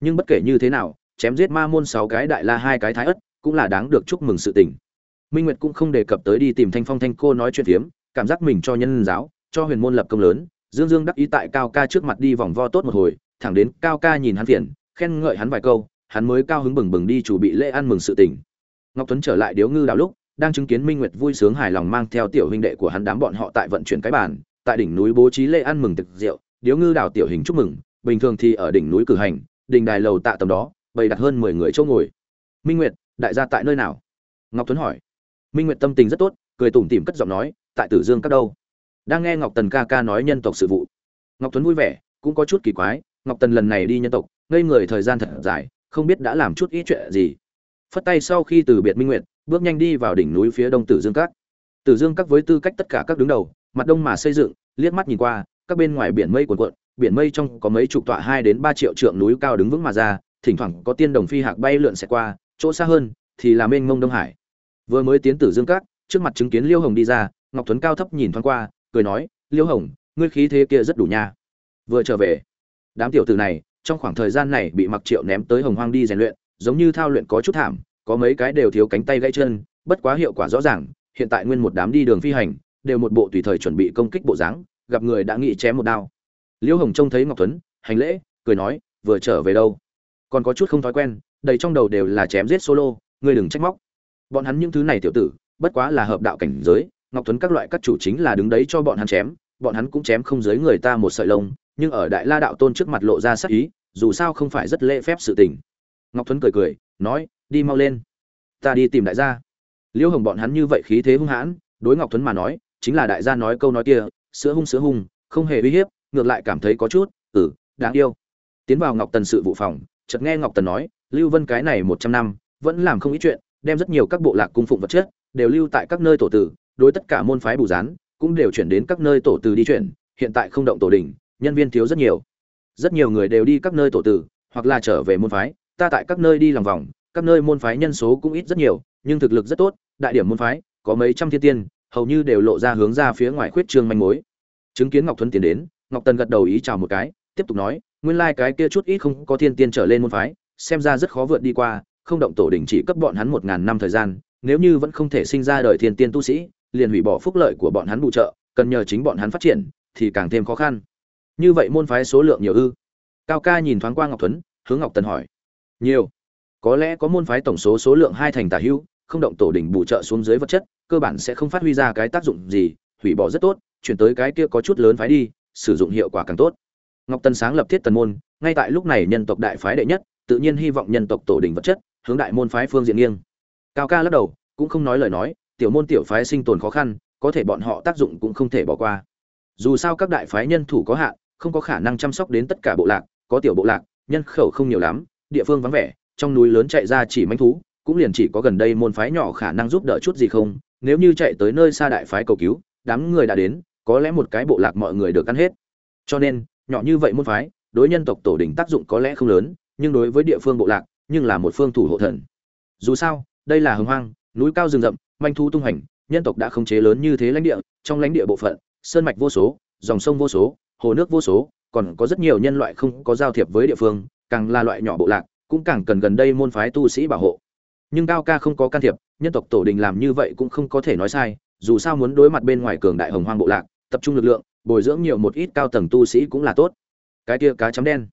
nhưng bất kể như thế nào, chém giết ma môn sáu cái đại la hai cái thái ất cũng là đáng được chúc mừng sự tình. Minh nguyệt cũng không đề cập tới đi tìm thanh phong thanh cô nói chuyện phiếm, cảm giác mình cho nhân giáo, cho huyền môn lập công lớn, dương dương đắc ý tại cao ca trước mặt đi vòng vo tốt một hồi, thẳng đến cao ca nhìn hắn phiền, khen ngợi hắn vài câu, hắn mới cao hứng bừng bừng đi chủ bị lễ ăn mừng sự tình. Ngọc tuấn trở lại điếu ngư đảo lúc, đang chứng kiến minh nguyệt vui sướng hài lòng mang theo tiểu huynh đệ của hắn đám bọn họ tại vận chuyển cái bàn, tại đỉnh núi bố trí lễ ăn mừng thực rượu, điếu ngư đảo tiểu hình chúc mừng, bình thường thì ở đỉnh núi cử hành đình đài lầu tạ tầm đó, bày đặt hơn mười người chỗ ngồi. Minh nguyệt, đại gia tại nơi nào? Ngọc tuấn hỏi. Minh nguyệt tâm tình rất tốt, cười tủm tỉm cất giọng nói, tại tử dương các đâu? Đang nghe ngọc tần ca ca nói nhân tộc sự vụ. Ngọc tuấn vui vẻ, cũng có chút kỳ quái, ngọc tần lần này đi nhân tộc, ngây người thời gian thật dài, không biết đã làm chút ít chuyện gì. Phất tay sau khi từ biệt minh nguyệt, bước nhanh đi vào đỉnh núi phía đông tử dương các. Tử dương các với tư cách tất cả các đứng đầu, mặt đông mà xây dựng, liếc mắt nhìn qua, các bên ngoài biển mây cuồn cuộn biển mây trong có mấy chục tọa hai đến ba triệu trượng núi cao đứng vững mà ra, thỉnh thoảng có tiên đồng phi hạc bay lượn sẽ qua, chỗ xa hơn thì là mênh mông đông hải. Vừa mới tiến tử dương các, trước mặt chứng kiến liêu hồng đi ra, ngọc tuấn cao thấp nhìn thoáng qua, cười nói, liêu hồng, ngươi khí thế kia rất đủ nha. Vừa trở về, đám tiểu tử này trong khoảng thời gian này bị mặc triệu ném tới hồng hoang đi rèn luyện, giống như thao luyện có chút thảm, có mấy cái đều thiếu cánh tay gãy chân, bất quá hiệu quả rõ ràng, hiện tại nguyên một đám đi đường phi hành, đều một bộ tùy thời chuẩn bị công kích bộ dáng, gặp người đã nghĩ chém một đao liễu hồng trông thấy ngọc tuấn hành lễ, cười nói, vừa trở về đâu? Còn có chút không thói quen, đầy trong đầu đều là chém giết solo, ngươi đừng trách móc. Bọn hắn những thứ này tiểu tử, bất quá là hợp đạo cảnh giới, ngọc tuấn các loại các chủ chính là đứng đấy cho bọn hắn chém, bọn hắn cũng chém không dưới người ta một sợi lông, nhưng ở đại la đạo tôn trước mặt lộ ra sắc ý, dù sao không phải rất lễ phép sự tình. Ngọc tuấn cười cười, nói, đi mau lên, ta đi tìm đại gia. Liễu hồng bọn hắn như vậy khí thế hung hãn, đối ngọc tuấn mà nói, chính là đại gia nói câu nói kia, sữa hung sữa hung, không hề uy hiếp ngược lại cảm thấy có chút ừ đáng yêu. Tiến vào ngọc tần sự vụ phòng, chợt nghe ngọc tần nói, lưu vân cái này một trăm năm, vẫn làm không ít chuyện, đem rất nhiều các bộ lạc cung phụng vật chất, đều lưu tại các nơi tổ tử, đối tất cả môn phái bù gián, cũng đều chuyển đến các nơi tổ tử đi chuyển, hiện tại không động tổ đình, nhân viên thiếu rất nhiều. Rất nhiều người đều đi các nơi tổ tử, hoặc là trở về môn phái, ta tại các nơi đi lòng vòng, các nơi môn phái nhân số cũng ít rất nhiều, nhưng thực lực rất tốt, đại điểm môn phái, có mấy trăm thiên tiên, hầu như đều lộ ra hướng ra phía ngoài khuyết trương manh mối. Chứng kiến ngọc thuấn tiến đến ngọc tần gật đầu ý chào một cái, tiếp tục nói, nguyên lai cái kia chút ít không có thiên tiên trở lên môn phái, xem ra rất khó vượt đi qua, không động tổ đình chỉ cấp bọn hắn một ngàn năm thời gian, nếu như vẫn không thể sinh ra đời thiên tiên tu sĩ, liền hủy bỏ phúc lợi của bọn hắn bù trợ, cần nhờ chính bọn hắn phát triển, thì càng thêm khó khăn. Như vậy môn phái số lượng nhiều ư? Cao ca nhìn thoáng qua ngọc tuấn hướng ngọc tần hỏi. Nhiều. Có lẽ có môn phái tổng số số lượng hai thành tả hữu, không động tổ đỉnh bù trợ xuống dưới vật chất, cơ bản sẽ không phát huy ra cái tác dụng gì, hủy bỏ rất tốt, chuyển tới cái kia có chút lớn phái đi sử dụng hiệu quả càng tốt. Ngọc tần sáng lập thiết tần môn, ngay tại lúc này nhân tộc đại phái đệ nhất, tự nhiên hy vọng nhân tộc tổ đỉnh vật chất, hướng đại môn phái phương diện nghiêng. Cao ca lắc đầu, cũng không nói lời nói, tiểu môn tiểu phái sinh tồn khó khăn, có thể bọn họ tác dụng cũng không thể bỏ qua. Dù sao các đại phái nhân thủ có hạn, không có khả năng chăm sóc đến tất cả bộ lạc, có tiểu bộ lạc, nhân khẩu không nhiều lắm, địa phương vắng vẻ, trong núi lớn chạy ra chỉ manh thú, cũng liền chỉ có gần đây môn phái nhỏ khả năng giúp đỡ chút gì không, nếu như chạy tới nơi xa đại phái cầu cứu, đám người đã đến có lẽ một cái bộ lạc mọi người được ăn hết. Cho nên, nhỏ như vậy môn phái, đối nhân tộc tổ đình tác dụng có lẽ không lớn, nhưng đối với địa phương bộ lạc, nhưng là một phương thủ hộ thần. Dù sao, đây là hồng hoang, núi cao rừng rậm, manh thu tung hành nhân tộc đã khống chế lớn như thế lãnh địa, trong lãnh địa bộ phận, sơn mạch vô số, dòng sông vô số, hồ nước vô số, còn có rất nhiều nhân loại không có giao thiệp với địa phương, càng là loại nhỏ bộ lạc, cũng càng cần gần đây môn phái tu sĩ bảo hộ. Nhưng cao ca không có can thiệp, nhân tộc tổ đình làm như vậy cũng không có thể nói sai dù sao muốn đối mặt bên ngoài cường đại hồng hoang bộ lạc, tập trung lực lượng, bồi dưỡng nhiều một ít cao tầng tu sĩ cũng là tốt. Cái kia cá chấm đen.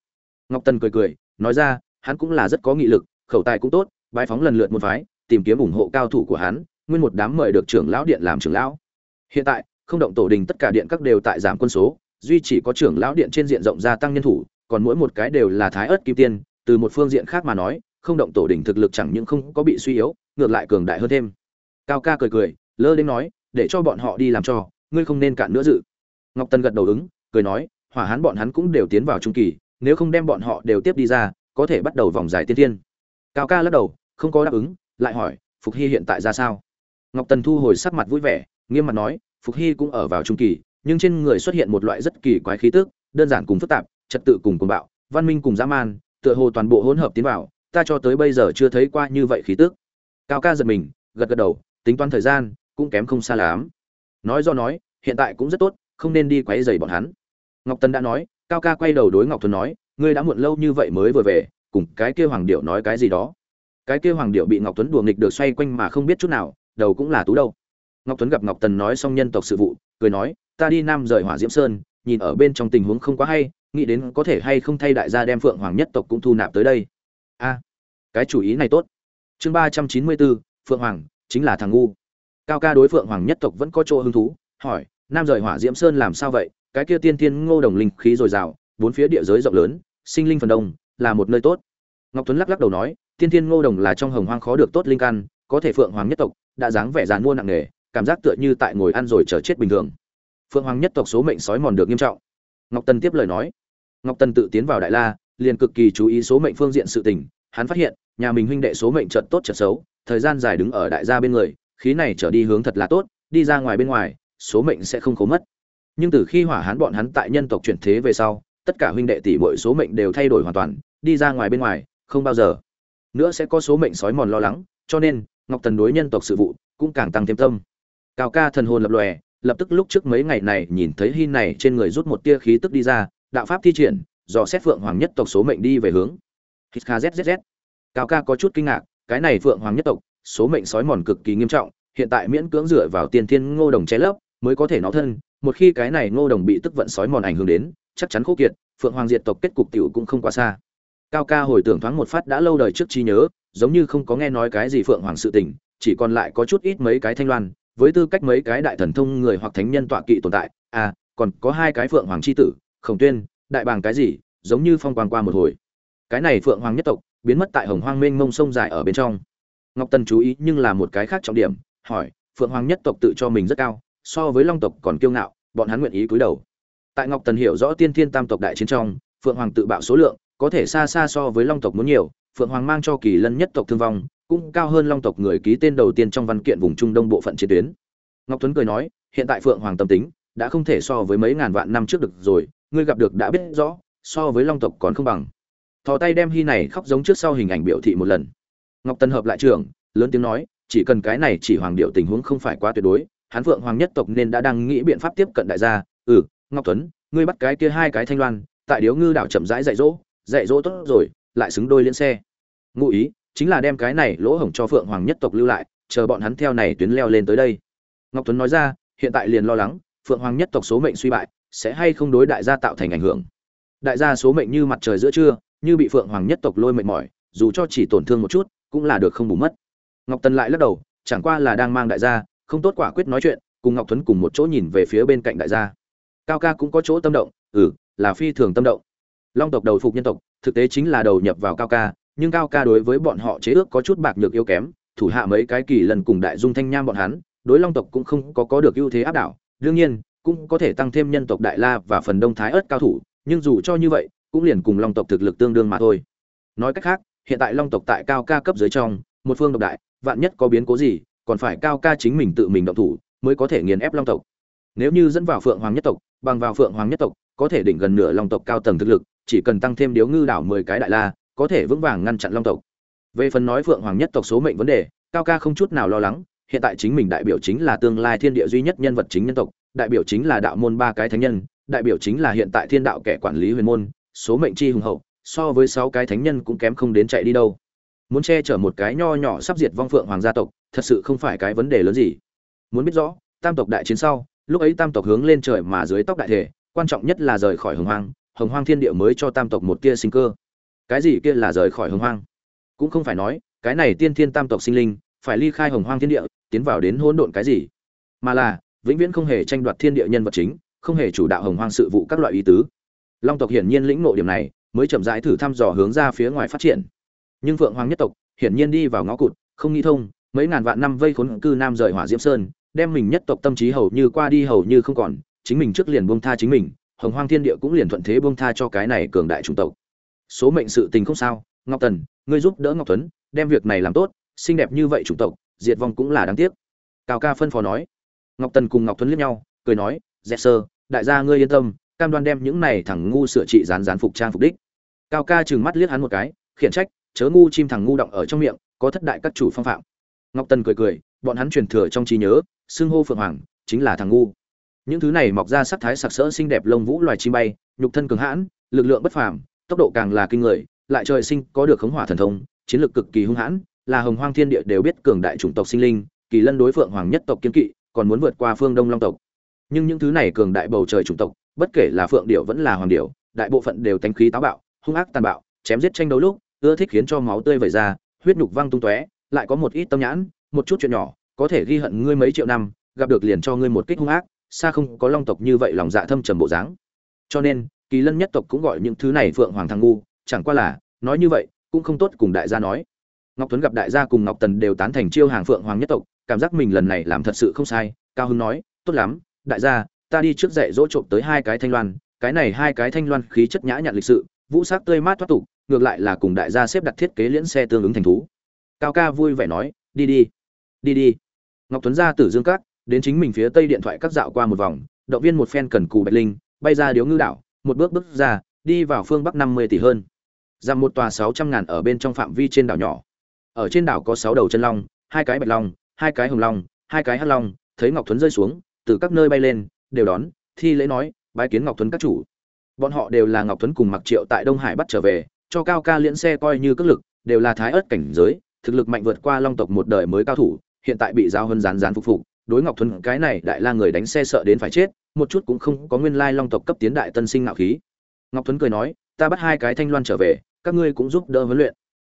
Ngọc tần cười cười, nói ra, hắn cũng là rất có nghị lực, khẩu tài cũng tốt, bái phóng lần lượt một phái, tìm kiếm ủng hộ cao thủ của hắn, nguyên một đám mời được trưởng lão điện làm trưởng lão. Hiện tại, không động tổ đình tất cả điện các đều tại giảm quân số, duy chỉ có trưởng lão điện trên diện rộng gia tăng nhân thủ, còn mỗi một cái đều là thái ớt kim tiên, từ một phương diện khác mà nói, không động tổ đình thực lực chẳng những không có bị suy yếu, ngược lại cường đại hơn thêm. Cao ca cười cười, lơ đến nói để cho bọn họ đi làm cho, ngươi không nên cạn nữa dự. Ngọc Tần gật đầu ứng, cười nói, hỏa hán bọn hắn cũng đều tiến vào trung kỳ, nếu không đem bọn họ đều tiếp đi ra, có thể bắt đầu vòng giải tiên tiên cao ca lắc đầu, không có đáp ứng, lại hỏi, phục hy hiện tại ra sao? Ngọc tần thu hồi sắc mặt vui vẻ, nghiêm mặt nói, phục hy cũng ở vào trung kỳ, nhưng trên người xuất hiện một loại rất kỳ quái khí tức, đơn giản cùng phức tạp, trật tự cùng cùng bạo, văn minh cùng dã man, tựa hồ toàn bộ hỗn hợp tiến vào, ta cho tới bây giờ chưa thấy qua như vậy khí tức. Cao ca giật mình, gật gật đầu, tính toán thời gian cũng kém không xa lắm. Nói do nói, hiện tại cũng rất tốt, không nên đi quấy rầy bọn hắn. Ngọc tần đã nói, cao ca quay đầu đối ngọc thuần nói, ngươi đã muộn lâu như vậy mới vừa về, cùng cái kia hoàng điệu nói cái gì đó. Cái kia hoàng điệu bị ngọc tuấn đùa nghịch được xoay quanh mà không biết chút nào, đầu cũng là tú đâu. Ngọc tuấn gặp ngọc tần nói xong nhân tộc sự vụ, cười nói, ta đi nam rời hỏa diễm sơn, nhìn ở bên trong tình huống không quá hay, nghĩ đến có thể hay không thay đại gia đem phượng hoàng nhất tộc cũng thu nạp tới đây. A, cái chủ ý này tốt. Chương ba trăm chín mươi bốn, phượng hoàng chính là thằng ngu cao ca đối phượng hoàng nhất tộc vẫn có chỗ hứng thú, hỏi, nam rời hỏa diễm sơn làm sao vậy? Cái kia tiên thiên ngô đồng linh khí dồi dào, bốn phía địa giới rộng lớn, sinh linh phần đông, là một nơi tốt. Ngọc tuấn lắc lắc đầu nói, tiên thiên ngô đồng là trong hồng hoang khó được tốt linh căn, có thể phượng hoàng nhất tộc đã dáng vẻ dàn mua nặng nề, cảm giác tựa như tại ngồi ăn rồi chờ chết bình thường. Phượng hoàng nhất tộc số mệnh sói mòn được nghiêm trọng. Ngọc tần tiếp lời nói, ngọc tần tự tiến vào đại la, liền cực kỳ chú ý số mệnh phương diện sự tình, hắn phát hiện, nhà mình huynh đệ số mệnh trận tốt trận xấu, thời gian dài đứng ở đại gia bên người khí này trở đi hướng thật là tốt, đi ra ngoài bên ngoài, số mệnh sẽ không khố mất. Nhưng từ khi hỏa hán bọn hắn tại nhân tộc chuyển thế về sau, tất cả huynh đệ tỷ muội số mệnh đều thay đổi hoàn toàn, đi ra ngoài bên ngoài, không bao giờ nữa sẽ có số mệnh sói mòn lo lắng, cho nên, ngọc tần đối nhân tộc sự vụ cũng càng tăng thêm tâm. Cao ca thần hồn lập lòe, lập tức lúc trước mấy ngày này nhìn thấy hy này trên người rút một tia khí tức đi ra, đạo pháp thi triển, dò xét phượng hoàng nhất tộc số mệnh đi về hướng. Hít zzz cao ca có chút kinh ngạc, cái này phượng hoàng nhất tộc số mệnh sói mòn cực kỳ nghiêm trọng, hiện tại miễn cưỡng dựa vào tiên thiên ngô đồng che lấp mới có thể nó thân, một khi cái này ngô đồng bị tức vận sói mòn ảnh hưởng đến, chắc chắn khô kiệt, phượng hoàng diệt tộc kết cục tiểu cũng không quá xa. Cao ca hồi tưởng thoáng một phát đã lâu đời trước trí nhớ, giống như không có nghe nói cái gì phượng hoàng sự tình, chỉ còn lại có chút ít mấy cái thanh loan, với tư cách mấy cái đại thần thông người hoặc thánh nhân tọa kỵ tồn tại à còn có hai cái phượng hoàng chi tử, khổng tuyên, đại bàng cái gì, giống như phong quang qua một hồi. Cái này phượng hoàng nhất tộc, biến mất tại hồng hoang mênh mông sông dài ở bên trong ngọc tần chú ý nhưng là một cái khác trọng điểm, hỏi, phượng hoàng nhất tộc tự cho mình rất cao, so với long tộc còn kiêu ngạo, bọn hắn nguyện ý cúi đầu. Tại ngọc tần hiểu rõ tiên thiên tam tộc đại chiến trong, phượng hoàng tự bạo số lượng, có thể xa xa so với long tộc muốn nhiều, phượng hoàng mang cho kỳ lân nhất tộc thương vong, cũng cao hơn long tộc người ký tên đầu tiên trong văn kiện vùng trung đông bộ phận chiến tuyến. Ngọc tuấn cười nói, hiện tại phượng hoàng tâm tính, đã không thể so với mấy ngàn vạn năm trước được rồi, ngươi gặp được đã biết rõ, so với long tộc còn không bằng. Thò tay đem hy này khóc giống trước sau hình ảnh biểu thị một lần ngọc tân hợp lại trưởng lớn tiếng nói, chỉ cần cái này chỉ hoàng điệu tình huống không phải quá tuyệt đối hán phượng hoàng nhất tộc nên đã đang nghĩ biện pháp tiếp cận đại gia. Ừ ngọc tuấn, ngươi bắt cái kia hai cái thanh loan, tại điếu ngư đảo chậm rãi dạy dỗ dạy dỗ tốt rồi, lại xứng đôi liên xe. Ngụ ý, chính là đem cái này lỗ hổng cho phượng hoàng nhất tộc lưu lại, chờ bọn hắn theo này tuyến leo lên tới đây. Ngọc tuấn nói ra, hiện tại liền lo lắng, phượng hoàng nhất tộc số mệnh suy bại, sẽ hay không đối đại gia tạo thành ảnh hưởng. Đại gia số mệnh như mặt trời giữa trưa, như bị phượng hoàng nhất tộc lôi mệt mỏi, dù cho chỉ tổn thương một chút cũng là được không bù mất. Ngọc tần lại lắc đầu, chẳng qua là đang mang đại gia, không tốt quả quyết nói chuyện, cùng ngọc tuấn cùng một chỗ nhìn về phía bên cạnh đại gia. Cao ca cũng có chỗ tâm động ừ là phi thường tâm động. Long tộc đầu phục nhân tộc, thực tế chính là đầu nhập vào cao ca, nhưng cao ca đối với bọn họ chế ước có chút bạc nhược yếu kém, thủ hạ mấy cái kỳ lần cùng đại dung thanh nham bọn hắn, đối long tộc cũng không có có được ưu thế áp đảo, đương nhiên, cũng có thể tăng thêm nhân tộc đại la và phần đông thái ớt cao thủ, nhưng dù cho như vậy, cũng liền cùng long tộc thực lực tương đương mà thôi. Nói cách khác hiện tại long tộc tại cao ca cấp dưới trong, một phương độc đại, vạn nhất có biến cố gì, còn phải cao ca chính mình tự mình động thủ mới có thể nghiền ép long tộc. Nếu như dẫn vào phượng hoàng nhất tộc, bằng vào phượng hoàng nhất tộc, có thể đỉnh gần nửa long tộc cao tầng thực lực, chỉ cần tăng thêm điếu ngư đảo mười cái đại la, có thể vững vàng ngăn chặn long tộc. Về phần nói phượng hoàng nhất tộc số mệnh vấn đề, cao ca không chút nào lo lắng, hiện tại chính mình đại biểu chính là tương lai thiên địa duy nhất nhân vật chính nhân tộc, đại biểu chính là đạo môn ba cái thánh nhân, đại biểu chính là hiện tại thiên đạo kẻ quản lý huyền môn, số mệnh chi hùng hậu so với sáu cái thánh nhân cũng kém không đến chạy đi đâu. Muốn che chở một cái nho nhỏ sắp diệt vong phượng hoàng gia tộc, thật sự không phải cái vấn đề lớn gì. Muốn biết rõ, tam tộc đại chiến sau, lúc ấy tam tộc hướng lên trời mà dưới tóc đại thể, quan trọng nhất là rời khỏi hồng hoang hồng hoang thiên địa mới cho tam tộc một tia sinh cơ. Cái gì kia là rời khỏi hồng hoang? Cũng không phải nói, cái này tiên thiên tam tộc sinh linh, phải ly khai hồng hoang thiên địa, tiến vào đến hỗn độn cái gì? Mà là, vĩnh viễn không hề tranh đoạt thiên địa nhân vật chính, không hề chủ đạo hồng hoang sự vụ các loại ý tứ. Long tộc hiển nhiên lĩnh ngộ điểm này mới chậm rãi thử thăm dò hướng ra phía ngoài phát triển. Nhưng phượng hoàng nhất tộc hiển nhiên đi vào ngõ cụt, không nghĩ thông, mấy ngàn vạn năm vây khốn cư nam rời hỏa diễm sơn, đem mình nhất tộc tâm trí hầu như qua đi hầu như không còn, chính mình trước liền buông tha chính mình, hồng hoang thiên địa cũng liền thuận thế buông tha cho cái này cường đại chủng tộc. Số mệnh sự tình không sao, ngọc tần, ngươi giúp đỡ ngọc tuấn, đem việc này làm tốt, xinh đẹp như vậy chủng tộc, diệt vong cũng là đáng tiếc. Cao ca phân phó nói. Ngọc tần cùng ngọc tuấn liếc nhau, cười nói dẹp sơ, đại gia ngươi yên tâm, cam đoan đem những này thằng ngu sửa trị dán dán phục trang phục đích cao ca trừng mắt liếc hắn một cái, khiển trách, chớ ngu chim thằng ngu động ở trong miệng, có thất đại các chủ phong phạm. Ngọc tần cười cười, bọn hắn truyền thừa trong trí nhớ, xưng hô phượng hoàng, chính là thằng ngu. Những thứ này mọc ra sắc thái sặc sỡ xinh đẹp lông vũ loài chim bay, nhục thân cường hãn, lực lượng bất phàm, tốc độ càng là kinh người, lại trời sinh có được khống hỏa thần thông, chiến lược cực kỳ hung hãn, là hồng hoang thiên địa đều biết cường đại chủng tộc sinh linh, kỳ lân đối phượng hoàng nhất tộc kiên kỵ, còn muốn vượt qua phương đông long tộc. Nhưng những thứ này cường đại bầu trời chủng tộc, bất kể là phượng điệu vẫn là hoàng điệu đại bộ phận đều tánh khí táo bạo hung ác tàn bạo, chém giết tranh đấu lúc, ưa thích khiến cho máu tươi vẩy ra, huyết nhục văng tung tóe, lại có một ít tâm nhãn, một chút chuyện nhỏ, có thể ghi hận ngươi mấy triệu năm, gặp được liền cho ngươi một kích hung ác, xa không có long tộc như vậy lòng dạ thâm trầm bộ dáng. Cho nên, kỳ lân nhất tộc cũng gọi những thứ này phượng hoàng thằng ngu, chẳng qua là, nói như vậy, cũng không tốt cùng đại gia nói. Ngọc tuấn gặp đại gia cùng ngọc tần đều tán thành chiêu hàng phượng hoàng nhất tộc, cảm giác mình lần này làm thật sự không sai, cao hưng nói, tốt lắm, đại gia, ta đi trước dạy dỗ trộm tới hai cái thanh loan, cái này hai cái thanh loan khí chất nhã nhặn lịch sự vũ sắc tươi mát thoát tục, ngược lại là cùng đại gia xếp đặt thiết kế liễn xe tương ứng thành thú. Cao ca vui vẻ nói, đi đi đi đi. Ngọc tuấn ra từ dương cát đến chính mình phía tây điện thoại cắt dạo qua một vòng, động viên một phen cần cù bạch linh, bay ra điếu ngư đảo, một bước bước ra, đi vào phương bắc năm mươi tỷ hơn. Rằng một tòa sáu trăm ngàn ở bên trong phạm vi trên đảo nhỏ. Ở trên đảo có sáu đầu chân long, hai cái bạch long, hai cái hồng long, hai cái hắc long, thấy ngọc tuấn rơi xuống, từ các nơi bay lên, đều đón, thi lễ nói, bái kiến ngọc tuấn các chủ bọn họ đều là ngọc tuấn cùng mặc triệu tại đông hải bắt trở về, cho cao ca liễn xe coi như cước lực, đều là thái ớt cảnh giới, thực lực mạnh vượt qua long tộc một đời mới cao thủ, hiện tại bị giao hơn rán rán phục phục. Đối ngọc thuấn, cái này đại la người đánh xe sợ đến phải chết, một chút cũng không có nguyên lai long tộc cấp tiến đại tân sinh ngạo khí. Ngọc thuấn cười nói, ta bắt hai cái thanh loan trở về, các ngươi cũng giúp đỡ huấn luyện.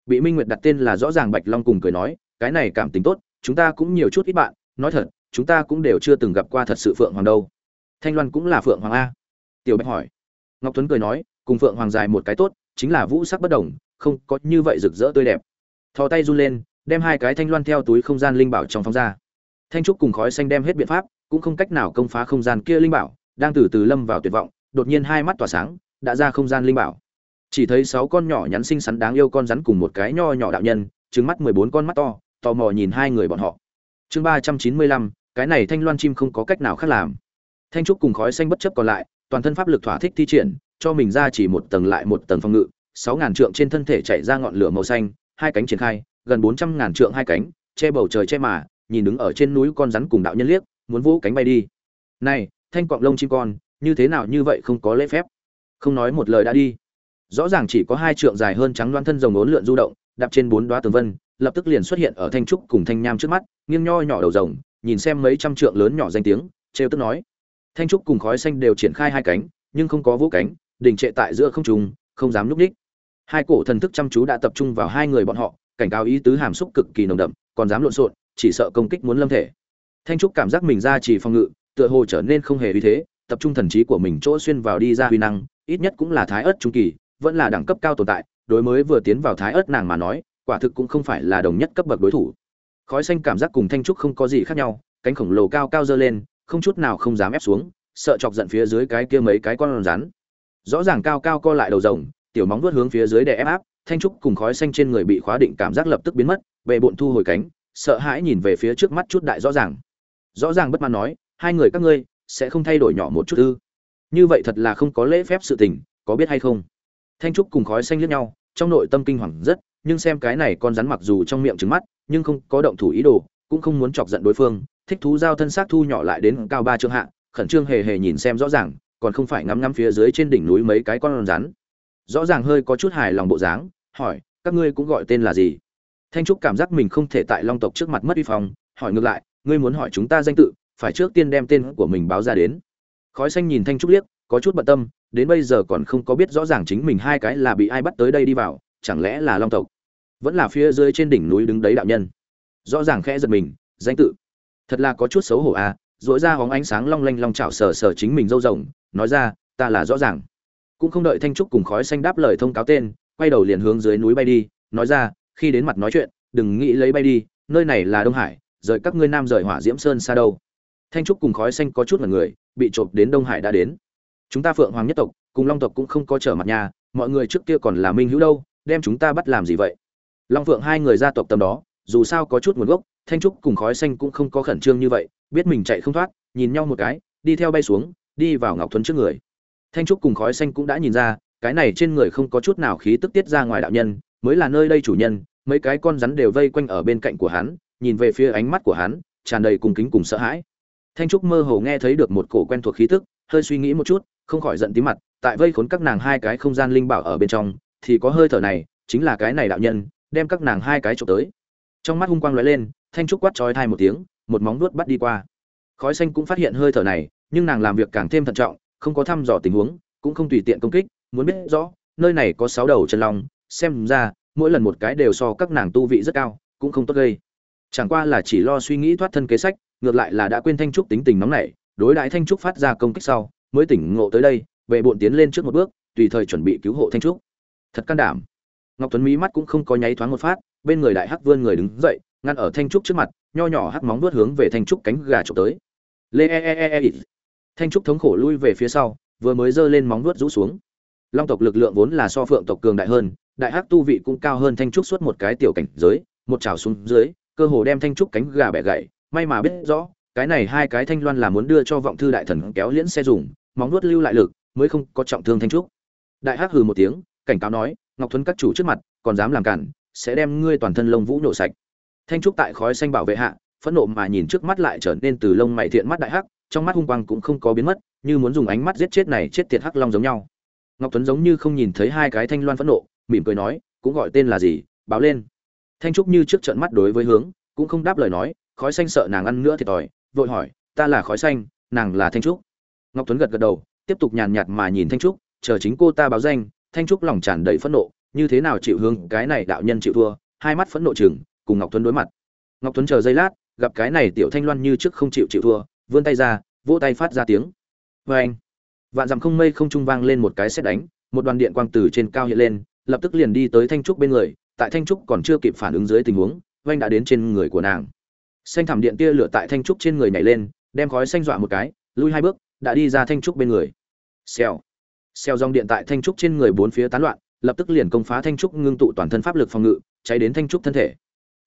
Bị minh nguyệt đặt tên là rõ ràng bạch long cùng cười nói, cái này cảm tính tốt, chúng ta cũng nhiều chút ít bạn, nói thật, chúng ta cũng đều chưa từng gặp qua thật sự phượng hoàng đâu. Thanh loan cũng là phượng hoàng a? Tiểu bạch hỏi ngọc tuấn cười nói, cùng phượng hoàng dài một cái tốt, chính là vũ sắc bất đồng, không có như vậy rực rỡ tươi đẹp. Thò tay run lên, đem hai cái thanh loan theo túi không gian linh bảo trong phóng ra. Thanh trúc cùng khói xanh đem hết biện pháp, cũng không cách nào công phá không gian kia linh bảo, đang từ từ lâm vào tuyệt vọng, đột nhiên hai mắt tỏa sáng, đã ra không gian linh bảo. Chỉ thấy sáu con nhỏ nhắn xinh xắn đáng yêu con rắn cùng một cái nho nhỏ đạo nhân trứng mắt mười bốn con mắt to, tò mò nhìn hai người bọn họ. Chương ba trăm chín mươi lăm, cái này thanh loan chim không có cách nào khác làm. Thanh trúc cùng khói xanh bất chấp còn lại toàn thân pháp lực thỏa thích thi triển, cho mình ra chỉ một tầng lại một tầng phòng ngự, sáu ngàn trượng trên thân thể chạy ra ngọn lửa màu xanh, hai cánh triển khai, gần bốn trăm ngàn trượng hai cánh, che bầu trời che mà, nhìn đứng ở trên núi con rắn cùng đạo nhân liếc, muốn vỗ cánh bay đi. Này, thanh quạng lông chim con, như thế nào như vậy không có lễ phép? Không nói một lời đã đi. Rõ ràng chỉ có hai trượng dài hơn trắng đoan thân rồng ốn lượn du động, đạp trên bốn đóa tường vân, lập tức liền xuất hiện ở thanh trúc cùng thanh nham trước mắt, nghiêng nho nhỏ đầu rồng, nhìn xem mấy trăm trượng lớn nhỏ danh tiếng, trêu tức nói thanh trúc cùng khói xanh đều triển khai hai cánh, nhưng không có vũ cánh, đình trệ tại giữa không trùng không dám núp ních hai cổ thần thức chăm chú đã tập trung vào hai người bọn họ, cảnh cáo ý tứ hàm xúc cực kỳ nồng đậm, còn dám lộn xộn, chỉ sợ công kích muốn lâm thể. Thanh trúc cảm giác mình ra chỉ phòng ngự, tựa hồ trở nên không hề uy thế, tập trung thần trí của mình chỗ xuyên vào đi ra huy năng, ít nhất cũng là thái ớt trung kỳ, vẫn là đẳng cấp cao tồn tại, đối mới vừa tiến vào thái ớt nàng mà nói, quả thực cũng không phải là đồng nhất cấp bậc đối thủ. Khói xanh cảm giác cùng thanh trúc không có gì khác nhau, cánh khổng lồ cao cao dơ lên không chút nào không dám ép xuống, sợ chọc giận phía dưới cái kia mấy cái con rắn. Rõ ràng cao cao co lại đầu rồng, tiểu móng vuốt hướng phía dưới để ép áp, thanh trúc cùng khói xanh trên người bị khóa định cảm giác lập tức biến mất về bộn thu hồi cánh, sợ hãi nhìn về phía trước mắt chút đại rõ ràng. Rõ ràng bất mãn nói, hai người các ngươi sẽ không thay đổi nhỏ một chút ư? Như vậy thật là không có lễ phép sự tình, có biết hay không? Thanh trúc cùng khói xanh liếc nhau, trong nội tâm kinh hoàng rất, nhưng xem cái này con rắn mặc dù trong miệng trứng mắt, nhưng không có động thủ ý đồ, cũng không muốn chọc giận đối phương thích thú giao thân xác thu nhỏ lại đến cao ba trượng hạ, khẩn trương hề hề nhìn xem rõ ràng, còn không phải ngắm ngắm phía dưới trên đỉnh núi mấy cái con rắn. Rõ ràng hơi có chút hài lòng bộ dáng, hỏi, các ngươi cũng gọi tên là gì? Thanh trúc cảm giác mình không thể tại long tộc trước mặt mất uy phong, hỏi ngược lại, ngươi muốn hỏi chúng ta danh tự, phải trước tiên đem tên của mình báo ra đến. Khói xanh nhìn thanh trúc liếc, có chút bận tâm, đến bây giờ còn không có biết rõ ràng chính mình hai cái là bị ai bắt tới đây đi vào, chẳng lẽ là long tộc? Vẫn là phía dưới trên đỉnh núi đứng đấy đạo nhân. Rõ ràng khẽ giật mình, danh tự thật là có chút xấu hổ à dỗi ra hóng ánh sáng long lanh long chảo sờ sờ chính mình râu rồng, nói ra, ta là rõ ràng. Cũng không đợi thanh trúc cùng khói xanh đáp lời thông cáo tên, quay đầu liền hướng dưới núi bay đi, nói ra, khi đến mặt nói chuyện, đừng nghĩ lấy bay đi, nơi này là đông hải, rời các ngươi nam rời hỏa diễm sơn xa đâu. Thanh trúc cùng khói xanh có chút là người, bị trộm đến đông hải đã đến. Chúng ta phượng hoàng nhất tộc, cùng long tộc cũng không có trở mặt nhà, mọi người trước kia còn là minh hữu đâu, đem chúng ta bắt làm gì vậy? Long phượng hai người gia tộc tầm đó, dù sao có chút nguồn gốc thanh trúc cùng khói xanh cũng không có khẩn trương như vậy, biết mình chạy không thoát, nhìn nhau một cái, đi theo bay xuống, đi vào ngọc thuấn trước người. Thanh trúc cùng khói xanh cũng đã nhìn ra, cái này trên người không có chút nào khí tức tiết ra ngoài đạo nhân, mới là nơi đây chủ nhân, mấy cái con rắn đều vây quanh ở bên cạnh của hắn, nhìn về phía ánh mắt của hắn, tràn đầy cùng kính cùng sợ hãi. Thanh trúc mơ hồ nghe thấy được một cổ quen thuộc khí tức, hơi suy nghĩ một chút, không khỏi giận tí mặt, tại vây khốn các nàng hai cái không gian linh bảo ở bên trong, thì có hơi thở này, chính là cái này đạo nhân, đem các nàng hai cái trộm tới trong mắt hung quang lóe lên, thanh trúc quát trói thai một tiếng, một móng nuốt bắt đi qua. Khói xanh cũng phát hiện hơi thở này, nhưng nàng làm việc càng thêm thận trọng, không có thăm dò tình huống, cũng không tùy tiện công kích, muốn biết rõ, nơi này có sáu đầu chân long, xem ra, mỗi lần một cái đều so các nàng tu vị rất cao, cũng không tốt gây. Chẳng qua là chỉ lo suy nghĩ thoát thân kế sách, ngược lại là đã quên thanh trúc tính tình nóng nảy, đối đãi thanh trúc phát ra công kích sau, mới tỉnh ngộ tới đây về bộn tiến lên trước một bước, tùy thời chuẩn bị cứu hộ thanh trúc. Thật can đảm. Ngọc tuấn mỹ mắt cũng không có nháy thoáng một phát bên người đại hắc vươn người đứng dậy, ngăn ở thanh trúc trước mặt, nho nhỏ hắc móng vuốt hướng về thanh trúc cánh gà trộm tới. Lê e, e e e e thanh trúc thống khổ lui về phía sau, vừa mới giơ lên móng vuốt rũ xuống. Long tộc lực lượng vốn là so phượng tộc cường đại hơn, đại hắc tu vị cũng cao hơn thanh trúc suốt một cái tiểu cảnh giới, một trào xuống dưới, cơ hồ đem thanh trúc cánh gà bẻ gãy. May mà biết rõ, cái này hai cái thanh loan là muốn đưa cho vọng thư đại thần kéo liễn xe dùng, móng nuốt lưu lại lực, mới không có trọng thương thanh trúc. Đại hắc hừ một tiếng, cảnh cáo nói, ngọc thuấn các chủ trước mặt, còn dám làm cản sẽ đem ngươi toàn thân lông vũ nổ sạch. Thanh trúc tại khói xanh bảo vệ hạ, phẫn nộ mà nhìn trước mắt lại trở nên từ lông mày thiện mắt đại hắc, trong mắt hung quang cũng không có biến mất, như muốn dùng ánh mắt giết chết này chết tiệt hắc long giống nhau. Ngọc tuấn giống như không nhìn thấy hai cái thanh loan phẫn nộ, mỉm cười nói, cũng gọi tên là gì? Báo lên. Thanh trúc như trước trận mắt đối với hướng, cũng không đáp lời nói, khói xanh sợ nàng ăn nữa thiệt thòi vội hỏi, ta là khói xanh, nàng là thanh trúc? Ngọc tuấn gật gật đầu, tiếp tục nhàn nhạt mà nhìn thanh trúc, chờ chính cô ta báo danh. Thanh trúc lòng tràn đầy phẫn nộ như thế nào chịu hướng cái này đạo nhân chịu thua, hai mắt phẫn nộ chừng cùng ngọc tuấn đối mặt. Ngọc tuấn chờ giây lát, gặp cái này tiểu thanh loan như trước không chịu chịu thua, vươn tay ra, vỗ tay phát ra tiếng. Vê anh, vạn dặm không mây không trung vang lên một cái xét đánh, một đoàn điện quang từ trên cao hiện lên, lập tức liền đi tới thanh trúc bên người, tại thanh trúc còn chưa kịp phản ứng dưới tình huống, oanh đã đến trên người của nàng. Xanh thảm điện tia lửa tại thanh trúc trên người nhảy lên, đem khói xanh dọa một cái, lui hai bước, đã đi ra thanh trúc bên người. Xèo. Xèo dòng điện tại thanh trúc trên người bốn phía tán loạn lập tức liền công phá thanh trúc ngưng tụ toàn thân pháp lực phòng ngự, cháy đến thanh trúc thân thể.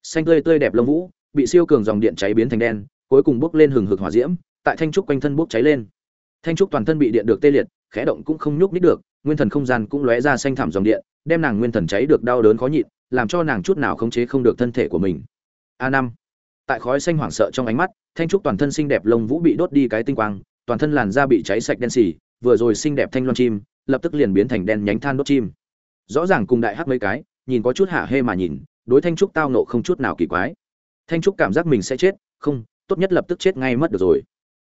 Xanh tươi tươi đẹp lông vũ, bị siêu cường dòng điện cháy biến thành đen, cuối cùng bốc lên hừng hực hỏa diễm, tại thanh trúc quanh thân bốc cháy lên. Thanh trúc toàn thân bị điện được tê liệt, khẽ động cũng không nhúc nít được, nguyên thần không gian cũng lóe ra xanh thảm dòng điện, đem nàng nguyên thần cháy được đau đớn khó nhịn, làm cho nàng chút nào khống chế không được thân thể của mình. A năm. Tại khói xanh hoảng sợ trong ánh mắt, thanh trúc toàn thân xinh đẹp lông vũ bị đốt đi cái tinh quang, toàn thân làn da bị cháy sạch đen xì, vừa rồi xinh đẹp thanh loan chim, lập tức liền biến thành đen nhánh than đốt chim rõ ràng cùng đại hắc mấy cái, nhìn có chút hạ hê mà nhìn, đối thanh trúc tao nộ không chút nào kỳ quái. Thanh trúc cảm giác mình sẽ chết, không, tốt nhất lập tức chết ngay mất được rồi.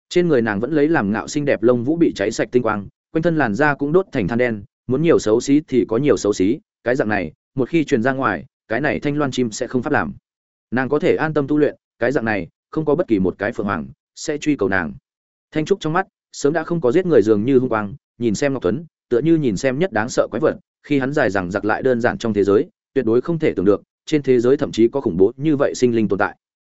Trên người nàng vẫn lấy làm ngạo xinh đẹp lông vũ bị cháy sạch tinh quang, quanh thân làn da cũng đốt thành than đen, muốn nhiều xấu xí thì có nhiều xấu xí, cái dạng này, một khi truyền ra ngoài, cái này thanh loan chim sẽ không pháp làm. Nàng có thể an tâm tu luyện, cái dạng này, không có bất kỳ một cái phượng hoàng sẽ truy cầu nàng. Thanh trúc trong mắt, sớm đã không có giết người dường như hung quang, nhìn xem ngọc tuấn, tựa như nhìn xem nhất đáng sợ quái vật khi hắn dài rằng giặc lại đơn giản trong thế giới, tuyệt đối không thể tưởng được, trên thế giới thậm chí có khủng bố như vậy sinh linh tồn tại.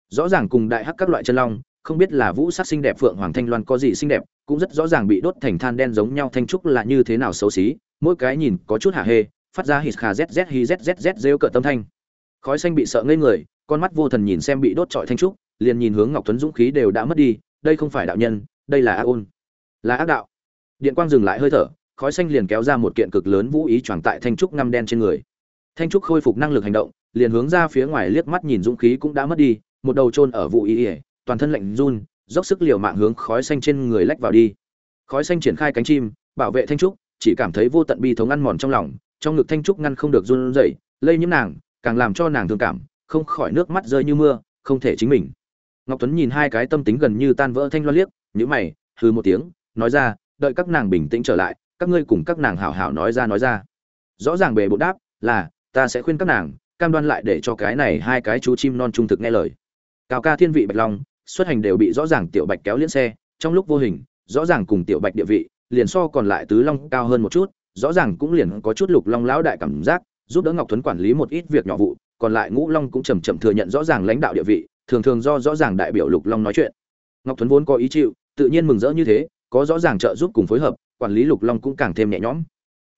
Rõ ràng cùng đại hắc các loại chân long, không biết là vũ sắc xinh đẹp phượng hoàng thanh loan có gì xinh đẹp, cũng rất rõ ràng bị đốt thành than đen giống nhau thanh trúc là như thế nào xấu xí, mỗi cái nhìn có chút hạ hê, phát ra hít khà zz hi zzz rêu cợt tâm thanh. Khói xanh bị sợ ngây người, con mắt vô thần nhìn xem bị đốt trọi thanh trúc, liền nhìn hướng ngọc tuấn dũng khí đều đã mất đi, đây không phải đạo nhân, đây là ác ôn. Là ác đạo. Điện quang dừng lại hơi thở khói xanh liền kéo ra một kiện cực lớn vũ ý choàng tại thanh trúc ngăm đen trên người. Thanh trúc khôi phục năng lực hành động, liền hướng ra phía ngoài liếc mắt nhìn dũng khí cũng đã mất đi, một đầu trôn ở vũ ý ỉa, toàn thân lạnh run, dốc sức liều mạng hướng khói xanh trên người lách vào đi. Khói xanh triển khai cánh chim, bảo vệ thanh trúc, chỉ cảm thấy vô tận bi thống ăn mòn trong lòng, trong ngực thanh trúc ngăn không được run rẩy, lây nhiễm nàng, càng làm cho nàng thương cảm, không khỏi nước mắt rơi như mưa, không thể chính mình. Ngọc tuấn nhìn hai cái tâm tính gần như tan vỡ thanh loan liếc nhữ mày hư một tiếng, nói ra, đợi các nàng bình tĩnh trở lại các ngươi cùng các nàng hảo hảo nói ra nói ra. Rõ ràng bề bộ đáp, là, ta sẽ khuyên các nàng, cam đoan lại để cho cái này hai cái chú chim non trung thực nghe lời. Cao ca thiên vị bạch long, xuất hành đều bị rõ ràng tiểu bạch kéo liên xe, trong lúc vô hình, rõ ràng cùng tiểu bạch địa vị, liền so còn lại tứ long cao hơn một chút, rõ ràng cũng liền có chút lục long lão đại cảm giác, giúp đỡ ngọc tuấn quản lý một ít việc nhỏ vụ, còn lại ngũ long cũng chầm chậm thừa nhận rõ ràng lãnh đạo địa vị, thường thường do rõ ràng đại biểu lục long nói chuyện. Ngọc tuấn vốn có ý chịu, tự nhiên mừng rỡ như thế có rõ ràng trợ giúp cùng phối hợp, quản lý lục long cũng càng thêm nhẹ nhõm.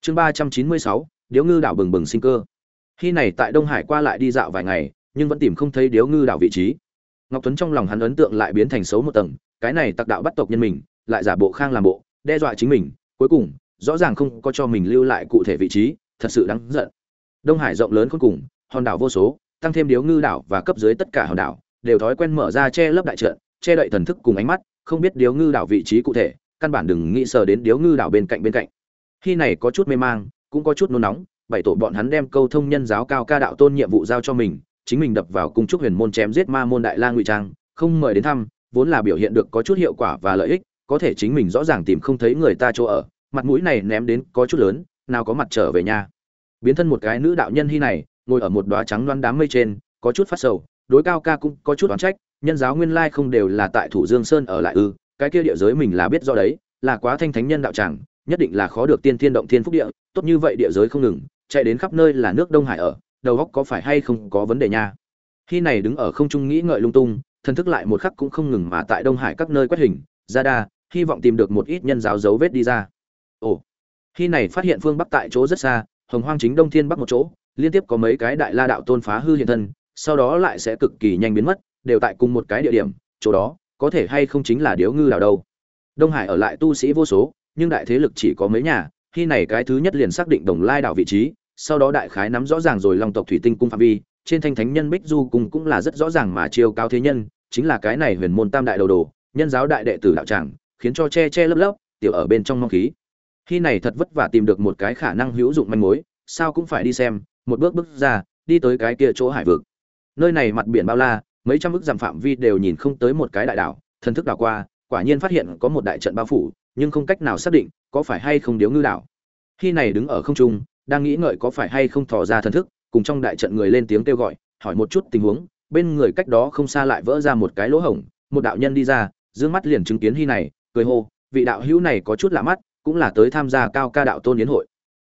Chương ba trăm chín mươi sáu, điếu ngư đảo bừng bừng sinh cơ. Khi này tại đông hải qua lại đi dạo vài ngày, nhưng vẫn tìm không thấy điếu ngư đảo vị trí. Ngọc tuấn trong lòng hắn ấn tượng lại biến thành xấu một tầng, cái này tặc đạo bắt tộc nhân mình, lại giả bộ khang làm bộ, đe dọa chính mình, cuối cùng, rõ ràng không có cho mình lưu lại cụ thể vị trí, thật sự đáng giận. Đông hải rộng lớn cuối cùng, hòn đảo vô số, tăng thêm điếu ngư đảo và cấp dưới tất cả hòn đảo, đều thói quen mở ra che lấp đại trận, che đậy thần thức cùng ánh mắt, không biết điếu ngư đảo vị trí cụ thể căn bản đừng nghĩ sờ đến điếu ngư đảo bên cạnh bên cạnh. Khi này có chút mê mang, cũng có chút nôn nóng, bảy tổ bọn hắn đem câu thông nhân giáo cao ca đạo tôn nhiệm vụ giao cho mình, chính mình đập vào cung trúc huyền môn chém giết ma môn đại la ngụy trang, không mời đến thăm, vốn là biểu hiện được có chút hiệu quả và lợi ích, có thể chính mình rõ ràng tìm không thấy người ta chỗ ở, mặt mũi này ném đến có chút lớn, nào có mặt trở về nhà. Biến thân một cái nữ đạo nhân hy này, ngồi ở một đóa trắng loan đám mây trên, có chút phát sầu, đối cao ca cũng có chút oán trách, nhân giáo nguyên lai không đều là tại thủ dương sơn ở lại ư cái kia địa giới mình là biết do đấy, là quá thanh thánh nhân đạo tràng, nhất định là khó được tiên thiên động thiên phúc địa, tốt như vậy địa giới không ngừng, chạy đến khắp nơi là nước đông hải ở, đầu góc có phải hay không có vấn đề nha. Khi này đứng ở không trung nghĩ ngợi lung tung, thần thức lại một khắc cũng không ngừng mà tại đông hải các nơi quét hình, ra đa, hy vọng tìm được một ít nhân giáo dấu vết đi ra. Ồ, khi này phát hiện phương bắc tại chỗ rất xa, hồng hoang chính đông thiên bắc một chỗ, liên tiếp có mấy cái đại la đạo tôn phá hư hiện thân, sau đó lại sẽ cực kỳ nhanh biến mất, đều tại cùng một cái địa điểm, chỗ đó có thể hay không chính là điếu ngư đảo đâu. Đông hải ở lại tu sĩ vô số, nhưng đại thế lực chỉ có mấy nhà, khi này cái thứ nhất liền xác định đồng lai đảo vị trí, sau đó đại khái nắm rõ ràng rồi long tộc thủy tinh cung phạm vi, trên thanh thánh nhân bích du cung cũng là rất rõ ràng mà chiêu cao thế nhân, chính là cái này huyền môn tam đại đầu đồ, nhân giáo đại đệ tử đạo tràng, khiến cho che che lấp lấp, tiểu ở bên trong mong khí. Khi này thật vất vả tìm được một cái khả năng hữu dụng manh mối, sao cũng phải đi xem, một bước bước ra, đi tới cái kia chỗ hải vực. Nơi này mặt biển bao la mấy trăm ức dặm phạm vi đều nhìn không tới một cái đại đảo, thần thức đảo qua, quả nhiên phát hiện có một đại trận bao phủ, nhưng không cách nào xác định có phải hay không điếu ngư đảo. Khi này đứng ở không trung, đang nghĩ ngợi có phải hay không thò ra thần thức, cùng trong đại trận người lên tiếng kêu gọi, hỏi một chút tình huống, bên người cách đó không xa lại vỡ ra một cái lỗ hổng, một đạo nhân đi ra, dương mắt liền chứng kiến hy này, cười hô, vị đạo hữu này có chút lạ mắt, cũng là tới tham gia cao ca đạo tôn yến hội.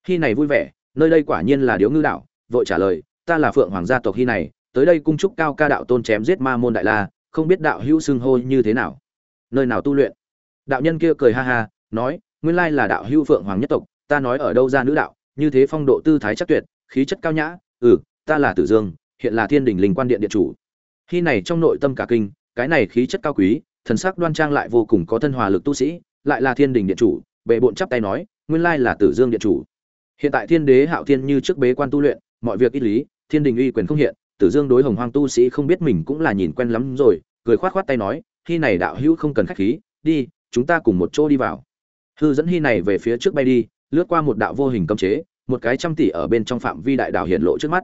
Hy này vui vẻ, nơi đây quả nhiên là điếu ngư đạo vội trả lời, ta là phượng hoàng gia tộc hy này tới đây cung chúc cao ca đạo tôn chém giết ma môn đại la, không biết đạo hữu xưng hô như thế nào. Nơi nào tu luyện? Đạo nhân kia cười ha ha, nói, nguyên lai là đạo hữu phượng hoàng nhất tộc, ta nói ở đâu ra nữ đạo, như thế phong độ tư thái chắc tuyệt, khí chất cao nhã ừ ta là tử dương, hiện là thiên đình linh quan điện điện chủ. Khi này trong nội tâm cả kinh, cái này khí chất cao quý, thần sắc đoan trang lại vô cùng có thân hòa lực tu sĩ, lại là thiên đình điện chủ, bệ bộn chắp tay nói, nguyên lai là tử dương điện chủ. Hiện tại thiên đế hạo thiên như trước bế quan tu luyện, mọi việc ít lý, thiên đình uy quyền không hiện tử dương đối hồng hoang tu sĩ không biết mình cũng là nhìn quen lắm rồi, cười khoát khoát tay nói khi này đạo hữu không cần khách khí, đi, chúng ta cùng một chỗ đi vào. Hư dẫn hy này về phía trước bay đi, lướt qua một đạo vô hình cấm chế, một cái trăm tỷ ở bên trong phạm vi đại đảo hiện lộ trước mắt.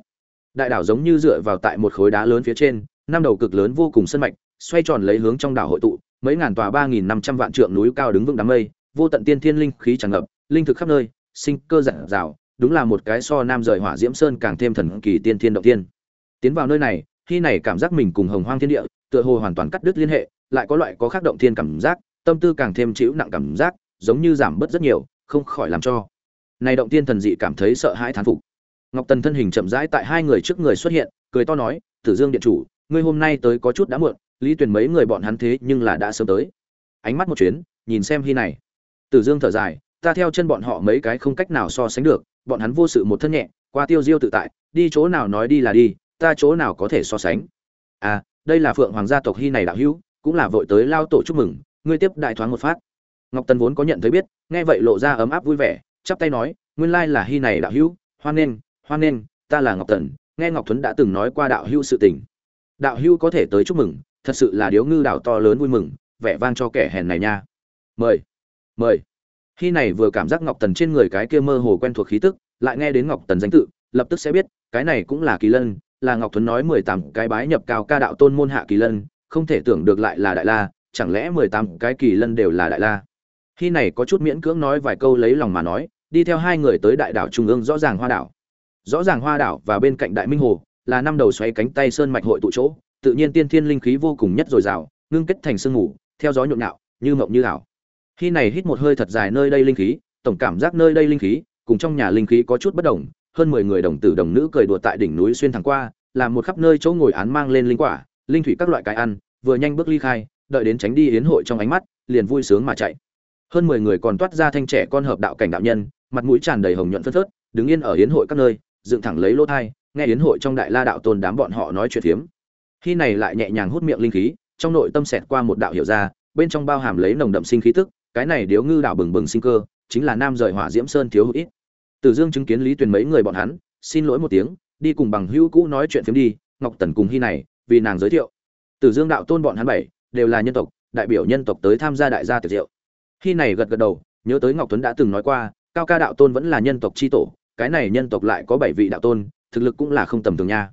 Đại đảo giống như dựa vào tại một khối đá lớn phía trên, năm đầu cực lớn vô cùng sân mạch, xoay tròn lấy hướng trong đảo hội tụ, mấy ngàn tòa ba nghìn năm trăm vạn trượng núi cao đứng vững đám mây, vô tận tiên thiên linh khí tràn ngập, linh thực khắp nơi, sinh cơ giản rào đúng là một cái so nam rời hỏa diễm sơn càng thêm thần kỳ tiên thiên động tiên tiến vào nơi này, khi này cảm giác mình cùng hồng hoang thiên địa, tựa hồ hoàn toàn cắt đứt liên hệ, lại có loại có khác động thiên cảm giác, tâm tư càng thêm chịu nặng cảm giác, giống như giảm bớt rất nhiều, không khỏi làm cho này động tiên thần dị cảm thấy sợ hãi thán phục. Ngọc tần thân hình chậm rãi tại hai người trước người xuất hiện, cười to nói, tử dương điện chủ, ngươi hôm nay tới có chút đã muộn, lý tuyển mấy người bọn hắn thế nhưng là đã sớm tới. Ánh mắt một chuyến, nhìn xem hy này. Tử dương thở dài, ta theo chân bọn họ mấy cái không cách nào so sánh được, bọn hắn vô sự một thân nhẹ, qua tiêu diêu tự tại, đi chỗ nào nói đi là đi ta chỗ nào có thể so sánh? À đây là phượng hoàng gia tộc hy này đạo hữu, cũng là vội tới lao tổ chúc mừng, ngươi tiếp đại thoáng một phát. Ngọc tần vốn có nhận thấy biết, nghe vậy lộ ra ấm áp vui vẻ, chắp tay nói, nguyên lai là hy này đạo hữu, hoan nghênh hoan nghênh, ta là ngọc tần, nghe ngọc thuấn đã từng nói qua đạo hữu sự tình. Đạo hữu có thể tới chúc mừng, thật sự là điếu ngư đạo to lớn vui mừng, vẻ vang cho kẻ hèn này nha. Mời mời. Khi này vừa cảm giác ngọc tần trên người cái kia mơ hồ quen thuộc khí tức, lại nghe đến ngọc tần danh tự, lập tức sẽ biết, cái này cũng là kỳ lân là ngọc Thuấn nói mười tám cái bái nhập cao ca đạo tôn môn hạ kỳ lân, không thể tưởng được lại là đại la, chẳng lẽ mười tám cái kỳ lân đều là đại la? Khi này có chút miễn cưỡng nói vài câu lấy lòng mà nói, đi theo hai người tới đại đảo trung ương rõ ràng hoa đảo. Rõ ràng hoa đảo và bên cạnh đại minh hồ, là năm đầu xoay cánh tay sơn mạch hội tụ chỗ, tự nhiên tiên thiên linh khí vô cùng nhất dồi dào, ngưng kết thành sương mù, theo gió nhộn nhạo như mộng như ảo. Khi này hít một hơi thật dài nơi đây linh khí, tổng cảm giác nơi đây linh khí, cùng trong nhà linh khí có chút bất đồng hơn mười người đồng tử đồng nữ cười đùa tại đỉnh núi xuyên thẳng qua làm một khắp nơi chỗ ngồi án mang lên linh quả, linh thủy các loại cái ăn, vừa nhanh bước ly khai, đợi đến tránh đi yến hội trong ánh mắt, liền vui sướng mà chạy hơn mười người còn toát ra thanh trẻ con hợp đạo cảnh đạo nhân, mặt mũi tràn đầy hồng nhuận phấn phớt, đứng yên ở yến hội các nơi, dựng thẳng lấy lỗ thai, nghe yến hội trong đại la đạo tôn đám bọn họ nói chuyện thiếm. khi này lại nhẹ nhàng hút miệng linh khí, trong nội tâm xẹt qua một đạo hiểu ra, bên trong bao hàm lấy nồng đậm sinh khí tức, cái này điếu ngư đạo bừng bừng sinh cơ, chính là nam rời hỏa diễm sơn thiếu hụt ít Tử dương chứng kiến lý tuyền mấy người bọn hắn, xin lỗi một tiếng, đi cùng bằng hữu cũ nói chuyện phiếm đi, ngọc tần cùng Hi này, vì nàng giới thiệu. Tử dương đạo tôn bọn hắn bảy, đều là nhân tộc, đại biểu nhân tộc tới tham gia đại gia tiệc rượu. Hi này gật gật đầu, nhớ tới ngọc tuấn đã từng nói qua, cao ca đạo tôn vẫn là nhân tộc chi tổ, cái này nhân tộc lại có bảy vị đạo tôn, thực lực cũng là không tầm thường nha.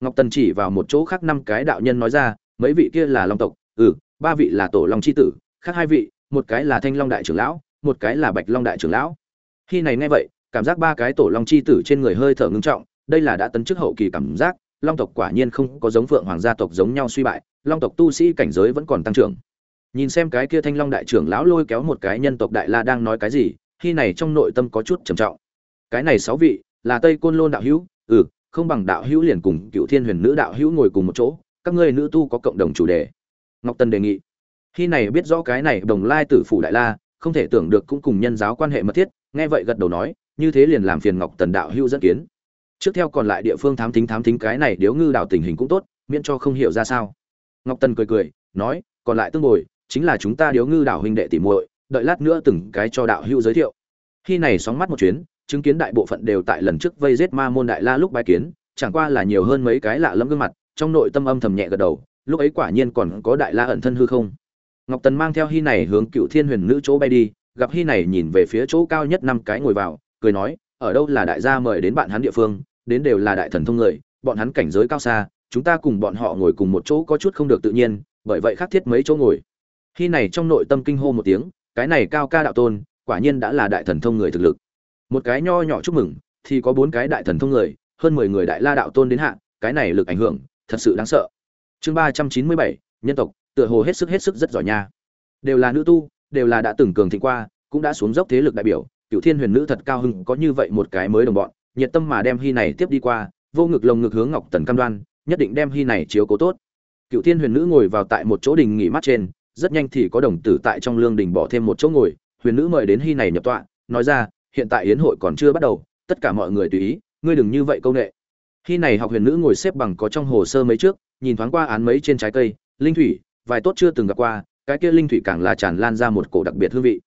Ngọc tần chỉ vào một chỗ khác năm cái đạo nhân nói ra, mấy vị kia là long tộc ừ ba vị là tổ long chi tử, khác hai vị, một cái là thanh long đại trưởng lão, một cái là bạch long đại trưởng lão. Khi này nghe vậy cảm giác ba cái tổ long chi tử trên người hơi thở ngưng trọng, đây là đã tấn chức hậu kỳ cảm giác, long tộc quả nhiên không có giống phượng hoàng gia tộc giống nhau suy bại, long tộc tu sĩ cảnh giới vẫn còn tăng trưởng. Nhìn xem cái kia thanh long đại trưởng lão lôi kéo một cái nhân tộc đại la đang nói cái gì, khi này trong nội tâm có chút trầm trọng. Cái này sáu vị, là tây côn lôn đạo hữu ừ không bằng đạo hữu liền cùng cựu thiên huyền nữ đạo hữu ngồi cùng một chỗ, các ngươi nữ tu có cộng đồng chủ đề. Ngọc tần đề nghị. Khi này biết rõ cái này đồng lai tử phủ đại la, không thể tưởng được cũng cùng nhân giáo quan hệ mật thiết, nghe vậy gật đầu nói như thế liền làm phiền ngọc tần đạo hưu dẫn kiến. Trước theo còn lại địa phương thám thính thám thính cái này điếu ngư đạo tình hình cũng tốt, miễn cho không hiểu ra sao. Ngọc tần cười cười, nói, còn lại tương bồi, chính là chúng ta điếu ngư đảo huynh đệ tỉ muội, đợi lát nữa từng cái cho đạo hưu giới thiệu. Khi này sóng mắt một chuyến, chứng kiến đại bộ phận đều tại lần trước vây giết ma môn đại la lúc bái kiến, chẳng qua là nhiều hơn mấy cái lạ lẫm gương mặt, trong nội tâm âm thầm nhẹ gật đầu, lúc ấy quả nhiên còn có đại la ẩn thân hư không. Ngọc tần mang theo hy này hướng cựu thiên huyền nữ chỗ bay đi, gặp hy này nhìn về phía chỗ cao nhất năm cái ngồi vào cười nói, ở đâu là đại gia mời đến bạn hắn địa phương, đến đều là đại thần thông người, bọn hắn cảnh giới cao xa, chúng ta cùng bọn họ ngồi cùng một chỗ có chút không được tự nhiên, bởi vậy khắc thiết mấy chỗ ngồi. Khi này trong nội tâm kinh hô một tiếng, cái này cao ca đạo tôn, quả nhiên đã là đại thần thông người thực lực. Một cái nho nhỏ chúc mừng, thì có bốn cái đại thần thông người, hơn mười người đại la đạo tôn đến hạ, cái này lực ảnh hưởng, thật sự đáng sợ. Chương ba trăm chín mươi bảy, nhân tộc, tựa hồ hết sức hết sức rất giỏi nha. Đều là nữ tu, đều là đã từng cường thịnh qua, cũng đã xuống dốc thế lực đại biểu cựu thiên huyền nữ thật cao hưng, có như vậy một cái mới đồng bọn, nhiệt tâm mà đem hy này tiếp đi qua, vô ngực lồng ngực hướng ngọc tần cam đoan, nhất định đem hy này chiếu cố tốt. Cựu thiên huyền nữ ngồi vào tại một chỗ đình nghỉ mát trên, rất nhanh thì có đồng tử tại trong lương đình bỏ thêm một chỗ ngồi, huyền nữ mời đến hy này nhập tọa, nói ra, hiện tại yến hội còn chưa bắt đầu, tất cả mọi người tùy ý, ngươi đừng như vậy công nghệ khi này học huyền nữ ngồi xếp bằng có trong hồ sơ mấy trước, nhìn thoáng qua án mấy trên trái cây, linh thủy, vài tốt chưa từng gặp qua, cái kia linh thủy càng là tràn lan ra một cổ đặc biệt hương vị.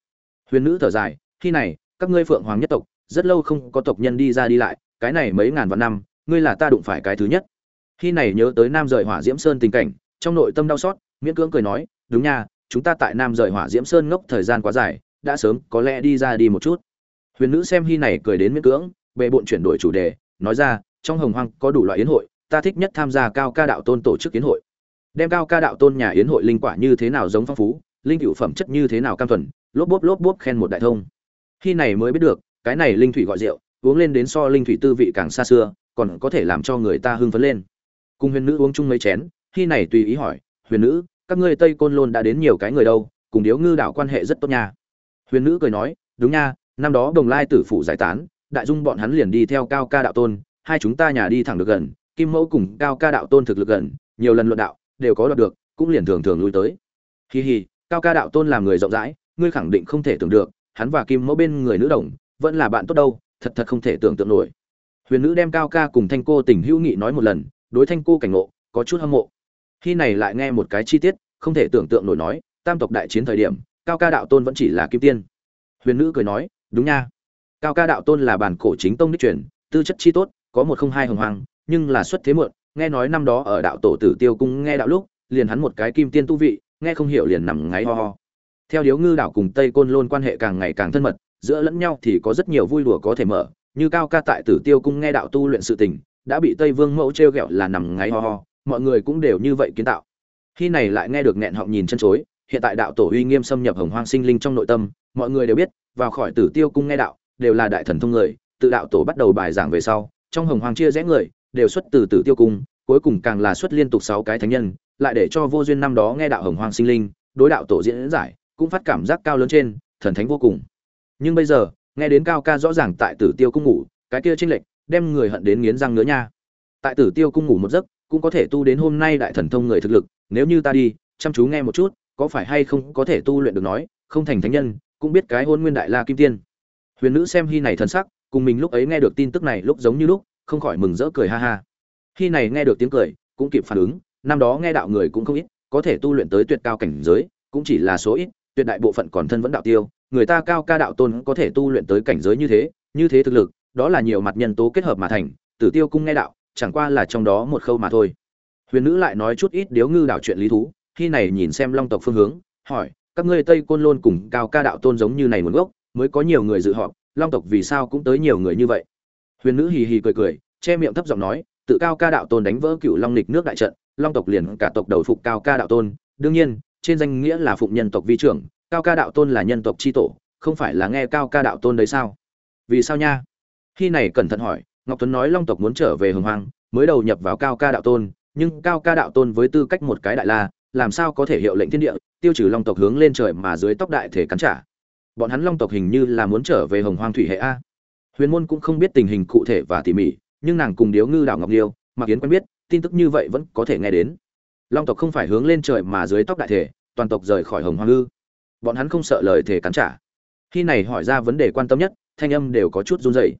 Huyền nữ thở dài khi này các ngươi phượng hoàng nhất tộc, rất lâu không có tộc nhân đi ra đi lại, cái này mấy ngàn vạn năm, ngươi là ta đụng phải cái thứ nhất. Khi này nhớ tới nam rời hỏa diễm sơn tình cảnh, trong nội tâm đau xót, miễn cưỡng cười nói, đúng nha, chúng ta tại nam rời hỏa diễm sơn ngốc thời gian quá dài, đã sớm, có lẽ đi ra đi một chút. Huyền nữ xem hy này cười đến miễn cưỡng, bệ bộn chuyển đổi chủ đề, nói ra, trong hồng hoang có đủ loại yến hội, ta thích nhất tham gia cao ca đạo tôn tổ chức yến hội. Đem cao ca đạo tôn nhà yến hội linh quả như thế nào giống phong phú, linh cựu phẩm chất như thế nào cam thuần, lốp bốp lốp bốp khen một đại thông khi này mới biết được, cái này linh thủy gọi rượu, uống lên đến so linh thủy tư vị càng xa xưa, còn có thể làm cho người ta hưng phấn lên. Cùng huyền nữ uống chung mấy chén, khi này tùy ý hỏi, huyền nữ, các ngươi tây côn lôn đã đến nhiều cái người đâu? Cùng điếu ngư đảo quan hệ rất tốt nha. Huyền nữ cười nói, đúng nha, năm đó đồng lai tử phụ giải tán, đại dung bọn hắn liền đi theo cao ca đạo tôn, hai chúng ta nhà đi thẳng được gần, kim mẫu cùng cao ca đạo tôn thực lực gần, nhiều lần luận đạo, đều có đoạt được, cũng liền thường thường lui tới. Hi hi cao ca đạo tôn làm người rộng rãi, ngươi khẳng định không thể tưởng được hắn và kim mẫu bên người nữ đồng, vẫn là bạn tốt đâu, thật thật không thể tưởng tượng nổi. Huyền nữ đem cao ca cùng thanh cô tình hữu nghị nói một lần, đối thanh cô cảnh ngộ, có chút hâm mộ. Khi này lại nghe một cái chi tiết, không thể tưởng tượng nổi nói, tam tộc đại chiến thời điểm, cao ca đạo tôn vẫn chỉ là kim tiên. Huyền nữ cười nói, đúng nha. Cao ca đạo tôn là bản cổ chính tông đích truyền, tư chất chi tốt, có một không hai hồng hoàng nhưng là xuất thế muộn, nghe nói năm đó ở đạo tổ tử tiêu cung nghe đạo lúc, liền hắn một cái kim tiên tu vị, nghe không hiểu liền nằm ngáy ho ho theo điếu ngư đảo cùng tây côn lôn quan hệ càng ngày càng thân mật, giữa lẫn nhau thì có rất nhiều vui đùa có thể mở, như cao ca tại tử tiêu cung nghe đạo tu luyện sự tình, đã bị tây vương mẫu t r e o g ẹ o là nằm ngáy ho ho, mọi người cũng đều như vậy kiến tạo. Khi này lại nghe được nghẹn họng nhìn chân chối, hiện tại đạo tổ uy nghiêm xâm nhập hồng hoang sinh linh trong nội tâm, mọi người đều biết, vào khỏi tử tiêu cung nghe đạo, đều là đại thần thông người, tự đạo tổ bắt đầu bài giảng về sau, trong hồng hoang chia rẽ người, đều xuất từ tử tiêu cung, cuối cùng càng là xuất liên tục sáu cái thánh nhân, lại để cho vô duyên năm đó nghe đạo hồng hoang sinh linh, đối đạo tổ diễn giải cũng phát cảm giác cao lớn trên, thần thánh vô cùng. Nhưng bây giờ, nghe đến cao ca rõ ràng tại tử tiêu cung ngủ, cái kia trinh lệch đem người hận đến nghiến răng nữa nha. Tại tử tiêu cung ngủ một giấc, cũng có thể tu đến hôm nay đại thần thông người thực lực, nếu như ta đi, chăm chú nghe một chút, có phải hay không có thể tu luyện được nói, không thành thánh nhân, cũng biết cái hôn nguyên đại la kim tiên. Huyền nữ xem hy này thần sắc, cùng mình lúc ấy nghe được tin tức này lúc giống như lúc, không khỏi mừng rỡ cười ha ha. Khi này nghe được tiếng cười, cũng kịp phản ứng, năm đó nghe đạo người cũng không ít, có thể tu luyện tới tuyệt cao cảnh giới, cũng chỉ là số ít tuyệt đại bộ phận còn thân vẫn đạo tiêu, người ta cao ca đạo tôn có thể tu luyện tới cảnh giới như thế như thế thực lực, đó là nhiều mặt nhân tố kết hợp mà thành, tử tiêu cung nghe đạo, chẳng qua là trong đó một khâu mà thôi. Huyền nữ lại nói chút ít điếu ngư đạo chuyện lý thú, khi này nhìn xem long tộc phương hướng, hỏi, các ngươi tây côn lôn cùng cao ca đạo tôn giống như này nguồn gốc, mới có nhiều người dự họp, long tộc vì sao cũng tới nhiều người như vậy? Huyền nữ hì hì cười cười, che miệng thấp giọng nói, tự cao ca đạo tôn đánh vỡ cựu long lịch nước đại trận, long tộc liền cả tộc đầu phục cao ca đạo tôn, đương nhiên trên danh nghĩa là phụng nhân tộc vi trưởng, cao ca đạo tôn là nhân tộc c tổ, không phải là nghe cao ca đạo tôn đấy sao? Vì sao nha? Khi này cẩn thận hỏi, ngọc tuấn nói long tộc muốn trở về hồng hoang, mới đầu nhập vào cao ca đạo tôn, nhưng cao ca đạo tôn với tư cách một cái đại la, làm sao có thể hiệu lệnh thiên địa, tiêu trừ long tộc hướng lên trời mà dưới tóc đại thể cắn trả? Bọn hắn long tộc hình như là muốn trở về hồng hoang thủy hệ a. Huyền môn cũng không biết tình hình cụ thể và tỉ mỉ, nhưng nàng cùng điếu ngư đảo ngọc liêu mặc kiến quen biết, tin tức như vậy vẫn có thể nghe đến long tộc không phải hướng lên trời mà dưới tóc đại thể, toàn tộc rời khỏi hồng hoang ư. Bọn hắn không sợ lời thể cắn trả. Khi này hỏi ra vấn đề quan tâm nhất, thanh âm đều có chút run rẩy.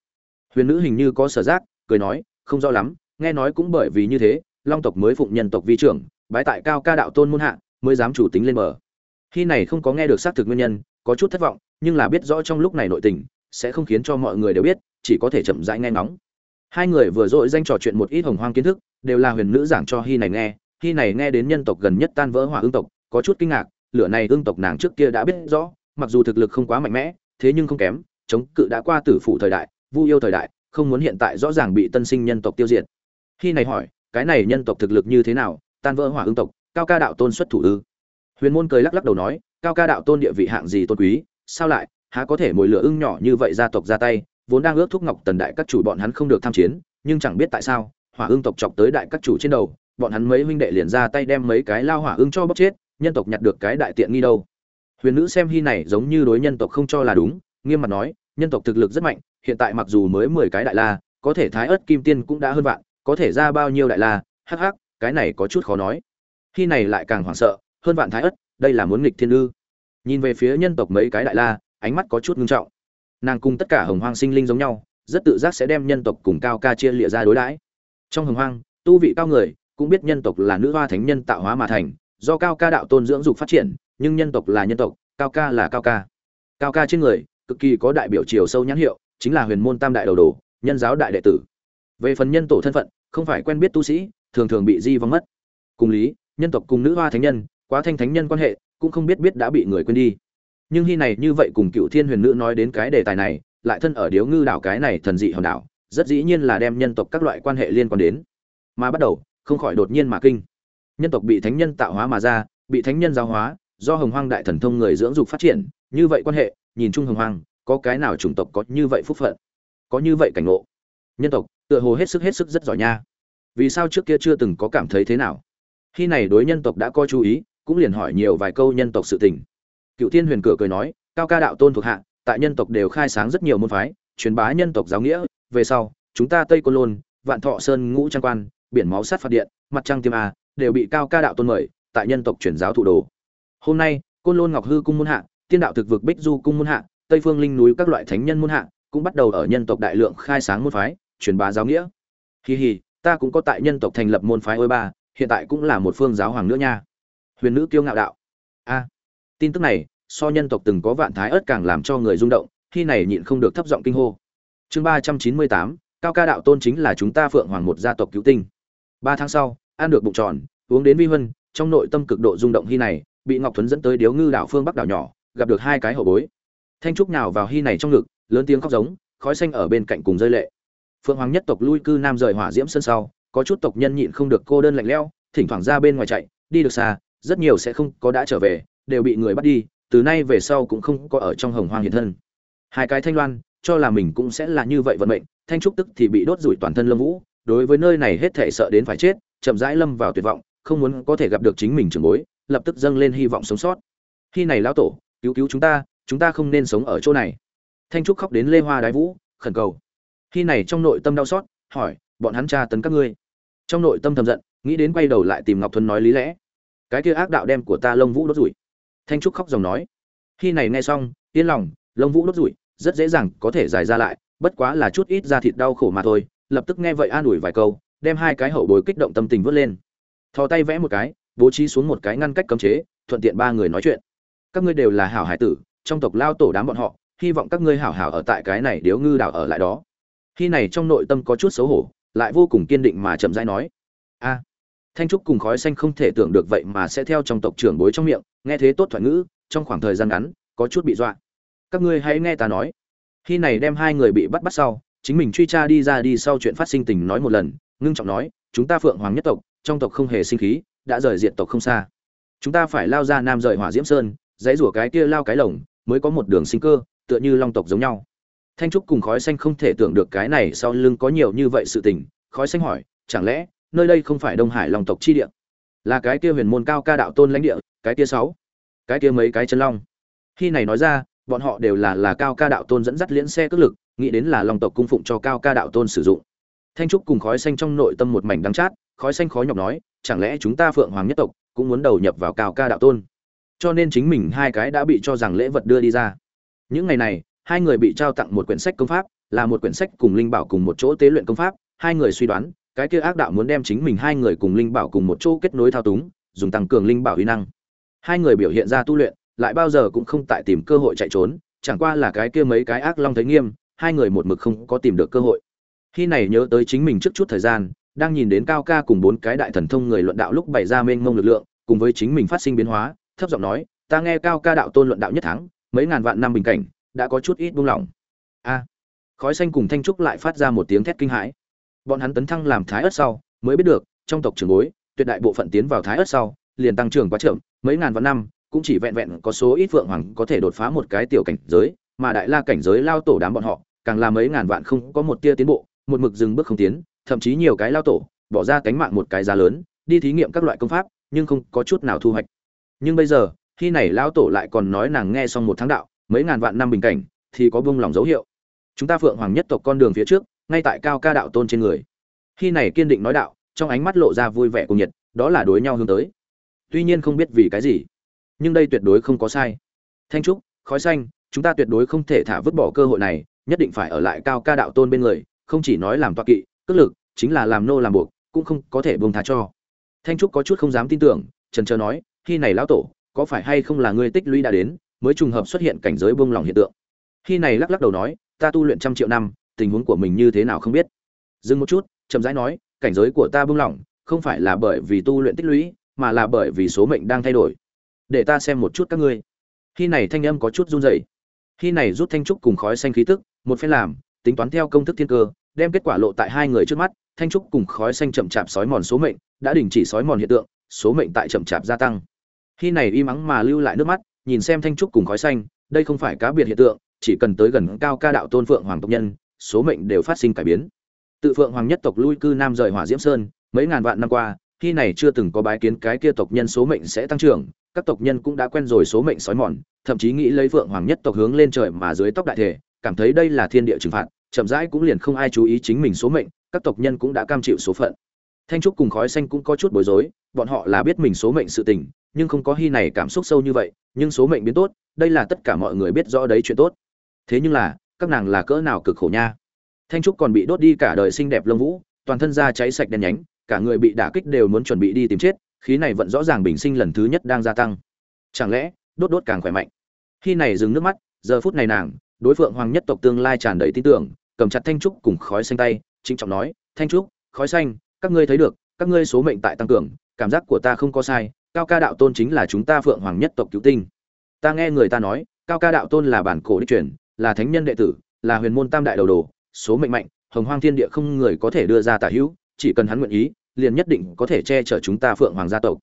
Huyền nữ hình như có sở giác, cười nói, không rõ lắm, nghe nói cũng bởi vì như thế, long tộc mới phụng nhân tộc vi trưởng, bái tại cao ca đạo tôn môn hạ, mới dám chủ tính lên mở khi này không có nghe được xác thực nguyên nhân, có chút thất vọng, nhưng là biết rõ trong lúc này nội tình, sẽ không khiến cho mọi người đều biết, chỉ có thể chậm rãi nghe ngóng. Hai người vừa dội danh trò chuyện một ít hồng hoang kiến thức, đều là huyền nữ giảng cho hy này nghe khi này nghe đến nhân tộc gần nhất tan vỡ hỏa ương tộc, có chút kinh ngạc, lửa này ương tộc nàng trước kia đã biết rõ, mặc dù thực lực không quá mạnh mẽ, thế nhưng không kém, chống cự đã qua tử phủ thời đại, vu yêu thời đại, không muốn hiện tại rõ ràng bị tân sinh nhân tộc tiêu diệt. Khi này hỏi, cái này nhân tộc thực lực như thế nào, tan vỡ hỏa ương tộc, cao ca đạo tôn xuất thủ ư? Huyền môn cười lắc lắc đầu nói, cao ca đạo tôn địa vị hạng gì tôn quý, sao lại, há có thể mồi lửa ưng nhỏ như vậy gia tộc ra tay, vốn đang ước thúc ngọc tần đại các chủ bọn hắn không được tham chiến, nhưng chẳng biết tại sao, hỏa ưng tộc chọc tới đại các chủ trên đầu bọn hắn mấy huynh đệ liền ra tay đem mấy cái lao hỏa ưng cho bóc chết, nhân tộc nhặt được cái đại tiện nghi đâu. Huyền nữ xem hy này giống như đối nhân tộc không cho là đúng, nghiêm mặt nói, nhân tộc thực lực rất mạnh, hiện tại mặc dù mới mười cái đại la, có thể thái ớt kim tiên cũng đã hơn vạn, có thể ra bao nhiêu đại la, hắc hắc, cái này có chút khó nói. Khi này lại càng hoảng sợ, hơn vạn thái ớt, đây là muốn nghịch thiên ư. Nhìn về phía nhân tộc mấy cái đại la, ánh mắt có chút ngưng trọng. Nàng cùng tất cả hồng hoang sinh linh giống nhau, rất tự giác sẽ đem nhân tộc cùng cao ca chia lịa ra đối đãi. Trong hồng hoang, tu vị cao người cũng biết nhân tộc là nữ hoa thánh nhân tạo hóa mà thành, do cao ca đạo tôn dưỡng dục phát triển, nhưng nhân tộc là nhân tộc, cao ca là cao ca. Cao ca trên người, cực kỳ có đại biểu chiều sâu nhãn hiệu, chính là huyền môn tam đại đầu đồ, nhân giáo đại đệ tử. Về phần nhân tổ thân phận, không phải quen biết tu sĩ, thường thường bị di vong mất. Cùng lý, nhân tộc cùng nữ hoa thánh nhân, quá thanh thánh nhân quan hệ, cũng không biết biết đã bị người quên đi. Nhưng hy này như vậy cùng cựu thiên huyền nữ nói đến cái đề tài này, lại thân ở điếu ngư đảo cái này thần dị hòn đảo, rất dĩ nhiên là đem nhân tộc các loại quan hệ liên quan đến. Mà bắt đầu không khỏi đột nhiên mà kinh. Nhân tộc bị thánh nhân tạo hóa mà ra, bị thánh nhân giáo hóa, do hồng hoang đại thần thông người dưỡng dục phát triển, như vậy quan hệ, nhìn chung hồng hoang, có cái nào chủng tộc có như vậy phúc phận, có như vậy cảnh ngộ? Nhân tộc, tựa hồ hết sức hết sức rất giỏi nha. Vì sao trước kia chưa từng có cảm thấy thế nào? Khi này đối nhân tộc đã có chú ý, cũng liền hỏi nhiều vài câu nhân tộc sự tình. Cựu thiên huyền cửa cười nói, cao ca đạo tôn thuộc hạ, tại nhân tộc đều khai sáng rất nhiều môn phái, truyền bá nhân tộc giáo nghĩa, về sau, chúng ta tây côn lôn, vạn thọ sơn ngũ trang quan biển máu sát phạt điện, mặt trăng tiêm a, đều bị cao ca đạo tôn mời, tại nhân tộc truyền giáo thụ đồ. Hôm nay, côn lôn ngọc hư cung môn hạ, tiên đạo thực vực bích du cung môn hạ, tây phương linh núi các loại thánh nhân môn hạ, cũng bắt đầu ở nhân tộc đại lượng khai sáng môn phái, truyền bá giáo nghĩa. Hì hì ta cũng có tại nhân tộc thành lập môn phái ôi ba, hiện tại cũng là một phương giáo hoàng nữa nha. Huyền nữ kiêu ngạo đạo. A. Tin tức này, so nhân tộc từng có vạn thái ớt càng làm cho người rung động, khi này nhịn không được thấp giọng kinh hô. Chương ba trăm chín mươi tám, cao ca đạo tôn chính là chúng ta phượng hoàng một gia tộc cứu tinh ba tháng sau, ăn được bụng tròn, uống đến vi huân, trong nội tâm cực độ rung động hy này, bị ngọc thuấn dẫn tới điếu ngư đảo phương bắc đảo nhỏ, gặp được hai cái hậu bối. Thanh trúc nào vào hy này trong ngực, lớn tiếng khóc giống, khói xanh ở bên cạnh cùng rơi lệ. Phượng hoàng nhất tộc lui cư nam rời hỏa diễm sân sau, có chút tộc nhân nhịn không được cô đơn lạnh lẽo, thỉnh thoảng ra bên ngoài chạy, đi được xa, rất nhiều sẽ không có đã trở về, đều bị người bắt đi, từ nay về sau cũng không có ở trong hồng hoang hiện thân. Hai cái thanh loan, cho là mình cũng sẽ là như vậy vận mệnh, thanh trúc tức thì bị đốt rủi toàn thân lâm vũ đối với nơi này hết thể sợ đến phải chết, chậm rãi lâm vào tuyệt vọng, không muốn có thể gặp được chính mình trường bối, lập tức dâng lên hy vọng sống sót. Khi này lão tổ, cứu cứu chúng ta chúng ta không nên sống ở chỗ này. Thanh trúc khóc đến lê hoa đái vũ, khẩn cầu. Khi này trong nội tâm đau xót, hỏi, bọn hắn tra tấn các ngươi? Trong nội tâm thầm giận, nghĩ đến quay đầu lại tìm ngọc thuần nói lý lẽ. Cái kia ác đạo đem của ta lông vũ đốt rủi. Thanh trúc khóc dòng nói. Khi này nghe xong, yên lòng, lông vũ đốt rủi, rất dễ dàng có thể giải ra lại, bất quá là chút ít da thịt đau khổ mà thôi lập tức nghe vậy an ủi vài câu, đem hai cái hậu bối kích động tâm tình vớt lên. Thò tay vẽ một cái, bố trí xuống một cái ngăn cách cấm chế, thuận tiện ba người nói chuyện. Các ngươi đều là hảo hải tử, trong tộc lao tổ đám bọn họ, hy vọng các ngươi hảo hảo ở tại cái này điếu ngư đảo ở lại đó. Khi này trong nội tâm có chút xấu hổ, lại vô cùng kiên định mà chậm rãi nói, a, thanh trúc cùng khói xanh không thể tưởng được vậy mà sẽ theo trong tộc trưởng bối trong miệng, nghe thế tốt thoại ngữ, trong khoảng thời gian ngắn, có chút bị dọa. Các ngươi hãy nghe ta nói. Khi này đem hai người bị bắt bắt sau chính mình truy tra đi ra đi sau chuyện phát sinh tình nói một lần, ngưng trọng nói, chúng ta phượng hoàng nhất tộc, trong tộc không hề sinh khí, đã rời diện tộc không xa. Chúng ta phải lao ra nam rời hỏa diễm sơn, dãy rủa cái kia lao cái lồng, mới có một đường sinh cơ, tựa như long tộc giống nhau. Thanh trúc cùng khói xanh không thể tưởng được cái này sau lưng có nhiều như vậy sự tình. Khói xanh hỏi, chẳng lẽ nơi đây không phải đông hải long tộc chi địa? Là cái kia huyền môn cao ca đạo tôn lãnh địa, cái kia sáu, cái kia mấy cái chân long? Khi này nói ra, bọn họ đều là là cao ca đạo tôn dẫn dắt liễn xe cước lực nghĩ đến là long tộc cung phụng cho cao ca đạo tôn sử dụng. Thanh trúc cùng khói xanh trong nội tâm một mảnh đắng chát, khói xanh khó nhọc nói, chẳng lẽ chúng ta phượng hoàng nhất tộc cũng muốn đầu nhập vào cao ca đạo tôn? Cho nên chính mình hai cái đã bị cho rằng lễ vật đưa đi ra. Những ngày này, hai người bị trao tặng một quyển sách công pháp, là một quyển sách cùng linh bảo cùng một chỗ tế luyện công pháp, hai người suy đoán, cái kia ác đạo muốn đem chính mình hai người cùng linh bảo cùng một chỗ kết nối thao túng, dùng tăng cường linh bảo uy năng. Hai người biểu hiện ra tu luyện, lại bao giờ cũng không tại tìm cơ hội chạy trốn, chẳng qua là cái kia mấy cái ác long thấy nghiêm hai người một mực không có tìm được cơ hội. Khi này nhớ tới chính mình trước chút thời gian, đang nhìn đến cao ca cùng bốn cái đại thần thông người luận đạo lúc bày ra mênh mông lực lượng, cùng với chính mình phát sinh biến hóa, thấp giọng nói, ta nghe cao ca đạo tôn luận đạo nhất thắng, mấy ngàn vạn năm bình cảnh, đã có chút ít buông lỏng. A. Khói xanh cùng thanh trúc lại phát ra một tiếng thét kinh hãi. Bọn hắn tấn thăng làm thái ớt sau, mới biết được, trong tộc trưởng bối, tuyệt đại bộ phận tiến vào thái ớt sau, liền tăng trưởng quá chậm, mấy ngàn vạn năm, cũng chỉ vẹn vẹn có số ít vượng hoàng có thể đột phá một cái tiểu cảnh giới mà đại la cảnh giới lao tổ đám bọn họ, càng là mấy ngàn vạn không có một tia tiến bộ, một mực dừng bước không tiến, thậm chí nhiều cái lao tổ, bỏ ra cánh mạng một cái giá lớn, đi thí nghiệm các loại công pháp, nhưng không có chút nào thu hoạch. Nhưng bây giờ, khi này lao tổ lại còn nói nàng nghe xong một tháng đạo, mấy ngàn vạn năm bình cảnh, thì có vung lòng dấu hiệu. Chúng ta phượng hoàng nhất tộc con đường phía trước, ngay tại cao ca đạo tôn trên người. Khi này kiên định nói đạo, trong ánh mắt lộ ra vui vẻ cùng nhiệt, đó là đối nhau hướng tới. Tuy nhiên không biết vì cái gì, nhưng đây tuyệt đối không có sai. Thanh trúc, khói xanh chúng ta tuyệt đối không thể thả vứt bỏ cơ hội này, nhất định phải ở lại cao ca đạo tôn bên người, không chỉ nói làm toa kỵ cất lực, chính là làm nô làm buộc, cũng không có thể buông tha cho. Thanh trúc có chút không dám tin tưởng, trần trờ nói, khi này lão tổ, có phải hay không là ngươi tích lũy đã đến, mới trùng hợp xuất hiện cảnh giới buông lỏng hiện tượng? Khi này lắc lắc đầu nói, ta tu luyện trăm triệu năm, tình huống của mình như thế nào không biết. Dừng một chút, chậm rãi nói, cảnh giới của ta buông lỏng, không phải là bởi vì tu luyện tích lũy, mà là bởi vì số mệnh đang thay đổi. Để ta xem một chút các ngươi. Khi này thanh âm có chút run rẩy khi này rút thanh trúc cùng khói xanh khí tức, một phen làm, tính toán theo công thức thiên cơ, đem kết quả lộ tại hai người trước mắt, thanh trúc cùng khói xanh chậm chạp sói mòn số mệnh, đã đình chỉ sói mòn hiện tượng, số mệnh tại chậm chạp gia tăng. Khi này y mắng mà lưu lại nước mắt, nhìn xem thanh trúc cùng khói xanh, đây không phải cá biệt hiện tượng, chỉ cần tới gần cao ca đạo tôn phượng hoàng tộc nhân, số mệnh đều phát sinh cải biến. Tự phượng hoàng nhất tộc lui cư nam rời hỏa diễm sơn, mấy ngàn vạn năm qua khi này chưa từng có bái kiến cái kia tộc nhân số mệnh sẽ tăng trưởng, các tộc nhân cũng đã quen rồi số mệnh sói mòn, thậm chí nghĩ lấy vượng hoàng nhất tộc hướng lên trời mà dưới tóc đại thể, cảm thấy đây là thiên địa trừng phạt, chậm rãi cũng liền không ai chú ý chính mình số mệnh, các tộc nhân cũng đã cam chịu số phận. Thanh trúc cùng khói xanh cũng có chút bối rối, bọn họ là biết mình số mệnh sự tình, nhưng không có hy này cảm xúc sâu như vậy, nhưng số mệnh biến tốt, đây là tất cả mọi người biết rõ đấy chuyện tốt. Thế nhưng là, các nàng là cỡ nào cực khổ nha. Thanh trúc còn bị đốt đi cả đời xinh đẹp lông vũ, toàn thân da cháy sạch đen nhánh cả người bị đả kích đều muốn chuẩn bị đi tìm chết, khí này vẫn rõ ràng bình sinh lần thứ nhất đang gia tăng. Chẳng lẽ, đốt đốt càng khỏe mạnh? Khi này dừng nước mắt, giờ phút này nàng, đối phượng hoàng nhất tộc tương lai tràn đầy tin tưởng, cầm chặt thanh trúc cùng khói xanh tay chính trọng nói, thanh trúc, khói xanh, các ngươi thấy được, các ngươi số mệnh tại tăng cường, cảm giác của ta không có sai, cao ca đạo tôn chính là chúng ta phượng hoàng nhất tộc cứu tinh. Ta nghe người ta nói, cao ca đạo tôn là bản cổ đích truyền, là thánh nhân đệ tử, là huyền môn tam đại đầu đồ, số mệnh mạnh, hồng hoang thiên địa không người có thể đưa ra tả hữu chỉ cần hắn nguyện ý, liền nhất định có thể che chở chúng ta phượng hoàng gia tộc.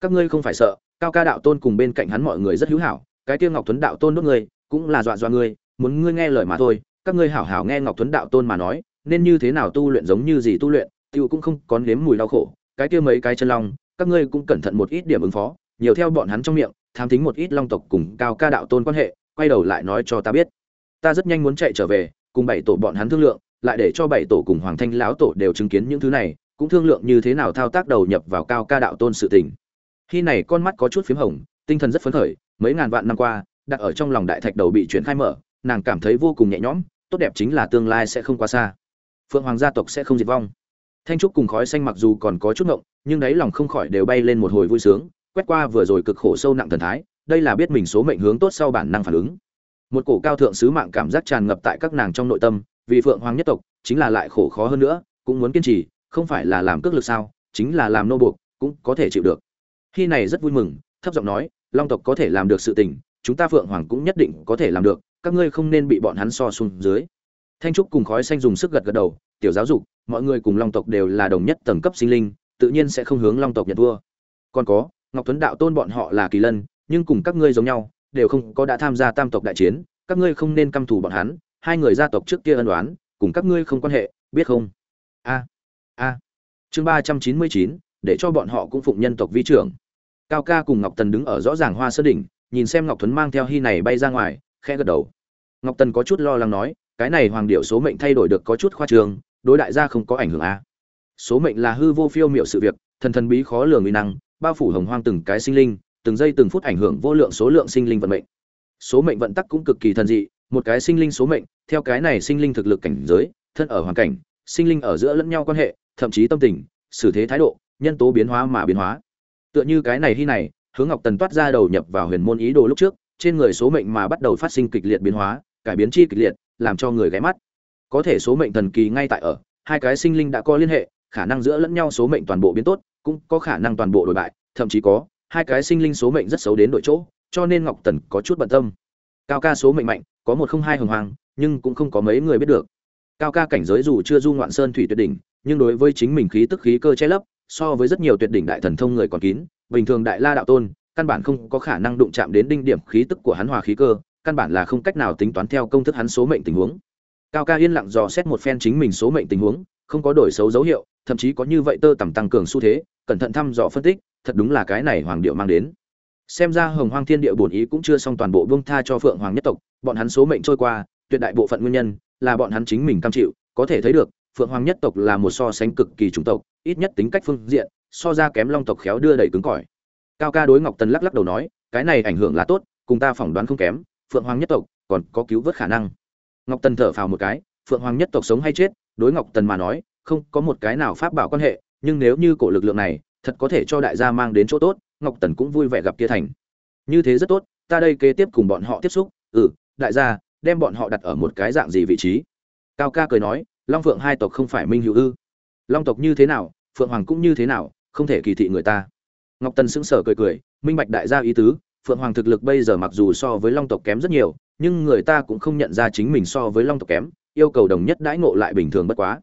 Các ngươi không phải sợ, cao ca đạo tôn cùng bên cạnh hắn mọi người rất hữu hảo, cái kia ngọc tuấn đạo tôn đốt ngươi, cũng là dọa dọa ngươi, muốn ngươi nghe lời mà thôi, các ngươi hảo hảo nghe ngọc tuấn đạo tôn mà nói, nên như thế nào tu luyện giống như gì tu luyện tiêu cũng không có nếm mùi đau khổ, cái kia mấy cái chân long, các ngươi cũng cẩn thận một ít điểm ứng phó, nhiều theo bọn hắn trong miệng, tham thính một ít long tộc cùng cao ca đạo tôn quan hệ, quay đầu lại nói cho ta biết. Ta rất nhanh muốn chạy trở về, cùng bảy tổ bọn hắn thương lượng lại để cho bảy tổ cùng hoàng thanh lão tổ đều chứng kiến những thứ này, cũng thương lượng như thế nào thao tác đầu nhập vào cao ca đạo tôn sự tình. Khi này con mắt có chút phím hồng, tinh thần rất phấn khởi, mấy ngàn vạn năm qua, đặt ở trong lòng đại thạch đầu bị chuyển khai mở, nàng cảm thấy vô cùng nhẹ nhõm, tốt đẹp chính là tương lai sẽ không quá xa. Phượng hoàng gia tộc sẽ không diệt vong. Thanh trúc cùng khói xanh mặc dù còn có chút ngộng, nhưng đáy lòng không khỏi đều bay lên một hồi vui sướng, quét qua vừa rồi cực khổ sâu nặng thần thái, đây là biết mình số mệnh hướng tốt sau bản năng phản ứng một cổ cao thượng sứ mạng cảm giác tràn ngập tại các nàng trong nội tâm, vì phượng hoàng nhất tộc, chính là lại khổ khó hơn nữa, cũng muốn kiên trì, không phải là làm cước lực sao, chính là làm nô buộc, cũng có thể chịu được. Khi này rất vui mừng, thấp giọng nói, long tộc có thể làm được sự tình, chúng ta phượng hoàng cũng nhất định có thể làm được, các ngươi không nên bị bọn hắn so xuống dưới. Thanh trúc cùng khói xanh dùng sức gật gật đầu, tiểu giáo dục, mọi người cùng long tộc đều là đồng nhất tầng cấp sinh linh, tự nhiên sẽ không hướng long tộc nhận vua còn có, ngọc tuấn đạo tôn bọn họ là kỳ lân, nhưng cùng các ngươi giống nhau đều không có đã tham gia tam tộc đại chiến, các ngươi không nên căm thù bọn hắn, hai người gia tộc trước kia ân đoán cùng các ngươi không quan hệ, biết không? A a. Chương ba trăm chín mươi chín, để cho bọn họ cũng phụng nhân tộc vi trưởng. Cao ca cùng ngọc tần đứng ở rõ ràng hoa sơ đỉnh, nhìn xem ngọc Thuấn mang theo hy này bay ra ngoài, khẽ gật đầu. Ngọc tần có chút lo lắng nói, cái này hoàng điệu số mệnh thay đổi được có chút khoa trường đối đại gia không có ảnh hưởng a. Số mệnh là hư vô phiêu miệu sự việc, thần thần bí khó lường uy năng, bao phủ hồng hoang từng cái sinh linh từng giây từng phút ảnh hưởng vô lượng số lượng sinh linh vận mệnh. Số mệnh vận tắc cũng cực kỳ thần dị, một cái sinh linh số mệnh, theo cái này sinh linh thực lực cảnh giới, thân ở hoàn cảnh, sinh linh ở giữa lẫn nhau quan hệ, thậm chí tâm tình, xử thế thái độ, nhân tố biến hóa mà biến hóa. Tựa như cái này hy này, hướng ngọc tần toát ra đầu nhập vào huyền môn ý đồ lúc trước, trên người số mệnh mà bắt đầu phát sinh kịch liệt biến hóa, cải biến chi kịch liệt, làm cho người ghé mắt. Có thể số mệnh thần kỳ ngay tại ở, hai cái sinh linh đã có liên hệ, khả năng giữa lẫn nhau số mệnh toàn bộ biến tốt, cũng có khả năng toàn bộ đổi bại, thậm chí có hai cái sinh linh số mệnh rất xấu đến đội chỗ, cho nên ngọc tần có chút bận tâm. Cao ca số mệnh mạnh, có một không hai hồng hoàng nhưng cũng không có mấy người biết được. Cao ca cảnh giới dù chưa du ngoạn sơn thủy tuyệt đỉnh, nhưng đối với chính mình khí tức khí cơ che lấp, so với rất nhiều tuyệt đỉnh đại thần thông người còn kín, bình thường đại la đạo tôn, căn bản không có khả năng đụng chạm đến đinh điểm khí tức của hắn hòa khí cơ, căn bản là không cách nào tính toán theo công thức hắn số mệnh tình huống. Cao ca yên lặng dò xét một phen chính mình số mệnh tình huống, không có đổi xấu dấu hiệu, thậm chí có như vậy tơ tầm tăng cường xu thế, cẩn thận thăm dò phân tích thật đúng là cái này hoàng điệu mang đến. Xem ra hồng hoang thiên địa bổn ý cũng chưa xong toàn bộ vương tha cho phượng hoàng nhất tộc, bọn hắn số mệnh trôi qua, tuyệt đại bộ phận nguyên nhân là bọn hắn chính mình cam chịu, có thể thấy được, phượng hoàng nhất tộc là một so sánh cực kỳ chủng tộc, ít nhất tính cách phương diện, so ra kém long tộc khéo đưa đẩy cứng cỏi. Cao ca đối ngọc tần lắc lắc đầu nói, cái này ảnh hưởng là tốt, cùng ta phỏng đoán không kém, phượng hoàng nhất tộc còn có cứu vớt khả năng. Ngọc tần thở phào một cái, phượng hoàng nhất tộc sống hay chết, đối ngọc tần mà nói, không có một cái nào pháp bảo quan hệ, nhưng nếu như cổ lực lượng này thật có thể cho đại gia mang đến chỗ tốt, ngọc tần cũng vui vẻ gặp kia thành. Như thế rất tốt, ta đây kế tiếp cùng bọn họ tiếp xúc ừ đại gia, đem bọn họ đặt ở một cái dạng gì vị trí? Cao ca cười nói, long phượng hai tộc không phải minh hữu ư. Long tộc như thế nào, phượng hoàng cũng như thế nào, không thể kỳ thị người ta. Ngọc tần sững sờ cười cười, minh bạch đại gia ý tứ, phượng hoàng thực lực bây giờ mặc dù so với long tộc kém rất nhiều, nhưng người ta cũng không nhận ra chính mình so với long tộc kém, yêu cầu đồng nhất đãi ngộ lại bình thường bất quá.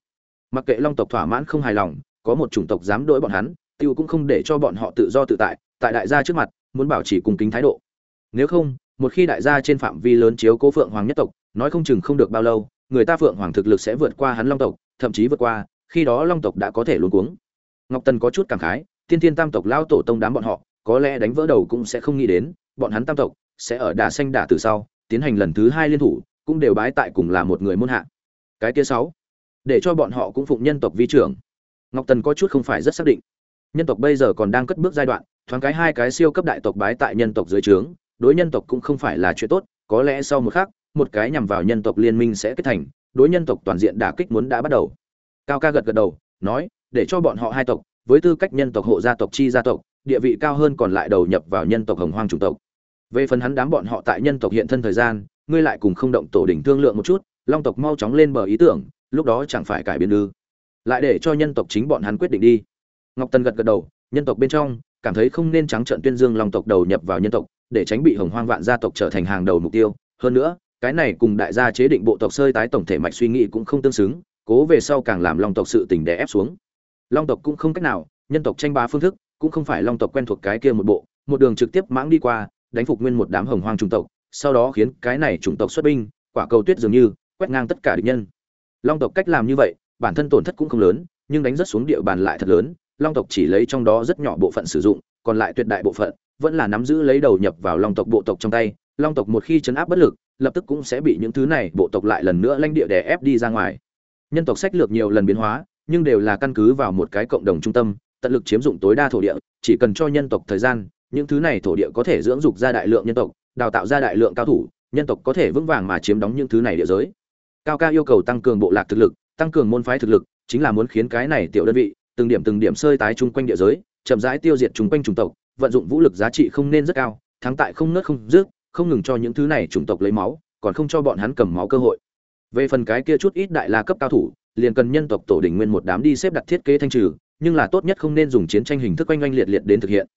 Mặc kệ long tộc thỏa mãn không hài lòng, có một chủng tộc dám đỗi bọn hắn tiêu cũng không để cho bọn họ tự do tự tại tại đại gia trước mặt, muốn bảo trì cùng kính thái độ. Nếu không, một khi đại gia trên phạm vi lớn chiếu cố phượng hoàng nhất tộc, nói không chừng không được bao lâu, người ta phượng hoàng thực lực sẽ vượt qua hắn long tộc, thậm chí vượt qua, khi đó long tộc đã có thể luống cuống. Ngọc tần có chút cảm khái, tiên thiên tam tộc lao tổ tông đám bọn họ, có lẽ đánh vỡ đầu cũng sẽ không nghĩ đến, bọn hắn tam tộc sẽ ở đà xanh đà từ sau, tiến hành lần thứ hai liên thủ, cũng đều bái tại cùng là một người môn hạ. Cái kia sáu, để cho bọn họ cũng phụng nhân tộc vi trưởng. Ngọc tần có chút không phải rất xác định nhân tộc bây giờ còn đang cất bước giai đoạn, thoáng cái hai cái siêu cấp đại tộc bái tại nhân tộc dưới trướng, đối nhân tộc cũng không phải là chuyện tốt, có lẽ sau một khắc, một cái nhằm vào nhân tộc liên minh sẽ kết thành, đối nhân tộc toàn diện đả kích muốn đã bắt đầu. Cao ca gật gật đầu, nói, để cho bọn họ hai tộc, với tư cách nhân tộc hộ gia tộc chi gia tộc, địa vị cao hơn còn lại đầu nhập vào nhân tộc hồng hoang chủng tộc. Về phần hắn đám bọn họ tại nhân tộc hiện thân thời gian, ngươi lại cùng không động tổ đỉnh thương lượng một chút, long tộc mau chóng lên bờ ý tưởng, lúc đó chẳng phải cải biến ư. Lại để cho nhân tộc chính bọn hắn quyết định đi ngọc Tần gật gật đầu, nhân tộc bên trong, cảm thấy không nên trắng trợn tuyên dương long tộc đầu nhập vào nhân tộc, để tránh bị hồng hoang vạn gia tộc trở thành hàng đầu mục tiêu. Hơn nữa, cái này cùng đại gia chế định bộ tộc sơi tái tổng thể mạch suy nghĩ cũng không tương xứng, cố về sau càng làm long tộc sự tình đè ép xuống. Long tộc cũng không cách nào, nhân tộc tranh ba phương thức, cũng không phải long tộc quen thuộc cái kia một bộ, một đường trực tiếp mãng đi qua, đánh phục nguyên một đám hồng hoang chủng tộc, sau đó khiến cái này chủng tộc xuất binh, quả cầu tuyết dường như, quét ngang tất cả địch nhân. Long tộc cách làm như vậy, bản thân tổn thất cũng không lớn, nhưng đánh rất xuống địa bàn lại thật lớn long tộc chỉ lấy trong đó rất nhỏ bộ phận sử dụng, còn lại tuyệt đại bộ phận vẫn là nắm giữ lấy đầu nhập vào long tộc bộ tộc trong tay. Long tộc một khi chấn áp bất lực, lập tức cũng sẽ bị những thứ này bộ tộc lại lần nữa lãnh địa đè ép đi ra ngoài. Nhân tộc sách lược nhiều lần biến hóa, nhưng đều là căn cứ vào một cái cộng đồng trung tâm, tận lực chiếm dụng tối đa thổ địa, chỉ cần cho nhân tộc thời gian, những thứ này thổ địa có thể dưỡng dục ra đại lượng nhân tộc, đào tạo ra đại lượng cao thủ, nhân tộc có thể vững vàng mà chiếm đóng những thứ này địa giới. Cao ca yêu cầu tăng cường bộ lạc thực lực, tăng cường môn phái thực lực, chính là muốn khiến cái này tiểu đơn vị từng điểm từng điểm sơi tái chung quanh địa giới, chậm rãi tiêu diệt chung quanh chủng tộc, vận dụng vũ lực giá trị không nên rất cao, thắng tại không nớt không rước không ngừng cho những thứ này chủng tộc lấy máu, còn không cho bọn hắn cầm máu cơ hội. Về phần cái kia chút ít đại la cấp cao thủ, liền cần nhân tộc tổ đỉnh nguyên một đám đi xếp đặt thiết kế thanh trừ, nhưng là tốt nhất không nên dùng chiến tranh hình thức oanh oanh liệt liệt đến thực hiện.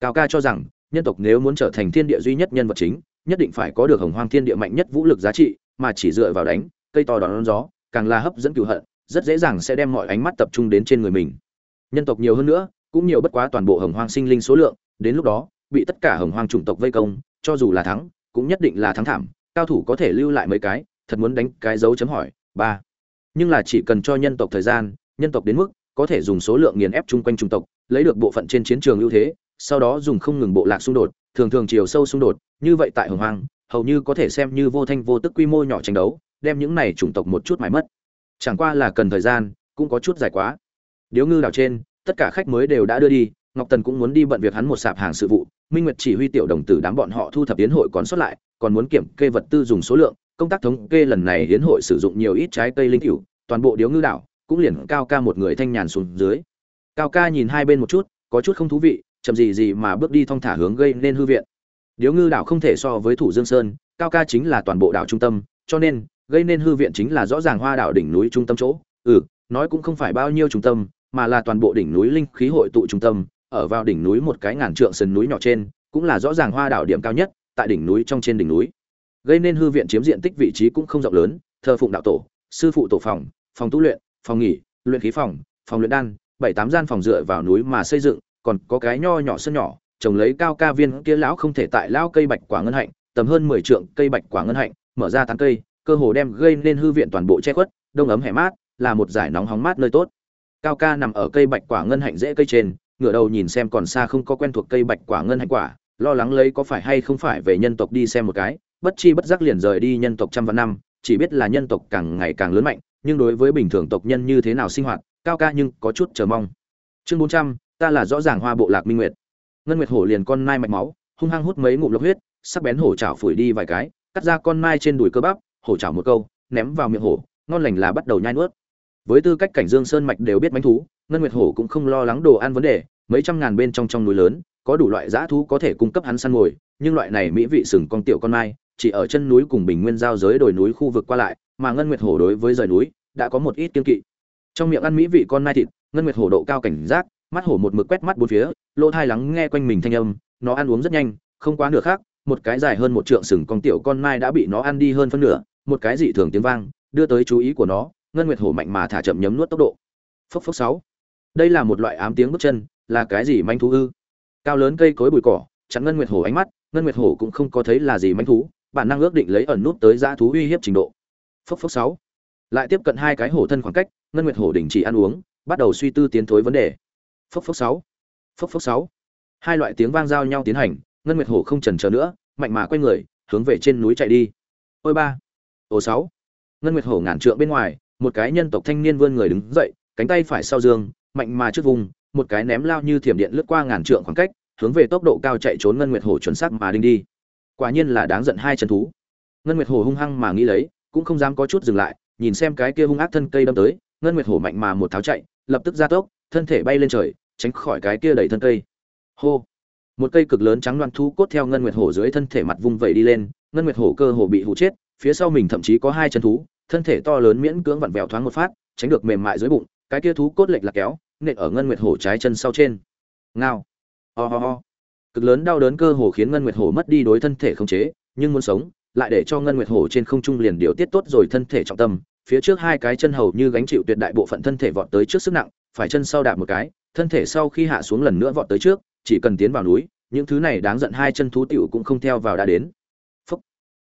Cao ca cho rằng, nhân tộc nếu muốn trở thành thiên địa duy nhất nhân vật chính, nhất định phải có được hồng hoang thiên địa mạnh nhất vũ lực giá trị, mà chỉ dựa vào đánh, cây to đón gió, càng là hấp dẫn cựu hận rất dễ dàng sẽ đem mọi ánh mắt tập trung đến trên người mình. Nhân tộc nhiều hơn nữa, cũng nhiều bất quá toàn bộ hồng hoang sinh linh số lượng, đến lúc đó, bị tất cả hồng hoang chủng tộc vây công, cho dù là thắng, cũng nhất định là thắng thảm, cao thủ có thể lưu lại mấy cái, thật muốn đánh cái dấu chấm hỏi, ba. Nhưng là chỉ cần cho nhân tộc thời gian, nhân tộc đến mức, có thể dùng số lượng nghiền ép chung quanh chủng tộc, lấy được bộ phận trên chiến trường ưu thế, sau đó dùng không ngừng bộ lạc xung đột, thường thường chiều sâu xung đột, như vậy tại hồng hoang, hầu như có thể xem như vô thanh vô tức quy mô nhỏ tranh đấu, đem những này chủng tộc một chút mãi mất chẳng qua là cần thời gian, cũng có chút dài quá. Điếu ngư đảo trên, tất cả khách mới đều đã đưa đi, ngọc tần cũng muốn đi bận việc hắn một sạp hàng sự vụ, minh nguyệt chỉ huy tiểu đồng tử đám bọn họ thu thập tiến hội còn sót lại, còn muốn kiểm kê vật tư dùng số lượng, công tác thống kê lần này hiến hội sử dụng nhiều ít trái cây linh cửu, toàn bộ điếu ngư đảo cũng liền cao ca một người thanh nhàn xuống dưới. Cao ca nhìn hai bên một chút, có chút không thú vị, chậm gì gì mà bước đi thong thả hướng gây nên hư viện. Điếu ngư đảo không thể so với thủ dương sơn, cao ca chính là toàn bộ đảo trung tâm, cho nên gây nên hư viện chính là rõ ràng hoa đảo đỉnh núi trung tâm chỗ. Ừ nói cũng không phải bao nhiêu trung tâm, mà là toàn bộ đỉnh núi linh khí hội tụ trung tâm. Ở vào đỉnh núi một cái ngàn trượng sườn núi nhỏ trên, cũng là rõ ràng hoa đảo điểm cao nhất, tại đỉnh núi trong trên đỉnh núi. Gây nên hư viện chiếm diện tích vị trí cũng không rộng lớn, thờ phụng đạo tổ, sư phụ tổ phòng phòng tu luyện, phòng nghỉ, luyện khí phòng phòng luyện đan, bảy tám gian phòng dựa vào núi mà xây dựng, còn có cái nho nhỏ sân nhỏ, trồng lấy cao ca viên kia lão không thể tại lão cây bạch quả ngân hạnh, tầm hơn mười trượng cây bạch quả ngân hạnh, mở ra tán cây cơ hồ đem gây nên hư viện toàn bộ che khuất, đông ấm hẻ mát, là một giải nóng hóng mát nơi tốt. Cao ca nằm ở cây bạch quả ngân hạnh dễ cây trên, ngửa đầu nhìn xem còn xa không có quen thuộc cây bạch quả ngân hạnh quả, lo lắng lấy có phải hay không phải về nhân tộc đi xem một cái, bất chi bất giác liền rời đi nhân tộc trăm vạn năm, chỉ biết là nhân tộc càng ngày càng lớn mạnh, nhưng đối với bình thường tộc nhân như thế nào sinh hoạt, cao ca nhưng có chút chờ mong. Chương bốn trăm, ta là rõ ràng hoa bộ lạc minh nguyệt. Ngân nguyệt hổ liền con nai mạch máu, hung hăng hút mấy ngụm lốc huyết, sắc bén hổ chảo phủi đi vài cái, cắt ra con nai trên đùi cơ bắp hổ chảo một câu, ném vào miệng hổ, ngon lành là bắt đầu nhai nuốt. Với tư cách cảnh dương sơn mạch đều biết mãnh thú, ngân nguyệt hổ cũng không lo lắng đồ ăn vấn đề, mấy trăm ngàn bên trong trong núi lớn, có đủ loại dã thú có thể cung cấp hắn săn mồi, nhưng loại này mỹ vị sừng con tiểu con mai, chỉ ở chân núi cùng bình nguyên giao giới đồi núi khu vực qua lại, mà ngân nguyệt hổ đối với rời núi, đã có một ít kiên kỵ. Trong miệng ăn mỹ vị con mai thịt, ngân nguyệt hổ độ cao cảnh giác, mắt hổ một mực quét mắt bốn phía, lỗ thai lắng nghe quanh mình thanh âm, nó ăn uống rất nhanh, không quá nửa khác một cái dài hơn một trượng sừng con tiểu con mai đã bị nó ăn đi hơn phân nửa một cái dị thường tiếng vang, đưa tới chú ý của nó, ngân nguyệt hổ mạnh mà thả chậm nhấm nuốt tốc độ. Phốc phốc sáu. Đây là một loại ám tiếng bước chân, là cái gì manh thú ư? Cao lớn cây cối bụi cỏ, chặn ngân nguyệt hổ ánh mắt, ngân nguyệt hổ cũng không có thấy là gì manh thú, bản năng ước định lấy ẩn nút tới dã thú uy hiếp trình độ. Phốc phốc sáu. Lại tiếp cận hai cái hổ thân khoảng cách, ngân nguyệt hổ đình chỉ ăn uống, bắt đầu suy tư tiến thối vấn đề. Phốc phốc sáu. Phốc phốc sáu. Hai loại tiếng vang giao nhau tiến hành, ngân nguyệt hổ không chần chờ nữa, mạnh mà quay người, hướng về trên núi chạy đi. Ôi ba. Ô sáu. Ngân nguyệt hổ ngàn trượng bên ngoài, một cái nhân tộc thanh niên vươn người đứng dậy, cánh tay phải sau dương mạnh mà trước vùng, một cái ném lao như thiểm điện lướt qua ngàn trượng khoảng cách, hướng về tốc độ cao chạy trốn ngân nguyệt hổ chuẩn xác mà đinh đi. Quả nhiên là đáng giận hai chân thú. Ngân nguyệt hổ hung hăng mà nghĩ lấy, cũng không dám có chút dừng lại, nhìn xem cái kia hung ác thân cây đâm tới, ngân nguyệt hổ mạnh mà một tháo chạy, lập tức ra tốc, thân thể bay lên trời, tránh khỏi cái kia đẩy thân cây. Hô. Một cây cực lớn trắng loan thú cốt theo ngân nguyệt hổ dưới thân thể mặt vung vẩy đi lên, ngân nguyệt hổ cơ hồ bị hù chết phía sau mình thậm chí có hai chân thú, thân thể to lớn miễn cưỡng vặn vẹo thoáng một phát, tránh được mềm mại dưới bụng, cái kia thú cốt lệch là kéo, nện ở ngân nguyệt hổ trái chân sau trên. Ngao. Ho ho ho. Cực lớn đau đớn cơ hồ khiến ngân nguyệt hổ mất đi đối thân thể khống chế, nhưng muốn sống, lại để cho ngân nguyệt hổ trên không trung liền điều tiết tốt rồi thân thể trọng tâm, phía trước hai cái chân hầu như gánh chịu tuyệt đại bộ phận thân thể vọt tới trước sức nặng, phải chân sau đạp một cái, thân thể sau khi hạ xuống lần nữa vọt tới trước, chỉ cần tiến vào núi, những thứ này đáng giận hai chân thú tiểu cũng không theo vào đã đến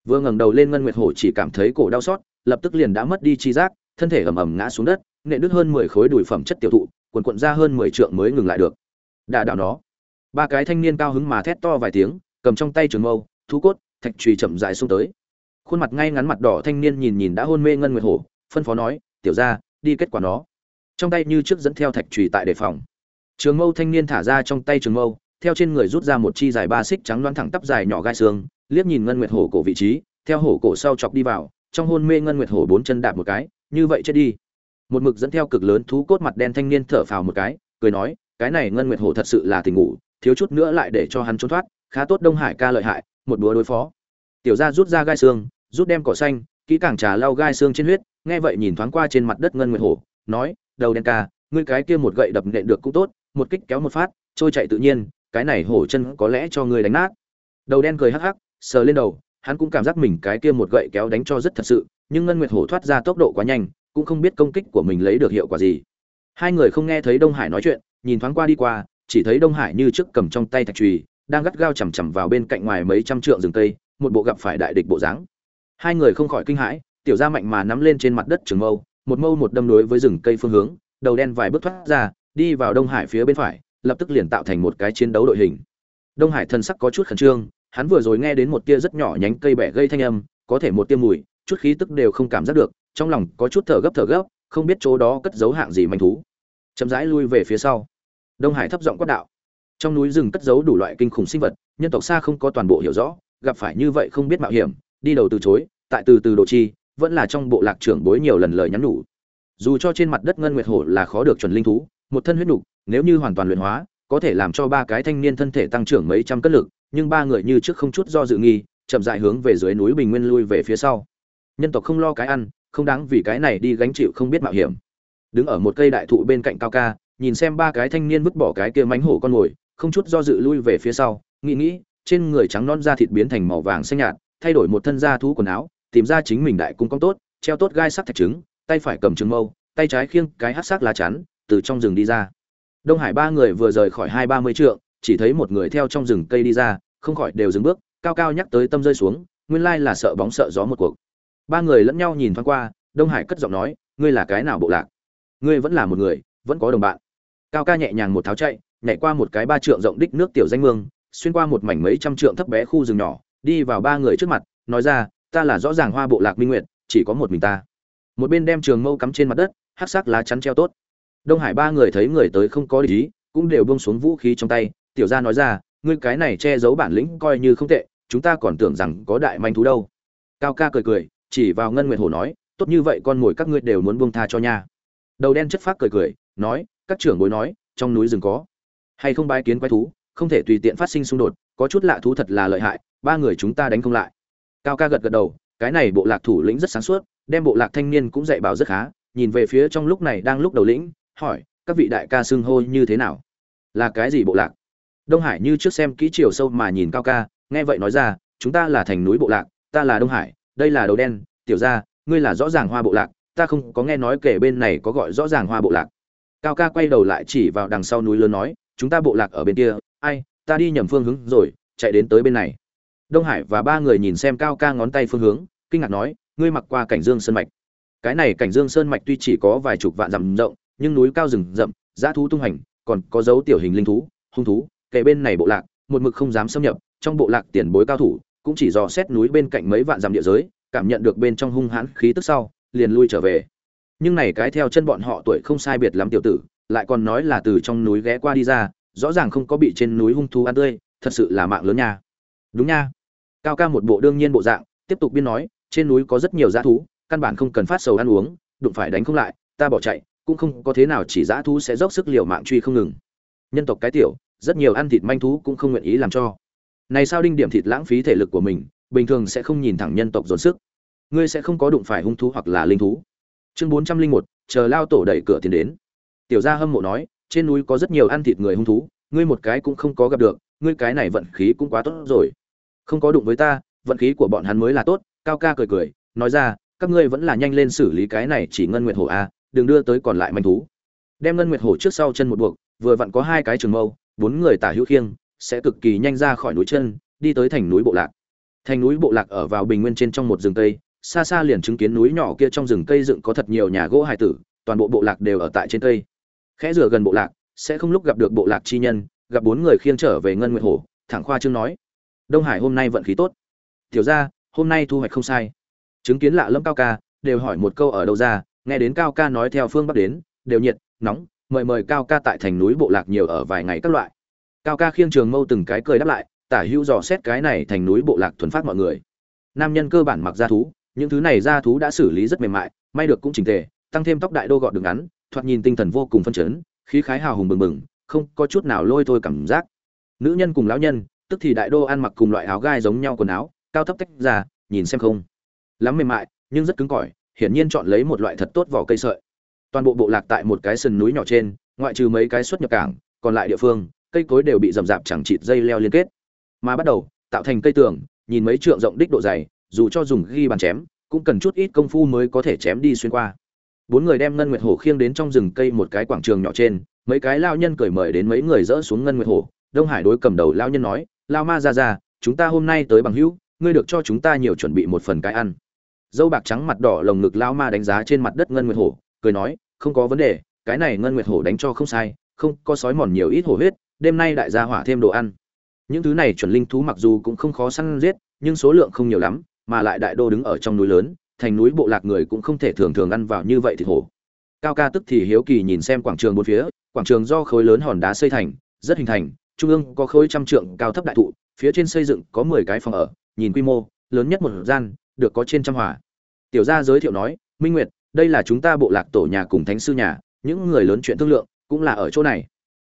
vừa ngẩng đầu lên ngân nguyệt hổ chỉ cảm thấy cổ đau xót, lập tức liền đã mất đi chi giác, thân thể ầm ầm ngã xuống đất, nện đứt hơn mười khối đùi phẩm chất tiểu thụ quần quận ra hơn mười trượng mới ngừng lại được. Đà đảo nó. Ba cái thanh niên cao hứng mà thét to vài tiếng, cầm trong tay trường mâu, thú cốt, thạch trùy chậm dài xuống tới. Khuôn mặt ngay ngắn mặt đỏ thanh niên nhìn nhìn đã hôn mê ngân nguyệt hổ, phân phó nói, tiểu ra đi kết quả nó. Trong tay như trước dẫn theo thạch trùy tại đề phòng. Trường mâu thanh niên thả ra trong tay trường mâu, theo trên người rút ra một chi dài ba xích trắng loan thẳng tắp dài nhỏ gai xương liếc nhìn ngân nguyệt hổ cổ vị trí, theo hổ cổ sau chọc đi vào, trong hôn mê ngân nguyệt hổ bốn chân đạp một cái, như vậy chết đi. Một mực dẫn theo cực lớn thú cốt mặt đen thanh niên thở phào một cái, cười nói, cái này ngân nguyệt hổ thật sự là tình ngủ, thiếu chút nữa lại để cho hắn trốn thoát, khá tốt đông hải ca lợi hại, một búa đối phó. Tiểu gia rút ra gai xương, rút đem cỏ xanh, kỹ càng trà lau gai xương trên huyết, nghe vậy nhìn thoáng qua trên mặt đất ngân nguyệt hổ, nói, đầu đen ca, ngươi cái kia một gậy đập nện được cũng tốt, một kích kéo một phát, trôi chạy tự nhiên, cái này hổ chân có lẽ cho ngươi đánh nát. Đầu đen cười hắc hắc sờ lên đầu hắn cũng cảm giác mình cái kia một gậy kéo đánh cho rất thật sự nhưng ngân nguyệt hổ thoát ra tốc độ quá nhanh cũng không biết công kích của mình lấy được hiệu quả gì. Hai người không nghe thấy đông hải nói chuyện nhìn thoáng qua đi qua chỉ thấy đông hải như trước cầm trong tay thạch trùy đang gắt gao chằm chằm vào bên cạnh ngoài mấy trăm trượng rừng tây, một bộ gặp phải đại địch bộ dáng. Hai người không khỏi kinh hãi tiểu gia mạnh mà nắm lên trên mặt đất trường mâu một mâu một đâm đối với rừng cây phương hướng đầu đen vài bước thoát ra đi vào đông hải phía bên phải lập tức liền tạo thành một cái chiến đấu đội hình. Đông hải thân sắc có chút khẩn trương hắn vừa rồi nghe đến một tia rất nhỏ nhánh cây bẻ gây thanh âm, có thể một tia mùi, chút khí tức đều không cảm giác được, trong lòng có chút thở gấp thở gấp, không biết chỗ đó cất giấu hạng gì manh thú. Chậm rãi lui về phía sau. Đông hải thấp giọng quát đạo. Trong núi rừng cất giấu đủ loại kinh khủng sinh vật, nhân tộc xa không có toàn bộ hiểu rõ, gặp phải như vậy không biết mạo hiểm, đi đầu từ chối, tại từ từ độ chi, vẫn là trong bộ lạc trưởng bối nhiều lần lời nhắn nhủ. Dù cho trên mặt đất ngân nguyệt hổ là khó được chuẩn linh thú, một thân huyết nục, nếu như hoàn toàn luyện hóa, có thể làm cho ba cái thanh niên thân thể tăng trưởng mấy trăm cân lực nhưng ba người như trước không chút do dự nghi, chậm dại hướng về dưới núi bình nguyên lui về phía sau. Nhân tộc không lo cái ăn, không đáng vì cái này đi gánh chịu không biết mạo hiểm. Đứng ở một cây đại thụ bên cạnh cao ca, nhìn xem ba cái thanh niên vứt bỏ cái kia mánh hổ con mồi không chút do dự lui về phía sau, nghĩ nghĩ, trên người trắng non da thịt biến thành màu vàng xanh nhạt, thay đổi một thân da thú quần áo, tìm ra chính mình đại cung cong tốt, treo tốt gai sắc thạch trứng, tay phải cầm trứng mâu, tay trái khiêng cái hát sắc lá chắn, từ trong rừng đi ra. Đông hải ba người vừa rời khỏi hai ba mươi trượng, chỉ thấy một người theo trong rừng cây đi ra không khỏi đều dừng bước, cao cao nhắc tới tâm rơi xuống, nguyên lai là sợ bóng sợ gió một cuộc. Ba người lẫn nhau nhìn thoáng qua, đông hải cất giọng nói, ngươi là cái nào bộ lạc? Ngươi vẫn là một người, vẫn có đồng bạn. Cao ca nhẹ nhàng một tháo chạy, nhảy qua một cái ba trượng rộng đích nước tiểu danh mương, xuyên qua một mảnh mấy trăm trượng thấp bé khu rừng nhỏ, đi vào ba người trước mặt, nói ra, ta là rõ ràng hoa bộ lạc minh nguyệt, chỉ có một mình ta. Một bên đem trường mâu cắm trên mặt đất, hắc sắc lá chắn treo tốt. Đông hải ba người thấy người tới không có lý, cũng đều buông xuống vũ khí trong tay, tiểu gia nói ra ngươi cái này che giấu bản lĩnh coi như không tệ, chúng ta còn tưởng rằng có đại manh thú đâu. Cao ca cười cười, chỉ vào ngân nguyệt hồ nói, tốt như vậy con mồi các ngươi đều muốn buông tha cho nha. Đầu đen chất phác cười cười, nói, các trưởng bối nói, trong núi rừng có. Hay không bái kiến quái thú, không thể tùy tiện phát sinh xung đột, có chút lạ thú thật là lợi hại, ba người chúng ta đánh không lại. Cao ca gật gật đầu, cái này bộ lạc thủ lĩnh rất sáng suốt, đem bộ lạc thanh niên cũng dạy bảo rất khá, nhìn về phía trong lúc này đang lúc đầu lĩnh, hỏi, các vị đại ca xưng hô như thế nào? Là cái gì bộ lạc? Đông hải như trước xem kỹ chiều sâu mà nhìn cao ca, nghe vậy nói ra, chúng ta là thành núi bộ lạc, ta là đông hải, đây là đầu đen, tiểu gia, ngươi là rõ ràng hoa bộ lạc, ta không có nghe nói kể bên này có gọi rõ ràng hoa bộ lạc. Cao ca quay đầu lại chỉ vào đằng sau núi lớn nói, chúng ta bộ lạc ở bên kia, ai, ta đi nhầm phương hướng rồi, chạy đến tới bên này. Đông hải và ba người nhìn xem cao ca ngón tay phương hướng, kinh ngạc nói, ngươi mặc qua cảnh dương sơn mạch. Cái này cảnh dương sơn mạch tuy chỉ có vài chục vạn dặm rộng, nhưng núi cao rừng rậm, dã thú tung hành, còn có dấu tiểu hình linh thú, hung thú kể bên này bộ lạc, một mực không dám xâm nhập, trong bộ lạc tiền bối cao thủ, cũng chỉ dò xét núi bên cạnh mấy vạn dặm địa giới, cảm nhận được bên trong hung hãn khí tức sau, liền lui trở về. Nhưng này cái theo chân bọn họ tuổi không sai biệt lắm tiểu tử, lại còn nói là từ trong núi ghé qua đi ra, rõ ràng không có bị trên núi hung thú ăn tươi, thật sự là mạng lớn nha. Đúng nha. Cao ca một bộ đương nhiên bộ dạng, tiếp tục biên nói, trên núi có rất nhiều dã thú, căn bản không cần phát sầu ăn uống, đụng phải đánh không lại, ta bỏ chạy, cũng không có thế nào chỉ dã thú sẽ dốc sức liều mạng truy không ngừng. Nhân tộc cái tiểu rất nhiều ăn thịt manh thú cũng không nguyện ý làm cho. Này sao đinh điểm thịt lãng phí thể lực của mình, bình thường sẽ không nhìn thẳng nhân tộc dồn sức. Ngươi sẽ không có đụng phải hung thú hoặc là linh thú. Chương bốn trăm linh một, chờ lao tổ đẩy cửa tiến đến. Tiểu gia hâm mộ nói, trên núi có rất nhiều ăn thịt người hung thú, ngươi một cái cũng không có gặp được, ngươi cái này vận khí cũng quá tốt rồi. Không có đụng với ta, vận khí của bọn hắn mới là tốt, cao ca cười cười, nói ra, các ngươi vẫn là nhanh lên xử lý cái này chỉ ngân nguyệt hổ a đừng đưa tới còn lại manh thú. Đem ngân nguyệt hổ trước sau chân một buộc, vừa vặn có hai cái trường mâu bốn người tả hữu khiêng, sẽ cực kỳ nhanh ra khỏi núi chân, đi tới thành núi bộ lạc. Thành núi bộ lạc ở vào bình nguyên trên trong một rừng cây, xa xa liền chứng kiến núi nhỏ kia trong rừng cây dựng có thật nhiều nhà gỗ hài tử, toàn bộ bộ lạc đều ở tại trên cây. Khẽ rửa gần bộ lạc, sẽ không lúc gặp được bộ lạc chi nhân, gặp bốn người khiêng trở về ngân nguyệt hổ thẳng khoa trương nói, đông hải hôm nay vận khí tốt. Tiểu ra hôm nay thu hoạch không sai. Chứng kiến lạ lẫm cao ca, đều hỏi một câu ở đâu ra, nghe đến cao ca nói theo phương bắc đến, đều nhiệt, nóng mời mời cao ca tại thành núi bộ lạc nhiều ở vài ngày các loại. Cao ca khiêng trường mâu từng cái cười đáp lại, tả hữu dò xét cái này thành núi bộ lạc thuần phát mọi người. Nam nhân cơ bản mặc da thú, những thứ này da thú đã xử lý rất mềm mại, may được cũng chỉnh tề, tăng thêm tóc đại đô gọt đường ngắn, thoạt nhìn tinh thần vô cùng phân chấn, khí khái hào hùng bừng bừng, không có chút nào lôi thôi cảm giác. Nữ nhân cùng lão nhân, tức thì đại đô ăn mặc cùng loại áo gai giống nhau quần áo, cao thấp tách ra, nhìn xem không. Lắm mềm mại, nhưng rất cứng cỏi, hiển nhiên chọn lấy một loại thật tốt vỏ cây sợi toàn bộ bộ lạc tại một cái sườn núi nhỏ trên, ngoại trừ mấy cái xuất nhập cảng, còn lại địa phương, cây cối đều bị rậm rạp chẳng chịt dây leo liên kết. Mà bắt đầu, tạo thành cây tường, nhìn mấy trượng rộng đích độ dày, dù cho dùng ghi bàn chém, cũng cần chút ít công phu mới có thể chém đi xuyên qua. Bốn người đem ngân nguyệt hổ khiêng đến trong rừng cây một cái quảng trường nhỏ trên, mấy cái lao nhân cởi mời đến mấy người dỡ xuống ngân nguyệt hổ. Đông hải đối cầm đầu lao nhân nói, lao ma ra ra, chúng ta hôm nay tới bằng hữu, ngươi được cho chúng ta nhiều chuẩn bị một phần cái ăn. Dâu bạc trắng mặt đỏ lồng ngực lao ma đánh giá trên mặt đất ngân nguyệt hổ cười nói, không có vấn đề, cái này ngân nguyệt hổ đánh cho không sai, không có sói mòn nhiều ít hổ huyết, đêm nay đại gia hỏa thêm đồ ăn. Những thứ này chuẩn linh thú mặc dù cũng không khó săn giết, nhưng số lượng không nhiều lắm, mà lại đại đô đứng ở trong núi lớn, thành núi bộ lạc người cũng không thể thường thường ăn vào như vậy thì hổ. Cao ca tức thì hiếu kỳ nhìn xem quảng trường bốn phía, quảng trường do khối lớn hòn đá xây thành, rất hình thành, trung ương có khối trăm trượng cao thấp đại thụ, phía trên xây dựng có mười cái phòng ở, nhìn quy mô, lớn nhất một gian, được có trên trăm hỏa tiểu gia giới thiệu nói, minh nguyệt đây là chúng ta bộ lạc tổ nhà cùng thánh sư nhà, những người lớn chuyện thương lượng cũng là ở chỗ này.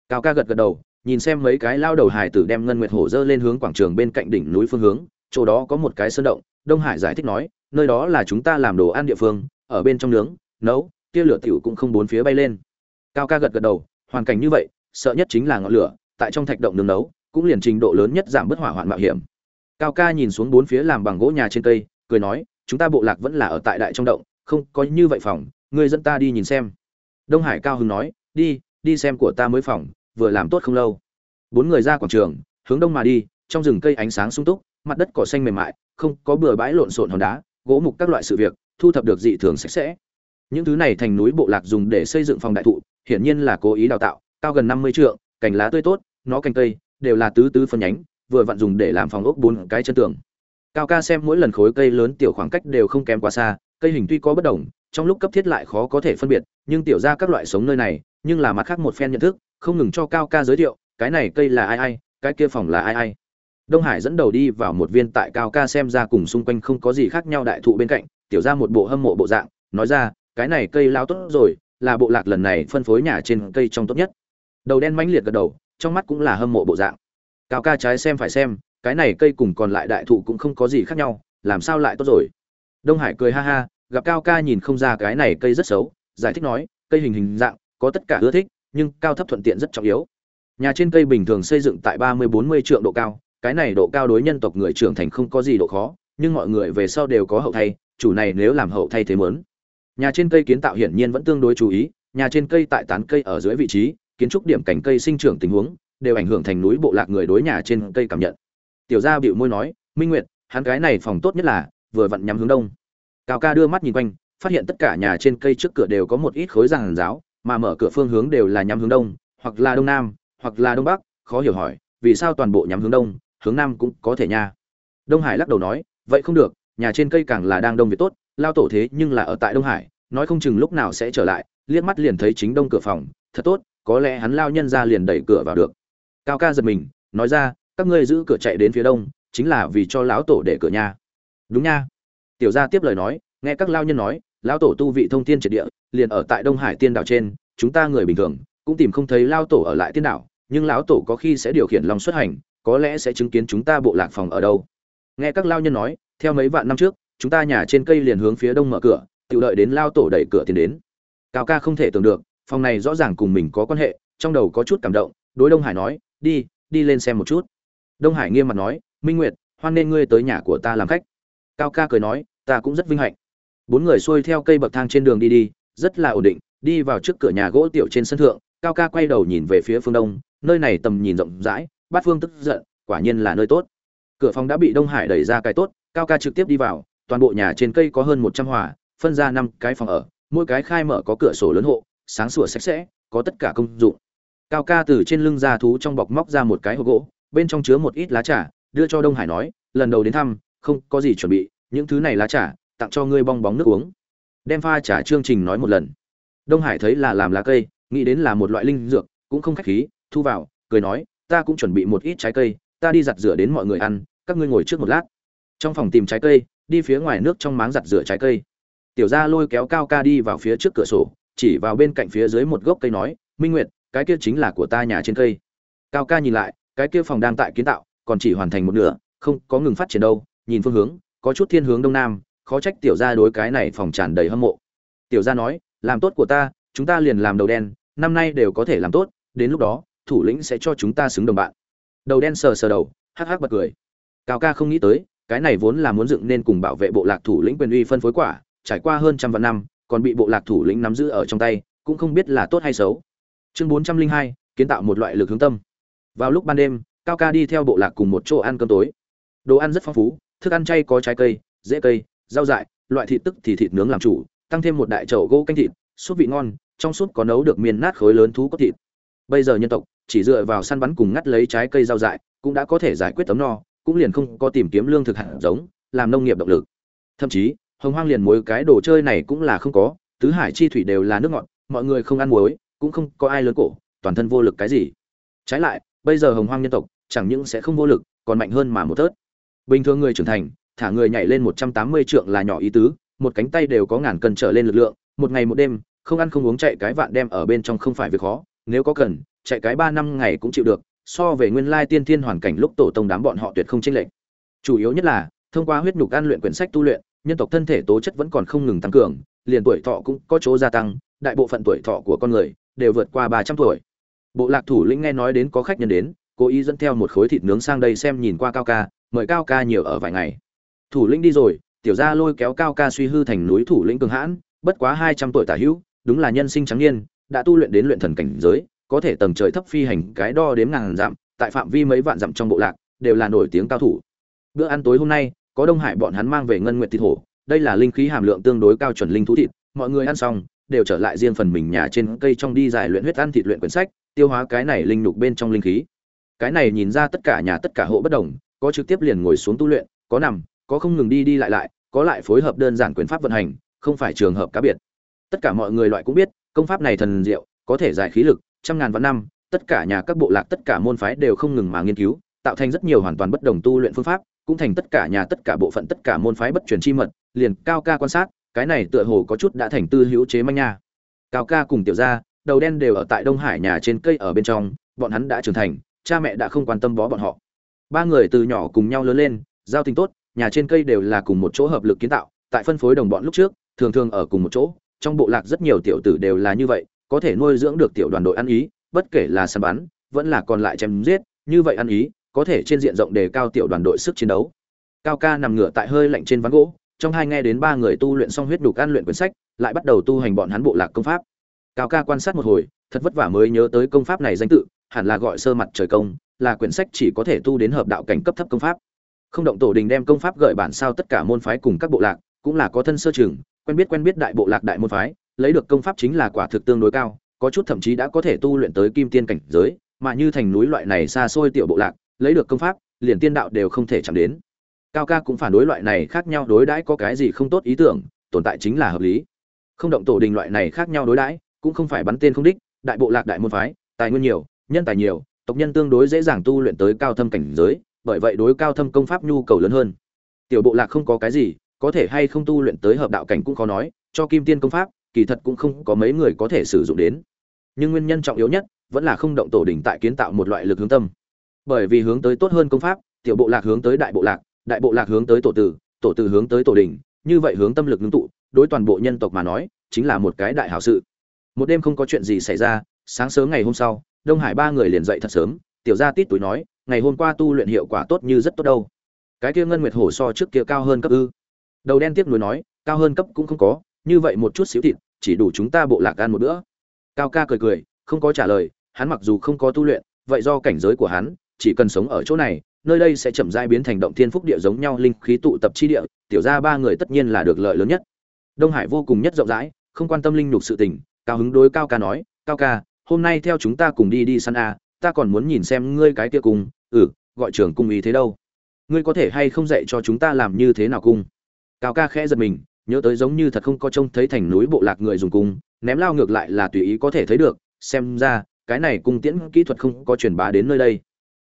Cao ca gật gật đầu, nhìn xem mấy cái lao đầu hải tử đem ngân nguyệt hổ dơ lên hướng quảng trường bên cạnh đỉnh núi phương hướng, chỗ đó có một cái sơn động, đông hải giải thích nói, nơi đó là chúng ta làm đồ ăn địa phương, ở bên trong nướng, nấu, tia lửa tiểu cũng không bốn phía bay lên. Cao ca gật gật đầu, hoàn cảnh như vậy, sợ nhất chính là ngọn lửa, tại trong thạch động nướng nấu, cũng liền trình độ lớn nhất giảm bớt hỏa hoạn mạo hiểm. Cao ca nhìn xuống bốn phía làm bằng gỗ nhà trên cây, cười nói, chúng ta bộ lạc vẫn là ở tại đại trong động không có như vậy phòng người dẫn ta đi nhìn xem. Đông hải cao hưng nói, đi đi xem của ta mới phòng, vừa làm tốt không lâu. Bốn người ra quảng trường, hướng đông mà đi, trong rừng cây ánh sáng sung túc, mặt đất cỏ xanh mềm mại, không có bừa bãi lộn xộn hòn đá, gỗ mục các loại sự việc, thu thập được dị thường sạch sẽ. Những thứ này thành núi bộ lạc dùng để xây dựng phòng đại thụ, hiển nhiên là cố ý đào tạo, cao gần năm mươi trượng, cành lá tươi tốt, nó cành cây, đều là tứ tứ phân nhánh, vừa vặn dùng để làm phòng ốc bốn cái chân tường. Cao ca xem mỗi lần khối cây lớn tiểu khoảng cách đều không kém quá xa cây hình tuy có bất đồng, trong lúc cấp thiết lại khó có thể phân biệt, nhưng tiểu ra các loại sống nơi này, nhưng là mặt khác một phen nhận thức, không ngừng cho cao ca giới thiệu, cái này cây là ai ai, cái kia phòng là ai ai. Đông hải dẫn đầu đi vào một viên tại cao ca xem ra cùng xung quanh không có gì khác nhau đại thụ bên cạnh, tiểu ra một bộ hâm mộ bộ dạng, nói ra, cái này cây lao tốt rồi, là bộ lạc lần này phân phối nhà trên cây trong tốt nhất. Đầu đen mãnh liệt gật đầu, trong mắt cũng là hâm mộ bộ dạng. Cao ca trái xem phải xem, cái này cây cùng còn lại đại thụ cũng không có gì khác nhau, làm sao lại tốt rồi? Đông hải cười ha ha gặp cao ca nhìn không ra cái này cây rất xấu, giải thích nói, cây hình hình dạng, có tất cả ưa thích, nhưng cao thấp thuận tiện rất trọng yếu. Nhà trên cây bình thường xây dựng tại ba mươi bốn mươi trượng độ cao, cái này độ cao đối nhân tộc người trưởng thành không có gì độ khó, nhưng mọi người về sau đều có hậu thay, chủ này nếu làm hậu thay thế mớn nhà trên cây kiến tạo hiển nhiên vẫn tương đối chú ý, nhà trên cây tại tán cây ở dưới vị trí, kiến trúc điểm cảnh cây sinh trưởng tình huống, đều ảnh hưởng thành núi bộ lạc người đối nhà trên cây cảm nhận. Tiểu gia bịu môi nói, minh nguyệt, hắn cái này phòng tốt nhất là vừa vặn nhắm hướng đông cao ca đưa mắt nhìn quanh phát hiện tất cả nhà trên cây trước cửa đều có một ít khối giàn giáo mà mở cửa phương hướng đều là nhắm hướng đông hoặc là đông nam hoặc là đông bắc khó hiểu hỏi vì sao toàn bộ nhắm hướng đông hướng nam cũng có thể nha. Đông hải lắc đầu nói vậy không được nhà trên cây càng là đang đông việc tốt lao tổ thế nhưng là ở tại đông hải nói không chừng lúc nào sẽ trở lại liếc mắt liền thấy chính đông cửa phòng thật tốt có lẽ hắn lao nhân ra liền đẩy cửa vào được. Cao ca giật mình nói ra các ngươi giữ cửa chạy đến phía đông chính là vì cho lão tổ để cửa nhà, đúng nha tiểu gia tiếp lời nói, nghe các lao nhân nói, lão tổ tu vị thông tiên triệt địa, liền ở tại đông hải tiên đảo trên, chúng ta người bình thường, cũng tìm không thấy lao tổ ở lại tiên đảo, nhưng lão tổ có khi sẽ điều khiển lòng xuất hành, có lẽ sẽ chứng kiến chúng ta bộ lạc phòng ở đâu. Nghe các lao nhân nói, theo mấy vạn năm trước, chúng ta nhà trên cây liền hướng phía đông mở cửa, tự đợi đến lao tổ đẩy cửa tiến đến. Cao ca không thể tưởng được, phòng này rõ ràng cùng mình có quan hệ, trong đầu có chút cảm động, đối đông hải nói, đi đi lên xem một chút. Đông hải nghiêm mặt nói, minh nguyệt, hoan nên ngươi tới nhà của ta làm khách. Cao ca cười nói ta cũng rất vinh hạnh. Bốn người xuôi theo cây bậc thang trên đường đi đi, rất là ổn định, đi vào trước cửa nhà gỗ tiểu trên sân thượng, cao ca quay đầu nhìn về phía phương đông, nơi này tầm nhìn rộng rãi, bát phương tức giận, quả nhiên là nơi tốt. Cửa phòng đã bị đông hải đẩy ra cái tốt, cao ca trực tiếp đi vào, toàn bộ nhà trên cây có hơn một trăm hòa, phân ra năm cái phòng ở, mỗi cái khai mở có cửa sổ lớn hộ, sáng sủa sạch sẽ, có tất cả công dụng. Cao ca từ trên lưng ra thú trong bọc móc ra một cái hộp gỗ, bên trong chứa một ít lá trà, đưa cho đông hải nói, lần đầu đến thăm, không có gì chuẩn bị những thứ này lá trà, tặng cho ngươi bong bóng nước uống. Đem pha trà chương trình nói một lần. Đông hải thấy là làm lá cây, nghĩ đến là một loại linh dược, cũng không khách khí, thu vào, cười nói, ta cũng chuẩn bị một ít trái cây, ta đi giặt rửa đến mọi người ăn, các ngươi ngồi trước một lát. Trong phòng tìm trái cây, đi phía ngoài nước trong máng giặt rửa trái cây. Tiểu gia lôi kéo cao ca đi vào phía trước cửa sổ, chỉ vào bên cạnh phía dưới một gốc cây nói, minh nguyệt, cái kia chính là của ta nhà trên cây. Cao ca nhìn lại, cái kia phòng đang tại kiến tạo, còn chỉ hoàn thành một nửa, không có ngừng phát triển đâu, nhìn phương hướng có chút thiên hướng đông nam, khó trách tiểu gia đối cái này phòng tràn đầy hâm mộ. Tiểu gia nói, làm tốt của ta, chúng ta liền làm đầu đen, năm nay đều có thể làm tốt, đến lúc đó, thủ lĩnh sẽ cho chúng ta xứng đồng bạn. Đầu đen sờ sờ đầu, hắc hắc bật cười. Cao ca không nghĩ tới, cái này vốn là muốn dựng nên cùng bảo vệ bộ lạc thủ lĩnh quyền uy phân phối quả, trải qua hơn trăm vạn năm, còn bị bộ lạc thủ lĩnh nắm giữ ở trong tay, cũng không biết là tốt hay xấu. Chương bốn trăm linh hai, kiến tạo một loại lực hướng tâm. Vào lúc ban đêm, cao ca đi theo bộ lạc cùng một chỗ ăn cơm tối. Đồ ăn rất phong phú thức ăn chay có trái cây, dễ cây, rau dại, loại thịt tức thì thịt nướng làm chủ, tăng thêm một đại chậu gỗ canh thịt, súp vị ngon, trong súp có nấu được miền nát khối lớn thú cốt thịt. Bây giờ nhân tộc chỉ dựa vào săn bắn cùng ngắt lấy trái cây rau dại cũng đã có thể giải quyết tấm no, cũng liền không có tìm kiếm lương thực hạt giống, làm nông nghiệp động lực. Thậm chí, hồng hoang liền mối cái đồ chơi này cũng là không có, tứ hải chi thủy đều là nước ngọt, mọi người không ăn muối, cũng không có ai lớn cổ, toàn thân vô lực cái gì. Trái lại, bây giờ hồng hoang nhân tộc chẳng những sẽ không vô lực, còn mạnh hơn mà một tớt bình thường người trưởng thành, thả người nhảy lên một trăm tám mươi trượng là nhỏ ý tứ, một cánh tay đều có ngàn cân trở lên lực lượng, một ngày một đêm, không ăn không uống chạy cái vạn đem ở bên trong không phải việc khó, nếu có cần, chạy cái ba năm ngày cũng chịu được, so về nguyên lai tiên thiên hoàn cảnh lúc tổ tông đám bọn họ tuyệt không chênh lệch. Chủ yếu nhất là, thông qua huyết nhục ăn luyện quyển sách tu luyện, nhân tộc thân thể tố chất vẫn còn không ngừng tăng cường, liền tuổi thọ cũng có chỗ gia tăng, đại bộ phận tuổi thọ của con người đều vượt qua ba trăm tuổi. Bộ lạc thủ lĩnh nghe nói đến có khách nhân đến, cố ý dẫn theo một khối thịt nướng sang đây xem nhìn qua cao ca mời cao ca nhiều ở vài ngày. Thủ lĩnh đi rồi, tiểu gia lôi kéo cao ca suy hư thành núi thủ lĩnh cường hãn, bất quá hai trăm tuổi tả hữu, đúng là nhân sinh trắng niên, đã tu luyện đến luyện thần cảnh giới, có thể tầng trời thấp phi hành cái đo đếm ngàn dặm, tại phạm vi mấy vạn dặm trong bộ lạc, đều là nổi tiếng cao thủ. Bữa ăn tối hôm nay, có đông hải bọn hắn mang về ngân nguyện thịt hổ, đây là linh khí hàm lượng tương đối cao chuẩn linh thú thịt, mọi người ăn xong, đều trở lại riêng phần mình nhà trên cây trong đi giải luyện huyết ăn thịt luyện quyển sách, tiêu hóa cái này linh nhục bên trong linh khí. Cái này nhìn ra tất cả nhà tất cả hộ bất đồng có trực tiếp liền ngồi xuống tu luyện, có nằm, có không ngừng đi đi lại lại, có lại phối hợp đơn giản quyền pháp vận hành, không phải trường hợp cá biệt. Tất cả mọi người loại cũng biết, công pháp này thần diệu, có thể giải khí lực, trăm ngàn vạn năm, tất cả nhà các bộ lạc, tất cả môn phái đều không ngừng mà nghiên cứu, tạo thành rất nhiều hoàn toàn bất đồng tu luyện phương pháp, cũng thành tất cả nhà, tất cả bộ phận, tất cả môn phái bất truyền chi mật, liền cao ca quan sát, cái này tựa hồ có chút đã thành tư hữu chế manh nha. Cao ca cùng tiểu gia, đầu đen đều ở tại đông hải nhà trên cây ở bên trong, bọn hắn đã trưởng thành, cha mẹ đã không quan tâm bó bọn họ ba người từ nhỏ cùng nhau lớn lên, giao tình tốt, nhà trên cây đều là cùng một chỗ hợp lực kiến tạo, tại phân phối đồng bọn lúc trước, thường thường ở cùng một chỗ, trong bộ lạc rất nhiều tiểu tử đều là như vậy, có thể nuôi dưỡng được tiểu đoàn đội ăn ý, bất kể là săn bắn, vẫn là còn lại chém giết, như vậy ăn ý, có thể trên diện rộng đề cao tiểu đoàn đội sức chiến đấu. Cao ca nằm ngửa tại hơi lạnh trên ván gỗ, trong hai nghe đến ba người tu luyện xong huyết đục ăn luyện quyển sách, lại bắt đầu tu hành bọn hắn bộ lạc công pháp. Cao ca quan sát một hồi, thật vất vả mới nhớ tới công pháp này danh tự hẳn là gọi sơ mặt trời công, là quyển sách chỉ có thể tu đến hợp đạo cảnh cấp thấp công pháp. Không động tổ đình đem công pháp gợi bản sao tất cả môn phái cùng các bộ lạc, cũng là có thân sơ trưởng quen biết quen biết đại bộ lạc đại môn phái, lấy được công pháp chính là quả thực tương đối cao, có chút thậm chí đã có thể tu luyện tới kim tiên cảnh giới, mà như thành núi loại này xa xôi tiểu bộ lạc, lấy được công pháp, liền tiên đạo đều không thể chạm đến. Cao ca cũng phản đối loại này khác nhau đối đãi có cái gì không tốt ý tưởng, tồn tại chính là hợp lý. Không động tổ đình loại này khác nhau đối đãi, cũng không phải bắn tên không đích, đại bộ lạc đại môn phái, tài nguyên nhiều nhân tài nhiều, tộc nhân tương đối dễ dàng tu luyện tới cao thâm cảnh giới, bởi vậy đối cao thâm công pháp nhu cầu lớn hơn. Tiểu bộ lạc không có cái gì, có thể hay không tu luyện tới hợp đạo cảnh cũng khó nói, cho kim tiên công pháp, kỳ thật cũng không có mấy người có thể sử dụng đến. Nhưng nguyên nhân trọng yếu nhất, vẫn là không động tổ đỉnh tại kiến tạo một loại lực hướng tâm. Bởi vì hướng tới tốt hơn công pháp, tiểu bộ lạc hướng tới đại bộ lạc, đại bộ lạc hướng tới tổ tử tổ tử hướng tới tổ đình như vậy hướng tâm lực ngưng tụ, đối toàn bộ nhân tộc mà nói, chính là một cái đại hảo sự. Một đêm không có chuyện gì xảy ra, sáng sớm ngày hôm sau đông hải ba người liền dậy thật sớm, tiểu gia tít tuổi nói, ngày hôm qua tu luyện hiệu quả tốt như rất tốt đâu. Cái kia ngân nguyệt hổ so trước kia cao hơn cấp ư. Đầu đen tiếp nối nói, cao hơn cấp cũng không có, như vậy một chút xíu thịt, chỉ đủ chúng ta bộ lạc ăn một bữa. Cao ca cười cười, không có trả lời, hắn mặc dù không có tu luyện, vậy do cảnh giới của hắn, chỉ cần sống ở chỗ này, nơi đây sẽ chậm rãi biến thành động thiên phúc địa giống nhau linh khí tụ tập chi địa, tiểu ra ba người tất nhiên là được lợi lớn nhất. Đông hải vô cùng nhất rộng rãi, không quan tâm linh nhục sự tình, cao hứng đối cao ca nói, cao ca hôm nay theo chúng ta cùng đi đi săn a, ta còn muốn nhìn xem ngươi cái kia cùng ừ gọi trưởng cung ý thế đâu. Ngươi có thể hay không dạy cho chúng ta làm như thế nào cung cao ca khẽ giật mình, nhớ tới giống như thật không có trông thấy thành núi bộ lạc người dùng cung ném lao ngược lại là tùy ý có thể thấy được, xem ra, cái này cung tiễn kỹ thuật không có truyền bá đến nơi đây.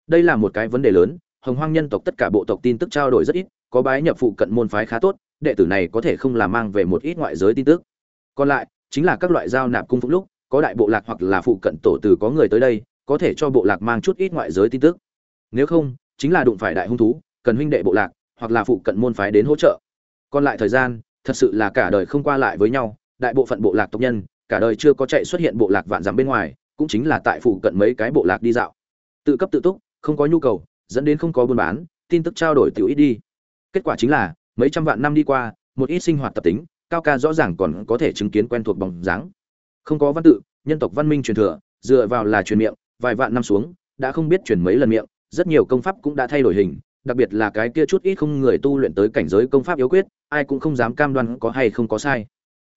Đây là một cái vấn đề lớn, hồng hoang nhân tộc tất cả bộ tộc tin tức trao đổi rất ít, có bái nhập phụ cận môn phái khá tốt, đệ tử này có thể không là mang về một ít ngoại giới tin tức. Còn lại, chính là các loại giao nạp cung phúc lúc có đại bộ lạc hoặc là phụ cận tổ từ có người tới đây, có thể cho bộ lạc mang chút ít ngoại giới tin tức. Nếu không, chính là đụng phải đại hung thú, cần huynh đệ bộ lạc, hoặc là phụ cận môn phái đến hỗ trợ. Còn lại thời gian, thật sự là cả đời không qua lại với nhau, đại bộ phận bộ lạc tộc nhân, cả đời chưa có chạy xuất hiện bộ lạc vạn dặm bên ngoài, cũng chính là tại phụ cận mấy cái bộ lạc đi dạo. Tự cấp tự túc, không có nhu cầu, dẫn đến không có buôn bán, tin tức trao đổi tiểu ít đi. Kết quả chính là, mấy trăm vạn năm đi qua, một ít sinh hoạt tập tính, cao ca rõ ràng còn có thể chứng kiến quen thuộc bóng dáng không có văn tự, nhân tộc văn minh truyền thừa, dựa vào là truyền miệng, vài vạn năm xuống, đã không biết truyền mấy lần miệng, rất nhiều công pháp cũng đã thay đổi hình, đặc biệt là cái kia chút ít không người tu luyện tới cảnh giới công pháp yếu quyết, ai cũng không dám cam đoan có hay không có sai.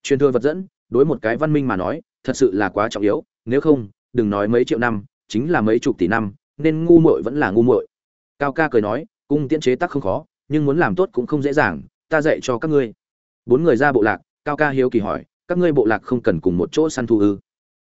Truyền thừa vật dẫn, đối một cái văn minh mà nói, thật sự là quá trọng yếu, nếu không, đừng nói mấy triệu năm, chính là mấy chục tỷ năm, nên ngu muội vẫn là ngu muội. Cao ca cười nói, cung tiễn chế tác không khó, nhưng muốn làm tốt cũng không dễ dàng, ta dạy cho các ngươi. Bốn người ra bộ lạc, cao ca hiếu kỳ hỏi các ngươi bộ lạc không cần cùng một chỗ săn thu ư?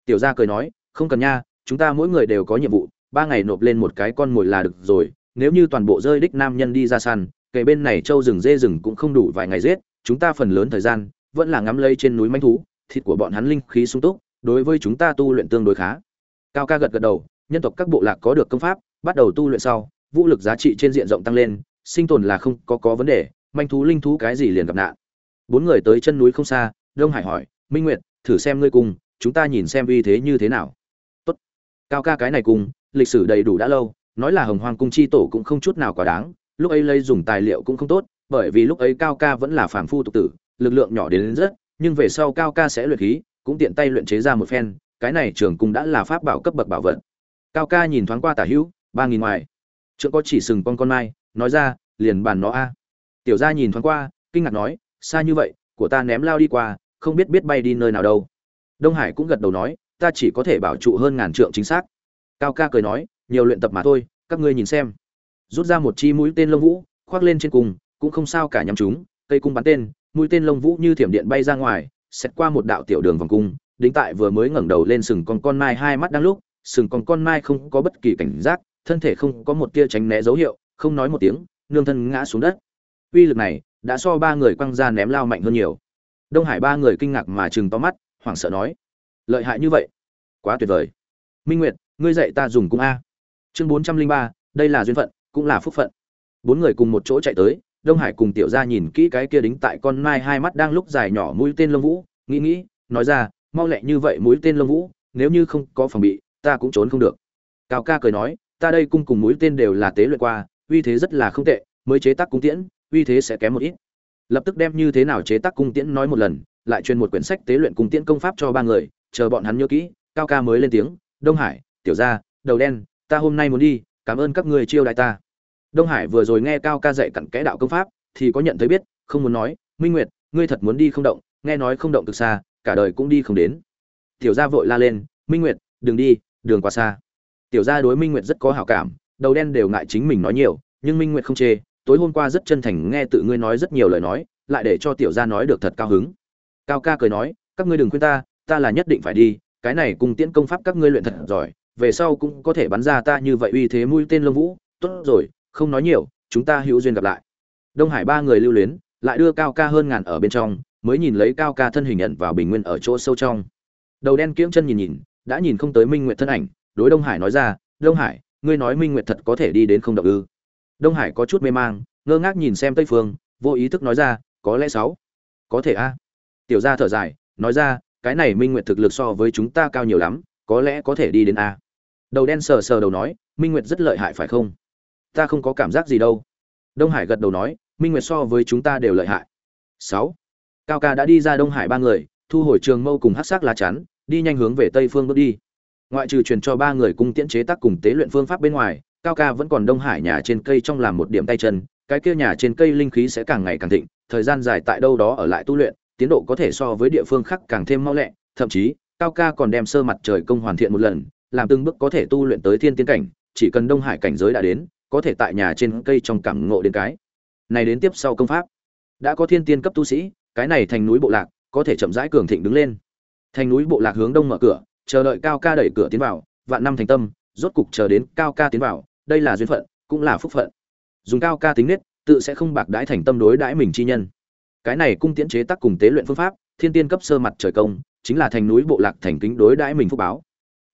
Tiểu gia cười nói, không cần nha, chúng ta mỗi người đều có nhiệm vụ, ba ngày nộp lên một cái con mồi là được rồi, nếu như toàn bộ rơi đích nam nhân đi ra săn, kể bên này trâu rừng dê rừng cũng không đủ vài ngày giết, chúng ta phần lớn thời gian vẫn là ngắm lây trên núi manh thú, thịt của bọn hắn linh khí sung túc, đối với chúng ta tu luyện tương đối khá. Cao ca gật gật đầu, nhân tộc các bộ lạc có được công pháp, bắt đầu tu luyện sau, vũ lực giá trị trên diện rộng tăng lên, sinh tồn là không có có vấn đề, manh thú linh thú cái gì liền gặp nạn. Bốn người tới chân núi không xa đông hải hỏi minh nguyệt thử xem ngươi cùng chúng ta nhìn xem uy thế như thế nào. Tốt. Cao ca cái này cùng lịch sử đầy đủ đã lâu nói là hồng hoang cung chi tổ cũng không chút nào quá đáng lúc ấy lây dùng tài liệu cũng không tốt bởi vì lúc ấy cao ca vẫn là phàm phu tục tử lực lượng nhỏ đến, đến rất nhưng về sau cao ca sẽ luyện khí cũng tiện tay luyện chế ra một phen cái này trường cung đã là pháp bảo cấp bậc bảo vật. Cao ca nhìn thoáng qua tả hữu ba nghìn ngoài. Trượng có chỉ sừng con con mai nói ra liền bàn nó a. Tiểu gia nhìn thoáng qua kinh ngạc nói xa như vậy của ta ném lao đi qua không biết biết bay đi nơi nào đâu. Đông hải cũng gật đầu nói, ta chỉ có thể bảo trụ hơn ngàn trượng chính xác. Cao ca cười nói, nhiều luyện tập mà thôi, các ngươi nhìn xem. Rút ra một chi mũi tên lông vũ, khoác lên trên cùng, cũng không sao cả nhắm chúng, cây cung bắn tên, mũi tên lông vũ như thiểm điện bay ra ngoài xét qua một đạo tiểu đường vòng cung, đính tại vừa mới ngẩng đầu lên sừng con con mai hai mắt đang lúc, sừng con con mai không có bất kỳ cảnh giác, thân thể không có một tia tránh né dấu hiệu, không nói một tiếng, nương thân ngã xuống đất. Uy lực này đã so ba người quăng ra ném lao mạnh hơn nhiều đông hải ba người kinh ngạc mà chừng to mắt, hoảng sợ nói, lợi hại như vậy? Quá tuyệt vời. Minh nguyệt, ngươi dạy ta dùng cung a. Chương bốn trăm linh ba, đây là duyên phận, cũng là phúc phận. Bốn người cùng một chỗ chạy tới, đông hải cùng tiểu gia nhìn kỹ cái kia đính tại con mai hai mắt đang lúc dài nhỏ mũi tên lông vũ, nghĩ nghĩ, nói ra, mau lẹ như vậy mũi tên lông vũ, nếu như không có phòng bị, ta cũng trốn không được. Cao ca cười nói, ta đây cung cùng mũi tên đều là tế luyện qua, uy thế rất là không tệ, mới chế tác cung tiễn, uy thế sẽ kém một ít lập tức đem như thế nào chế tác cung tiễn nói một lần, lại truyền một quyển sách tế luyện cung tiễn công pháp cho ba người, chờ bọn hắn nhớ kỹ, cao ca mới lên tiếng, đông hải, tiểu gia, đầu đen, ta hôm nay muốn đi, cảm ơn các người chiêu đại ta. Đông hải vừa rồi nghe cao ca dạy cặn kẽ đạo công pháp, thì có nhận thấy biết, không muốn nói, minh nguyệt, ngươi thật muốn đi không động, nghe nói không động từ xa, cả đời cũng đi không đến. Tiểu gia vội la lên, minh nguyệt, đừng đi, đường quá xa. Tiểu gia đối minh nguyệt rất có hảo cảm, đầu đen đều ngại chính mình nói nhiều, nhưng minh nguyệt không chê tối hôm qua rất chân thành nghe tự ngươi nói rất nhiều lời nói, lại để cho tiểu gia nói được thật cao hứng. Cao ca cười nói, các ngươi đừng khuyên ta ta là nhất định phải đi, cái này cùng tiễn công pháp các ngươi luyện thật giỏi, về sau cũng có thể bắn ra ta như vậy uy thế mũi tên lông vũ. Tốt rồi, không nói nhiều, chúng ta hữu duyên gặp lại. Đông hải ba người lưu luyến, lại đưa cao ca hơn ngàn ở bên trong, mới nhìn lấy cao ca thân hình nhận vào bình nguyên ở chỗ sâu trong. Đầu đen kiễng chân nhìn nhìn, đã nhìn không tới minh nguyệt thân ảnh, đối đông hải nói ra, đông hải, ngươi nói minh nguyệt thật có thể đi đến không động ư? Đông hải có chút mê mang, ngơ ngác nhìn xem tây phương, vô ý thức nói ra, có lẽ sáu. Có thể a. Tiểu gia thở dài, nói ra, cái này minh nguyệt thực lực so với chúng ta cao nhiều lắm, có lẽ có thể đi đến a. Đầu đen sờ sờ đầu nói, minh nguyệt rất lợi hại phải không? Ta không có cảm giác gì đâu. Đông hải gật đầu nói, minh nguyệt so với chúng ta đều lợi hại. Sáu. Cao ca đã đi ra đông hải ba người, thu hồi trường mâu cùng hát sắc lá chắn, đi nhanh hướng về tây phương bước đi. Ngoại trừ truyền cho ba người cung tiễn chế tác cùng tế luyện phương pháp bên ngoài cao ca vẫn còn đông hải nhà trên cây trong làm một điểm tay chân, cái kia nhà trên cây linh khí sẽ càng ngày càng thịnh, thời gian dài tại đâu đó ở lại tu luyện, tiến độ có thể so với địa phương khác càng thêm mau lẹ, thậm chí, cao ca còn đem sơ mặt trời công hoàn thiện một lần, làm từng bước có thể tu luyện tới thiên tiến cảnh, chỉ cần đông hải cảnh giới đã đến, có thể tại nhà trên cây trong cảm ngộ đến cái. Này đến tiếp sau công pháp. Đã có thiên tiên cấp tu sĩ, cái này thành núi bộ lạc, có thể chậm rãi cường thịnh đứng lên. Thành núi bộ lạc hướng đông mở cửa, chờ đợi cao ca đẩy cửa tiến vào, vạn năm thành tâm, rốt cục chờ đến cao ca tiến vào đây là duyên phận, cũng là phúc phận. Dùng cao ca tính nết, tự sẽ không bạc đãi thành tâm đối đãi mình chi nhân. Cái này cung tiễn chế tác cùng tế luyện phương pháp, thiên tiên cấp sơ mặt trời công, chính là thành núi bộ lạc thành kính đối đãi mình phúc báo.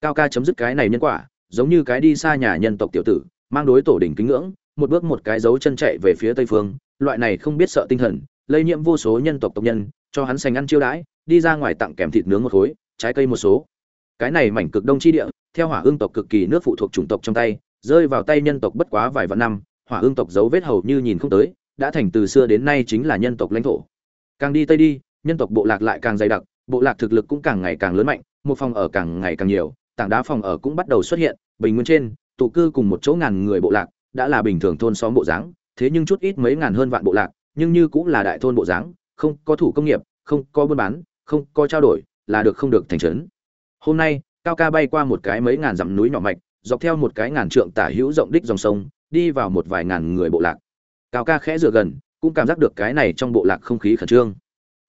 Cao ca chấm dứt cái này nhân quả, giống như cái đi xa nhà nhân tộc tiểu tử, mang đối tổ đỉnh kính ngưỡng, một bước một cái dấu chân chạy về phía tây phương, loại này không biết sợ tinh thần, lây nhiễm vô số nhân tộc tộc nhân, cho hắn sành ăn chiêu đãi, đi ra ngoài tặng kèm thịt nướng một khối, trái cây một số. Cái này mảnh cực đông chi địa, theo hỏa ương tộc cực kỳ nước phụ thuộc chủng tộc trong tay rơi vào tay nhân tộc bất quá vài vạn năm, hỏa ương tộc dấu vết hầu như nhìn không tới, đã thành từ xưa đến nay chính là nhân tộc lãnh thổ. Càng đi tây đi, nhân tộc bộ lạc lại càng dày đặc, bộ lạc thực lực cũng càng ngày càng lớn mạnh, một phòng ở càng ngày càng nhiều, tảng đá phòng ở cũng bắt đầu xuất hiện, bình nguyên trên, tụ cư cùng một chỗ ngàn người bộ lạc, đã là bình thường thôn xóm bộ dáng, thế nhưng chút ít mấy ngàn hơn vạn bộ lạc, nhưng như cũng là đại thôn bộ dáng, không có thủ công nghiệp, không có buôn bán, không có trao đổi, là được không được thành trấn. Hôm nay, cao ca bay qua một cái mấy ngàn dặm núi nhỏ mạch dọc theo một cái ngàn trượng tả hữu rộng đích dòng sông, đi vào một vài ngàn người bộ lạc. Cao ca khẽ dựa gần, cũng cảm giác được cái này trong bộ lạc không khí khẩn trương.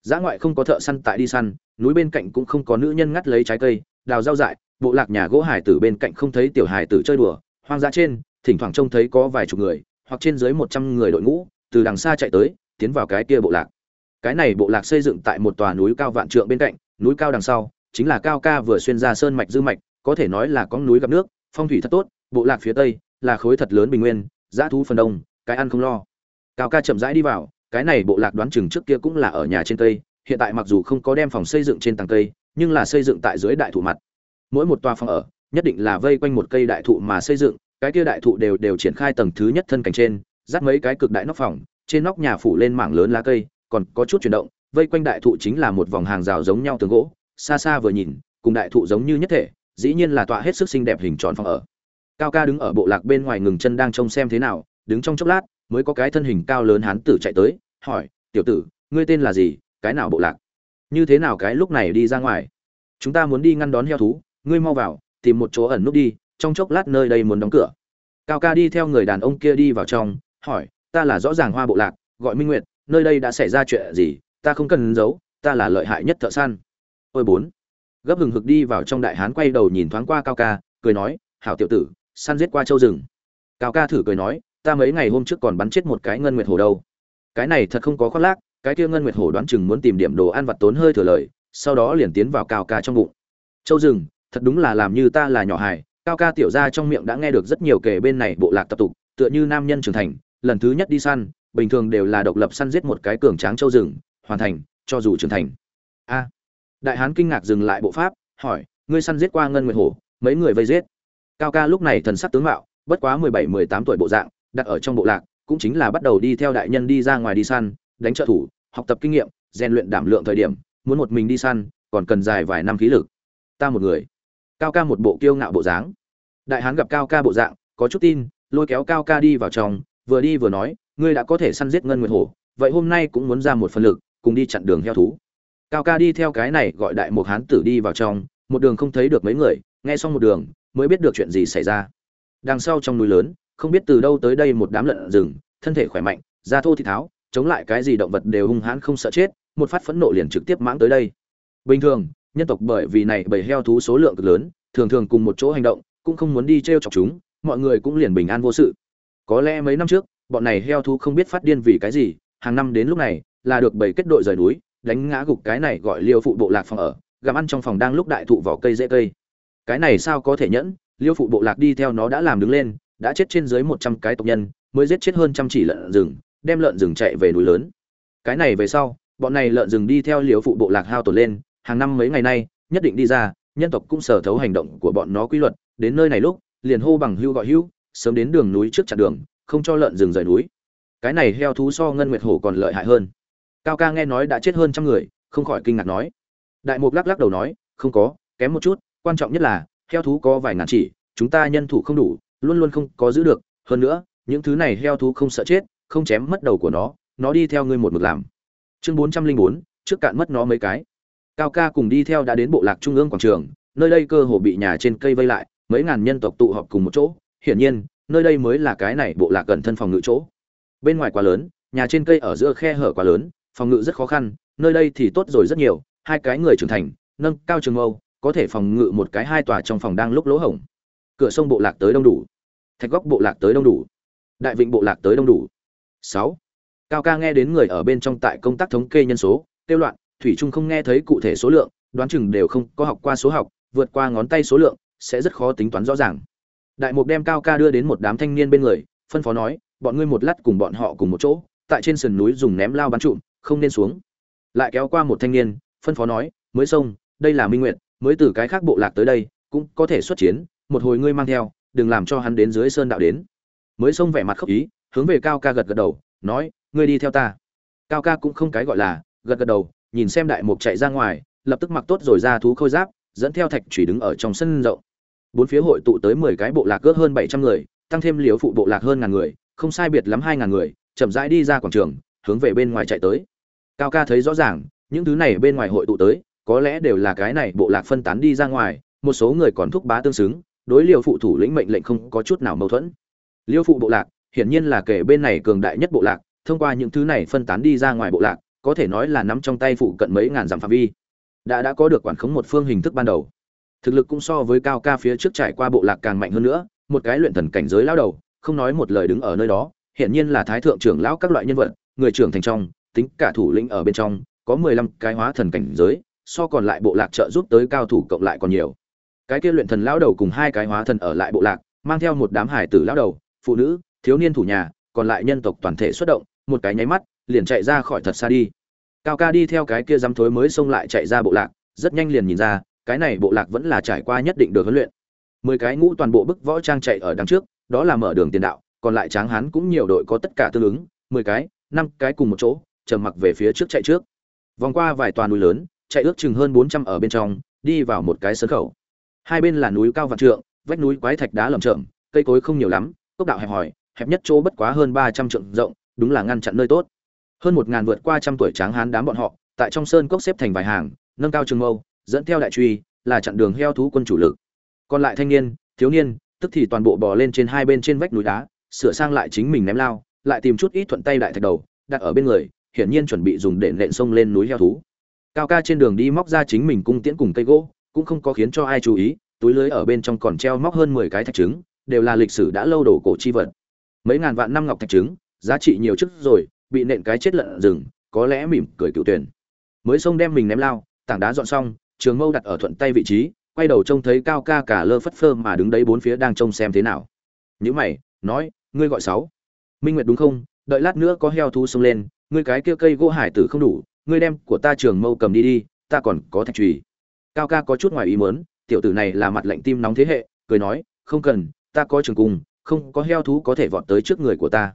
Giã ngoại không có thợ săn tại đi săn, núi bên cạnh cũng không có nữ nhân ngắt lấy trái cây, đào rau dại, bộ lạc nhà gỗ hải tử bên cạnh không thấy tiểu hải tử chơi đùa, hoang dã trên, thỉnh thoảng trông thấy có vài chục người, hoặc trên dưới một trăm người đội ngũ, từ đằng xa chạy tới, tiến vào cái kia bộ lạc. Cái này bộ lạc xây dựng tại một tòa núi cao vạn trượng bên cạnh, núi cao đằng sau, chính là cao ca vừa xuyên ra sơn mạch dư mạch, có thể nói là có núi gặp nước phong thủy thật tốt, bộ lạc phía tây là khối thật lớn bình nguyên, dã thú phần đông, cái ăn không lo. Cao ca chậm rãi đi vào, cái này bộ lạc đoán chừng trước kia cũng là ở nhà trên cây, hiện tại mặc dù không có đem phòng xây dựng trên tầng cây, nhưng là xây dựng tại dưới đại thụ mặt. Mỗi một tòa phòng ở, nhất định là vây quanh một cây đại thụ mà xây dựng, cái kia đại thụ đều đều triển khai tầng thứ nhất thân cảnh trên, dắt mấy cái cực đại nóc phòng, trên nóc nhà phủ lên mảng lớn lá cây, còn có chút chuyển động, vây quanh đại thụ chính là một vòng hàng rào giống nhau tường gỗ, xa xa vừa nhìn, cùng đại thụ giống như nhất thể dĩ nhiên là tọa hết sức xinh đẹp hình tròn phòng ở. Cao ca đứng ở bộ lạc bên ngoài ngừng chân đang trông xem thế nào, đứng trong chốc lát, mới có cái thân hình cao lớn hán tử chạy tới, hỏi, tiểu tử, ngươi tên là gì? Cái nào bộ lạc? Như thế nào cái lúc này đi ra ngoài? Chúng ta muốn đi ngăn đón heo thú, ngươi mau vào, tìm một chỗ ẩn núp đi, trong chốc lát nơi đây muốn đóng cửa. Cao ca đi theo người đàn ông kia đi vào trong, hỏi, ta là rõ ràng hoa bộ lạc, gọi minh nguyệt, nơi đây đã xảy ra chuyện gì? Ta không cần giấu, ta là lợi hại nhất thợ săn. Ôi bốn gấp hừng hực đi vào trong đại hán quay đầu nhìn thoáng qua cao ca, cười nói, hảo tiểu tử, săn giết qua châu rừng. Cao ca thử cười nói, ta mấy ngày hôm trước còn bắn chết một cái ngân nguyệt hổ đâu. Cái này thật không có khoác lác, cái kia ngân nguyệt hổ đoán chừng muốn tìm điểm đồ ăn vặt tốn hơi thừa lời, sau đó liền tiến vào cao ca trong bụng. Châu rừng, thật đúng là làm như ta là nhỏ hài. Cao ca tiểu ra trong miệng đã nghe được rất nhiều kể bên này bộ lạc tập tục, tựa như nam nhân trưởng thành, lần thứ nhất đi săn, bình thường đều là độc lập săn giết một cái cường tráng châu rừng, hoàn thành, cho dù trưởng thành. A đại hán kinh ngạc dừng lại bộ pháp, hỏi, ngươi săn giết qua ngân nguyệt hổ, mấy người vây giết? Cao ca lúc này thần sắc tướng mạo, bất quá mười bảy, mười tám tuổi bộ dạng, đặt ở trong bộ lạc, cũng chính là bắt đầu đi theo đại nhân đi ra ngoài đi săn, đánh trợ thủ, học tập kinh nghiệm, rèn luyện đảm lượng thời điểm, muốn một mình đi săn, còn cần dài vài năm khí lực. Ta một người. Cao ca một bộ kiêu ngạo bộ dáng. Đại hán gặp cao ca bộ dạng, có chút tin, lôi kéo cao ca đi vào trong, vừa đi vừa nói, ngươi đã có thể săn giết ngân nguyệt hổ, vậy hôm nay cũng muốn ra một phần lực, cùng đi chặn đường heo thú cao ca đi theo cái này gọi đại một hán tử đi vào trong, một đường không thấy được mấy người, nghe xong một đường, mới biết được chuyện gì xảy ra. Đằng sau trong núi lớn, không biết từ đâu tới đây một đám lợn rừng, thân thể khỏe mạnh, da thô thịt tháo, chống lại cái gì động vật đều hung hãn không sợ chết, một phát phẫn nộ liền trực tiếp mãng tới đây. Bình thường, nhân tộc bởi vì này bầy heo thú số lượng cực lớn, thường thường cùng một chỗ hành động, cũng không muốn đi t r e o chọc chúng, mọi người cũng liền bình an vô sự. Có lẽ mấy năm trước, bọn này heo thú không biết phát điên vì cái gì, hàng năm đến lúc này, là được bầy kết đội rời núi đánh ngã gục cái này gọi liêu phụ bộ lạc phòng ở, gặm ăn trong phòng đang lúc đại thụ vỏ cây dễ cây. Cái này sao có thể nhẫn? Liêu phụ bộ lạc đi theo nó đã làm đứng lên, đã chết trên dưới một trăm cái tộc nhân, mới giết chết hơn trăm chỉ lợn rừng, đem lợn rừng chạy về núi lớn. Cái này về sau, bọn này lợn rừng đi theo liêu phụ bộ lạc hao tổn lên, hàng năm mấy ngày nay, nhất định đi ra, nhân tộc cũng sở thấu hành động của bọn nó quy luật, đến nơi này lúc, liền hô bằng hưu gọi hưu, sớm đến đường núi trước chặn đường, không cho lợn rừng rời núi. Cái này heo thú so ngân nguyệt hổ còn lợi hại hơn cao ca nghe nói đã chết hơn trăm người, không khỏi kinh ngạc nói. Đại mục lắc lắc đầu nói, không có, kém một chút, quan trọng nhất là, heo thú có vài ngàn chỉ, chúng ta nhân thủ không đủ, luôn luôn không có giữ được. Hơn nữa, những thứ này heo thú không sợ chết, không chém mất đầu của nó nó đi theo ngươi một mực làm. Chương bốn trăm linh bốn, trước cạn mất nó mấy cái. Cao ca cùng đi theo đã đến bộ lạc trung ương quảng trường, nơi đây cơ hồ bị nhà trên cây vây lại, mấy ngàn nhân tộc tụ họp cùng một chỗ. Hiển nhiên, nơi đây mới là cái này bộ lạc gần thân phòng ngự chỗ. Bên ngoài quá lớn, nhà trên cây ở giữa khe hở quá lớn phòng ngự rất khó khăn, nơi đây thì tốt rồi rất nhiều, hai cái người trưởng thành, nâng cao trường âu có thể phòng ngự một cái hai tòa trong phòng đang lúc lỗ hổng. Cửa sông bộ lạc tới đông đủ. Thạch góc bộ lạc tới đông đủ. Đại vịnh bộ lạc tới đông đủ. Sáu. Cao ca nghe đến người ở bên trong tại công tác thống kê nhân số tiêu loạn, thủy trung không nghe thấy cụ thể số lượng, đoán chừng đều không có học qua số học, vượt qua ngón tay số lượng, sẽ rất khó tính toán rõ ràng. Đại mục đem cao ca đưa đến một đám thanh niên bên người, phân phó nói, bọn ngươi một lát cùng bọn họ cùng một chỗ, tại trên sườn núi dùng ném lao bắn trụm không nên xuống. Lại kéo qua một thanh niên, phân phó nói, mới sông đây là minh nguyện mới từ cái khác bộ lạc tới đây, cũng có thể xuất chiến, một hồi ngươi mang theo, đừng làm cho hắn đến dưới sơn đạo đến. Mới sông vẻ mặt khóc ý, hướng về cao ca gật gật đầu, nói, ngươi đi theo ta. Cao ca cũng không cái gọi là, gật gật đầu, nhìn xem đại mục chạy ra ngoài, lập tức mặc tốt rồi ra thú khôi giáp, dẫn theo thạch chủy đứng ở trong sân rộng. Bốn phía hội tụ tới mười cái bộ lạc gớt hơn bảy trăm người, tăng thêm liều phụ bộ lạc hơn ngàn người, không sai biệt lắm hai ngàn người, chậm rãi đi ra quảng trường hướng về bên ngoài chạy tới. Cao ca thấy rõ ràng, những thứ này bên ngoài hội tụ tới, có lẽ đều là cái này bộ lạc phân tán đi ra ngoài, một số người còn thúc bá tương xứng, đối liều phụ thủ lĩnh mệnh lệnh không có chút nào mâu thuẫn. Liêu phụ bộ lạc, hiển nhiên là kể bên này cường đại nhất bộ lạc, thông qua những thứ này phân tán đi ra ngoài bộ lạc, có thể nói là nắm trong tay phụ cận mấy ngàn dặm phạm vi. Đã đã có được quản khống một phương hình thức ban đầu. Thực lực cũng so với cao ca phía trước trải qua bộ lạc càng mạnh hơn nữa, một cái luyện thần cảnh giới lao đầu, không nói một lời đứng ở nơi đó, hiển nhiên là thái thượng trưởng lão các loại nhân vật người trưởng thành trong, tính cả thủ lĩnh ở bên trong, có mười lăm cái hóa thần cảnh giới, so còn lại bộ lạc trợ giúp tới cao thủ cộng lại còn nhiều. Cái kia luyện thần lão đầu cùng hai cái hóa thần ở lại bộ lạc, mang theo một đám hải tử lão đầu, phụ nữ, thiếu niên thủ nhà, còn lại nhân tộc toàn thể xuất động, một cái nháy mắt, liền chạy ra khỏi thật xa đi. Cao ca đi theo cái kia giám thối mới xông lại chạy ra bộ lạc, rất nhanh liền nhìn ra, cái này bộ lạc vẫn là trải qua nhất định được huấn luyện. Mười cái ngũ toàn bộ bức võ trang chạy ở đằng trước, đó là mở đường tiền đạo, còn lại tráng hán cũng nhiều đội có tất cả tương ứng, mười cái năm cái cùng một chỗ, trầm mặc về phía trước chạy trước. Vòng qua vài tòa núi lớn, chạy ước chừng hơn bốn trăm ở bên trong, đi vào một cái sân khẩu hai bên là núi cao vạn trượng, vách núi quái thạch đá lởm chởm, cây cối không nhiều lắm, cốc đạo hẹp hòi, hẹp nhất chỗ bất quá hơn ba trăm trượng rộng, đúng là ngăn chặn nơi tốt. Hơn một ngàn vượt qua trăm tuổi tráng hán đám bọn họ, tại trong sơn cốc xếp thành vài hàng, nâng cao trường mâu, dẫn theo đại truy, là chặn đường heo thú quân chủ lực. Còn lại thanh niên, thiếu niên, tức thì toàn bộ bò lên trên hai bên trên vách núi đá, sửa sang lại chính mình ném lao lại tìm chút ít thuận tay đại thạch đầu, đặt ở bên người, hiển nhiên chuẩn bị dùng để nện sông lên núi heo thú. Cao ca trên đường đi móc ra chính mình cung tiễn cùng cây gỗ, cũng không có khiến cho ai chú ý, túi lưới ở bên trong còn treo móc hơn mười cái thạch trứng, đều là lịch sử đã lâu đổ cổ chi vật. Mấy ngàn vạn năm ngọc thạch trứng, giá trị nhiều chức rồi, bị nện cái chết lợn rừng, có lẽ mỉm cười cựu tuyển. Mới xông đem mình ném lao, tảng đá dọn xong, trường mâu đặt ở thuận tay vị trí, quay đầu trông thấy cao ca cả lơ phất phơ mà đứng đấy bốn phía đang trông xem thế nào. Nhữ mày, nói, ngươi gọi sáu minh nguyệt đúng không? Đợi lát nữa có heo thú xông lên, ngươi cái kia cây gỗ hải tử không đủ, ngươi đem của ta trường mâu cầm đi đi, ta còn có thạch trùy cao ca có chút ngoài ý muốn, tiểu tử này là mặt lạnh tim nóng thế hệ, cười nói, không cần, ta có trường cung, không có heo thú có thể vọt tới trước người của ta.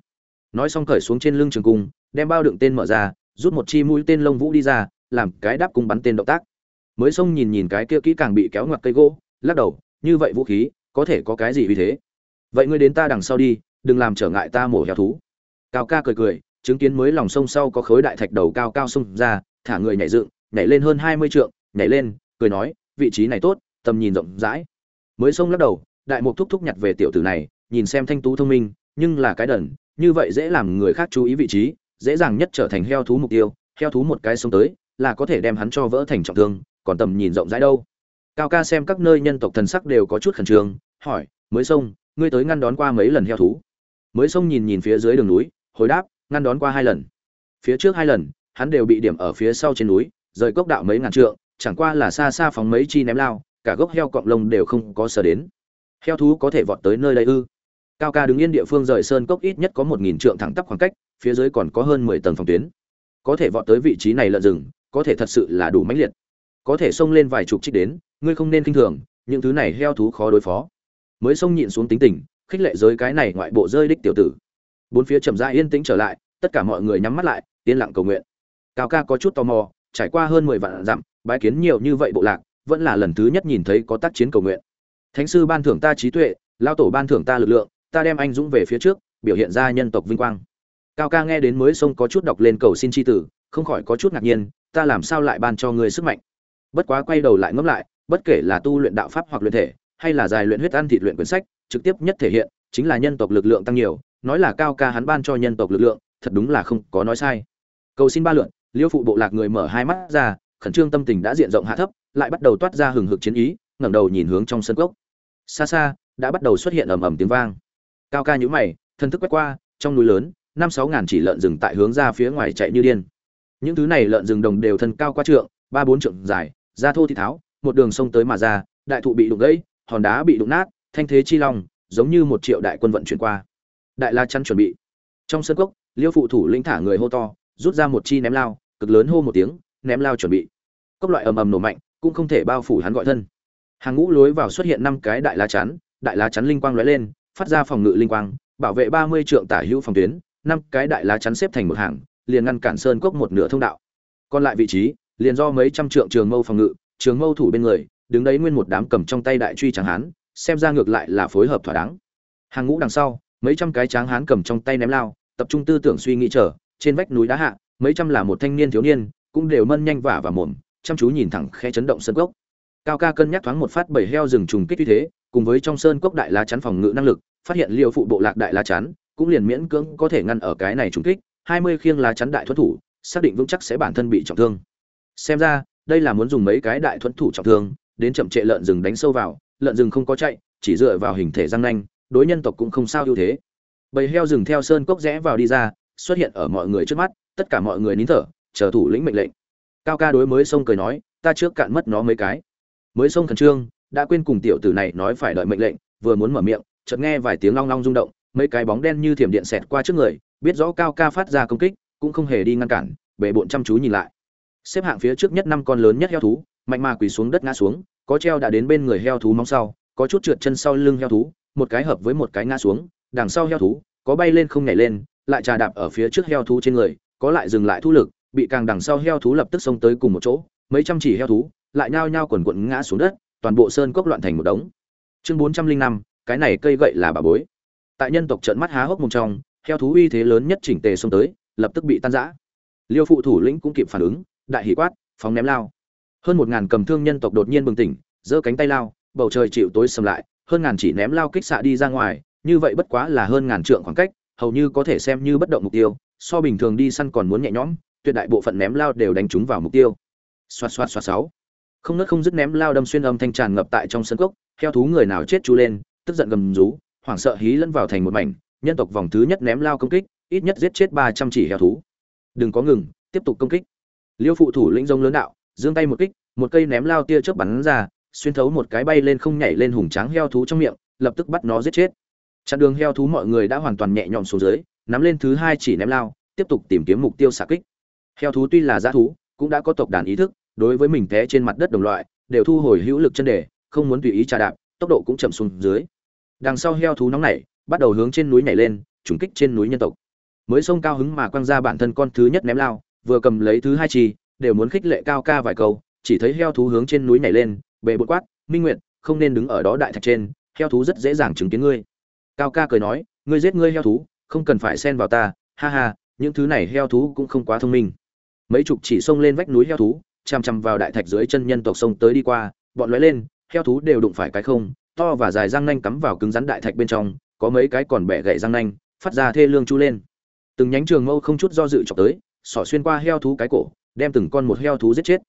Nói xong cởi xuống trên lưng trường cung, đem bao đựng tên mở ra, rút một chi mũi tên lông vũ đi ra, làm cái đáp cung bắn tên động tác. Mới xông nhìn nhìn cái kia kỹ càng bị kéo ngoặt cây gỗ, lắc đầu, như vậy vũ khí, có thể có cái gì vì thế? Vậy ngươi đến ta đằng sau đi đừng làm trở ngại ta mổ heo thú. Cao ca cười cười chứng kiến mới lòng sông sau có khối đại thạch đầu cao cao sông ra thả người nhảy dựng nhảy lên hơn hai mươi trượng nhảy lên cười nói vị trí này tốt tầm nhìn rộng rãi. Mới sông lắc đầu đại mục thúc thúc nhặt về tiểu tử này nhìn xem thanh tú thông minh nhưng là cái đần như vậy dễ làm người khác chú ý vị trí dễ dàng nhất trở thành heo thú mục tiêu heo thú một cái sông tới là có thể đem hắn cho vỡ thành trọng thương còn tầm nhìn rộng rãi đâu. Cao ca xem các nơi nhân tộc thần sắc đều có chút khẩn trương hỏi mới sông, ngươi tới ngăn đón qua mấy lần heo thú? Mới xông nhìn nhìn phía dưới đường núi, hồi đáp, ngăn đón qua hai lần. Phía trước hai lần, hắn đều bị điểm ở phía sau trên núi, rời cốc đạo mấy ngàn trượng, chẳng qua là xa xa phóng mấy chi ném lao, cả gốc heo cọng lông đều không có sờ đến. Heo thú có thể vọt tới nơi đây ư? Cao ca đứng yên địa phương rời sơn cốc ít nhất có một nghìn trượng thẳng tắp khoảng cách, phía dưới còn có hơn mười tầng phòng tuyến. Có thể vọt tới vị trí này lợn rừng, có thể thật sự là đủ mãnh liệt. Có thể xông lên vài chục trích đến, ngươi không nên kinh thường, những thứ này heo thú khó đối phó. Mới xông nhịn xuống tính tình khích lệ giới cái này ngoại bộ rơi đích tiểu tử. Bốn phía trầm ra yên tĩnh trở lại, tất cả mọi người nhắm mắt lại, yên lặng cầu nguyện. Cao ca có chút tò mò, trải qua hơn mười vạn dặm, bái kiến nhiều như vậy bộ lạc, vẫn là lần thứ nhất nhìn thấy có tác chiến cầu nguyện. Thánh sư ban thưởng ta trí tuệ, lao tổ ban thưởng ta lực lượng, ta đem anh dũng về phía trước, biểu hiện ra nhân tộc vinh quang. Cao ca nghe đến mới sông có chút đọc lên cầu xin tri tử, không khỏi có chút ngạc nhiên, ta làm sao lại ban cho người sức mạnh? Bất quá quay đầu lại ngẫm lại, bất kể là tu luyện đạo pháp hoặc luyện thể hay là dài luyện huyết ăn thịt luyện quyển sách, trực tiếp nhất thể hiện, chính là nhân tộc lực lượng tăng nhiều, nói là cao ca hắn ban cho nhân tộc lực lượng, thật đúng là không có nói sai. Cầu xin ba lượn, liêu phụ bộ lạc người mở hai mắt ra, khẩn trương tâm tình đã diện rộng hạ thấp, lại bắt đầu toát ra hừng hực chiến ý, ngẩng đầu nhìn hướng trong sân gốc xa xa, đã bắt đầu xuất hiện ầm ầm tiếng vang. Cao ca nhũ mày, thân thức quét qua, trong núi lớn, năm sáu ngàn chỉ lợn rừng tại hướng ra phía ngoài chạy như điên. Những thứ này lợn rừng đồng đều thân cao qua trượng, ba bốn trượng dài, da thô thì tháo, một đường sông tới mà ra, đại thụ bị đụng gãy hòn đá bị đụng nát, thanh thế chi long, giống như một triệu đại quân vận chuyển qua. Đại la chăn chuẩn bị. Trong sân cốc, liêu phụ thủ lĩnh thả người hô to, rút ra một chi ném lao, cực lớn hô một tiếng, ném lao chuẩn bị. Cốc loại ầm ầm nổ mạnh, cũng không thể bao phủ hắn gọi thân. Hàng ngũ lối vào xuất hiện năm cái đại lá chắn, đại lá chắn linh quang lóe lên, phát ra phòng ngự linh quang, bảo vệ ba mươi trượng tả hữu phòng tuyến, năm cái đại lá chắn xếp thành một hàng, liền ngăn cản sơn cốc một nửa thông đạo. Còn lại vị trí, liền do mấy trăm trượng trường mâu phòng ngự, trường mâu thủ bên người đứng đấy nguyên một đám cầm trong tay đại truy tráng hán, xem ra ngược lại là phối hợp thỏa đáng. Hàng ngũ đằng sau, mấy trăm cái tráng hán cầm trong tay ném lao, tập trung tư tưởng suy nghĩ trở trên vách núi đá hạ, mấy trăm là một thanh niên thiếu niên, cũng đều mân nhanh vả và mồm, chăm chú nhìn thẳng khe chấn động sơn cốc. Cao ca cân nhắc thoáng một phát bảy heo rừng trùng kích như thế, cùng với trong sơn cốc đại lá chắn phòng ngự năng lực, phát hiện liều phụ bộ lạc đại lá chắn, cũng liền miễn cưỡng có thể ngăn ở cái này trùng kích, hai mươi khiêng lá chắn đại thuẫn thủ, xác định vững chắc sẽ bản thân bị trọng thương. Xem ra, đây là muốn dùng mấy cái đại thuẫn thủ trọng thương đến chậm trệ lợn rừng đánh sâu vào, lợn rừng không có chạy, chỉ dựa vào hình thể răng nanh, đối nhân tộc cũng không sao ưu thế. Bầy heo rừng theo sơn cốc rẽ vào đi ra, xuất hiện ở mọi người trước mắt, tất cả mọi người nín thở, chờ thủ lĩnh mệnh lệnh. Cao ca đối mới sông cười nói, ta trước cạn mất nó mấy cái. Mới sông khẩn trương, đã quên cùng tiểu tử này nói phải đợi mệnh lệnh, vừa muốn mở miệng, chợt nghe vài tiếng long long rung động, mấy cái bóng đen như thiểm điện xẹt qua trước người, biết rõ cao ca phát ra công kích, cũng không hề đi ngăn cản bệ bộn chăm chú nhìn lại. Xếp hạng phía trước nhất năm con lớn nhất heo thú mạnh mà quỳ xuống đất ngã xuống, có treo đã đến bên người heo thú móng sau, có chút trượt chân sau lưng heo thú, một cái hợp với một cái ngã xuống, đằng sau heo thú, có bay lên không nhảy lên, lại trà đạp ở phía trước heo thú trên người, có lại dừng lại thu lực, bị càng đằng sau heo thú lập tức xông tới cùng một chỗ, mấy trăm chỉ heo thú, lại nhao nhao quần quận ngã xuống đất, toàn bộ sơn cốc loạn thành một đống. Chương bốn trăm linh năm, cái này cây gậy là bà bối. Tại nhân tộc trận mắt há hốc mồm trong, heo thú uy thế lớn nhất chỉnh tề xông tới, lập tức bị tan rã. Liêu phụ thủ lĩnh cũng kịp phản ứng, đại hỷ quát, phóng ném lao hơn một ngàn cầm thương nhân tộc đột nhiên bừng tỉnh, giơ cánh tay lao, bầu trời chịu tối sầm lại, hơn ngàn chỉ ném lao kích xạ đi ra ngoài, như vậy bất quá là hơn ngàn trượng khoảng cách, hầu như có thể xem như bất động mục tiêu, so bình thường đi săn còn muốn nhẹ nhõm, tuyệt đại bộ phận ném lao đều đánh trúng vào mục tiêu. Xoạt xoạt xoạt sáu. Không nứt không dứt ném lao đâm xuyên âm thanh tràn ngập tại trong sân cốc theo thú người nào chết chú lên, tức giận gầm rú, hoảng sợ hí lẫn vào thành một mảnh, nhân tộc vòng thứ nhất ném lao công kích, ít nhất giết chết ba trăm chỉ heo thú. Đừng có ngừng, tiếp tục công kích. Liêu phụ thủ lĩnh rông lớn đạo giương tay một kích một cây ném lao tia chớp bắn ra xuyên thấu một cái bay lên không nhảy lên hùng tráng heo thú trong miệng lập tức bắt nó giết chết. Chặn đường heo thú mọi người đã hoàn toàn nhẹ nhõm xuống dưới nắm lên thứ hai chỉ ném lao tiếp tục tìm kiếm mục tiêu xạ kích. Heo thú tuy là dã thú cũng đã có tộc đàn ý thức đối với mình té trên mặt đất đồng loại đều thu hồi hữu lực chân đề không muốn tùy ý trà đạp tốc độ cũng chậm xuống dưới. Đằng sau heo thú nóng nảy bắt đầu hướng trên núi nhảy lên trúng kích trên núi nhân tộc. Mới sông cao hứng mà quăng ra bản thân con thứ nhất ném lao vừa cầm lấy thứ hai chỉ, đều muốn khích lệ cao ca vài câu, chỉ thấy heo thú hướng trên núi nhảy lên bệ bột quát, minh nguyện không nên đứng ở đó đại thạch trên, heo thú rất dễ dàng chứng kiến ngươi. Cao ca cười nói, ngươi giết ngươi heo thú, không cần phải xen vào ta, ha ha, những thứ này heo thú cũng không quá thông minh. Mấy chục chỉ xông lên vách núi heo thú, chằm chằm vào đại thạch dưới chân nhân tộc sông tới đi qua, bọn lóe lên, heo thú đều đụng phải cái không, to và dài răng nanh cắm vào cứng rắn đại thạch bên trong, có mấy cái còn bẻ gậy răng nanh, phát ra thê lương chu lên. Từng nhánh trường mâu không chút do dự chọc tới, xỏ xuyên qua heo thú cái cổ đem từng con một heo thú giết chết.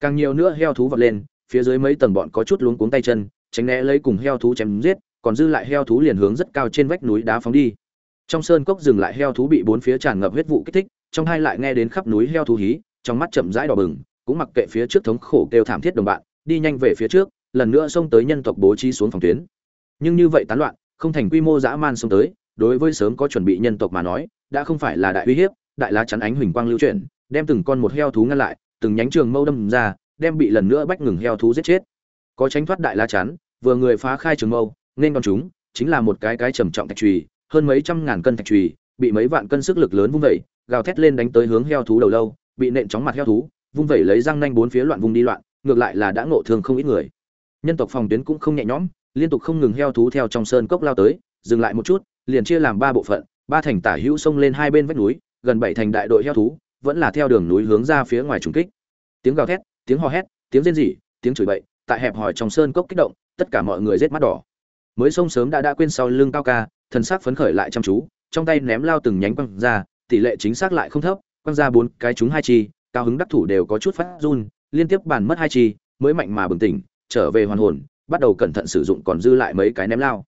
Càng nhiều nữa heo thú vọt lên, phía dưới mấy tầng bọn có chút luống cuống tay chân, tránh né lấy cùng heo thú chém giết, còn dư lại heo thú liền hướng rất cao trên vách núi đá phóng đi. Trong sơn cốc dừng lại heo thú bị bốn phía tràn ngập huyết vụ kích thích, trong hai lại nghe đến khắp núi heo thú hí, trong mắt chậm rãi đỏ bừng, cũng mặc kệ phía trước thống khổ kêu thảm thiết đồng bạn, đi nhanh về phía trước, lần nữa xông tới nhân tộc bố trí xuống phòng tuyến. Nhưng như vậy tán loạn, không thành quy mô dã man xông tới, đối với sớm có chuẩn bị nhân tộc mà nói, đã không phải là đại uy hiếp, đại lá chắn ánh huỳnh quang lưu chuyển đem từng con một heo thú ngăn lại, từng nhánh trường mâu đâm ra, đem bị lần nữa bách ngừng heo thú giết chết. Có tránh thoát đại la chắn, vừa người phá khai trường mâu, nên con chúng, chính là một cái cái trầm trọng thạch trùy hơn mấy trăm ngàn cân thạch trùy bị mấy vạn cân sức lực lớn vung vẩy, gào thét lên đánh tới hướng heo thú đầu lâu, bị nện chóng mặt heo thú, vung vẩy lấy răng nanh bốn phía loạn vùng đi loạn, ngược lại là đã ngộ thương không ít người. Nhân tộc phòng tuyến cũng không nhẹ nhõm, liên tục không ngừng heo thú theo trong sơn cốc lao tới, dừng lại một chút, liền chia làm ba bộ phận, ba thành tả hữu sông lên hai bên vách núi, gần bảy thành đại đội heo thú vẫn là theo đường núi hướng ra phía ngoài trùng kích. Tiếng gào thét, tiếng hò hét, tiếng rên rỉ, tiếng chửi bậy, tại hẹp hòi trong sơn cốc kích động, tất cả mọi người rết mắt đỏ. Mới sông sớm đã đã quên sau lưng cao ca, thần sắc phấn khởi lại chăm chú, trong tay ném lao từng nhánh quăng ra, tỷ lệ chính xác lại không thấp, quăng ra bốn cái chúng hai chi, cao hứng đắc thủ đều có chút phát run, liên tiếp bàn mất hai chi, mới mạnh mà bừng tỉnh, trở về hoàn hồn, bắt đầu cẩn thận sử dụng còn dư lại mấy cái ném lao.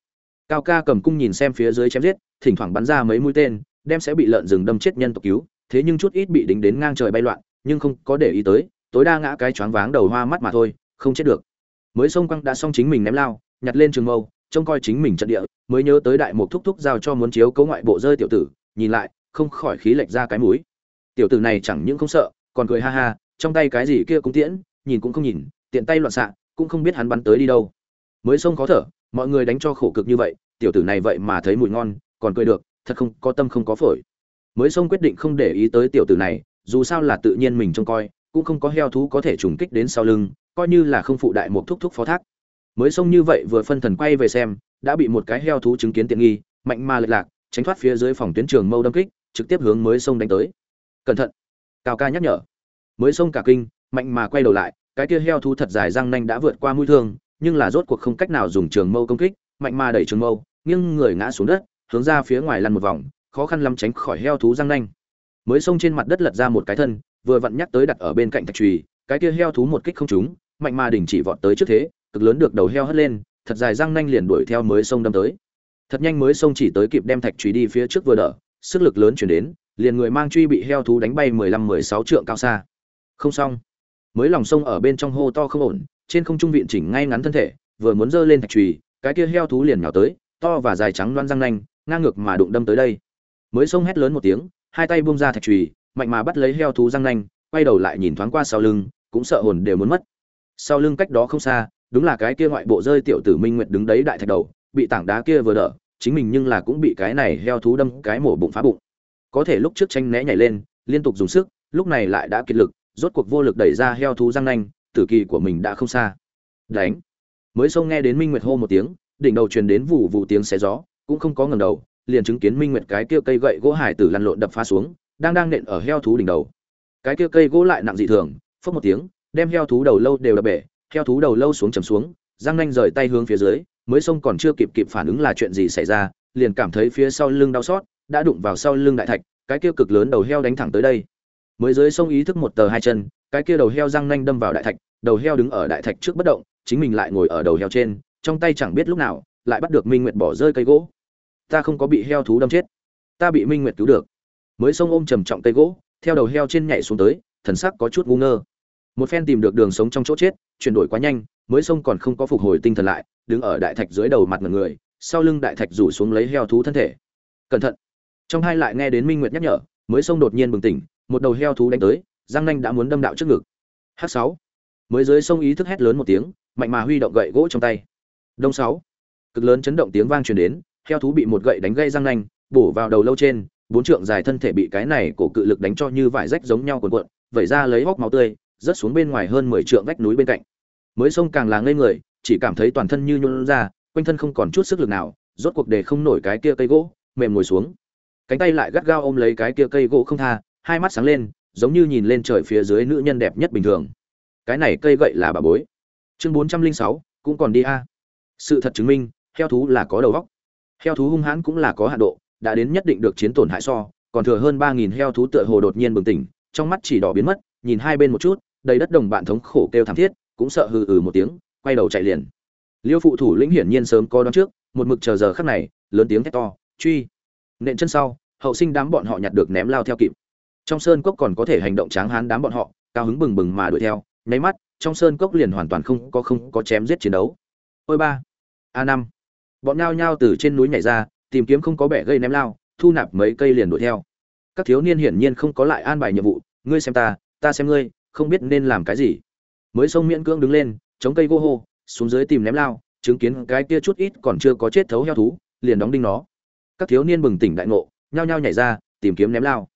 Cao ca cầm cung nhìn xem phía dưới chém giết, thỉnh thoảng bắn ra mấy mũi tên, đem sẽ bị lợn rừng đâm chết nhân tộc cứu thế nhưng chút ít bị đính đến ngang trời bay loạn, nhưng không có để ý tới, tối đa ngã cái choáng váng đầu hoa mắt mà thôi, không chết được. Mới sông quăng đã xong chính mình ném lao, nhặt lên trường mâu, trông coi chính mình trận địa, mới nhớ tới đại mục thúc thúc giao cho muốn chiếu cấu ngoại bộ rơi tiểu tử, nhìn lại, không khỏi khí lệch ra cái mũi. Tiểu tử này chẳng những không sợ, còn cười ha ha, trong tay cái gì kia cũng tiễn, nhìn cũng không nhìn, tiện tay loạn xạ, cũng không biết hắn bắn tới đi đâu. Mới sông khó thở, mọi người đánh cho khổ cực như vậy, tiểu tử này vậy mà thấy mùi ngon, còn cười được, thật không có tâm không có phổi mới sông quyết định không để ý tới tiểu tử này, dù sao là tự nhiên mình trông coi, cũng không có heo thú có thể trùng kích đến sau lưng, coi như là không phụ đại một thúc thúc phó thác. Mới sông như vậy vừa phân thần quay về xem, đã bị một cái heo thú chứng kiến tiện nghi, mạnh mà lệch lạc, tránh thoát phía dưới phòng tuyến trường mâu đâm kích, trực tiếp hướng mới sông đánh tới. Cẩn thận! Cao ca nhắc nhở. Mới sông cả kinh, mạnh mà quay đầu lại, cái kia heo thú thật dài răng nanh đã vượt qua mũi thương, nhưng là rốt cuộc không cách nào dùng trường mâu công kích, mạnh mà đẩy trường mâu, nghiêng người ngã xuống đất, hướng ra phía ngoài lăn một vòng khó khăn lắm tránh khỏi heo thú răng nanh. Mới xông trên mặt đất lật ra một cái thân, vừa vặn nhắc tới đặt ở bên cạnh thạch trùy cái kia heo thú một kích không trúng, mạnh mà đình chỉ vọt tới trước thế, cực lớn được đầu heo hất lên, thật dài răng nanh liền đuổi theo mới sông đâm tới. Thật nhanh mới sông chỉ tới kịp đem thạch trùy đi phía trước vừa đỡ, sức lực lớn chuyển đến, liền người mang truy bị heo thú đánh bay mười lăm, mười sáu trượng cao xa. Không xong. Mới lòng sông ở bên trong hô to không ổn, trên không trung viện chỉnh ngay ngắn thân thể, vừa muốn giơ lên thạch trùy cái kia heo thú liền nhào tới, to và dài trắng loan răng nanh, ngang ngược mà đụng đâm tới đây mới xông hét lớn một tiếng, hai tay buông ra thạch trùy mạnh mà bắt lấy heo thú răng nanh, quay đầu lại nhìn thoáng qua sau lưng, cũng sợ hồn đều muốn mất. Sau lưng cách đó không xa, đúng là cái kia ngoại bộ rơi tiểu tử minh nguyệt đứng đấy đại thạch đầu, bị tảng đá kia vừa đỡ, chính mình nhưng là cũng bị cái này heo thú đâm cái mổ bụng phá bụng. Có thể lúc trước tranh né nhảy lên, liên tục dùng sức, lúc này lại đã kiệt lực, rốt cuộc vô lực đẩy ra heo thú răng nanh, tử kỳ của mình đã không xa. Đánh. Mới sông nghe đến minh nguyệt hô một tiếng, đỉnh đầu truyền đến vụ vụ tiếng xé gió, cũng không có ngầm đầu liền chứng kiến minh nguyệt cái kia cây gậy gỗ hải tử lăn lộn đập phá xuống, đang đang nện ở heo thú đỉnh đầu. Cái kia cây gỗ lại nặng dị thường, phốc một tiếng, đem heo thú đầu lâu đều đập bể, heo thú đầu lâu xuống chầm xuống, răng nanh rời tay hướng phía dưới, mới sông còn chưa kịp kịp phản ứng là chuyện gì xảy ra, liền cảm thấy phía sau lưng đau xót, đã đụng vào sau lưng đại thạch, cái kia cực lớn đầu heo đánh thẳng tới đây. Mới dưới sông ý thức một tờ hai chân, cái kia đầu heo răng nanh đâm vào đại thạch, đầu heo đứng ở đại thạch trước bất động, chính mình lại ngồi ở đầu heo trên, trong tay chẳng biết lúc nào, lại bắt được minh nguyệt bỏ rơi cây gỗ ta không có bị heo thú đâm chết. Ta bị minh nguyệt cứu được. Mới sông ôm trầm trọng cây gỗ, theo đầu heo trên nhảy xuống tới, thần sắc có chút ngu ngơ. Một phen tìm được đường sống trong chỗ chết, chuyển đổi quá nhanh, mới sông còn không có phục hồi tinh thần lại, đứng ở đại thạch dưới đầu mặt ngần người, sau lưng đại thạch rủ xuống lấy heo thú thân thể. Cẩn thận. Trong hai lại nghe đến minh nguyệt nhắc nhở, mới sông đột nhiên bừng tỉnh, một đầu heo thú đánh tới giang nanh đã muốn đâm đạo trước ngực. H sáu. Mới dưới sông ý thức hét lớn một tiếng, mạnh mà huy động gậy gỗ trong tay. Đông sáu. Cực lớn chấn động tiếng vang truyền đến heo thú bị một gậy đánh gây răng nanh, bổ vào đầu lâu trên, bốn trượng dài thân thể bị cái này cổ cự lực đánh cho như vải rách giống nhau cuộn cuộn, vẩy ra lấy hóc máu tươi, rớt xuống bên ngoài hơn mười trượng vách núi bên cạnh. Mới sông càng là ngây người, chỉ cảm thấy toàn thân như nhún ra, quanh thân không còn chút sức lực nào, rốt cuộc để không nổi cái kia cây gỗ, mềm ngồi xuống. Cánh tay lại gắt gao ôm lấy cái kia cây gỗ không tha, hai mắt sáng lên, giống như nhìn lên trời phía dưới nữ nhân đẹp nhất bình thường. Cái này cây gậy là bà bối. Chương bốn trăm linh sáu, cũng còn đi a. Sự thật chứng minh, heo thú là có đầu óc heo thú hung hãn cũng là có hạ độ, đã đến nhất định được chiến tổn hại so, còn thừa hơn ba nghìn heo thú tựa hồ đột nhiên bừng tỉnh, trong mắt chỉ đỏ biến mất, nhìn hai bên một chút, đầy đất đồng bạn thống khổ kêu thảm thiết, cũng sợ hừ ừ một tiếng, quay đầu chạy liền. Liêu phụ thủ lĩnh hiển nhiên sớm có đón trước, một mực chờ giờ khắc này, lớn tiếng thét to, truy! Nện chân sau, hậu sinh đám bọn họ nhặt được ném lao theo kịp. Trong sơn cốc còn có thể hành động tráng hán đám bọn họ, cao hứng bừng bừng mà đuổi theo, nháy mắt, trong sơn cốc liền hoàn toàn không có không có chém giết chiến đấu. Ôi ba, a năm bọn nhao nhao từ trên núi nhảy ra, tìm kiếm không có bẻ gây ném lao, thu nạp mấy cây liền đuổi theo. Các thiếu niên hiển nhiên không có lại an bài nhiệm vụ, ngươi xem ta ta xem ngươi, không biết nên làm cái gì. Mới sông miễn cưỡng đứng lên, chống cây gô hô, xuống dưới tìm ném lao, chứng kiến cái kia chút ít còn chưa có chết thấu heo thú, liền đóng đinh nó. Các thiếu niên bừng tỉnh đại ngộ, nhao nhao nhảy ra, tìm kiếm ném lao.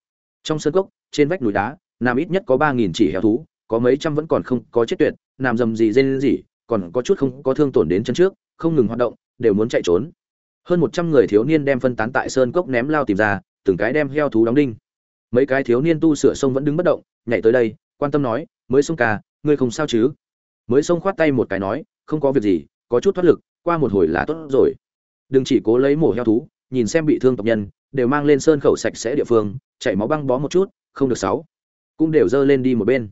Trong sân cốc, trên vách núi đá, nằm ít nhất có ba nghìn chỉ heo thú, có mấy trăm vẫn còn không có chết tuyệt, nằm dầm gì dên gì còn có chút không có thương tổn đến chân trước, không ngừng hoạt động đều muốn chạy trốn. Hơn một trăm người thiếu niên đem phân tán tại sơn cốc ném lao tìm ra, từng cái đem heo thú đóng đinh. Mấy cái thiếu niên tu sửa sông vẫn đứng bất động, nhảy tới đây, quan tâm nói, mới sông ca ngươi không sao chứ? Mới sông khoát tay một cái nói, không có việc gì, có chút thoát lực, qua một hồi là tốt rồi. Đừng chỉ cố lấy mổ heo thú, nhìn xem bị thương tộc nhân, đều mang lên sơn khẩu sạch sẽ địa phương, chảy máu băng bó một chút, không được sáu. Cũng đều dơ lên đi một bên.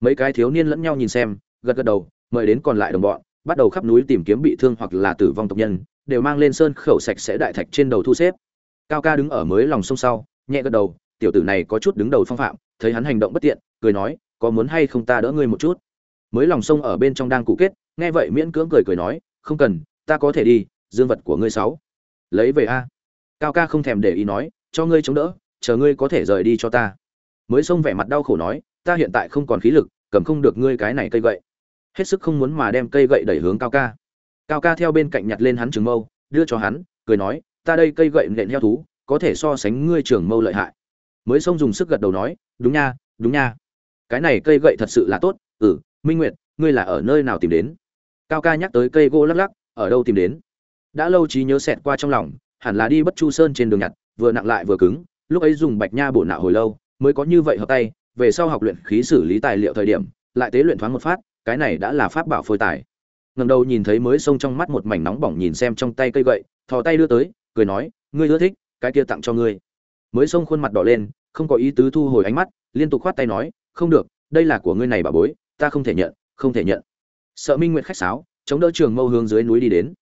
Mấy cái thiếu niên lẫn nhau nhìn xem, gật gật đầu, mời đến còn lại đồng bọn bắt đầu khắp núi tìm kiếm bị thương hoặc là tử vong tộc nhân, đều mang lên sơn khẩu sạch sẽ đại thạch trên đầu thu xếp. Cao ca đứng ở mới lòng sông sau, nhẹ gật đầu, tiểu tử này có chút đứng đầu phong phạm, thấy hắn hành động bất tiện, cười nói, có muốn hay không ta đỡ ngươi một chút? Mới lòng sông ở bên trong đang cụ kết, nghe vậy miễn cưỡng cười cười nói, không cần, ta có thể đi, dương vật của ngươi sáu. Lấy về a. Cao ca không thèm để ý nói, cho ngươi chống đỡ, chờ ngươi có thể rời đi cho ta. Mới sông vẻ mặt đau khổ nói, ta hiện tại không còn khí lực, cầm không được ngươi cái này cây gậy hết sức không muốn mà đem cây gậy đẩy hướng cao ca. Cao ca theo bên cạnh nhặt lên hắn trường mâu, đưa cho hắn, cười nói, ta đây cây gậy nện heo thú, có thể so sánh ngươi trường mâu lợi hại. Mới xông dùng sức gật đầu nói, đúng nha đúng nha. Cái này cây gậy thật sự là tốt ừ minh nguyệt, ngươi là ở nơi nào tìm đến? Cao ca nhắc tới cây gỗ lắc lắc, ở đâu tìm đến? Đã lâu trí nhớ xẹt qua trong lòng, hẳn là đi bất chu sơn trên đường nhặt, vừa nặng lại vừa cứng, lúc ấy dùng bạch nha bổ nạo hồi lâu, mới có như vậy hợp tay, về sau học luyện khí xử lý tài liệu thời điểm, lại tế luyện thoáng một phát cái này đã là pháp bảo phôi tài. Ngầm đầu nhìn thấy mới xông trong mắt một mảnh nóng bỏng nhìn xem trong tay cây gậy, thò tay đưa tới, cười nói, ngươi ưa thích, cái kia tặng cho ngươi. Mới xông khuôn mặt đỏ lên, không có ý tứ thu hồi ánh mắt, liên tục khoát tay nói, không được, đây là của ngươi này bà bối, ta không thể nhận, không thể nhận. Sợ minh nguyện khách sáo, chống đỡ trường mâu hướng dưới núi đi đến.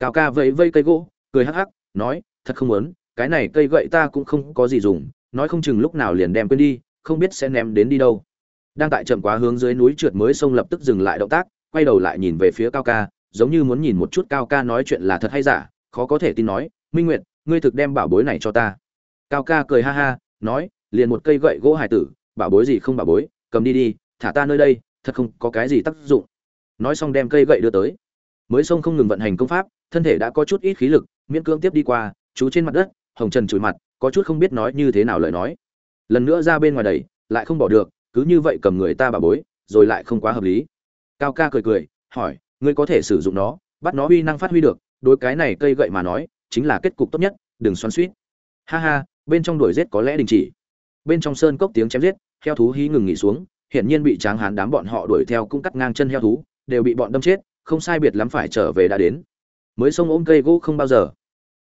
Cao ca vẫy vây cây gỗ, cười hắc hắc, nói, thật không muốn, cái này cây gậy ta cũng không có gì dùng, nói không chừng lúc nào liền đem quên đi, không biết sẽ ném đến đi đâu đang tại chậm quá hướng dưới núi trượt mới sông lập tức dừng lại động tác, quay đầu lại nhìn về phía cao ca, giống như muốn nhìn một chút cao ca nói chuyện là thật hay giả, khó có thể tin nói, minh nguyệt, ngươi thực đem bảo bối này cho ta. Cao ca cười ha ha, nói, liền một cây gậy gỗ hải tử, bảo bối gì không bảo bối, cầm đi đi, thả ta nơi đây, thật không có cái gì tác dụng. Nói xong đem cây gậy đưa tới. Mới sông không ngừng vận hành công pháp, thân thể đã có chút ít khí lực, miễn cưỡng tiếp đi qua, chú trên mặt đất, hồng trần chùi mặt, có chút không biết nói như thế nào lời nói. Lần nữa ra bên ngoài đầy lại không bỏ được cứ như vậy cầm người ta bà bối, rồi lại không quá hợp lý. Cao ca cười cười, hỏi, ngươi có thể sử dụng nó, bắt nó uy năng phát huy được, đối cái này cây gậy mà nói, chính là kết cục tốt nhất, đừng xoắn suýt. Ha ha, bên trong đuổi giết có lẽ đình chỉ. Bên trong sơn cốc tiếng chém giết, heo thú hí ngừng nghỉ xuống, hiển nhiên bị tráng hán đám bọn họ đuổi theo cũng cắt ngang chân heo thú, đều bị bọn đâm chết, không sai biệt lắm phải trở về đã đến. Mới sông ôm cây gỗ không bao giờ.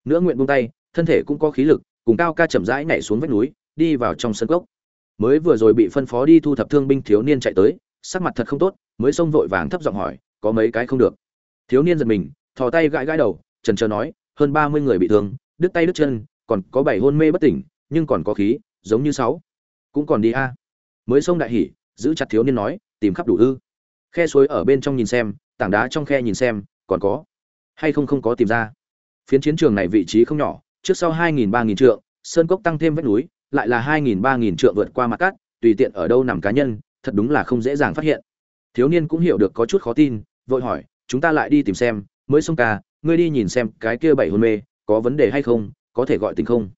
Nữa nguyện buông tay, thân thể cũng có khí lực, cùng cao ca chậm rãi nhảy xuống vách núi, đi vào trong sân cốc mới vừa rồi bị phân phó đi thu thập thương binh thiếu niên chạy tới, sắc mặt thật không tốt, mới xông vội vàng thấp giọng hỏi, có mấy cái không được? Thiếu niên giật mình, thò tay gãi gãi đầu, trần trờ nói, hơn ba mươi người bị thương, đứt tay đứt chân, còn có bảy hôn mê bất tỉnh, nhưng còn có khí, giống như sáu. Cũng còn đi a. Mới xông đại hỉ, giữ chặt thiếu niên nói, tìm khắp đủ ư. Khe suối ở bên trong nhìn xem, tảng đá trong khe nhìn xem, còn có hay không không có tìm ra. Phiến chiến trường này vị trí không nhỏ, trước sau hai nghìn ba nghìn trượng, sơn cốc tăng thêm vách núi lại là hai nghìn, ba nghìn trượng vượt qua mặt cát, tùy tiện ở đâu nằm cá nhân, thật đúng là không dễ dàng phát hiện. Thiếu niên cũng hiểu được có chút khó tin, vội hỏi, chúng ta lại đi tìm xem, mới xong ca, ngươi đi nhìn xem cái kia bảy hôn mê, có vấn đề hay không, có thể gọi tình không?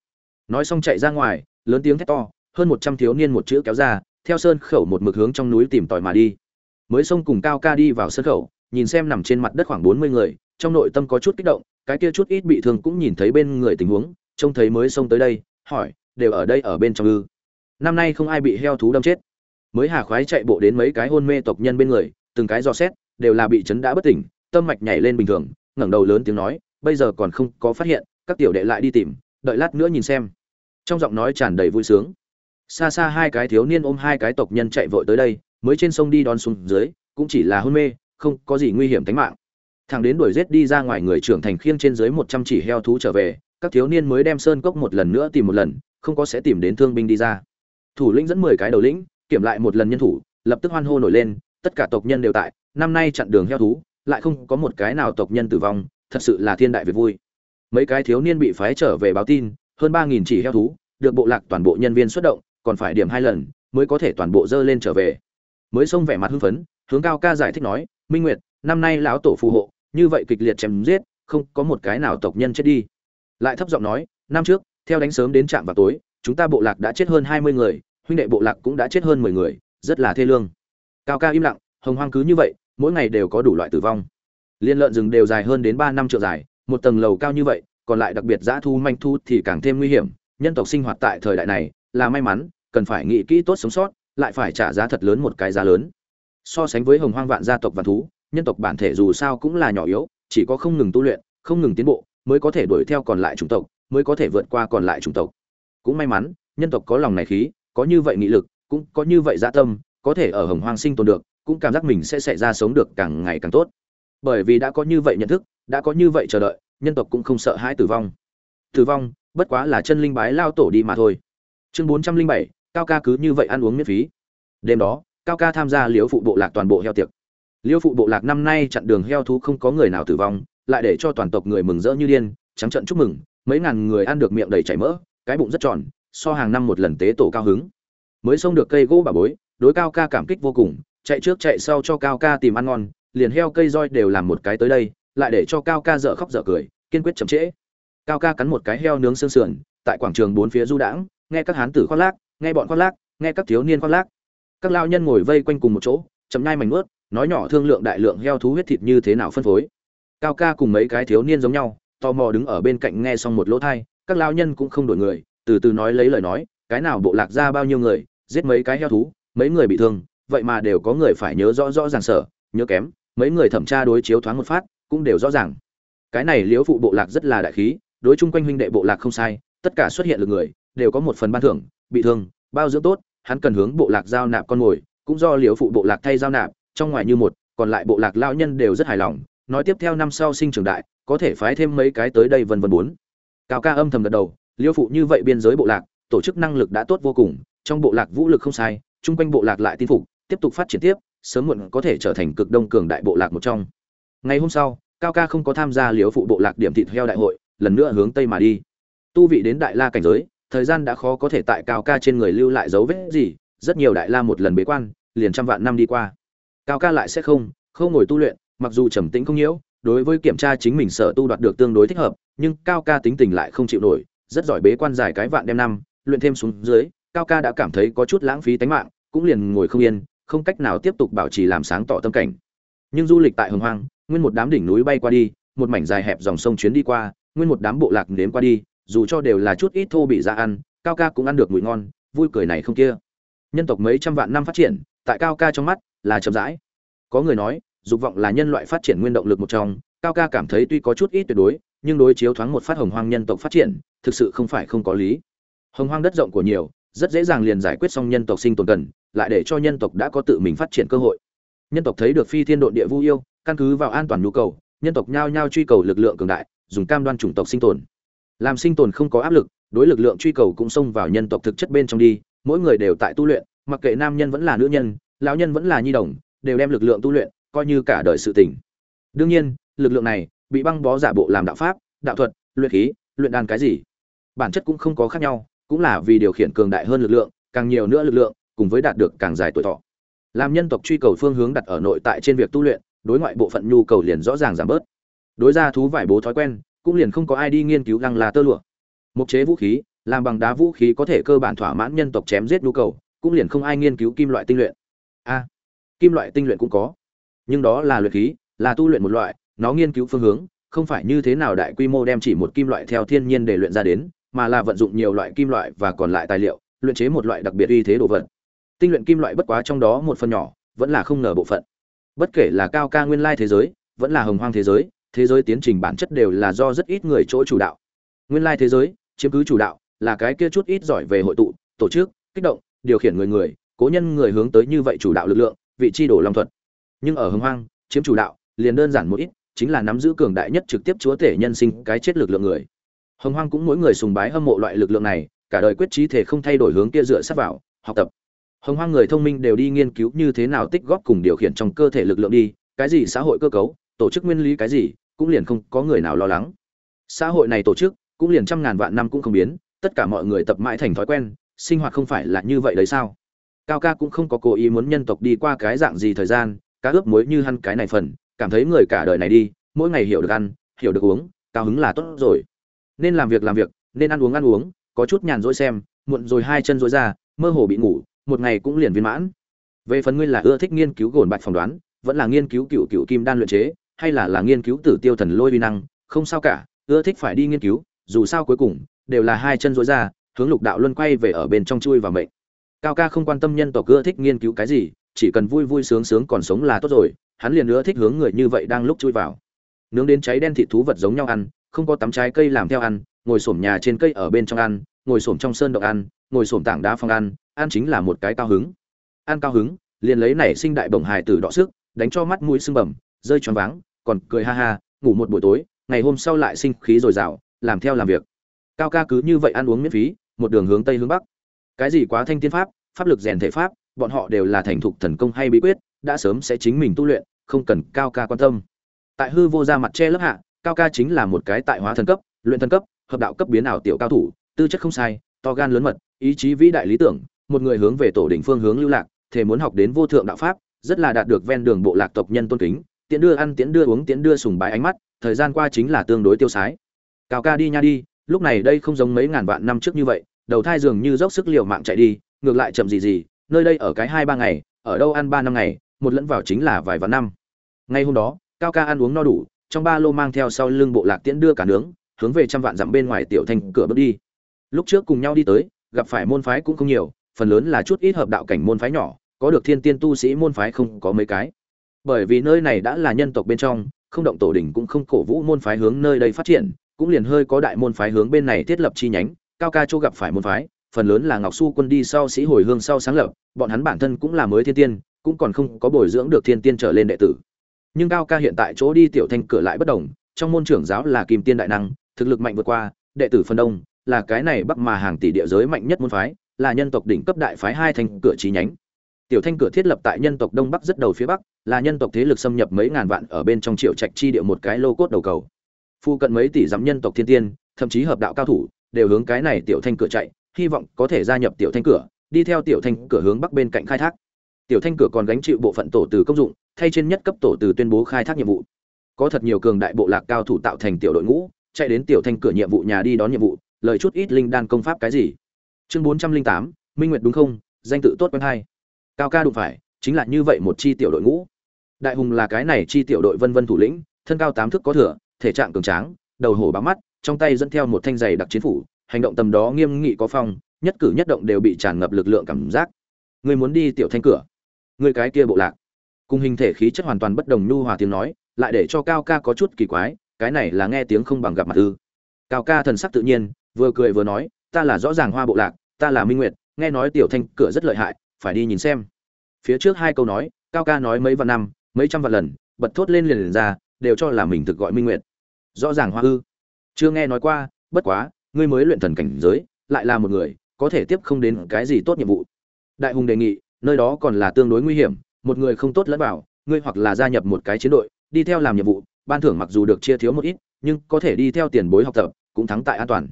Nói xong chạy ra ngoài, lớn tiếng thét to, hơn một trăm thiếu niên một chữ kéo ra, theo sơn khẩu một mực hướng trong núi tìm tòi mà đi. Mới xông cùng cao ca đi vào sơn khẩu, nhìn xem nằm trên mặt đất khoảng bốn mươi người, trong nội tâm có chút kích động, cái kia chút ít bị thương cũng nhìn thấy bên người tình huống, trông thấy mới xông tới đây, hỏi đều ở đây ở bên trong ư. Năm nay không ai bị heo thú đâm chết. Mới hà khoái chạy bộ đến mấy cái hôn mê tộc nhân bên người, từng cái dò xét, đều là bị chấn đã bất tỉnh, tâm mạch nhảy lên bình thường, ngẩng đầu lớn tiếng nói, bây giờ còn không có phát hiện, các tiểu đệ lại đi tìm, đợi lát nữa nhìn xem. Trong giọng nói tràn đầy vui sướng. Xa xa hai cái thiếu niên ôm hai cái tộc nhân chạy vội tới đây, mới trên sông đi đón xuống dưới, cũng chỉ là hôn mê, không có gì nguy hiểm tính mạng. Thằng đến đuổi giết đi ra ngoài người trưởng thành khiêng trên dưới một trăm chỉ heo thú trở về, các thiếu niên mới đem sơn cốc một lần nữa tìm một lần không có sẽ tìm đến thương binh đi ra. Thủ lĩnh dẫn mười cái đầu lĩnh, kiểm lại một lần nhân thủ, lập tức hoan hô nổi lên, tất cả tộc nhân đều tại, năm nay chặn đường heo thú, lại không có một cái nào tộc nhân tử vong, thật sự là thiên đại việc vui. Mấy cái thiếu niên bị phái trở về báo tin, hơn ba nghìn chỉ heo thú, được bộ lạc toàn bộ nhân viên xuất động, còn phải điểm hai lần, mới có thể toàn bộ dơ lên trở về. Mới xông vẻ mặt hưng phấn, hướng cao ca giải thích nói, minh nguyệt, năm nay lão tổ phù hộ, như vậy kịch liệt chém giết, không có một cái nào tộc nhân chết đi. Lại thấp giọng nói, năm trước theo đánh sớm đến trạm vào tối, chúng ta bộ lạc đã chết hơn hai mươi người, huynh đệ bộ lạc cũng đã chết hơn mười người, rất là thê lương. Cao ca im lặng, hồng hoang cứ như vậy, mỗi ngày đều có đủ loại tử vong. Liên lợn rừng đều dài hơn đến ba năm triệu dài, một tầng lầu cao như vậy, còn lại đặc biệt dã thu manh thu thì càng thêm nguy hiểm. Nhân tộc sinh hoạt tại thời đại này, là may mắn, cần phải nghĩ kỹ tốt sống sót, lại phải trả giá thật lớn một cái giá lớn. So sánh với hồng hoang vạn gia tộc và thú, nhân tộc bản thể dù sao cũng là nhỏ yếu, chỉ có không ngừng tu luyện, không ngừng tiến bộ, mới có thể đuổi theo còn lại chủng tộc mới có thể vượt qua còn lại chủng tộc. Cũng may mắn, nhân tộc có lòng này khí, có như vậy nghị lực, cũng có như vậy dạ tâm, có thể ở hồng hoang sinh tồn được, cũng cảm giác mình sẽ xảy ra sống được càng ngày càng tốt. Bởi vì đã có như vậy nhận thức, đã có như vậy chờ đợi, nhân tộc cũng không sợ hãi tử vong. Tử vong, bất quá là chân linh bái lao tổ đi mà thôi. Chương bốn trăm linh bảy, cao ca cứ như vậy ăn uống miễn phí. Đêm đó, cao ca tham gia liễu phụ bộ lạc toàn bộ heo tiệc. Liễu phụ bộ lạc năm nay chặn đường heo thú không có người nào tử vong, lại để cho toàn tộc người mừng rỡ như điên, trắng trận chúc mừng mấy ngàn người ăn được miệng đầy chảy mỡ, cái bụng rất tròn, so hàng năm một lần tế tổ cao hứng. Mới xông được cây gỗ bà bối, đối cao ca cảm kích vô cùng, chạy trước chạy sau cho cao ca tìm ăn ngon, liền heo cây roi đều làm một cái tới đây, lại để cho cao ca dở khóc dở cười, kiên quyết chậm trễ. Cao ca cắn một cái heo nướng xương sườn, tại quảng trường bốn phía du đãng, nghe các hán tử khoác lác, nghe bọn khoác lác, nghe các thiếu niên khoác lác. Các lao nhân ngồi vây quanh cùng một chỗ, chậm nhai mảnh ướt nói nhỏ thương lượng đại lượng heo thú huyết thịt như thế nào phân phối. Cao ca cùng mấy cái thiếu niên giống nhau tò mò đứng ở bên cạnh nghe xong một lỗ thai, các lao nhân cũng không đổi người, từ từ nói lấy lời nói, cái nào bộ lạc ra bao nhiêu người, giết mấy cái heo thú, mấy người bị thương, vậy mà đều có người phải nhớ rõ rõ ràng sở, nhớ kém, mấy người thẩm tra đối chiếu thoáng một phát, cũng đều rõ ràng. Cái này liếu phụ bộ lạc rất là đại khí, đối chung quanh huynh đệ bộ lạc không sai, tất cả xuất hiện lực người, đều có một phần ban thưởng, bị thương, bao dưỡng tốt, hắn cần hướng bộ lạc giao nạp con mồi, cũng do liếu phụ bộ lạc thay giao nạp, trong ngoài như một, còn lại bộ lạc lao nhân đều rất hài lòng nói tiếp theo năm sau sinh trưởng đại, có thể phái thêm mấy cái tới đây vân vân bốn. Cao ca âm thầm gật đầu, liêu phụ như vậy biên giới bộ lạc, tổ chức năng lực đã tốt vô cùng, trong bộ lạc vũ lực không sai, chung quanh bộ lạc lại tin phục, tiếp tục phát triển tiếp, sớm muộn có thể trở thành cực đông cường đại bộ lạc một trong. Ngày hôm sau, cao ca không có tham gia liêu phụ bộ lạc điểm thịt heo đại hội, lần nữa hướng tây mà đi. Tu vị đến đại la cảnh giới, thời gian đã khó có thể tại cao ca trên người lưu lại dấu vết gì, rất nhiều đại la một lần bế quan, liền trăm vạn năm đi qua. Cao ca lại sẽ không không ngồi tu luyện mặc dù trầm tĩnh không nhiễu, đối với kiểm tra chính mình sở tu đoạt được tương đối thích hợp, nhưng cao ca tính tình lại không chịu nổi, rất giỏi bế quan dài cái vạn đem năm, luyện thêm xuống dưới, cao ca đã cảm thấy có chút lãng phí tánh mạng, cũng liền ngồi không yên, không cách nào tiếp tục bảo trì làm sáng tỏ tâm cảnh. Nhưng du lịch tại hồng hoang, nguyên một đám đỉnh núi bay qua đi, một mảnh dài hẹp dòng sông chuyến đi qua, nguyên một đám bộ lạc nếm qua đi, dù cho đều là chút ít thô bị ra ăn, cao ca cũng ăn được mùi ngon, vui cười này không kia. Nhân tộc mấy trăm vạn năm phát triển, tại cao ca trong mắt là chậm rãi. Có người nói dục vọng là nhân loại phát triển nguyên động lực một trong, cao ca cảm thấy tuy có chút ít tuyệt đối, nhưng đối chiếu thoáng một phát hồng hoang nhân tộc phát triển, thực sự không phải không có lý. Hồng hoang đất rộng của nhiều, rất dễ dàng liền giải quyết xong nhân tộc sinh tồn cần, lại để cho nhân tộc đã có tự mình phát triển cơ hội. Nhân tộc thấy được phi thiên độn địa vu yêu, căn cứ vào an toàn nhu cầu, nhân tộc nhao nhao truy cầu lực lượng cường đại, dùng cam đoan chủng tộc sinh tồn. Làm sinh tồn không có áp lực, đối lực lượng truy cầu cũng xông vào nhân tộc thực chất bên trong đi, mỗi người đều tại tu luyện, mặc kệ nam nhân vẫn là nữ nhân, lão nhân vẫn là nhi đồng, đều đem lực lượng tu luyện coi như cả đời sự tỉnh đương nhiên, lực lượng này bị băng bó giả bộ làm đạo pháp, đạo thuật, luyện khí, luyện đan cái gì. Bản chất cũng không có khác nhau, cũng là vì điều khiển cường đại hơn lực lượng, càng nhiều nữa lực lượng, cùng với đạt được càng dài tuổi thọ. Làm nhân tộc truy cầu phương hướng đặt ở nội tại trên việc tu luyện, đối ngoại bộ phận nhu cầu liền rõ ràng giảm bớt. Đối ra thú vải bố thói quen, cũng liền không có ai đi nghiên cứu lăng là tơ lụa. Mục chế vũ khí, làm bằng đá vũ khí có thể cơ bản thỏa mãn nhân tộc chém giết nhu cầu, cũng liền không ai nghiên cứu kim loại tinh luyện. A, kim loại tinh luyện cũng có nhưng đó là luyện khí, là tu luyện một loại, nó nghiên cứu phương hướng, không phải như thế nào đại quy mô đem chỉ một kim loại theo thiên nhiên để luyện ra đến, mà là vận dụng nhiều loại kim loại và còn lại tài liệu, luyện chế một loại đặc biệt uy thế đồ vật. Tinh luyện kim loại bất quá trong đó một phần nhỏ, vẫn là không ngờ bộ phận. Bất kể là cao ca nguyên lai thế giới, vẫn là hồng hoang thế giới thế giới tiến trình bản chất đều là do rất ít người chỗ chủ đạo. Nguyên lai thế giới, chiếm cứ chủ đạo, là cái kia chút ít giỏi về hội tụ, tổ chức, kích động, điều khiển người người, cố nhân người hướng tới như vậy chủ đạo lực lượng, vị chi đổ long thuật nhưng ở hồng hoang, chiếm chủ đạo, liền đơn giản một ít, chính là nắm giữ cường đại nhất trực tiếp chúa tể nhân sinh cái chết lực lượng người. Hồng hoang cũng mỗi người sùng bái hâm mộ loại lực lượng này, cả đời quyết trí thể không thay đổi hướng kia dựa sát vào, học tập. Hồng hoang người thông minh đều đi nghiên cứu như thế nào tích góp cùng điều khiển trong cơ thể lực lượng đi, cái gì xã hội cơ cấu, tổ chức nguyên lý cái gì, cũng liền không có người nào lo lắng. Xã hội này tổ chức, cũng liền trăm ngàn vạn năm cũng không biến, tất cả mọi người tập mãi thành thói quen, sinh hoạt không phải là như vậy đấy sao? Cao ca cũng không có cố ý muốn nhân tộc đi qua cái dạng gì thời gian cá ướp muối như hăn cái này phần, cảm thấy người cả đời này đi, mỗi ngày hiểu được ăn, hiểu được uống, cao hứng là tốt rồi. Nên làm việc làm việc, nên ăn uống ăn uống, có chút nhàn rỗi xem, muộn rồi hai chân rỗi ra, mơ hồ bị ngủ, một ngày cũng liền viên mãn. Về phần ngươi là ưa thích nghiên cứu gồn bạch phỏng đoán, vẫn là nghiên cứu cựu cựu kim đan luyện chế, hay là là nghiên cứu tử tiêu thần lôi vi năng, không sao cả, ưa thích phải đi nghiên cứu, dù sao cuối cùng, đều là hai chân rỗi ra, hướng lục đạo luân quay về ở bên trong chui vào mệnh. Cao ca không quan tâm nhân tộc ưa thích nghiên cứu cái gì chỉ cần vui vui sướng sướng còn sống là tốt rồi, hắn liền nữa thích hướng người như vậy đang lúc chui vào. Nướng đến cháy đen thịt thú vật giống nhau ăn, không có tắm trái cây làm theo ăn, ngồi xổm nhà trên cây ở bên trong ăn, ngồi xổm trong sơn động ăn, ngồi xổm tảng đá phong ăn ăn chính là một cái cao hứng. Ăn cao hứng, liền lấy nảy sinh đại bổng hài tử đọ sức, đánh cho mắt mũi sưng bẩm rơi choáng váng, còn cười ha ha, ngủ một buổi tối, ngày hôm sau lại sinh khí dồi dào, làm theo làm việc. Cao ca cứ như vậy ăn uống miễn phí, một đường hướng tây hướng bắc. Cái gì quá thanh tiên pháp pháp lực rèn thể pháp bọn họ đều là thành thục thần công hay bí quyết, đã sớm sẽ chính mình tu luyện, không cần cao ca quan tâm. Tại hư vô ra mặt che lớp hạ, cao ca chính là một cái tại hóa thần cấp, luyện thần cấp, hợp đạo cấp biến ảo tiểu cao thủ, tư chất không sai, to gan lớn mật, ý chí vĩ đại lý tưởng, một người hướng về tổ đỉnh phương hướng lưu lạc thể muốn học đến vô thượng đạo pháp, rất là đạt được ven đường bộ lạc tộc nhân tôn kính, tiễn đưa ăn, tiễn đưa uống, tiễn đưa sùng bái ánh mắt, thời gian qua chính là tương đối tiêu sái. Cao ca đi nha đi, lúc này đây không giống mấy ngàn vạn năm trước như vậy, đầu thai dường như dốc sức liều mạng chạy đi, ngược lại chậm gì gì nơi đây ở cái hai ba ngày, ở đâu ăn ba năm ngày, một lẫn vào chính là vài vạn năm. Ngay hôm đó, cao ca ăn uống no đủ, trong ba lô mang theo sau lưng bộ lạc tiễn đưa cả nướng, hướng về trăm vạn dặm bên ngoài tiểu thành cửa bước đi. Lúc trước cùng nhau đi tới, gặp phải môn phái cũng không nhiều, phần lớn là chút ít hợp đạo cảnh môn phái nhỏ, có được thiên tiên tu sĩ môn phái không có mấy cái. Bởi vì nơi này đã là nhân tộc bên trong, không động tổ đỉnh cũng không cổ vũ môn phái hướng nơi đây phát triển, cũng liền hơi có đại môn phái hướng bên này thiết lập chi nhánh, cao ca chỗ gặp phải môn phái phần lớn là ngọc su quân đi sau sĩ hồi hương sau sáng lập, bọn hắn bản thân cũng là mới thiên tiên, cũng còn không có bồi dưỡng được thiên tiên trở lên đệ tử. Nhưng cao ca hiện tại chỗ đi tiểu thanh cửa lại bất đồng, trong môn trưởng giáo là kim tiên đại năng, thực lực mạnh vượt qua, đệ tử phân đông, là cái này bắc mà hàng tỷ địa giới mạnh nhất môn phái, là nhân tộc đỉnh cấp đại phái hai thành cửa chi nhánh. Tiểu thanh cửa thiết lập tại nhân tộc đông bắc rất đầu phía bắc, là nhân tộc thế lực xâm nhập mấy ngàn vạn ở bên trong triệu trạch chi địa một cái lô cốt đầu cầu. Phu cận mấy tỷ giám nhân tộc thiên tiên, thậm chí hợp đạo cao thủ, đều hướng cái này tiểu thanh cửa chạy hy vọng có thể gia nhập tiểu thanh cửa, đi theo tiểu thanh cửa hướng bắc bên cạnh khai thác. Tiểu thanh cửa còn gánh chịu bộ phận tổ từ công dụng, thay trên nhất cấp tổ từ tuyên bố khai thác nhiệm vụ. Có thật nhiều cường đại bộ lạc cao thủ tạo thành tiểu đội ngũ, chạy đến tiểu thanh cửa nhiệm vụ nhà đi đón nhiệm vụ, lời chút ít linh đan công pháp cái gì. Chương bốn trăm linh tám, minh nguyệt đúng không? Danh tự tốt quen hay cao ca đụng phải, chính là như vậy một chi tiểu đội ngũ. Đại hùng là cái này chi tiểu đội vân vân thủ lĩnh, thân cao tám thước có thừa, thể trạng cường tráng, đầu hổ bám mắt, trong tay dẫn theo một thanh giày đặc chiến phủ hành động tầm đó nghiêm nghị có phong nhất cử nhất động đều bị tràn ngập lực lượng cảm giác. Người muốn đi tiểu thanh cửa. Người cái kia bộ lạc. Cùng hình thể khí chất hoàn toàn bất đồng nhu hòa tiếng nói lại để cho cao ca có chút kỳ quái cái này là nghe tiếng không bằng gặp mặt ư. Cao ca thần sắc tự nhiên vừa cười vừa nói ta là rõ ràng hoa bộ lạc ta là minh nguyệt nghe nói tiểu thanh cửa rất lợi hại phải đi nhìn xem. Phía trước hai câu nói cao ca nói mấy vạn năm mấy trăm vạn lần bật thốt lên liền, liền ra đều cho là mình thực gọi minh nguyệt. Rõ ràng hoa ư. Chưa nghe nói qua bất quá ngươi mới luyện thần cảnh giới, lại là một người, có thể tiếp không đến cái gì tốt nhiệm vụ. Đại hùng đề nghị, nơi đó còn là tương đối nguy hiểm, một người không tốt lẫn vào, ngươi hoặc là gia nhập một cái chiến đội, đi theo làm nhiệm vụ, ban thưởng mặc dù được chia thiếu một ít, nhưng có thể đi theo tiền bối học tập, cũng thắng tại an toàn.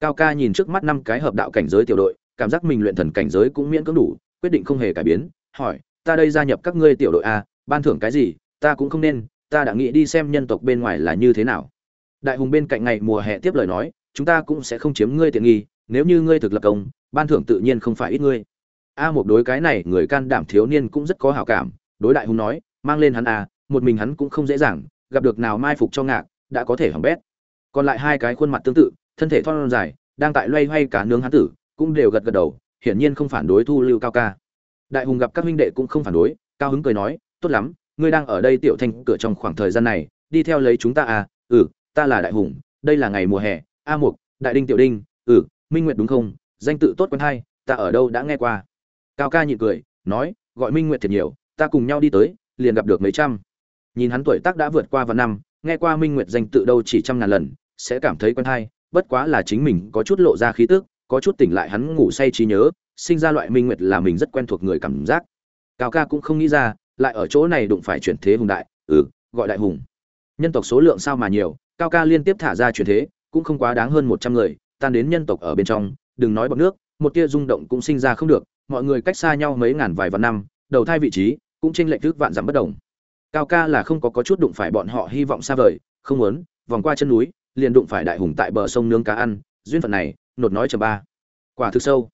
Cao ca nhìn trước mắt năm cái hợp đạo cảnh giới tiểu đội, cảm giác mình luyện thần cảnh giới cũng miễn cưỡng đủ, quyết định không hề cải biến, hỏi, ta đây gia nhập các ngươi tiểu đội a, ban thưởng cái gì? Ta cũng không nên, ta đã nghĩ đi xem nhân tộc bên ngoài là như thế nào. Đại hùng bên cạnh ngày mùa hè tiếp lời nói chúng ta cũng sẽ không chiếm ngươi tiện nghi, nếu như ngươi thực lập công, ban thưởng tự nhiên không phải ít ngươi. A một đối cái này, người can đảm thiếu niên cũng rất có hảo cảm, đối đại hùng nói, mang lên hắn a, một mình hắn cũng không dễ dàng, gặp được nào mai phục cho ngạc, đã có thể hỏng bét. Còn lại hai cái khuôn mặt tương tự, thân thể thon dài, đang tại loay hoay cả nướng hắn tử, cũng đều gật gật đầu, hiển nhiên không phản đối thu lưu cao ca. Đại hùng gặp các huynh đệ cũng không phản đối, cao hứng cười nói, tốt lắm, ngươi đang ở đây tiểu thanh cửa trong khoảng thời gian này, đi theo lấy chúng ta à ừ ta là đại hùng, đây là ngày mùa hè a mục, đại đinh tiểu đinh ừ minh nguyệt đúng không? Danh tự tốt quen hay, ta ở đâu đã nghe qua. Cao ca nhịn cười, nói, gọi minh nguyệt thiệt nhiều, ta cùng nhau đi tới, liền gặp được mấy trăm. Nhìn hắn tuổi tác đã vượt qua vài năm, nghe qua minh nguyệt danh tự đâu chỉ trăm ngàn lần, sẽ cảm thấy quen hay, bất quá là chính mình có chút lộ ra khí tức, có chút tỉnh lại hắn ngủ say trí nhớ, sinh ra loại minh nguyệt là mình rất quen thuộc người cảm giác. Cao ca cũng không nghĩ ra, lại ở chỗ này đụng phải chuyển thế hùng đại ừ gọi đại hùng. Nhân tộc số lượng sao mà nhiều, cao ca liên tiếp thả ra chuyển thế cũng không quá đáng hơn một trăm người, tan đến nhân tộc ở bên trong, đừng nói bọc nước, một tia rung động cũng sinh ra không được, mọi người cách xa nhau mấy ngàn vài vạn năm, đầu thai vị trí cũng chênh lệch thức vạn dặm bất đồng. Cao ca là không có có chút đụng phải bọn họ hy vọng xa vời, không muốn, vòng qua chân núi, liền đụng phải đại hùng tại bờ sông nướng cá ăn, duyên phận này, nột nói chầm ba. Quả thực sâu.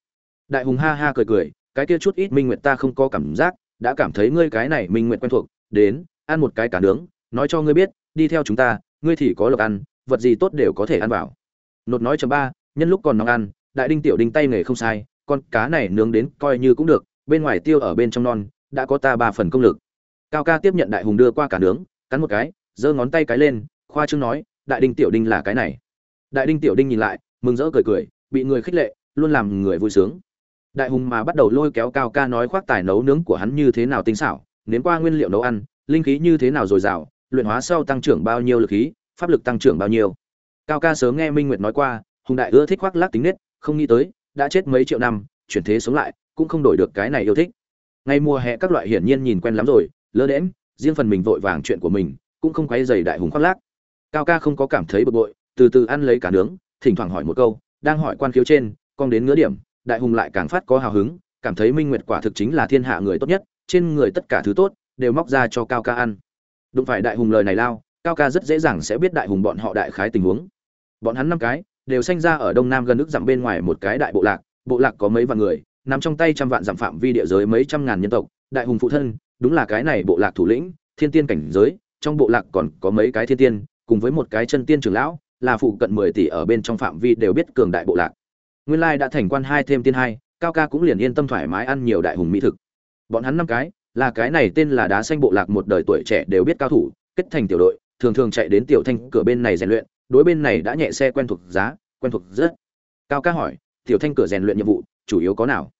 Đại hùng ha ha cười cười, cái kia chút ít minh nguyệt ta không có cảm giác, đã cảm thấy ngươi cái này minh nguyệt quen thuộc, đến, ăn một cái cá nướng, nói cho ngươi biết, đi theo chúng ta, ngươi thì có lộc ăn vật gì tốt đều có thể ăn vào. Nột nói chấm ba, nhân lúc còn nóng ăn, đại đinh tiểu đinh tay nghề không sai, con cá này nướng đến coi như cũng được, bên ngoài tiêu ở bên trong non, đã có ta ba phần công lực. Cao ca tiếp nhận đại hùng đưa qua cả nướng, cắn một cái, giơ ngón tay cái lên, khoa trương nói, đại đinh tiểu đinh là cái này. Đại đinh tiểu đinh nhìn lại, mừng rỡ cười cười, bị người khích lệ, luôn làm người vui sướng. Đại hùng mà bắt đầu lôi kéo cao ca nói khoác tài nấu nướng của hắn như thế nào tinh xảo, nếm qua nguyên liệu nấu ăn, linh khí như thế nào dồi dào, luyện hóa sau tăng trưởng bao nhiêu lực khí pháp lực tăng trưởng bao nhiêu. Cao ca sớm nghe minh nguyệt nói qua, hùng đại ưa thích khoác lác tính nết, không nghĩ tới, đã chết mấy triệu năm, chuyển thế sống lại, cũng không đổi được cái này yêu thích. Ngay mùa hè các loại hiển nhiên nhìn quen lắm rồi, lơ đễm riêng phần mình vội vàng chuyện của mình, cũng không quay dày đại hùng khoác lác. Cao ca không có cảm thấy bực bội, từ từ ăn lấy cả nướng, thỉnh thoảng hỏi một câu, đang hỏi quan khiếu trên, con đến ngứa điểm, đại hùng lại càng phát có hào hứng, cảm thấy minh nguyệt quả thực chính là thiên hạ người tốt nhất, trên người tất cả thứ tốt, đều móc ra cho cao ca ăn. Đụng phải đại hùng lời này lao cao ca rất dễ dàng sẽ biết đại hùng bọn họ đại khái tình huống. Bọn hắn năm cái, đều sanh ra ở đông nam gần nước dặm bên ngoài một cái đại bộ lạc. Bộ lạc có mấy vạn người, nằm trong tay trăm vạn dặm phạm vi địa giới mấy trăm ngàn nhân tộc. Đại hùng phụ thân, đúng là cái này bộ lạc thủ lĩnh, thiên tiên cảnh giới. Trong bộ lạc còn có mấy cái thiên tiên, cùng với một cái chân tiên trưởng lão, là phụ cận mười tỷ ở bên trong phạm vi đều biết cường đại bộ lạc. Nguyên lai đã thành quan hai thêm tiên hai, cao ca cũng liền yên tâm thoải mái ăn nhiều đại hùng mỹ thực. Bọn hắn năm cái, là cái này tên là đá xanh bộ lạc một đời tuổi trẻ đều biết cao thủ, kết thành tiểu đội thường thường chạy đến tiểu thanh cửa bên này rèn luyện, đối bên này đã nhẹ xe quen thuộc giá, quen thuộc rất. Cao ca hỏi, tiểu thanh cửa rèn luyện nhiệm vụ, chủ yếu có nào?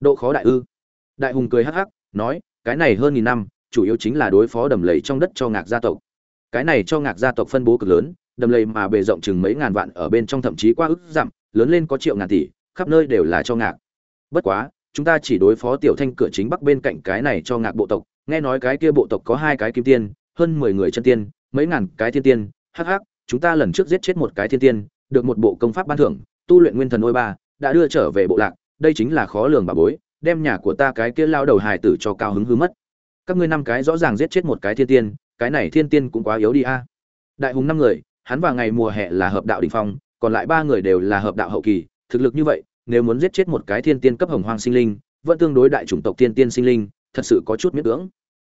Độ khó đại ư? Đại hùng cười hắc hắc, nói, cái này hơn nghìn năm, chủ yếu chính là đối phó đầm lầy trong đất cho ngạc gia tộc. Cái này cho ngạc gia tộc phân bố cực lớn, đầm lầy mà bề rộng chừng mấy ngàn vạn ở bên trong thậm chí qua ức dặm, lớn lên có triệu ngàn tỷ, khắp nơi đều là cho ngạc. Bất quá, chúng ta chỉ đối phó tiểu thanh cửa chính bắc bên cạnh cái này cho ngạc bộ tộc, nghe nói cái kia bộ tộc có hai cái kim tiên, hơn mười người chân tiên mấy ngàn cái thiên tiên, hắc hắc, chúng ta lần trước giết chết một cái thiên tiên, được một bộ công pháp ban thưởng, tu luyện nguyên thần ôi ba, đã đưa trở về bộ lạc, đây chính là khó lường bà bối, đem nhà của ta cái kia lao đầu hài tử cho cao hứng hư mất. Các ngươi năm cái rõ ràng giết chết một cái thiên tiên, cái này thiên tiên cũng quá yếu đi a. Đại hùng năm người, hắn vào ngày mùa hè là hợp đạo đỉnh phong, còn lại ba người đều là hợp đạo hậu kỳ, thực lực như vậy, nếu muốn giết chết một cái thiên tiên cấp hồng hoang sinh linh, vẫn tương đối đại chủng tộc thiên tiên sinh linh, thật sự có chút miễn cưỡng.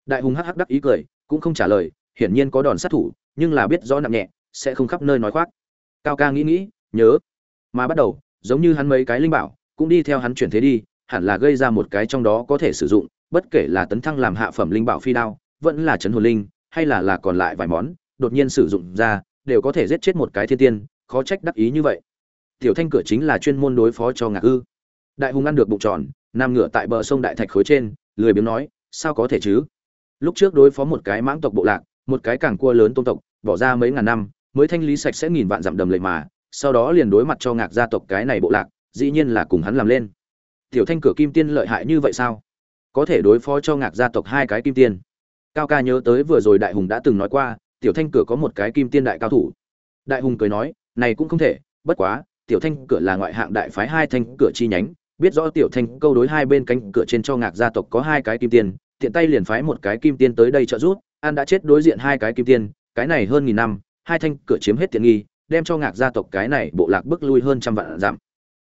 Đại hùng hắc hắc đắc ý cười, cũng không trả lời hiển nhiên có đòn sát thủ, nhưng là biết rõ nặng nhẹ, sẽ không khắp nơi nói khoác. Cao ca nghĩ nghĩ, nhớ. Mà bắt đầu, giống như hắn mấy cái linh bảo, cũng đi theo hắn chuyển thế đi, hẳn là gây ra một cái trong đó có thể sử dụng, bất kể là tấn thăng làm hạ phẩm linh bảo phi đao, vẫn là chấn hồn linh, hay là là còn lại vài món, đột nhiên sử dụng ra, đều có thể giết chết một cái thiên tiên, khó trách đắc ý như vậy. Tiểu thanh cửa chính là chuyên môn đối phó cho ngạc ư. Đại hùng ăn được bụng tròn, nằm ngửa tại bờ sông đại thạch khối trên, lười biếng nói, sao có thể chứ? Lúc trước đối phó một cái mãng tộc bộ lạc một cái cảng cua lớn tôn tộc, bỏ ra mấy ngàn năm, mới thanh lý sạch sẽ nghìn vạn dặm đầm lầy mà, sau đó liền đối mặt cho ngạc gia tộc cái này bộ lạc, dĩ nhiên là cùng hắn làm lên. Tiểu thanh cửa kim tiên lợi hại như vậy sao? Có thể đối phó cho ngạc gia tộc hai cái kim tiên. Cao ca nhớ tới vừa rồi đại hùng đã từng nói qua, tiểu thanh cửa có một cái kim tiên đại cao thủ. Đại hùng cười nói, này cũng không thể, bất quá, tiểu thanh cửa là ngoại hạng đại phái hai thanh cửa chi nhánh, biết rõ tiểu thanh câu đối hai bên cánh cửa trên cho ngạc gia tộc có hai cái kim tiên, tiện tay liền phái một cái kim tiên tới đây trợ giúp an đã chết đối diện hai cái kim tiên cái này hơn nghìn năm hai thanh cửa chiếm hết tiện nghi đem cho ngạc gia tộc cái này bộ lạc bức lui hơn trăm vạn dặm.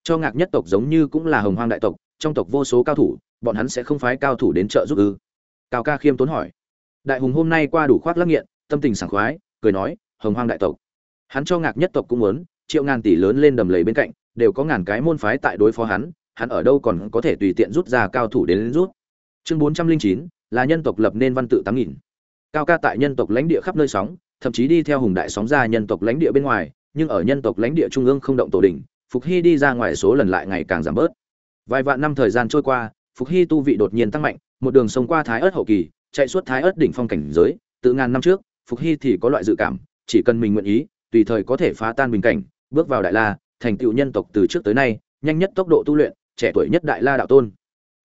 Cho ngạc nhất tộc giống như cũng là hồng hoang đại tộc trong tộc vô số cao thủ bọn hắn sẽ không phái cao thủ đến trợ giúp ư? Cao ca khiêm tốn hỏi. Đại hùng hôm nay qua đủ khoác lắc nghiện tâm tình sảng khoái cười nói hồng hoang đại tộc. Hắn cho ngạc nhất tộc cũng muốn triệu ngàn tỷ lớn lên đầm lầy bên cạnh đều có ngàn cái môn phái tại đối phó hắn hắn ở đâu còn có thể tùy tiện rút ra cao thủ đến, đến rút. Chương bốn trăm linh chín là nhân tộc lập nên văn tự tám nghìn cao ca tại nhân tộc lãnh địa khắp nơi sóng, thậm chí đi theo hùng đại sóng ra nhân tộc lãnh địa bên ngoài, nhưng ở nhân tộc lãnh địa trung ương không động tổ đình. phục hy đi ra ngoài số lần lại ngày càng giảm bớt vài vạn năm thời gian trôi qua, phục hy tu vị đột nhiên tăng mạnh, một đường sông qua thái ớt hậu kỳ, chạy suốt thái ớt đỉnh phong cảnh giới, từ ngàn năm trước, phục hy thì có loại dự cảm, chỉ cần mình nguyện ý, tùy thời có thể phá tan bình cảnh, bước vào đại la, thành tựu nhân tộc từ trước tới nay, nhanh nhất tốc độ tu luyện, trẻ tuổi nhất đại la đạo tôn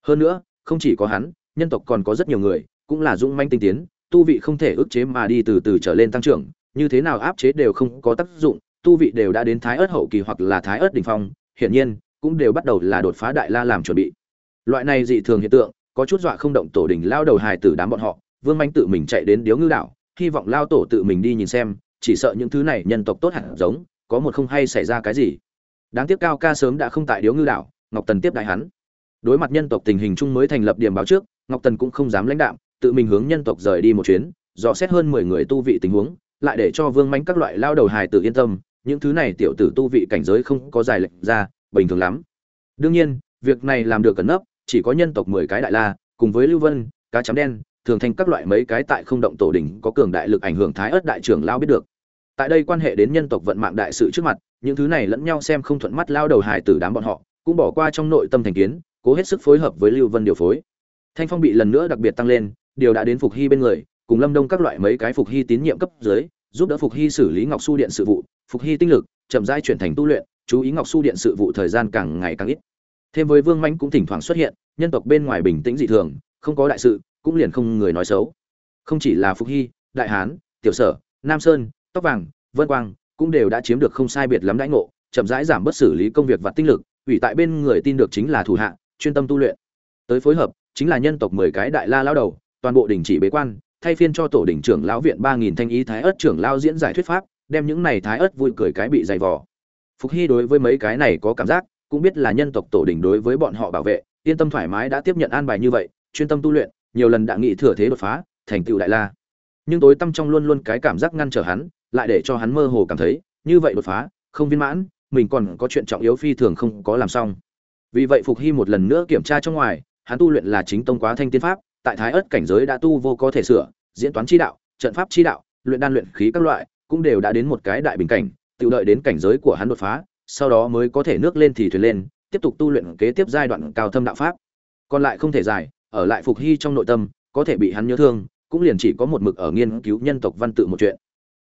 hơn nữa, không chỉ có hắn, nhân tộc còn có rất nhiều người, cũng là dũng manh tinh tiến tu vị không thể ức chế mà đi từ từ trở lên tăng trưởng, như thế nào áp chế đều không có tác dụng, tu vị đều đã đến thái ớt hậu kỳ hoặc là thái ớt đỉnh phong, hiển nhiên, cũng đều bắt đầu là đột phá đại la làm chuẩn bị. Loại này dị thường hiện tượng, có chút dọa không động tổ đỉnh lao đầu hài tử đám bọn họ, vương manh tự mình chạy đến điếu ngư đảo, hy vọng lao tổ tự mình đi nhìn xem, chỉ sợ những thứ này nhân tộc tốt hẳn giống, có một không hay xảy ra cái gì. Đáng tiếc cao ca sớm đã không tại điếu ngư đảo, ngọc tần tiếp đại hắn. Đối mặt nhân tộc tình hình chung mới thành lập điểm báo trước, ngọc tần cũng không dám lãnh đạm tự mình hướng nhân tộc rời đi một chuyến, dò xét hơn mười người tu vị tình huống, lại để cho vương mánh các loại lao đầu hài tử yên tâm, những thứ này tiểu tử tu vị cảnh giới không có dài lệch ra, bình thường lắm. Đương nhiên, việc này làm được cẩn nấp, chỉ có nhân tộc mười cái đại la, cùng với lưu vân, cá chấm đen, thường thành các loại mấy cái tại không động tổ đỉnh có cường đại lực ảnh hưởng thái ớt đại trưởng lao biết được. Tại đây quan hệ đến nhân tộc vận mạng đại sự trước mặt, những thứ này lẫn nhau xem không thuận mắt lao đầu hài tử đám bọn họ, cũng bỏ qua trong nội tâm thành kiến, cố hết sức phối hợp với lưu vân điều phối. Thanh phong bị lần nữa đặc biệt tăng lên điều đã đến phục hy bên người, cùng lâm đông các loại mấy cái phục hy tín nhiệm cấp dưới, giúp đỡ phục hy xử lý ngọc su điện sự vụ, phục hy tinh lực, chậm rãi chuyển thành tu luyện, chú ý ngọc su điện sự vụ thời gian càng ngày càng ít. Thêm với vương mãnh cũng thỉnh thoảng xuất hiện, nhân tộc bên ngoài bình tĩnh dị thường, không có đại sự, cũng liền không người nói xấu. Không chỉ là phục hy, đại hán, tiểu sở, nam sơn, tóc vàng, vân quang cũng đều đã chiếm được không sai biệt lắm đãi ngộ, chậm rãi giảm bớt xử lý công việc và tinh lực, ủy tại bên người tin được chính là thủ hạ, chuyên tâm tu luyện. Tới phối hợp, chính là nhân tộc mười cái đại la lao đầu toàn bộ đình chỉ bế quan, thay phiên cho tổ đỉnh trưởng lão viện ba nghìn thanh ý thái ớt trưởng lao diễn giải thuyết pháp, đem những này thái ớt vui cười cái bị dày vò. Phục hy đối với mấy cái này có cảm giác, cũng biết là nhân tộc tổ đỉnh đối với bọn họ bảo vệ, yên tâm thoải mái đã tiếp nhận an bài như vậy, chuyên tâm tu luyện, nhiều lần đã nghĩ thừa thế đột phá, thành tựu đại la. Nhưng tối tâm trong luôn luôn cái cảm giác ngăn trở hắn, lại để cho hắn mơ hồ cảm thấy, như vậy đột phá, không viên mãn, mình còn có chuyện trọng yếu phi thường không có làm xong. Vì vậy phục hy một lần nữa kiểm tra trong ngoài, hắn tu luyện là chính tông quá thanh tiên pháp tại thái ớt cảnh giới đã tu vô có thể sửa, diễn toán chi đạo, trận pháp chi đạo, luyện đan luyện khí các loại, cũng đều đã đến một cái đại bình cảnh, tự đợi đến cảnh giới của hắn đột phá, sau đó mới có thể nước lên thì thuyền lên, tiếp tục tu luyện kế tiếp giai đoạn cao thâm đạo pháp. Còn lại không thể dài, ở lại phục hy trong nội tâm, có thể bị hắn nhớ thương, cũng liền chỉ có một mực ở nghiên cứu nhân tộc văn tự một chuyện.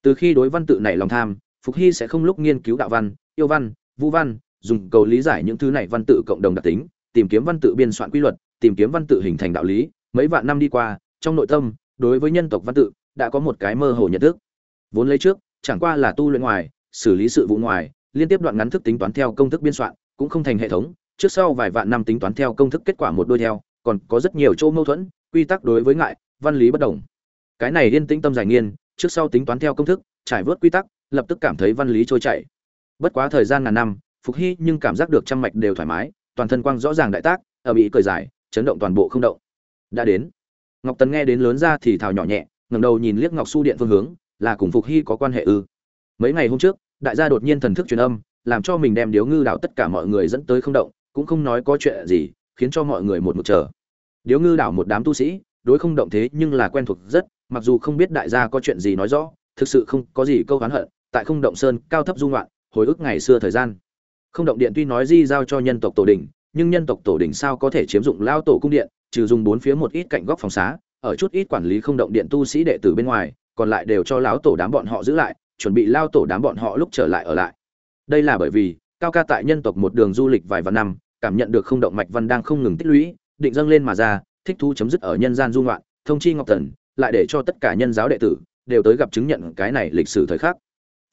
Từ khi đối văn tự này lòng tham, phục hy sẽ không lúc nghiên cứu đạo văn, yêu văn vũ văn, dùng cầu lý giải những thứ này văn tự cộng đồng đặc tính, tìm kiếm văn tự biên soạn quy luật, tìm kiếm văn tự hình thành đạo lý mấy vạn năm đi qua, trong nội tâm, đối với nhân tộc văn tự, đã có một cái mơ hồ nhận thức. Vốn lấy trước, chẳng qua là tu luyện ngoài, xử lý sự vụ ngoài, liên tiếp đoạn ngắn thức tính toán theo công thức biên soạn, cũng không thành hệ thống. Trước sau vài vạn năm tính toán theo công thức kết quả một đôi theo, còn có rất nhiều chỗ mâu thuẫn, quy tắc đối với ngại, văn lý bất đồng. Cái này yên tĩnh tâm giải nghiên, trước sau tính toán theo công thức, trải vớt quy tắc, lập tức cảm thấy văn lý trôi chảy. Bất quá thời gian ngàn năm, phục hy nhưng cảm giác được trăm mạch đều thoải mái, toàn thân quang rõ ràng đại tác, ở bị cởi giải, chấn động toàn bộ không động đã đến. Ngọc tấn nghe đến lớn ra thì thào nhỏ nhẹ, ngẩng đầu nhìn liếc ngọc su điện phương hướng, là cùng phục hy có quan hệ ư? Mấy ngày hôm trước, đại gia đột nhiên thần thức truyền âm, làm cho mình đem điếu ngư đảo tất cả mọi người dẫn tới không động, cũng không nói có chuyện gì, khiến cho mọi người một mực chờ. Điếu ngư đảo một đám tu sĩ, đối không động thế nhưng là quen thuộc rất, mặc dù không biết đại gia có chuyện gì nói rõ, thực sự không có gì câu oán hận, tại không động sơn cao thấp dung loạn hồi ức ngày xưa thời gian. Không động điện tuy nói di giao cho nhân tộc tổ đình, nhưng nhân tộc tổ đình sao có thể chiếm dụng lao tổ cung điện trừ dùng bốn phía một ít cạnh góc phòng xá, ở chút ít quản lý không động điện tu sĩ đệ tử bên ngoài, còn lại đều cho lão tổ đám bọn họ giữ lại, chuẩn bị lao tổ đám bọn họ lúc trở lại ở lại. Đây là bởi vì, cao ca tại nhân tộc một đường du lịch vài vạn năm, cảm nhận được không động mạch văn đang không ngừng tích lũy, định dâng lên mà ra, thích thú chấm dứt ở nhân gian du ngoạn, thông chi ngọc thần, lại để cho tất cả nhân giáo đệ tử đều tới gặp chứng nhận cái này lịch sử thời khắc.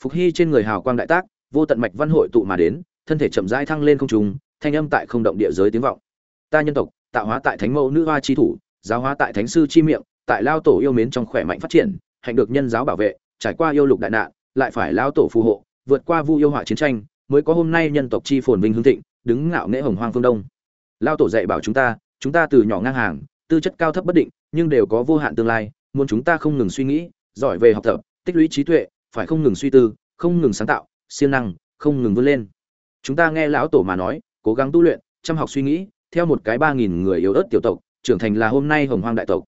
Phục hy trên người hào quang đại tác, vô tận mạch văn hội tụ mà đến, thân thể chậm rãi thăng lên không trung, thanh âm tại không động địa giới tiếng vọng. Ta nhân tộc tạo hóa tại thánh mẫu nữ hoa chi thủ, giáo hóa tại thánh sư chi miệng, tại lao tổ yêu mến trong khỏe mạnh phát triển, hạnh được nhân giáo bảo vệ, trải qua yêu lục đại nạn, lại phải lao tổ phù hộ, vượt qua vu yêu họa chiến tranh, mới có hôm nay nhân tộc chi phồn vinh hương thịnh, đứng ngạo nghễ hồng hoang phương đông. Lao tổ dạy bảo chúng ta chúng ta từ nhỏ ngang hàng, tư chất cao thấp bất định, nhưng đều có vô hạn tương lai, muốn chúng ta không ngừng suy nghĩ, giỏi về học tập, tích lũy trí tuệ, phải không ngừng suy tư, không ngừng sáng tạo, siêng năng, không ngừng vươn lên. Chúng ta nghe lão tổ mà nói, cố gắng tu luyện, chăm học suy nghĩ theo một cái ba nghìn người yếu ớt tiểu tộc, trưởng thành là hôm nay hồng hoang đại tộc.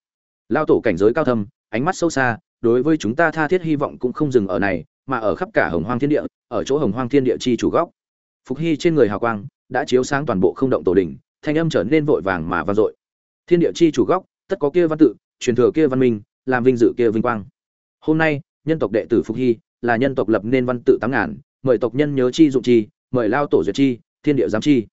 Lao tổ cảnh giới cao thâm, ánh mắt sâu xa, đối với chúng ta tha thiết hy vọng cũng không dừng ở này, mà ở khắp cả hồng hoang thiên địa, ở chỗ hồng hoang thiên địa chi chủ góc. Phục hy trên người hào quang, đã chiếu sáng toàn bộ không động tổ đình, thanh âm trở nên vội vàng mà vang dội. Thiên địa chi chủ góc, tất có kia văn tự, truyền thừa kia văn minh, làm vinh dự kia vinh quang. Hôm nay, nhân tộc đệ tử phục hy, là nhân tộc lập nên văn tự tám ngàn, mời tộc nhân nhớ chi dụng chi, mời lao tổ duyệt chi, thiên địa giám chi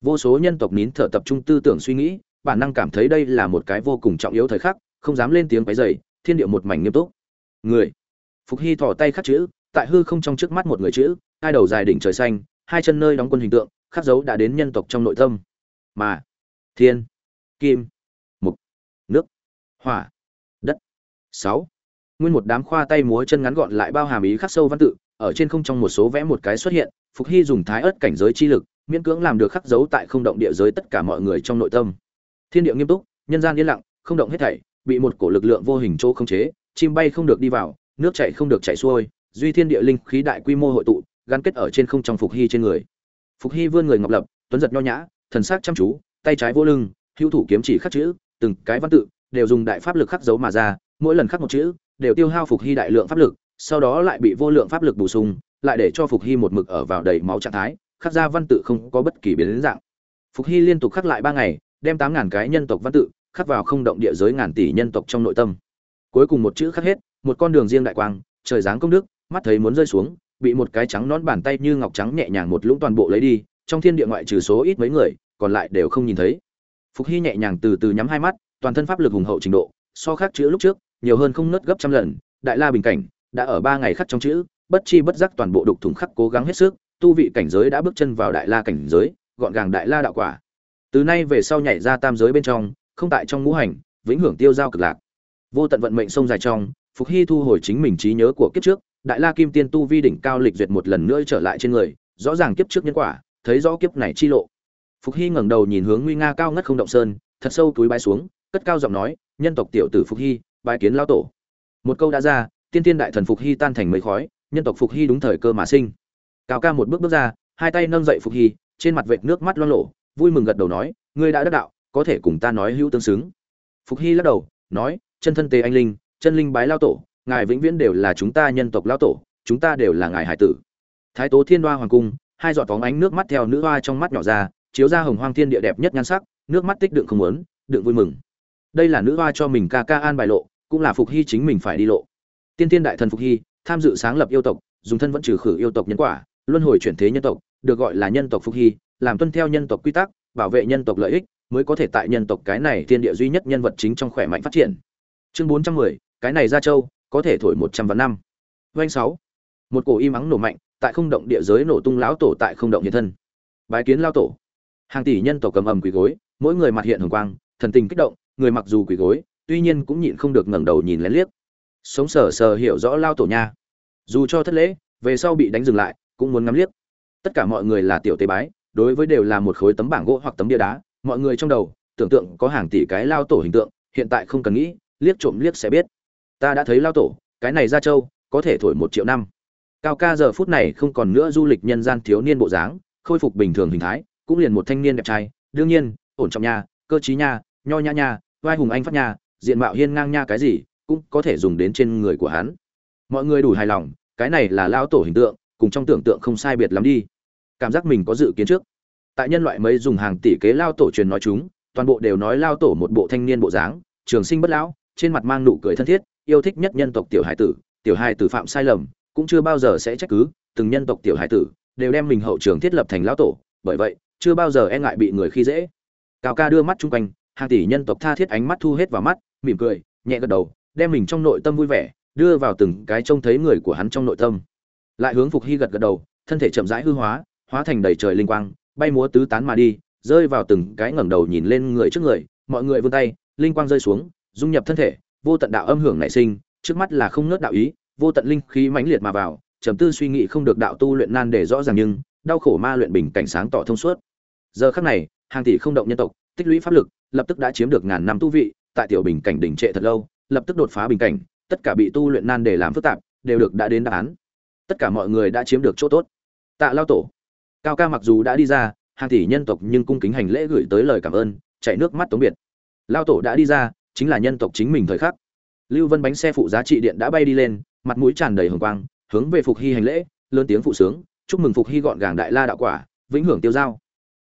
vô số nhân tộc nín thở tập trung tư tưởng suy nghĩ, bản năng cảm thấy đây là một cái vô cùng trọng yếu thời khắc, không dám lên tiếng quấy dày thiên địa một mảnh nghiêm túc. Người. Phục hy thỏ tay khắc chữ, tại hư không trong trước mắt một người chữ, hai đầu dài đỉnh trời xanh, hai chân nơi đóng quân hình tượng, khắc dấu đã đến nhân tộc trong nội tâm. Mà. Thiên. Kim. Mục. Nước. Hỏa. Đất. Sáu. Nguyên một đám khoa tay múa chân ngắn gọn lại bao hàm ý khắc sâu văn tự, ở trên không trong một số vẽ một cái xuất hiện, phục hy dùng thái ớt cảnh giới chi lực miễn cưỡng làm được khắc dấu tại không động địa giới tất cả mọi người trong nội tâm. Thiên địa nghiêm túc, nhân gian yên lặng, không động hết thảy, bị một cổ lực lượng vô hình chỗ khống chế, chim bay không được đi vào, nước chảy không được chảy xuôi, duy thiên địa linh khí đại quy mô hội tụ, gắn kết ở trên không trong phục hy trên người. Phục hy vươn người ngọc lập, tuấn giật nho nhã, thần sắc chăm chú, tay trái vô lưng, hữu thủ kiếm chỉ khắc chữ, từng cái văn tự đều dùng đại pháp lực khắc dấu mà ra, mỗi lần khắc một chữ đều tiêu hao phục hy đại lượng pháp lực, sau đó lại bị vô lượng pháp lực bổ sung, lại để cho phục hy một mực ở vào đầy máu trạng thái khắc ra văn tự không có bất kỳ biến dạng. Phục hy liên tục khắc lại ba ngày, đem tám ngàn cái nhân tộc văn tự khắc vào không động địa giới ngàn tỷ nhân tộc trong nội tâm. Cuối cùng một chữ khắc hết, một con đường riêng đại quang, trời dáng công đức, mắt thấy muốn rơi xuống, bị một cái trắng nón bàn tay như ngọc trắng nhẹ nhàng một lũng toàn bộ lấy đi, trong thiên địa ngoại trừ số ít mấy người, còn lại đều không nhìn thấy. Phục hy nhẹ nhàng từ từ nhắm hai mắt, toàn thân pháp lực hùng hậu trình độ, so khác chữ lúc trước, nhiều hơn không nớt gấp trăm lần, đại la bình cảnh, đã ở ba ngày khắc trong chữ, bất chi bất giác toàn bộ đục thủng khắc cố gắng hết sức tu vị cảnh giới đã bước chân vào đại la cảnh giới, gọn gàng đại la đạo quả. Từ nay về sau nhảy ra tam giới bên trong, không tại trong ngũ hành, vĩnh hưởng tiêu giao cực lạc. Vô tận vận mệnh sông dài trong, phục hy thu hồi chính mình trí nhớ của kiếp trước, đại la kim tiên tu vi đỉnh cao lịch duyệt một lần nữa trở lại trên người, rõ ràng kiếp trước nhân quả, thấy rõ kiếp này chi lộ. Phục hy ngẩng đầu nhìn hướng nguy nga cao ngất không động sơn, thật sâu túi bái xuống, cất cao giọng nói, nhân tộc tiểu tử phục hy, bái kiến lao tổ. Một câu đã ra, tiên tiên đại thần phục hy tan thành mấy khói, nhân tộc phục hy đúng thời cơ mà sinh cao ca một bước bước ra, hai tay nâng dậy phục hy, trên mặt vệt nước mắt lo lộ vui mừng gật đầu nói, ngươi đã đắc đạo, có thể cùng ta nói hữu tương xứng. Phục hy lắc đầu, nói, chân thân tề anh linh, chân linh bái lao tổ, ngài vĩnh viễn đều là chúng ta nhân tộc lao tổ, chúng ta đều là ngài hải tử. Thái tố thiên đoa hoàng cung, hai giọt phóng ánh nước mắt theo nữ hoa trong mắt nhỏ ra, chiếu ra hồng hoang thiên địa đẹp nhất nhan sắc, nước mắt tích đựng không muốn, đựng vui mừng. Đây là nữ hoa cho mình ca ca an bài lộ, cũng là phục hy chính mình phải đi lộ. Tiên tiên đại thần phục hy, tham dự sáng lập yêu tộc, dùng thân vẫn trừ khử yêu tộc nhân quả luân hồi chuyển thế nhân tộc, được gọi là nhân tộc phục hy, làm tuân theo nhân tộc quy tắc, bảo vệ nhân tộc lợi ích, mới có thể tại nhân tộc cái này thiên địa duy nhất nhân vật chính trong khỏe mạnh phát triển. Chương bốn trăm mười, cái này ra châu, có thể thổi một trăm vạn năm. Doanh sáu. Một cổ im ắng nổ mạnh, tại không động địa giới nổ tung lão tổ tại không động hiện thân. Bái kiến lao tổ. Hàng tỷ nhân tộc cầm ầm quỳ gối, mỗi người mặt hiện hồng quang, thần tình kích động, người mặc dù quỳ gối, tuy nhiên cũng nhịn không được ngẩng đầu nhìn lén liếc. Sống sờ sờ hiểu rõ lao tổ nha. Dù cho thất lễ, về sau bị đánh dừng lại cũng muốn ngắm liếc. Tất cả mọi người là tiểu tế bái, đối với đều là một khối tấm bảng gỗ hoặc tấm bia đá. Mọi người trong đầu, tưởng tượng có hàng tỷ cái lao tổ hình tượng, hiện tại không cần nghĩ, liếc trộm liếc sẽ biết. Ta đã thấy lao tổ, cái này ra châu, có thể thổi một triệu năm. Cao ca giờ phút này không còn nữa du lịch nhân gian thiếu niên bộ dáng, khôi phục bình thường hình thái, cũng liền một thanh niên đẹp trai. Đương nhiên, ổn trọng nha, cơ trí nha, nho nhã nha, vai hùng anh phát nha, diện mạo hiên ngang nha cái gì, cũng có thể dùng đến trên người của hắn. Mọi người đủ hài lòng, cái này là lao tổ hình tượng cùng trong tưởng tượng không sai biệt lắm đi. Cảm giác mình có dự kiến trước. Tại nhân loại mấy dùng hàng tỷ kế lao tổ truyền nói chúng, toàn bộ đều nói lao tổ một bộ thanh niên bộ dáng, trường sinh bất lão, trên mặt mang nụ cười thân thiết, yêu thích nhất nhân tộc tiểu hải tử, tiểu hải tử phạm sai lầm, cũng chưa bao giờ sẽ trách cứ, từng nhân tộc tiểu hải tử đều đem mình hậu trường thiết lập thành lao tổ, bởi vậy, chưa bao giờ e ngại bị người khi dễ. Cao ca đưa mắt chung quanh, hàng tỷ nhân tộc tha thiết ánh mắt thu hết vào mắt, mỉm cười, nhẹ gật đầu, đem mình trong nội tâm vui vẻ, đưa vào từng cái trông thấy người của hắn trong nội tâm lại hướng phục hy gật gật đầu, thân thể chậm rãi hư hóa hóa thành đầy trời linh quang, bay múa tứ tán mà đi, rơi vào từng cái ngẩng đầu nhìn lên người trước người, mọi người vươn tay, linh quang rơi xuống, dung nhập thân thể, vô tận đạo âm hưởng nảy sinh, trước mắt là không nớt đạo ý, vô tận linh khí mãnh liệt mà vào, trầm tư suy nghĩ không được đạo tu luyện nan để rõ ràng nhưng, đau khổ ma luyện bình cảnh sáng tỏ thông suốt. Giờ khắc này, hàng tỷ không động nhân tộc, tích lũy pháp lực, lập tức đã chiếm được ngàn năm tu vị, tại tiểu bình cảnh đỉnh trệ thật lâu, lập tức đột phá bình cảnh, tất cả bị tu luyện nan để làm phức tạp, đều được đã đến đáp án tất cả mọi người đã chiếm được chỗ tốt. Tạ lao tổ, cao ca mặc dù đã đi ra, hàng tỷ nhân tộc nhưng cung kính hành lễ gửi tới lời cảm ơn, chạy nước mắt tống biệt. Lao tổ đã đi ra, chính là nhân tộc chính mình thời khắc. Lưu vân bánh xe phụ giá trị điện đã bay đi lên, mặt mũi tràn đầy hồng quang, hướng về phục hy hành lễ, lớn tiếng phụ sướng, chúc mừng phục hy gọn gàng đại la đạo quả, vĩnh hưởng tiêu giao.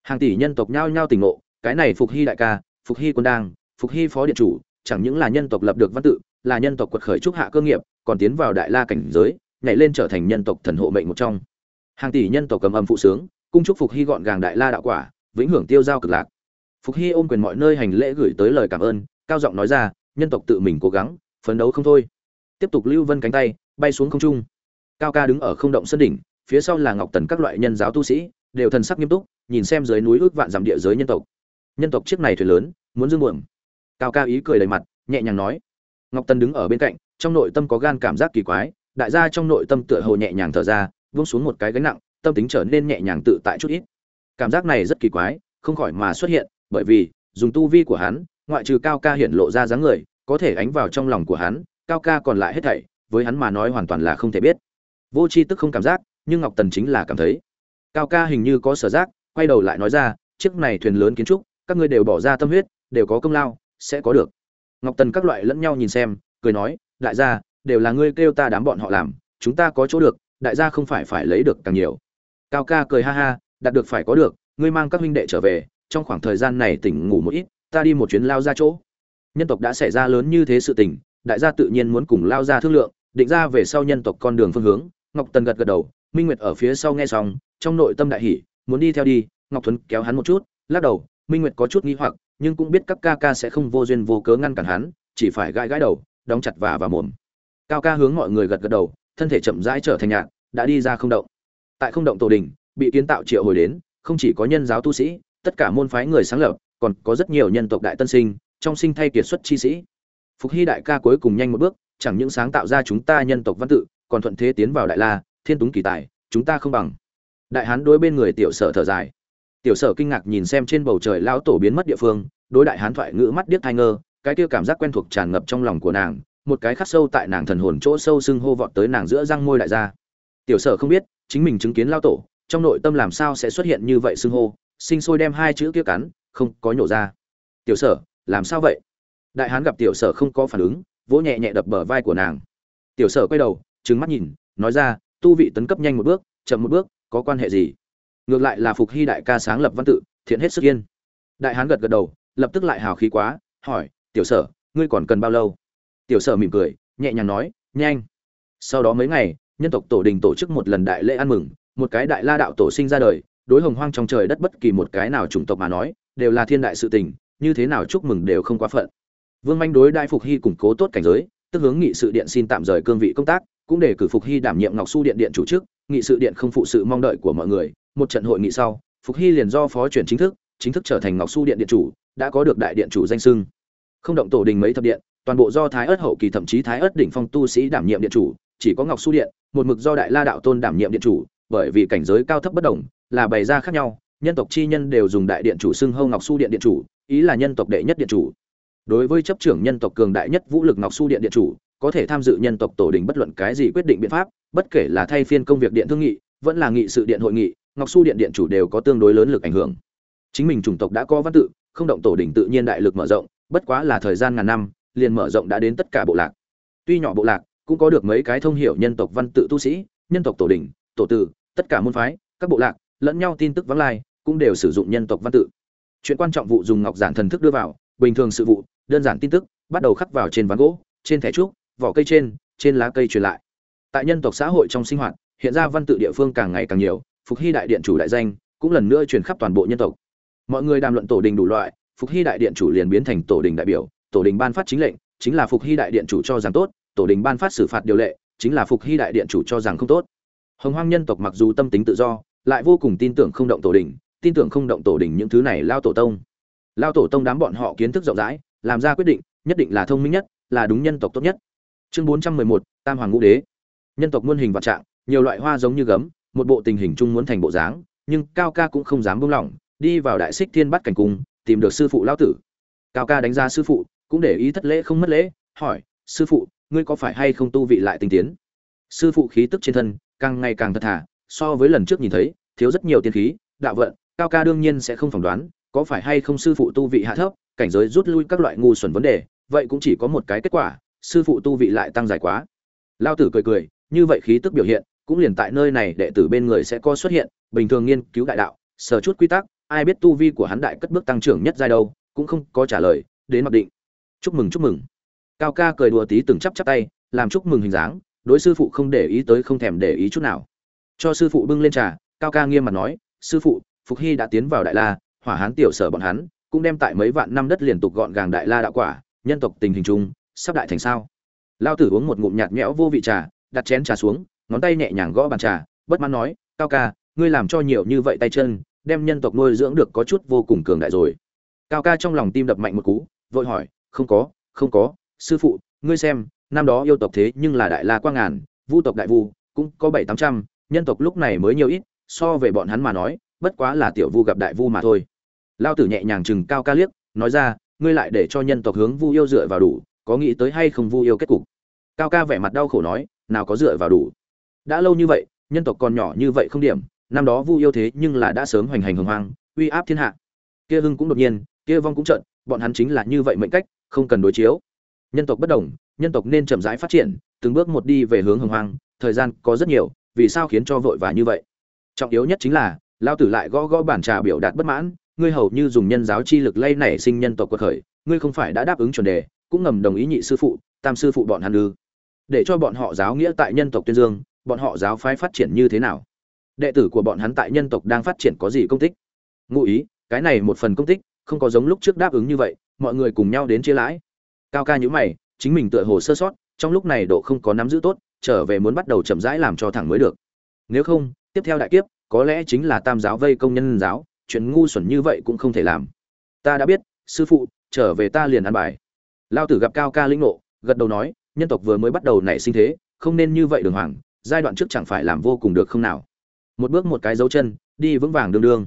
Hàng tỷ nhân tộc nhao nhao tỉnh ngộ, cái này phục hy đại ca, phục hy quân đang phục hy phó điện chủ, chẳng những là nhân tộc lập được văn tự, là nhân tộc quật khởi trúc hạ cơ nghiệp, còn tiến vào đại la cảnh giới nhảy lên trở thành nhân tộc thần hộ mệnh một trong. Hàng tỷ nhân tộc cầm âm phụ sướng, cung chúc phục hy gọn gàng đại la đạo quả, vĩnh hưởng tiêu giao cực lạc. Phục hy ôm quyền mọi nơi hành lễ gửi tới lời cảm ơn, cao giọng nói ra, nhân tộc tự mình cố gắng, phấn đấu không thôi. Tiếp tục lưu vân cánh tay, bay xuống không trung. Cao ca đứng ở không động sân đỉnh, phía sau là ngọc tần các loại nhân giáo tu sĩ, đều thần sắc nghiêm túc, nhìn xem dưới núi ước vạn dặm địa giới nhân tộc. Nhân tộc chiếc này thuyền lớn, muốn dương buồm cao ca ý cười đầy mặt, nhẹ nhàng nói. Ngọc tần đứng ở bên cạnh, trong nội tâm có gan cảm giác kỳ quái đại gia trong nội tâm tựa hồ nhẹ nhàng thở ra vung xuống một cái gánh nặng, tâm tính trở nên nhẹ nhàng tự tại chút ít. Cảm giác này rất kỳ quái, không khỏi mà xuất hiện, bởi vì, dùng tu vi của hắn, ngoại trừ cao ca hiện lộ ra dáng người, có thể ánh vào trong lòng của hắn, cao ca còn lại hết thảy, với hắn mà nói hoàn toàn là không thể biết. Vô c h i tức không cảm giác, nhưng ngọc tần chính là cảm thấy. Cao ca hình như có sở giác, quay đầu lại nói ra, chiếc này thuyền lớn kiến trúc, các ngươi đều bỏ ra tâm huyết, đều có công lao, sẽ có được. Ngọc tần các loại lẫn nhau nhìn xem, cười nói, đại gia đều là ngươi kêu ta đám bọn họ làm, chúng ta có chỗ được, đại gia không phải phải lấy được càng nhiều. Cao ca cười ha ha, đạt được phải có được, ngươi mang các huynh đệ trở về, trong khoảng thời gian này tỉnh ngủ một ít, ta đi một chuyến lao ra chỗ. Nhân tộc đã xảy ra lớn như thế sự tình, đại gia tự nhiên muốn cùng lao ra thương lượng, định ra về sau nhân tộc con đường phương hướng. Ngọc tần gật gật đầu, minh nguyệt ở phía sau nghe xong, trong nội tâm đại hỷ muốn đi theo đi, ngọc thuấn kéo hắn một chút, lắc đầu, minh nguyệt có chút nghi hoặc, nhưng cũng biết các ca ca sẽ không vô duyên vô cớ ngăn cản hắn, chỉ phải gãi gãi đầu, đóng chặt và và mồm cao ca hướng mọi người gật gật đầu, thân thể chậm rãi trở thành nhạc đã đi ra không động. Tại không động tổ đình bị kiến tạo triệu hồi đến, không chỉ có nhân giáo tu sĩ, tất cả môn phái người sáng lập, còn có rất nhiều nhân tộc đại tân sinh, trong sinh thay kiệt xuất chi sĩ. Phục hy đại ca cuối cùng nhanh một bước, chẳng những sáng tạo ra chúng ta nhân tộc văn tự, còn thuận thế tiến vào đại la, thiên túng kỳ tài, chúng ta không bằng. Đại hán đối bên người tiểu sở thở dài. Tiểu sở kinh ngạc nhìn xem trên bầu trời lão tổ biến mất địa phương, đối đại hán thoại ngữ mắt điếc thai ngơ, cái kia cảm giác quen thuộc tràn ngập trong lòng của nàng một cái khắc sâu tại nàng thần hồn chỗ sâu sưng hô vọt tới nàng giữa răng môi đại gia. Tiểu sở không biết, chính mình chứng kiến lao tổ, trong nội tâm làm sao sẽ xuất hiện như vậy sưng hô, sinh sôi đem hai chữ kia cắn, không có nhổ ra. Tiểu sở, làm sao vậy? Đại hán gặp tiểu sở không có phản ứng, vỗ nhẹ nhẹ đập bờ vai của nàng. Tiểu sở quay đầu, trừng mắt nhìn, nói ra, tu vị tấn cấp nhanh một bước, chậm một bước, có quan hệ gì? Ngược lại là phục hy đại ca sáng lập văn tự, thiện hết sức yên. Đại hán gật gật đầu, lập tức lại hào khí quá, hỏi, tiểu sở, ngươi còn cần bao lâu? Tiểu sở mỉm cười, nhẹ nhàng nói, nhanh. Sau đó mấy ngày, nhân tộc tổ đình tổ chức một lần đại lễ ăn mừng, một cái đại la đạo tổ sinh ra đời, đối hồng hoang trong trời đất bất kỳ một cái nào chủng tộc mà nói, đều là thiên đại sự tình, như thế nào chúc mừng đều không quá phận. Vương manh đối đại phục hy củng cố tốt cảnh giới, tức hướng nghị sự điện xin tạm rời cương vị công tác, cũng để cử phục hy đảm nhiệm ngọc su điện điện chủ chức, nghị sự điện không phụ sự mong đợi của mọi người. Một trận hội nghị sau, phục hy liền do phó chuyển chính thức chính thức trở thành ngọc su điện điện chủ, đã có được đại điện chủ danh sưng không động tổ đình mấy thập điện toàn bộ do thái ớt hậu kỳ thậm chí thái ớt đỉnh phong tu sĩ đảm nhiệm điện chủ, chỉ có ngọc su điện, một mực do đại la đạo tôn đảm nhiệm điện chủ, bởi vì cảnh giới cao thấp bất đồng, là bày ra khác nhau, nhân tộc chi nhân đều dùng đại điện chủ xưng hâu ngọc su điện điện chủ, ý là nhân tộc đệ nhất điện chủ. Đối với chấp trưởng nhân tộc cường đại nhất vũ lực ngọc su điện điện chủ, có thể tham dự nhân tộc tổ đình bất luận cái gì quyết định biện pháp, bất kể là thay phiên công việc điện thương nghị, vẫn là nghị sự điện hội nghị, ngọc su điện điện chủ đều có tương đối lớn lực ảnh hưởng. Chính mình chủng tộc đã có văn tự, không động tổ đình tự nhiên đại lực mở rộng, bất quá là thời gian ngàn năm liền mở rộng đã đến tất cả bộ lạc. Tuy nhỏ bộ lạc, cũng có được mấy cái thông hiểu nhân tộc văn tự tu sĩ, nhân tộc tổ đình, tổ tử, tất cả môn phái, các bộ lạc, lẫn nhau tin tức vắng lai, cũng đều sử dụng nhân tộc văn tự. Chuyện quan trọng vụ dùng ngọc giản thần thức đưa vào, bình thường sự vụ, đơn giản tin tức, bắt đầu khắc vào trên ván gỗ, trên thẻ trúc, vỏ cây trên trên lá cây truyền lại. Tại nhân tộc xã hội trong sinh hoạt, hiện ra văn tự địa phương càng ngày càng nhiều, phục hy đại điện chủ đại danh cũng lần nữa truyền khắp toàn bộ nhân tộc. Mọi người đàm luận tổ đình đủ loại, phục hy đại điện chủ liền biến thành tổ đình đại biểu tổ đình ban phát chính lệnh, chính là phục hy đại điện chủ cho rằng tốt, tổ đình ban phát xử phạt điều lệ, chính là phục hy đại điện chủ cho rằng không tốt. Hồng hoang nhân tộc mặc dù tâm tính tự do, lại vô cùng tin tưởng không động tổ đình, tin tưởng không động tổ đình những thứ này lao tổ tông. Lao tổ tông đám bọn họ kiến thức rộng rãi, làm ra quyết định, nhất định là thông minh nhất, là đúng nhân tộc tốt nhất. Chương bốn trăm mười một, tam hoàng ngũ đế. Nhân tộc muôn hình vạn trạng, nhiều loại hoa giống như gấm, một bộ tình hình chung muốn thành bộ dáng, nhưng cao ca cũng không dám buông lỏng, đi vào đại xích thiên bắt cảnh cung, tìm được sư phụ lao tử. Cao ca đánh ra sư phụ cũng để ý thất lễ không mất lễ, hỏi, sư phụ, ngươi có phải hay không tu vị lại tinh tiến? Sư phụ khí tức trên thân càng ngày càng thật thà, so với lần trước nhìn thấy, thiếu rất nhiều tiên khí, đạo vận, cao ca đương nhiên sẽ không phỏng đoán, có phải hay không sư phụ tu vị hạ thấp, cảnh giới rút lui các loại ngu xuẩn vấn đề, vậy cũng chỉ có một cái kết quả, sư phụ tu vị lại tăng dài quá. Lao tử cười cười, như vậy khí tức biểu hiện, cũng liền tại nơi này đệ tử bên người sẽ có xuất hiện, bình thường nghiên cứu đại đạo sở chút quy tắc, ai biết tu vi của hắn đại cất bước tăng trưởng nhất giai đâu, cũng không có trả lời, đến mặc định chúc mừng chúc mừng. Cao ca cười đùa tí từng chắp chắp tay, làm chúc mừng hình dáng, đối sư phụ không để ý tới, không thèm để ý chút nào. Cho sư phụ bưng lên trà, cao ca nghiêm mặt nói, sư phụ, phục hy đã tiến vào đại la, hỏa hán tiểu sở bọn hắn, cũng đem tại mấy vạn năm đất liên tục gọn gàng đại la đạo quả, nhân tộc tình hình chung, sắp đại thành sao? Lao tử uống một ngụm nhạt nhẽo vô vị trà, đặt chén trà xuống, ngón tay nhẹ nhàng gõ bàn trà, bất mãn nói, cao ca, ngươi làm cho nhiều như vậy tay chân, đem nhân tộc nuôi dưỡng được có chút vô cùng cường đại rồi. Cao ca trong lòng tim đập mạnh một cú, vội hỏi không có không có, sư phụ, ngươi xem, năm đó yêu tộc thế nhưng là đại la quang ngàn, vu tộc đại vu, cũng có bảy tám trăm, nhân tộc lúc này mới nhiều ít, so về bọn hắn mà nói, bất quá là tiểu vu gặp đại vu mà thôi. Lao tử nhẹ nhàng chừng cao ca liếc, nói ra, ngươi lại để cho nhân tộc hướng vu yêu dựa vào đủ, có nghĩ tới hay không vu yêu kết cục? Cao ca vẻ mặt đau khổ nói, nào có dựa vào đủ. Đã lâu như vậy, nhân tộc còn nhỏ như vậy không điểm, năm đó vu yêu thế nhưng là đã sớm hoành hành hồng hoang, uy áp thiên hạ. Kia hưng cũng đột nhiên, kia vong cũng trận bọn hắn chính là như vậy mệnh cách không cần đối chiếu. Nhân tộc bất đồng, nhân tộc nên chậm rãi phát triển, từng bước một đi về hướng hồng hoang, thời gian có rất nhiều, vì sao khiến cho vội vã như vậy? Trọng yếu nhất chính là lao tử lại gõ gõ bản trà biểu đạt bất mãn, ngươi hầu như dùng nhân giáo chi lực lay nảy sinh nhân tộc quật khởi, ngươi không phải đã đáp ứng chuẩn đề, cũng ngầm đồng ý nhị sư phụ, tam sư phụ bọn hắn ư? Để cho bọn họ giáo nghĩa tại nhân tộc tuyên dương, bọn họ giáo phái phát triển như thế nào? Đệ tử của bọn hắn tại nhân tộc đang phát triển có gì công tích? Ngụ ý, cái này một phần công tích không có giống lúc trước đáp ứng như vậy, mọi người cùng nhau đến chia lãi. Cao ca nhữ mày, chính mình tựa hồ sơ sót, trong lúc này độ không có nắm giữ tốt, trở về muốn bắt đầu chậm rãi làm cho thẳng mới được. Nếu không, tiếp theo đại kiếp, có lẽ chính là tam giáo vây công nhân giáo, chuyện ngu xuẩn như vậy cũng không thể làm. Ta đã biết, sư phụ, trở về ta liền ăn bài. Lao tử gặp cao ca linh nộ gật đầu nói, nhân tộc vừa mới bắt đầu nảy sinh thế, không nên như vậy đường hoàng, giai đoạn trước chẳng phải làm vô cùng được không nào? Một bước một cái dấu chân, đi vững vàng đương đương.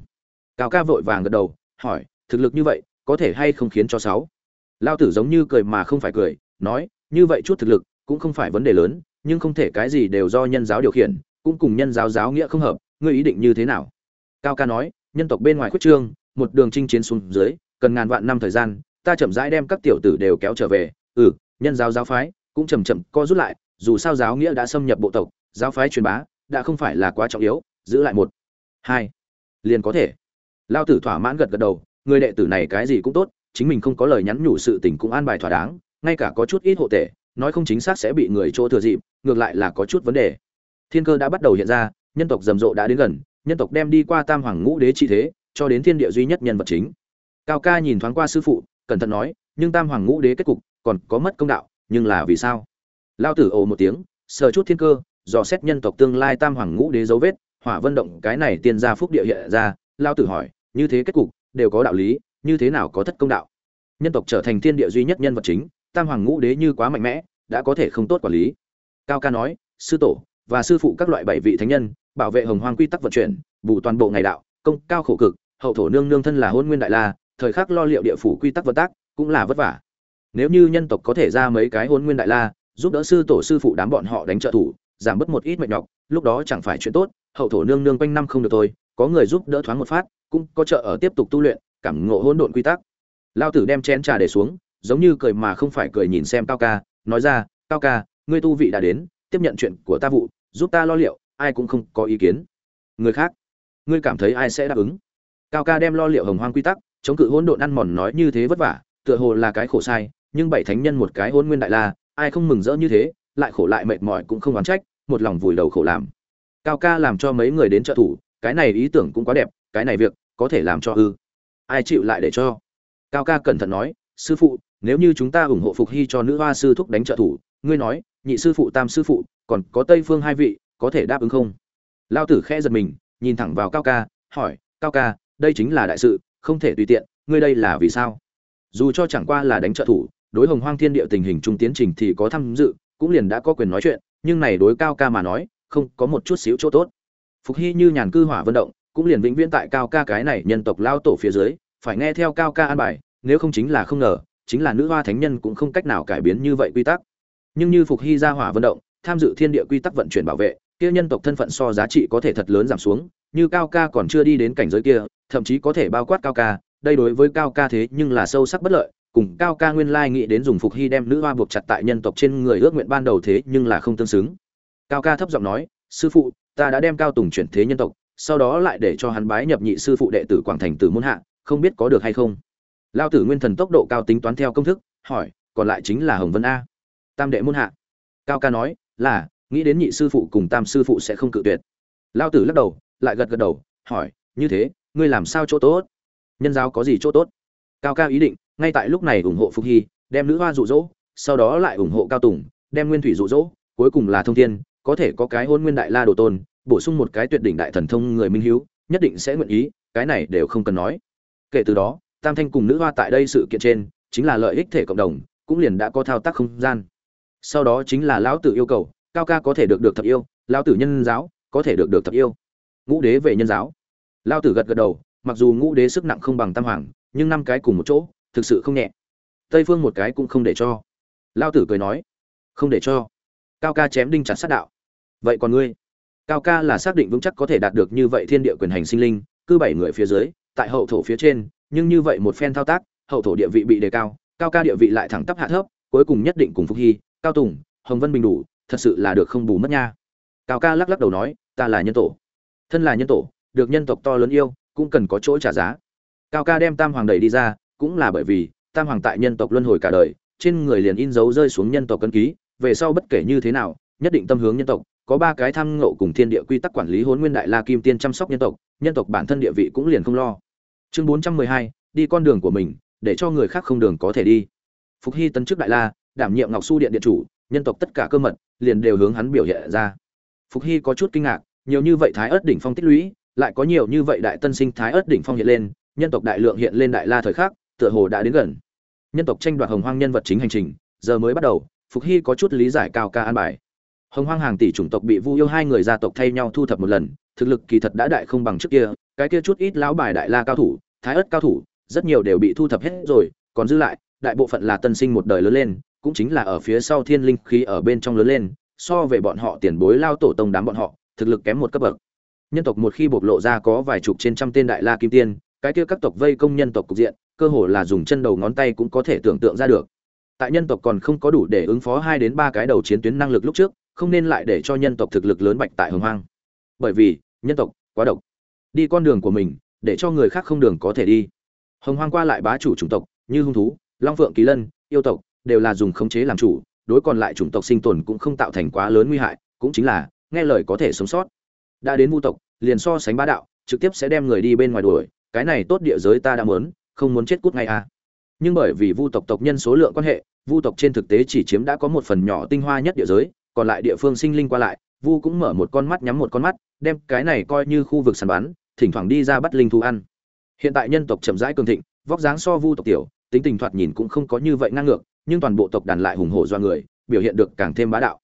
Cao ca vội vàng gật đầu, hỏi thực lực như vậy, có thể hay không khiến cho sáu? Lao tử giống như cười mà không phải cười, nói, như vậy chút thực lực, cũng không phải vấn đề lớn, nhưng không thể cái gì đều do nhân giáo điều khiển, cũng cùng nhân giáo giáo nghĩa không hợp, ngươi ý định như thế nào? Cao ca nói, nhân tộc bên ngoài khuyết trương, một đường chinh chiến xuống dưới, cần ngàn vạn năm thời gian, ta chậm rãi đem các tiểu tử đều kéo trở về ừ nhân giáo giáo phái, cũng chậm chậm co rút lại, dù sao giáo nghĩa đã xâm nhập bộ tộc, giáo phái truyền bá, đã không phải là quá trọng yếu, giữ lại một, hai, liền có thể. Lao tử thỏa mãn gật gật đầu người đệ tử này cái gì cũng tốt, chính mình không có lời nhắn nhủ sự tình cũng an bài thỏa đáng, ngay cả có chút ít hộ tệ nói không chính xác sẽ bị người chỗ thừa dịp, ngược lại là có chút vấn đề. Thiên cơ đã bắt đầu hiện ra, nhân tộc rầm rộ đã đến gần, nhân tộc đem đi qua tam hoàng ngũ đế trị thế, cho đến thiên địa duy nhất nhân vật chính. Cao ca nhìn thoáng qua sư phụ, cẩn thận nói, nhưng tam hoàng ngũ đế kết cục, còn có mất công đạo, nhưng là vì sao? Lao tử ồ một tiếng, sờ chút thiên cơ, dò xét nhân tộc tương lai tam hoàng ngũ đế dấu vết, hỏa vân động cái này tiên gia phúc địa hiện ra, lao tử hỏi, như thế kết cục đều có đạo lý, như thế nào có thất công đạo? Nhân tộc trở thành thiên địa duy nhất nhân vật chính, tam hoàng ngũ đế như quá mạnh mẽ, đã có thể không tốt quản lý. Cao ca nói, sư tổ và sư phụ các loại bảy vị thánh nhân, bảo vệ hồng hoang quy tắc vận chuyển, bù toàn bộ ngày đạo, công cao khổ cực, hậu thổ nương nương thân là hôn nguyên đại la, thời khắc lo liệu địa phủ quy tắc vận tác cũng là vất vả. Nếu như nhân tộc có thể ra mấy cái hôn nguyên đại la, giúp đỡ sư tổ sư phụ đám bọn họ đánh trợ thủ, giảm bớt một ít mệt nhọc, lúc đó chẳng phải chuyện tốt, hậu thổ nương nương quanh năm không được thôi, có người giúp đỡ thoáng một phát cũng có trợ ở tiếp tục tu luyện, cảm ngộ hỗn độn quy tắc. Lao tử đem chén trà để xuống, giống như cười mà không phải cười nhìn xem cao ca, nói ra, cao ca, ngươi tu vị đã đến, tiếp nhận chuyện của ta vụ, giúp ta lo liệu, ai cũng không có ý kiến. Người khác, ngươi cảm thấy ai sẽ đáp ứng? Cao ca đem lo liệu hồng hoang quy tắc, chống cự hỗn độn ăn mòn nói như thế vất vả, tựa hồ là cái khổ sai, nhưng bảy thánh nhân một cái hôn nguyên đại la, ai không mừng rỡ như thế, lại khổ lại mệt mỏi cũng không oán trách, một lòng vùi đầu khổ làm. Cao ca làm cho mấy người đến trợ thủ cái này ý tưởng cũng quá đẹp, cái này việc có thể làm cho ư. Ai chịu lại để cho? Cao ca cẩn thận nói, sư phụ, nếu như chúng ta ủng hộ phục hy cho nữ hoa sư thúc đánh trợ thủ, ngươi nói, nhị sư phụ tam sư phụ, còn có tây phương hai vị, có thể đáp ứng không? Lao tử khẽ giật mình, nhìn thẳng vào cao ca, hỏi, cao ca, đây chính là đại sự, không thể tùy tiện, ngươi đây là vì sao? Dù cho chẳng qua là đánh trợ thủ, đối hồng hoang thiên địa tình hình trung tiến trình thì có tham dự, cũng liền đã có quyền nói chuyện, nhưng này đối cao ca mà nói, không có một chút xíu chỗ tốt phục hy như nhàn cư hỏa vận động, cũng liền vĩnh viễn tại cao ca cái này nhân tộc lao tổ phía dưới, phải nghe theo cao ca an bài, nếu không chính là không ngờ, chính là nữ hoa thánh nhân cũng không cách nào cải biến như vậy quy tắc. Nhưng như phục hy ra hỏa vận động, tham dự thiên địa quy tắc vận chuyển bảo vệ, kia nhân tộc thân phận so giá trị có thể thật lớn giảm xuống, như cao ca còn chưa đi đến cảnh giới kia, thậm chí có thể bao quát cao ca, đây đối với cao ca thế nhưng là sâu sắc bất lợi, cùng cao ca nguyên lai nghĩ đến dùng phục hy đem nữ hoa buộc chặt tại nhân tộc trên người ước nguyện ban đầu thế nhưng là không tương xứng. Cao ca thấp giọng nói, sư phụ ta đã đem cao tùng chuyển thế nhân tộc, sau đó lại để cho hắn bái nhập nhị sư phụ đệ tử quảng thành tử môn hạ, không biết có được hay không? Lao tử nguyên thần tốc độ cao tính toán theo công thức, hỏi, còn lại chính là hồng vân a. Tam đệ môn hạ. Cao ca nói, là, nghĩ đến nhị sư phụ cùng tam sư phụ sẽ không cự tuyệt. Lao tử lắc đầu, lại gật gật đầu, hỏi, như thế, ngươi làm sao chỗ tốt? Nhân giáo có gì chỗ tốt? Cao ca ý định, ngay tại lúc này ủng hộ phục hy, đem nữ hoa rụ rỗ sau đó lại ủng hộ cao tùng, đem nguyên thủy rụ rỗ cuối cùng là thông thiên có thể có cái hôn nguyên đại la đồ tôn, bổ sung một cái tuyệt đỉnh đại thần thông người minh hiếu, nhất định sẽ nguyện ý, cái này đều không cần nói. Kể từ đó, tam thanh cùng nữ hoa tại đây sự kiện trên, chính là lợi ích thể cộng đồng, cũng liền đã có thao tác không gian. Sau đó chính là lão tử yêu cầu, cao ca có thể được được thật yêu, lão tử nhân giáo, có thể được được thật yêu. Ngũ đế về nhân giáo. Lão tử gật gật đầu, mặc dù ngũ đế sức nặng không bằng tam hoàng, nhưng năm cái cùng một chỗ, thực sự không nhẹ. Tây phương một cái cũng không để cho. Lão tử cười nói, không để cho. Cao ca chém đinh chặt sát đạo vậy còn ngươi? Cao ca là xác định vững chắc có thể đạt được như vậy thiên địa quyền hành sinh linh, cứ bảy người phía dưới, tại hậu thổ phía trên, nhưng như vậy một phen thao tác, hậu thổ địa vị bị đề cao cao ca địa vị lại thẳng tắp hạ thấp, cuối cùng nhất định cùng phúc hy, cao tùng, hồng vân bình đủ, thật sự là được không bù mất nha. Cao ca lắc lắc đầu nói, ta là nhân tổ. Thân là nhân tổ, được nhân tộc to lớn yêu, cũng cần có chỗ trả giá. Cao ca đem tam hoàng đẩy đi ra, cũng là bởi vì, tam hoàng tại nhân tộc luân hồi cả đời, trên người liền in dấu rơi xuống nhân tộc cân ký, về sau bất kể như thế nào, nhất định tâm hướng nhân tộc có ba cái tham ngộ cùng thiên địa quy tắc quản lý hốn nguyên đại la kim tiên chăm sóc nhân tộc nhân tộc bản thân địa vị cũng liền không lo. Chương bốn trăm mười hai, đi con đường của mình, để cho người khác không đường có thể đi. Phục hy tấn chức đại la, đảm nhiệm ngọc su điện điện chủ, nhân tộc tất cả cơ mật, liền đều hướng hắn biểu hiện ra. Phục hy có chút kinh ngạc, nhiều như vậy thái ớt đỉnh phong tích lũy, lại có nhiều như vậy đại tân sinh thái ớt đỉnh phong hiện lên, nhân tộc đại lượng hiện lên đại la thời khắc, tựa hồ đã đến gần. Nhân tộc tranh đoạt hồng hoang nhân vật chính hành trình, giờ mới bắt đầu, phục hy có chút lý giải cao ca an bài hồng hoang hàng tỷ chủng tộc bị vu yêu hai người gia tộc thay nhau thu thập một lần, thực lực kỳ thật đã đại không bằng trước kia, cái kia chút ít lão bài đại la cao thủ, thái ất cao thủ, rất nhiều đều bị thu thập hết rồi, còn dư lại, đại bộ phận là tân sinh một đời lớn lên, cũng chính là ở phía sau thiên linh khí ở bên trong lớn lên, so về bọn họ tiền bối lao tổ tông đám bọn họ, thực lực kém một cấp bậc. Nhân tộc một khi bộc lộ ra có vài chục trên trăm tên đại la kim tiên, cái kia các tộc vây công nhân tộc cục diện, cơ hồ là dùng chân đầu ngón tay cũng có thể tưởng tượng ra được. Tại nhân tộc còn không có đủ để ứng phó hai đến ba cái đầu chiến tuyến năng lực lúc trước không nên lại để cho nhân tộc thực lực lớn bạch tại hồng hoang. Bởi vì, nhân tộc quá độc. Đi con đường của mình, để cho người khác không đường có thể đi. Hồng hoang qua lại bá chủ chủng tộc, như hung thú, long phượng kỳ lân, yêu tộc, đều là dùng khống chế làm chủ, đối còn lại chủng tộc sinh tồn cũng không tạo thành quá lớn nguy hại, cũng chính là, nghe lời có thể sống sót. Đã đến vu tộc, liền so sánh bá đạo, trực tiếp sẽ đem người đi bên ngoài đuổi, cái này tốt địa giới ta đã muốn, không muốn chết cút ngay à. Nhưng bởi vì vu tộc tộc nhân số lượng quan hệ, vu tộc trên thực tế chỉ chiếm đã có một phần nhỏ tinh hoa nhất địa giới còn lại địa phương sinh linh qua lại, vu cũng mở một con mắt nhắm một con mắt, đem cái này coi như khu vực săn bắn, thỉnh thoảng đi ra bắt linh thú ăn. Hiện tại nhân tộc chậm rãi cường thịnh, vóc dáng so vu tộc tiểu, tính tình thoạt nhìn cũng không có như vậy ngang ngược, nhưng toàn bộ tộc đàn lại hùng hổ do người, biểu hiện được càng thêm bá đạo.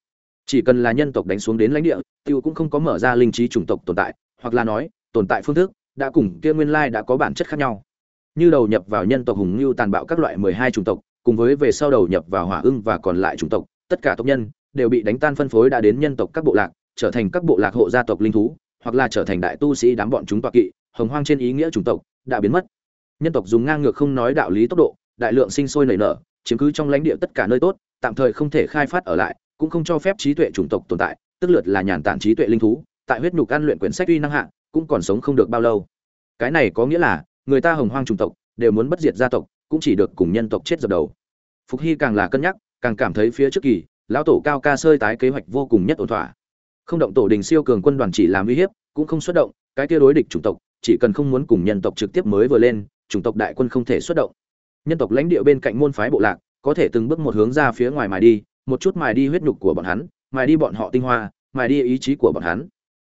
Chỉ cần là nhân tộc đánh xuống đến lãnh địa, tiêu cũng không có mở ra linh trí chủng tộc tồn tại, hoặc là nói, tồn tại phương thức, đã cùng kia nguyên lai đã có bản chất khác nhau. Như đầu nhập vào nhân tộc hùng lưu tàn bạo các loại mười hai chủng tộc, cùng với về sau đầu nhập vào hỏa ưng và còn lại chủng tộc, tất cả tộc nhân đều bị đánh tan phân phối đã đến nhân tộc các bộ lạc, trở thành các bộ lạc hộ gia tộc linh thú, hoặc là trở thành đại tu sĩ đám bọn chúng tọa kỵ, hồng hoang trên ý nghĩa chủng tộc, đã biến mất. Nhân tộc dùng ngang ngược không nói đạo lý tốc độ, đại lượng sinh sôi nảy nở, chiếm cứ trong lãnh địa tất cả nơi tốt, tạm thời không thể khai phát ở lại, cũng không cho phép trí tuệ chủng tộc tồn tại, tức lượt là nhàn tản trí tuệ linh thú, tại huyết nhục ăn luyện quyển sách uy năng hạng cũng còn sống không được bao lâu. Cái này có nghĩa là, người ta hồng hoang chủng tộc, đều muốn bất diệt gia tộc, cũng chỉ được cùng nhân tộc chết dập đầu. Phục hy càng là cân nhắc, càng cảm thấy phía trước kỳ lão tổ cao ca sơi tái kế hoạch vô cùng nhất ổn thỏa. Không động tổ đình siêu cường quân đoàn chỉ làm uy hiếp, cũng không xuất động, cái kia đối địch chủng tộc, chỉ cần không muốn cùng nhân tộc trực tiếp mới vừa lên, chủng tộc đại quân không thể xuất động. Nhân tộc lãnh địa bên cạnh môn phái bộ lạc, có thể từng bước một hướng ra phía ngoài mài đi, một chút mài đi huyết nhục của bọn hắn, mài đi bọn họ tinh hoa, mài đi ý chí của bọn hắn.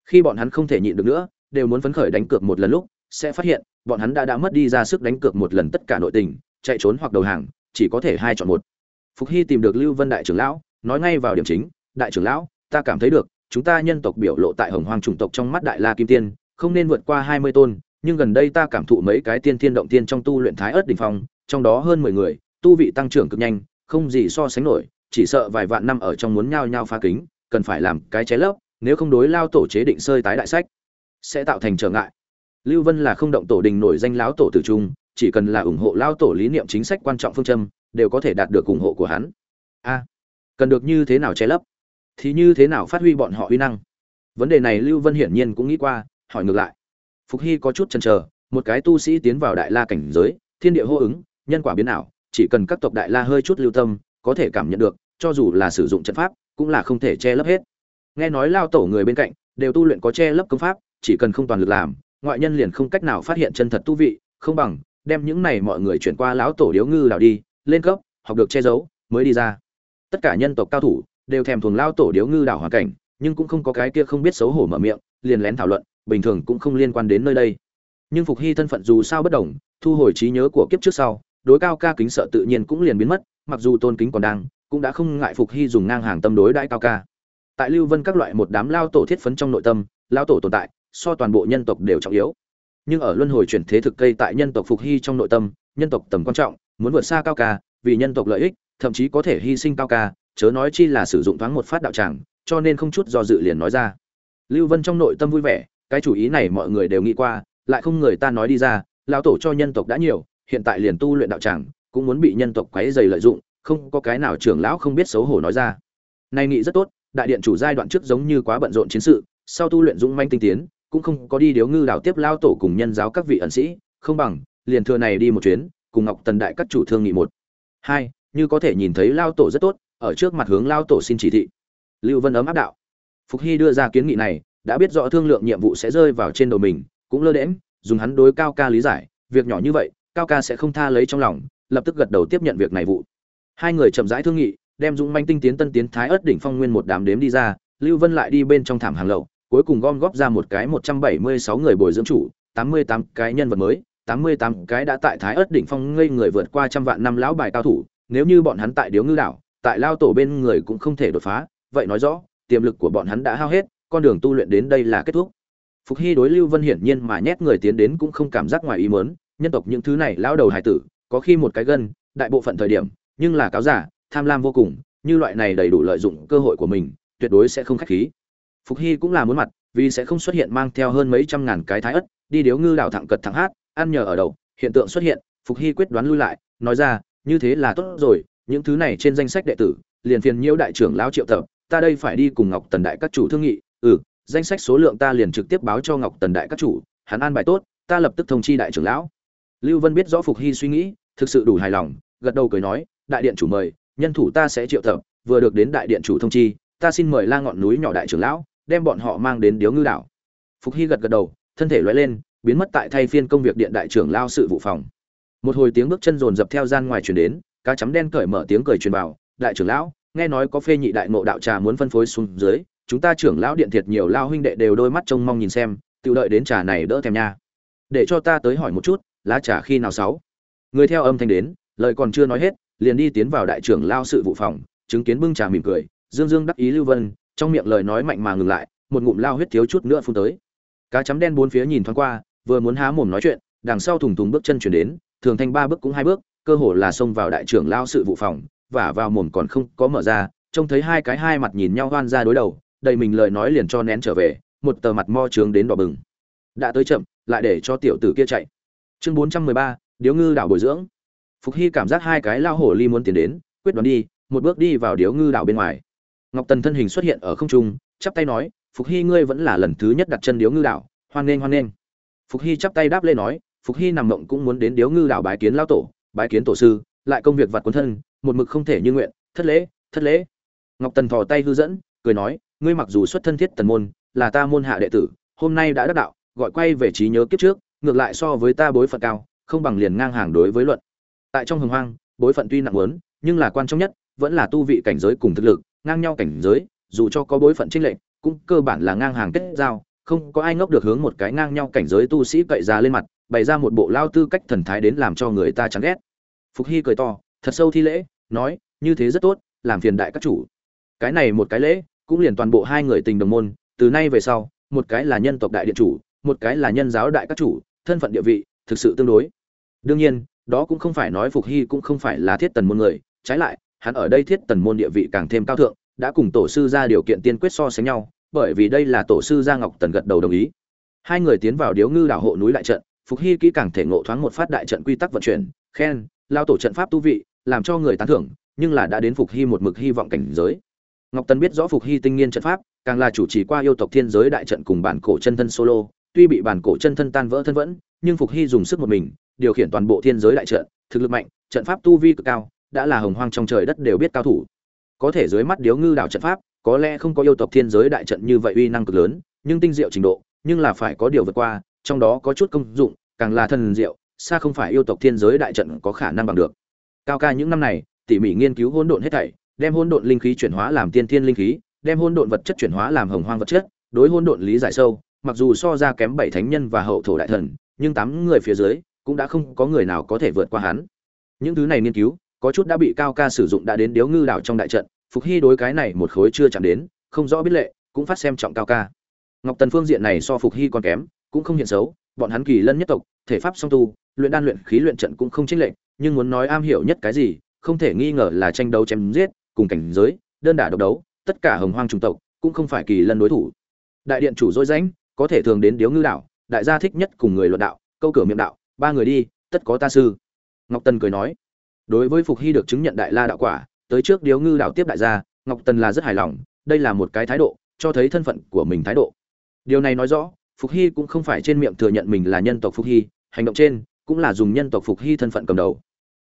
Khi bọn hắn không thể nhịn được nữa, đều muốn phấn khởi đánh cược một lần lúc, sẽ phát hiện, bọn hắn đã đã mất đi ra sức đánh cược một lần tất cả nội tình, chạy trốn hoặc đầu hàng, chỉ có thể hai chọn một. Phục hy tìm được lưu vân đại trưởng lão nói ngay vào điểm chính, đại trưởng lão, ta cảm thấy được, chúng ta nhân tộc biểu lộ tại hồng hoang chủng tộc trong mắt đại la kim tiên, không nên vượt qua hai mươi tôn, nhưng gần đây ta cảm thụ mấy cái tiên thiên động tiên trong tu luyện thái ớt đỉnh phong, trong đó hơn mười người, tu vị tăng trưởng cực nhanh, không gì so sánh nổi, chỉ sợ vài vạn năm ở trong muốn nhao nhao phá kính, cần phải làm cái chế lớp nếu không đối lao tổ chế định sơi tái đại sách, sẽ tạo thành trở ngại. Lưu vân là không động tổ đình nổi danh lão tổ tử trung, chỉ cần là ủng hộ lao tổ lý niệm chính sách quan trọng phương châm, đều có thể đạt được ủng hộ của hắn. A cần được như thế nào che lấp, thì như thế nào phát huy bọn họ uy năng. Vấn đề này lưu vân hiển nhiên cũng nghĩ qua, hỏi ngược lại. Phục hy có chút chần chờ, một cái tu sĩ tiến vào đại la cảnh giới, thiên địa hô ứng, nhân quả biến ảo, chỉ cần các tộc đại la hơi chút lưu tâm, có thể cảm nhận được, cho dù là sử dụng trận pháp, cũng là không thể che lấp hết. Nghe nói lao tổ người bên cạnh, đều tu luyện có che lấp công pháp, chỉ cần không toàn lực làm, ngoại nhân liền không cách nào phát hiện chân thật tu vị, không bằng, đem những này mọi người chuyển qua lão tổ điếu ngư đảo đi, lên cấp, học được che giấu, mới đi ra tất cả nhân tộc cao thủ đều thèm thuồng lao tổ điếu ngư đảo hoàn cảnh, nhưng cũng không có cái kia không biết xấu hổ mở miệng, liền lén thảo luận, bình thường cũng không liên quan đến nơi đây. Nhưng phục hy thân phận dù sao bất đồng, thu hồi trí nhớ của kiếp trước sau, đối cao ca kính sợ tự nhiên cũng liền biến mất, mặc dù tôn kính còn đang, cũng đã không ngại phục hy dùng ngang hàng tâm đối đãi cao ca. Tại lưu vân các loại một đám lao tổ thiết phấn trong nội tâm, lao tổ tồn tại, so toàn bộ nhân tộc đều trọng yếu. Nhưng ở luân hồi chuyển thế thực cây tại nhân tộc phục hy trong nội tâm, nhân tộc tầm quan trọng, muốn vượt xa cao ca, vì nhân tộc lợi ích thậm chí có thể hy sinh cao ca, chớ nói chi là sử dụng thoáng một phát đạo tràng, cho nên không chút do dự liền nói ra. Lưu vân trong nội tâm vui vẻ, cái chủ ý này mọi người đều nghĩ qua, lại không người ta nói đi ra, lão tổ cho nhân tộc đã nhiều, hiện tại liền tu luyện đạo tràng, cũng muốn bị nhân tộc quấy dày lợi dụng, không có cái nào trưởng lão không biết xấu hổ nói ra. Nay nghĩ rất tốt, đại điện chủ giai đoạn trước giống như quá bận rộn chiến sự, sau tu luyện dũng manh tinh tiến, cũng không có đi điếu ngư đảo tiếp lao tổ cùng nhân giáo các vị ẩn sĩ, không bằng, liền thừa này đi một chuyến, cùng ngọc tần đại các chủ thương nghị một. Hai như có thể nhìn thấy lao tổ rất tốt, ở trước mặt hướng lao tổ xin chỉ thị. Lưu vân ấm áp đạo. Phục hy đưa ra kiến nghị này, đã biết rõ thương lượng nhiệm vụ sẽ rơi vào trên đầu mình, cũng lơ đễm dùng hắn đối cao ca lý giải, việc nhỏ như vậy, cao ca sẽ không tha lấy trong lòng, lập tức gật đầu tiếp nhận việc này vụ. Hai người chậm rãi thương nghị, đem dũng manh tinh tiến tân tiến thái ớt đỉnh phong nguyên một đám đếm đi ra, lưu vân lại đi bên trong thảm hàng lậu, cuối cùng gom góp ra một cái một trăm bảy mươi sáu người bồi dưỡng chủ, tám mươi tám cái nhân vật mới, tám mươi tám cái đã tại thái ớt đỉnh phong ngây người vượt qua trăm vạn năm lão bài cao thủ nếu như bọn hắn tại điếu ngư đảo, tại lao tổ bên người cũng không thể đột phá, vậy nói rõ, tiềm lực của bọn hắn đã hao hết, con đường tu luyện đến đây là kết thúc. Phục hy đối lưu vân hiển nhiên mà nhét người tiến đến cũng không cảm giác ngoài ý mớn nhân tộc những thứ này lão đầu hải tử, có khi một cái gân, đại bộ phận thời điểm, nhưng là cáo giả, tham lam vô cùng, như loại này đầy đủ lợi dụng cơ hội của mình, tuyệt đối sẽ không khách khí. Phục hy cũng là muốn mặt, vì sẽ không xuất hiện mang theo hơn mấy trăm ngàn cái thái ất, đi điếu ngư đảo thẳng cật thẳng hát, ăn nhờ ở đầu, hiện tượng xuất hiện, phục hy quyết đoán lui lại, nói ra như thế là tốt rồi, những thứ này trên danh sách đệ tử, liền phiền nhiễu đại trưởng lão triệu tập, ta đây phải đi cùng ngọc tần đại các chủ thương nghị. Ừ danh sách số lượng ta liền trực tiếp báo cho ngọc tần đại các chủ, hắn an bài tốt, ta lập tức thông chi đại trưởng lão. Lưu vân biết rõ phục hy suy nghĩ, thực sự đủ hài lòng, gật đầu cười nói, đại điện chủ mời, nhân thủ ta sẽ triệu tập, vừa được đến đại điện chủ thông chi, ta xin mời la ngọn núi nhỏ đại trưởng lão, đem bọn họ mang đến điếu ngư đảo. Phục hy gật gật đầu, thân thể loay lên, biến mất tại thay phiên công việc điện đại trưởng lao sự vụ phòng một hồi tiếng bước chân rồn dập theo gian ngoài truyền đến, cá chấm đen cởi mở tiếng cười truyền vào, đại trưởng lão, nghe nói có phê nhị đại ngộ đạo trà muốn phân phối xuống dưới, chúng ta trưởng lão điện thiệt nhiều lao huynh đệ đều đôi mắt trông mong nhìn xem tự đợi đến trà này đỡ thèm nha. Để cho ta tới hỏi một chút, lá trà khi nào sáu? Người theo âm thanh đến, lời còn chưa nói hết, liền đi tiến vào đại trưởng lao sự vụ phòng, chứng kiến bưng trà mỉm cười, dương dương đắc ý lưu vân, trong miệng lời nói mạnh mà ngừng lại, một ngụm lao huyết thiếu chút nữa phun tới. Cá chấm đen bốn phía nhìn thoáng qua, vừa muốn há mồm nói chuyện, đằng sau thùng thùng bước chân chuyển đến thường thanh ba bước cũng hai bước, cơ hồ là xông vào đại trưởng lao sự vụ phòng và vào mồm còn không có mở ra, trông thấy hai cái hai mặt nhìn nhau hoan ra đối đầu, đầy mình lời nói liền cho nén trở về, một tờ mặt mo trướng đến đỏ bừng. Đã tới chậm, lại để cho tiểu tử kia chạy. Chương bốn trăm mười ba, điếu ngư đảo bồi dưỡng. Phục hy cảm giác hai cái lao hổ ly muốn tiến đến, quyết đoán đi, một bước đi vào điếu ngư đảo bên ngoài. Ngọc tần thân hình xuất hiện ở không trung, chắp tay nói, phục hy, ngươi vẫn là lần thứ nhất đặt chân điếu ngư đảo, hoan nghênh hoan nghênh. Phục hy chắp tay đáp lên nói phục hy nằm mộng cũng muốn đến điếu ngư đảo bái kiến lao tổ, bái kiến tổ sư, lại công việc vặt cuốn thân, một mực không thể như nguyện. Thất lễ thất lễ. Ngọc tần thò tay hư dẫn, cười nói, ngươi mặc dù xuất thân thiết tần môn, là ta môn hạ đệ tử, hôm nay đã đắc đạo, gọi quay về trí nhớ kiếp trước, ngược lại so với ta bối phận cao, không bằng liền ngang hàng đối với luận. Tại trong hồng hoang, bối phận tuy nặng lớn nhưng là quan trọng nhất, vẫn là tu vị cảnh giới cùng thực lực, ngang nhau cảnh giới, dù cho có bối phận trinh lệnh cũng cơ bản là ngang hàng kết giao không có ai ngốc được hướng một cái ngang nhau cảnh giới tu sĩ cậy ra lên mặt, bày ra một bộ lao tư cách thần thái đến làm cho người ta chán ghét. Phục hy cười to, thật sâu thi lễ, nói, như thế rất tốt, làm phiền đại các chủ. Cái này một cái lễ, cũng liền toàn bộ hai người tình đồng môn, từ nay về sau, một cái là nhân tộc đại điện chủ, một cái là nhân giáo đại các chủ, thân phận địa vị, thực sự tương đối. Đương nhiên, đó cũng không phải nói phục hy cũng không phải là thiết tần môn người, trái lại, hắn ở đây thiết tần môn địa vị càng thêm cao thượng, đã cùng tổ sư ra điều kiện tiên quyết so sánh nhau bởi vì đây là tổ sư gia ngọc tần gật đầu đồng ý. Hai người tiến vào điếu ngư đảo hộ núi đại trận, phục hy kỹ càng thể ngộ thoáng một phát đại trận quy tắc vận chuyển, khen, lao tổ trận pháp tu vị, làm cho người tán thưởng, nhưng là đã đến phục hy một mực hy vọng cảnh giới. Ngọc tần biết rõ phục hy tinh nghiên trận pháp, càng là chủ trì qua yêu tộc thiên giới đại trận cùng bản cổ chân thân solo, tuy bị bản cổ chân thân tan vỡ thân vẫn, nhưng phục hy dùng sức một mình, điều khiển toàn bộ thiên giới đại trận, thực lực mạnh, trận pháp tu vi cực cao, đã là hồng hoang trong trời đất đều biết cao thủ. Có thể dưới mắt điếu ngư đảo trận pháp có lẽ không có yêu tộc thiên giới đại trận như vậy uy năng cực lớn, nhưng tinh diệu trình độ, nhưng là phải có điều vượt qua, trong đó có chút công dụng, càng là thần diệu, xa không phải yêu tộc thiên giới đại trận có khả năng bằng được. Cao ca những năm này, tỉ mỉ nghiên cứu hỗn độn hết thảy, đem hỗn độn linh khí chuyển hóa làm tiên thiên linh khí, đem hỗn độn vật chất chuyển hóa làm hồng hoang vật chất, đối hỗn độn lý giải sâu, mặc dù so ra kém bảy thánh nhân và hậu thổ đại thần, nhưng tám người phía dưới cũng đã không có người nào có thể vượt qua hắn. Những thứ này nghiên cứu, có chút đã bị cao ca sử dụng đã đến điếu ngư đảo trong đại trận phục hy đối cái này một khối chưa chạm đến không rõ biết lệ cũng phát xem trọng cao ca. Ngọc tần phương diện này so phục hy còn kém cũng không hiện xấu bọn hắn kỳ lân nhất tộc thể pháp song tu luyện đan luyện khí luyện trận cũng không chênh lệch nhưng muốn nói am hiểu nhất cái gì không thể nghi ngờ là tranh đấu chém giết cùng cảnh giới đơn đả độc đấu tất cả hồng hoang trùng tộc cũng không phải kỳ lân đối thủ. Đại điện chủ dối rãnh có thể thường đến điếu ngư đạo, đại gia thích nhất cùng người luận đạo câu cửa miệng đạo ba người đi tất có ta sư. Ngọc tần cười nói đối với phục hy được chứng nhận đại la đạo quả tới trước điếu ngư đảo tiếp đại gia, ngọc tần là rất hài lòng, đây là một cái thái độ, cho thấy thân phận của mình thái độ. Điều này nói rõ, phục hy cũng không phải trên miệng thừa nhận mình là nhân tộc phục hy, hành động trên cũng là dùng nhân tộc phục hy thân phận cầm đầu.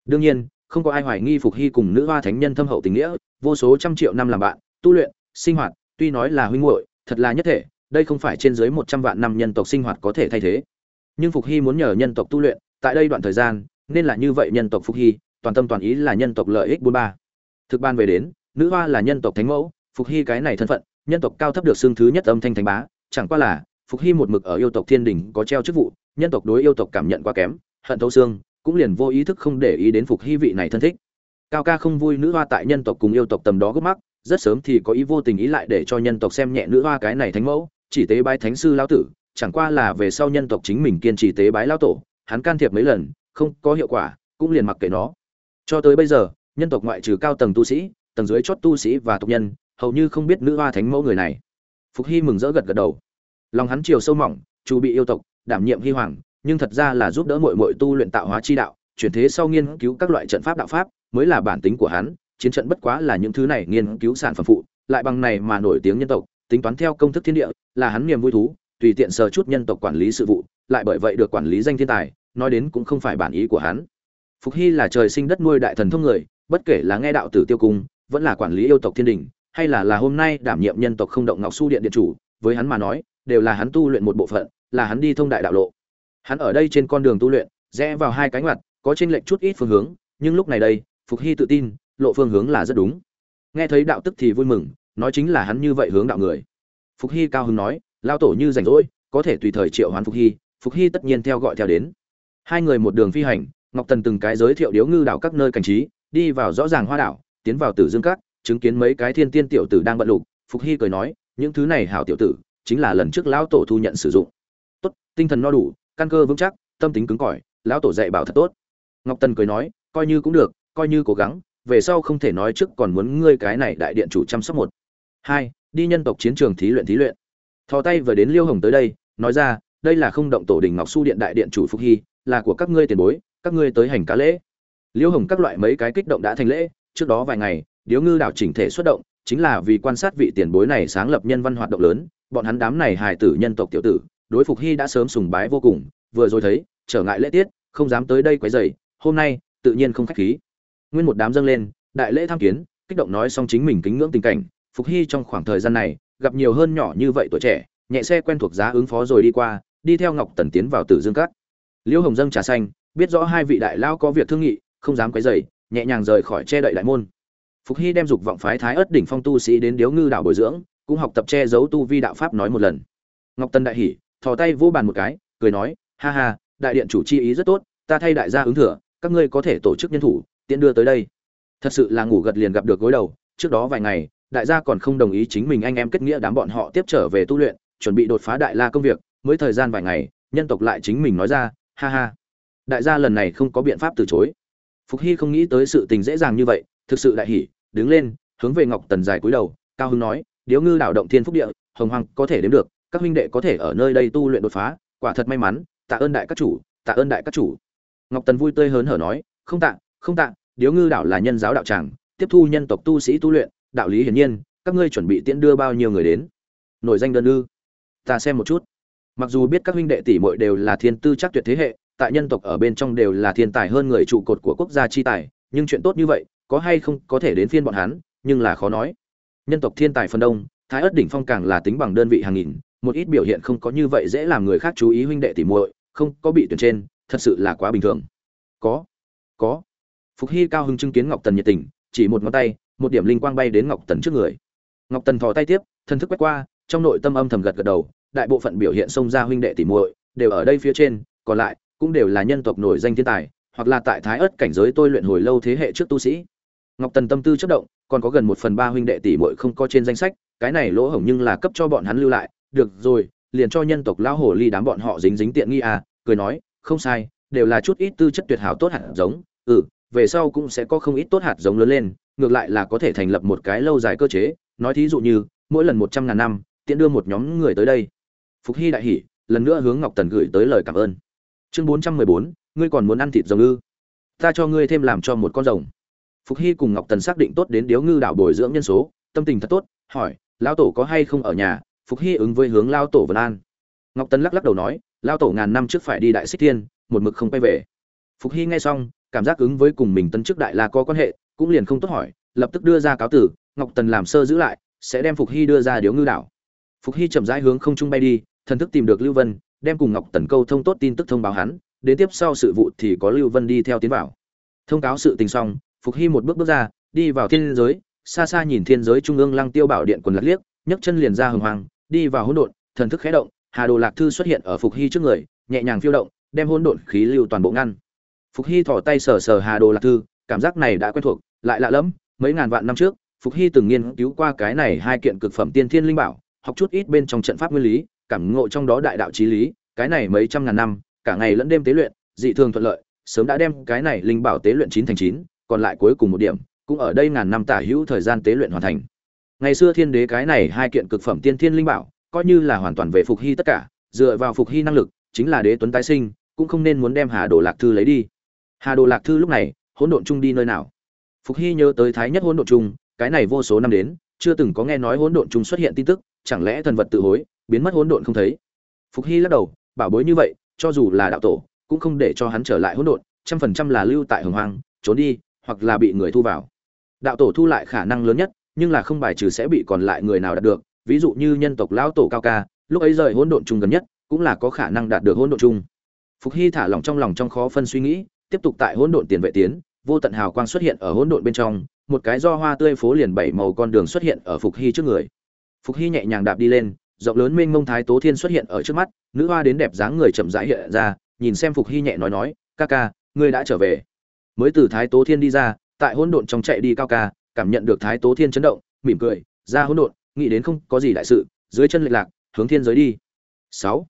Đương nhiên, không có ai hoài nghi phục hy cùng nữ hoa thánh nhân thâm hậu tình nghĩa, vô số trăm triệu năm làm bạn, tu luyện, sinh hoạt, tuy nói là huynh muội, thật là nhất thể, đây không phải trên dưới một trăm vạn năm nhân tộc sinh hoạt có thể thay thế. Nhưng phục hy muốn nhờ nhân tộc tu luyện, tại đây đoạn thời gian, nên là như vậy nhân tộc phục hy, toàn tâm toàn ý là nhân tộc lợi ích bốn ba thực ban về đến, nữ hoa là nhân tộc thánh mẫu, phục hy cái này thân phận, nhân tộc cao thấp được xưng thứ nhất âm thanh thánh bá, chẳng qua là, phục hy một mực ở yêu tộc thiên đình có treo chức vụ, nhân tộc đối yêu tộc cảm nhận quá kém, hận thấu xương, cũng liền vô ý thức không để ý đến phục hy vị này thân thích. Cao ca không vui nữ hoa tại nhân tộc cùng yêu tộc tầm đó gấp mắc, rất sớm thì có ý vô tình ý lại để cho nhân tộc xem nhẹ nữ hoa cái này thánh mẫu, chỉ tế bái thánh sư lão tử, chẳng qua là về sau nhân tộc chính mình kiên trì tế bái lao tổ, hắn can thiệp mấy lần, không có hiệu quả, cũng liền mặc kệ nó. Cho tới bây giờ nhân tộc ngoại trừ cao tầng tu sĩ, tầng dưới chót tu sĩ và tộc nhân, hầu như không biết nữ hoa thánh mẫu người này. Phục hy mừng rỡ gật gật đầu. Lòng hắn chiều sâu mỏng, chu bị yêu tộc, đảm nhiệm hy hoàng, nhưng thật ra là giúp đỡ mọi mọi tu luyện tạo hóa chi đạo, chuyển thế sau nghiên cứu các loại trận pháp đạo pháp, mới là bản tính của hắn. Chiến trận bất quá là những thứ này nghiên cứu sản phẩm phụ, lại bằng này mà nổi tiếng nhân tộc, tính toán theo công thức thiên địa, là hắn niềm vui thú, tùy tiện sờ chút nhân tộc quản lý sự vụ, lại bởi vậy được quản lý danh thiên tài, nói đến cũng không phải bản ý của hắn. Phục hy là trời sinh đất nuôi đại thần thông người bất kể là nghe đạo tử tiêu cung, vẫn là quản lý yêu tộc thiên đình, hay là là hôm nay đảm nhiệm nhân tộc không động ngọc su điện điện chủ, với hắn mà nói, đều là hắn tu luyện một bộ phận, là hắn đi thông đại đạo lộ. Hắn ở đây trên con đường tu luyện, rẽ vào hai cánh mặt có trên lệnh chút ít phương hướng, nhưng lúc này đây, phục hy tự tin, lộ phương hướng là rất đúng. Nghe thấy đạo tức thì vui mừng, nói chính là hắn như vậy hướng đạo người. Phục hy cao hứng nói lao tổ như rảnh rỗi, có thể tùy thời triệu hoán phục hy. Phục hy tất nhiên theo gọi theo đến. Hai người một đường phi hành, ngọc tần từng cái giới thiệu điếu ngư đảo các nơi cảnh trí đi vào rõ ràng hoa đảo, tiến vào tử dương cát chứng kiến mấy cái thiên tiên tiểu tử đang bận lục, phục hy cười nói, những thứ này hảo tiểu tử, chính là lần trước lão tổ thu nhận sử dụng. Tốt, tinh thần no đủ, căn cơ vững chắc, tâm tính cứng cỏi, lão tổ dạy bảo thật tốt. Ngọc tần cười nói, coi như cũng được, coi như cố gắng, về sau không thể nói trước còn muốn ngươi cái này đại điện chủ chăm sóc một. Hai, đi nhân tộc chiến trường thí luyện thí luyện. Thò tay vừa đến liêu hồng tới đây, nói ra, đây là không động tổ đình ngọc su điện đại điện chủ phục hy, là của các ngươi tiền bối, các ngươi tới hành cá lễ. Liễu hồng các loại mấy cái kích động đã thành lễ, trước đó vài ngày, điếu ngư đảo chỉnh thể xuất động, chính là vì quan sát vị tiền bối này sáng lập nhân văn hoạt động lớn, bọn hắn đám này hài tử nhân tộc tiểu tử, đối phục hy đã sớm sùng bái vô cùng, vừa rồi thấy, trở ngại lễ tiết, không dám tới đây quấy rầy, hôm nay, tự nhiên không khách khí. Nguyên một đám dâng lên, đại lễ tham kiến, kích động nói xong chính mình kính ngưỡng tình cảnh, phục hy trong khoảng thời gian này, gặp nhiều hơn nhỏ như vậy tuổi trẻ, nhẹ xe quen thuộc giá ứng phó rồi đi qua, đi theo ngọc tần tiến vào tử dương cát liễu hồng dâng trà xanh, biết rõ hai vị đại lao có việc thương nghị không dám quấy rầy, nhẹ nhàng rời khỏi che đậy đại môn. Phục hy đem dục vọng phái thái ất đỉnh phong tu sĩ đến điếu ngư đảo bồi dưỡng, cũng học tập che giấu tu vi đạo pháp nói một lần. Ngọc tần đại hỉ, thò tay vô bàn một cái, cười nói, ha ha, đại điện chủ chi ý rất tốt, ta thay đại gia ứng thừa, các ngươi có thể tổ chức nhân thủ tiện đưa tới đây. Thật sự là ngủ gật liền gặp được gối đầu, trước đó vài ngày, đại gia còn không đồng ý chính mình anh em kết nghĩa đám bọn họ tiếp trở về tu luyện, chuẩn bị đột phá đại la công việc, mới thời gian vài ngày, nhân tộc lại chính mình nói ra, ha ha. Đại gia lần này không có biện pháp từ chối phục hy không nghĩ tới sự tình dễ dàng như vậy, thực sự đại hỉ, đứng lên, hướng về ngọc tần dài cúi đầu, cao hưng nói, điếu ngư đảo động thiên phúc địa, hồng hoàng có thể đến được, các huynh đệ có thể ở nơi đây tu luyện đột phá, quả thật may mắn, tạ ơn đại các chủ, tạ ơn đại các chủ. Ngọc tần vui tươi hớn hở nói, không tạ không tạ, điếu ngư đảo là nhân giáo đạo tràng, tiếp thu nhân tộc tu sĩ tu luyện, đạo lý hiển nhiên, các ngươi chuẩn bị tiễn đưa bao nhiêu người đến? Nổi danh đơn ư. Ta xem một chút. Mặc dù biết các huynh đệ tỷ muội đều là thiên tư chắc tuyệt thế hệ tại nhân tộc ở bên trong đều là thiên tài hơn người trụ cột của quốc gia chi tài, nhưng chuyện tốt như vậy, có hay không có thể đến phiên bọn hắn, nhưng là khó nói. Nhân tộc thiên tài phần đông, thái ất đỉnh phong càng là tính bằng đơn vị hàng nghìn, một ít biểu hiện không có như vậy dễ làm người khác chú ý huynh đệ tỷ muội, không có bị tuyển trên, thật sự là quá bình thường. Có có. Phục hy cao hứng chứng kiến ngọc tần nhiệt tình, chỉ một ngón tay, một điểm linh quang bay đến ngọc tần trước người. Ngọc tần thò tay tiếp, thân thức quét qua, trong nội tâm âm thầm gật gật đầu, đại bộ phận biểu hiện xông ra huynh đệ tỷ muội, đều ở đây phía trên, còn lại cũng đều là nhân tộc nổi danh thiên tài, hoặc là tại thái ớt cảnh giới tôi luyện hồi lâu thế hệ trước tu sĩ. Ngọc tần tâm tư chất động, còn có gần một phần ba huynh đệ tỷ muội không có trên danh sách, cái này lỗ hổng nhưng là cấp cho bọn hắn lưu lại. Được rồi, liền cho nhân tộc lão hồ ly đám bọn họ dính dính tiện nghi à cười nói, không sai, đều là chút ít tư chất tuyệt hảo tốt hạt giống. Ừ về sau cũng sẽ có không ít tốt hạt giống lớn lên, ngược lại là có thể thành lập một cái lâu dài cơ chế. Nói thí dụ như, mỗi lần một trăm ngàn năm, tiện đưa một nhóm người tới đây. Phục hy đại hỉ, lần nữa hướng ngọc tần gửi tới lời cảm ơn chương bốn trăm mười bốn, ngươi còn muốn ăn thịt rồng ư? Ta cho ngươi thêm làm cho một con rồng. Phục hy cùng ngọc tần xác định tốt đến điếu ngư đảo bồi dưỡng nhân số, tâm tình thật tốt, hỏi, lão tổ có hay không ở nhà? Phục hy ứng với hướng lao tổ vân an. Ngọc tần lắc lắc đầu nói lao tổ ngàn năm trước phải đi đại xích thiên, một mực không quay về. Phục hy nghe xong, cảm giác ứng với cùng mình tân chức đại la có quan hệ, cũng liền không tốt hỏi, lập tức đưa ra cáo tử, ngọc tần làm sơ giữ lại, sẽ đem phục hy đưa ra điếu ngư đảo. Phục hy chậm rãi hướng không trung bay đi, thần thức tìm được lưu vân đem cùng ngọc tần câu thông tốt tin tức thông báo hắn, đến tiếp sau sự vụ thì có lưu vân đi theo tiến vào. Thông cáo sự tình xong, phục hy một bước bước ra, đi vào thiên giới, xa xa nhìn thiên giới trung ương lăng tiêu bảo điện quần lật liếc, nhấc chân liền ra hừng hoàng đi vào hỗn độn, thần thức khẽ động, hà đồ lạc thư xuất hiện ở phục hy trước người, nhẹ nhàng phiêu động, đem hỗn độn khí lưu toàn bộ ngăn. Phục hy thò tay sờ sờ hà đồ lạc thư, cảm giác này đã quen thuộc, lại lạ lẫm, mấy ngàn vạn năm trước, phục hy từng nghiên cứu qua cái này hai kiện cực phẩm tiên thiên linh bảo, học chút ít bên trong trận pháp nguyên lý cảm ngộ trong đó đại đạo chí lý, cái này mấy trăm ngàn năm, cả ngày lẫn đêm tế luyện, dị thường thuận lợi, sớm đã đem cái này linh bảo tế luyện chín thành chín, còn lại cuối cùng một điểm, cũng ở đây ngàn năm tả hữu thời gian tế luyện hoàn thành. Ngày xưa thiên đế cái này hai kiện cực phẩm tiên thiên linh bảo, coi như là hoàn toàn về phục hy tất cả, dựa vào phục hy năng lực, chính là đế tuấn tái sinh, cũng không nên muốn đem hà đồ lạc thư lấy đi. Hà đồ lạc thư lúc này, hỗn độn chung đi nơi nào? Phục hy nhớ tới thái nhất hỗn độn chung, cái này vô số năm đến, chưa từng có nghe nói hỗn độn chung xuất hiện tin tức chẳng lẽ thần vật tự hối, biến mất hỗn độn không thấy? Phục hy lắc đầu, bảo bối như vậy, cho dù là đạo tổ, cũng không để cho hắn trở lại hỗn độn, trăm phần trăm là lưu tại hồng hoang, trốn đi, hoặc là bị người thu vào. Đạo tổ thu lại khả năng lớn nhất, nhưng là không bài trừ sẽ bị còn lại người nào đạt được, ví dụ như nhân tộc lão tổ cao ca, lúc ấy rời hỗn độn chung gần nhất, cũng là có khả năng đạt được hỗn độn chung. Phục hy thả lỏng trong lòng trong khó phân suy nghĩ, tiếp tục tại hỗn độn tiền vệ tiến, vô tận hào quang xuất hiện ở hỗn độn bên trong, một cái do hoa tươi phố liền bảy màu con đường xuất hiện ở phục hy trước người phục hy nhẹ nhàng đạp đi lên, rộng lớn mênh mông thái tố thiên xuất hiện ở trước mắt, nữ hoa đến đẹp dáng người chậm rãi hiện ra, nhìn xem phục hy nhẹ nói nói, ca ca, ngươi đã trở về. Mới từ thái tố thiên đi ra, tại hỗn độn trong chạy đi cao ca, cảm nhận được thái tố thiên chấn động, mỉm cười, ra hỗn độn, nghĩ đến không có gì đại sự, dưới chân lệch lạc, hướng thiên giới đi. Sáu.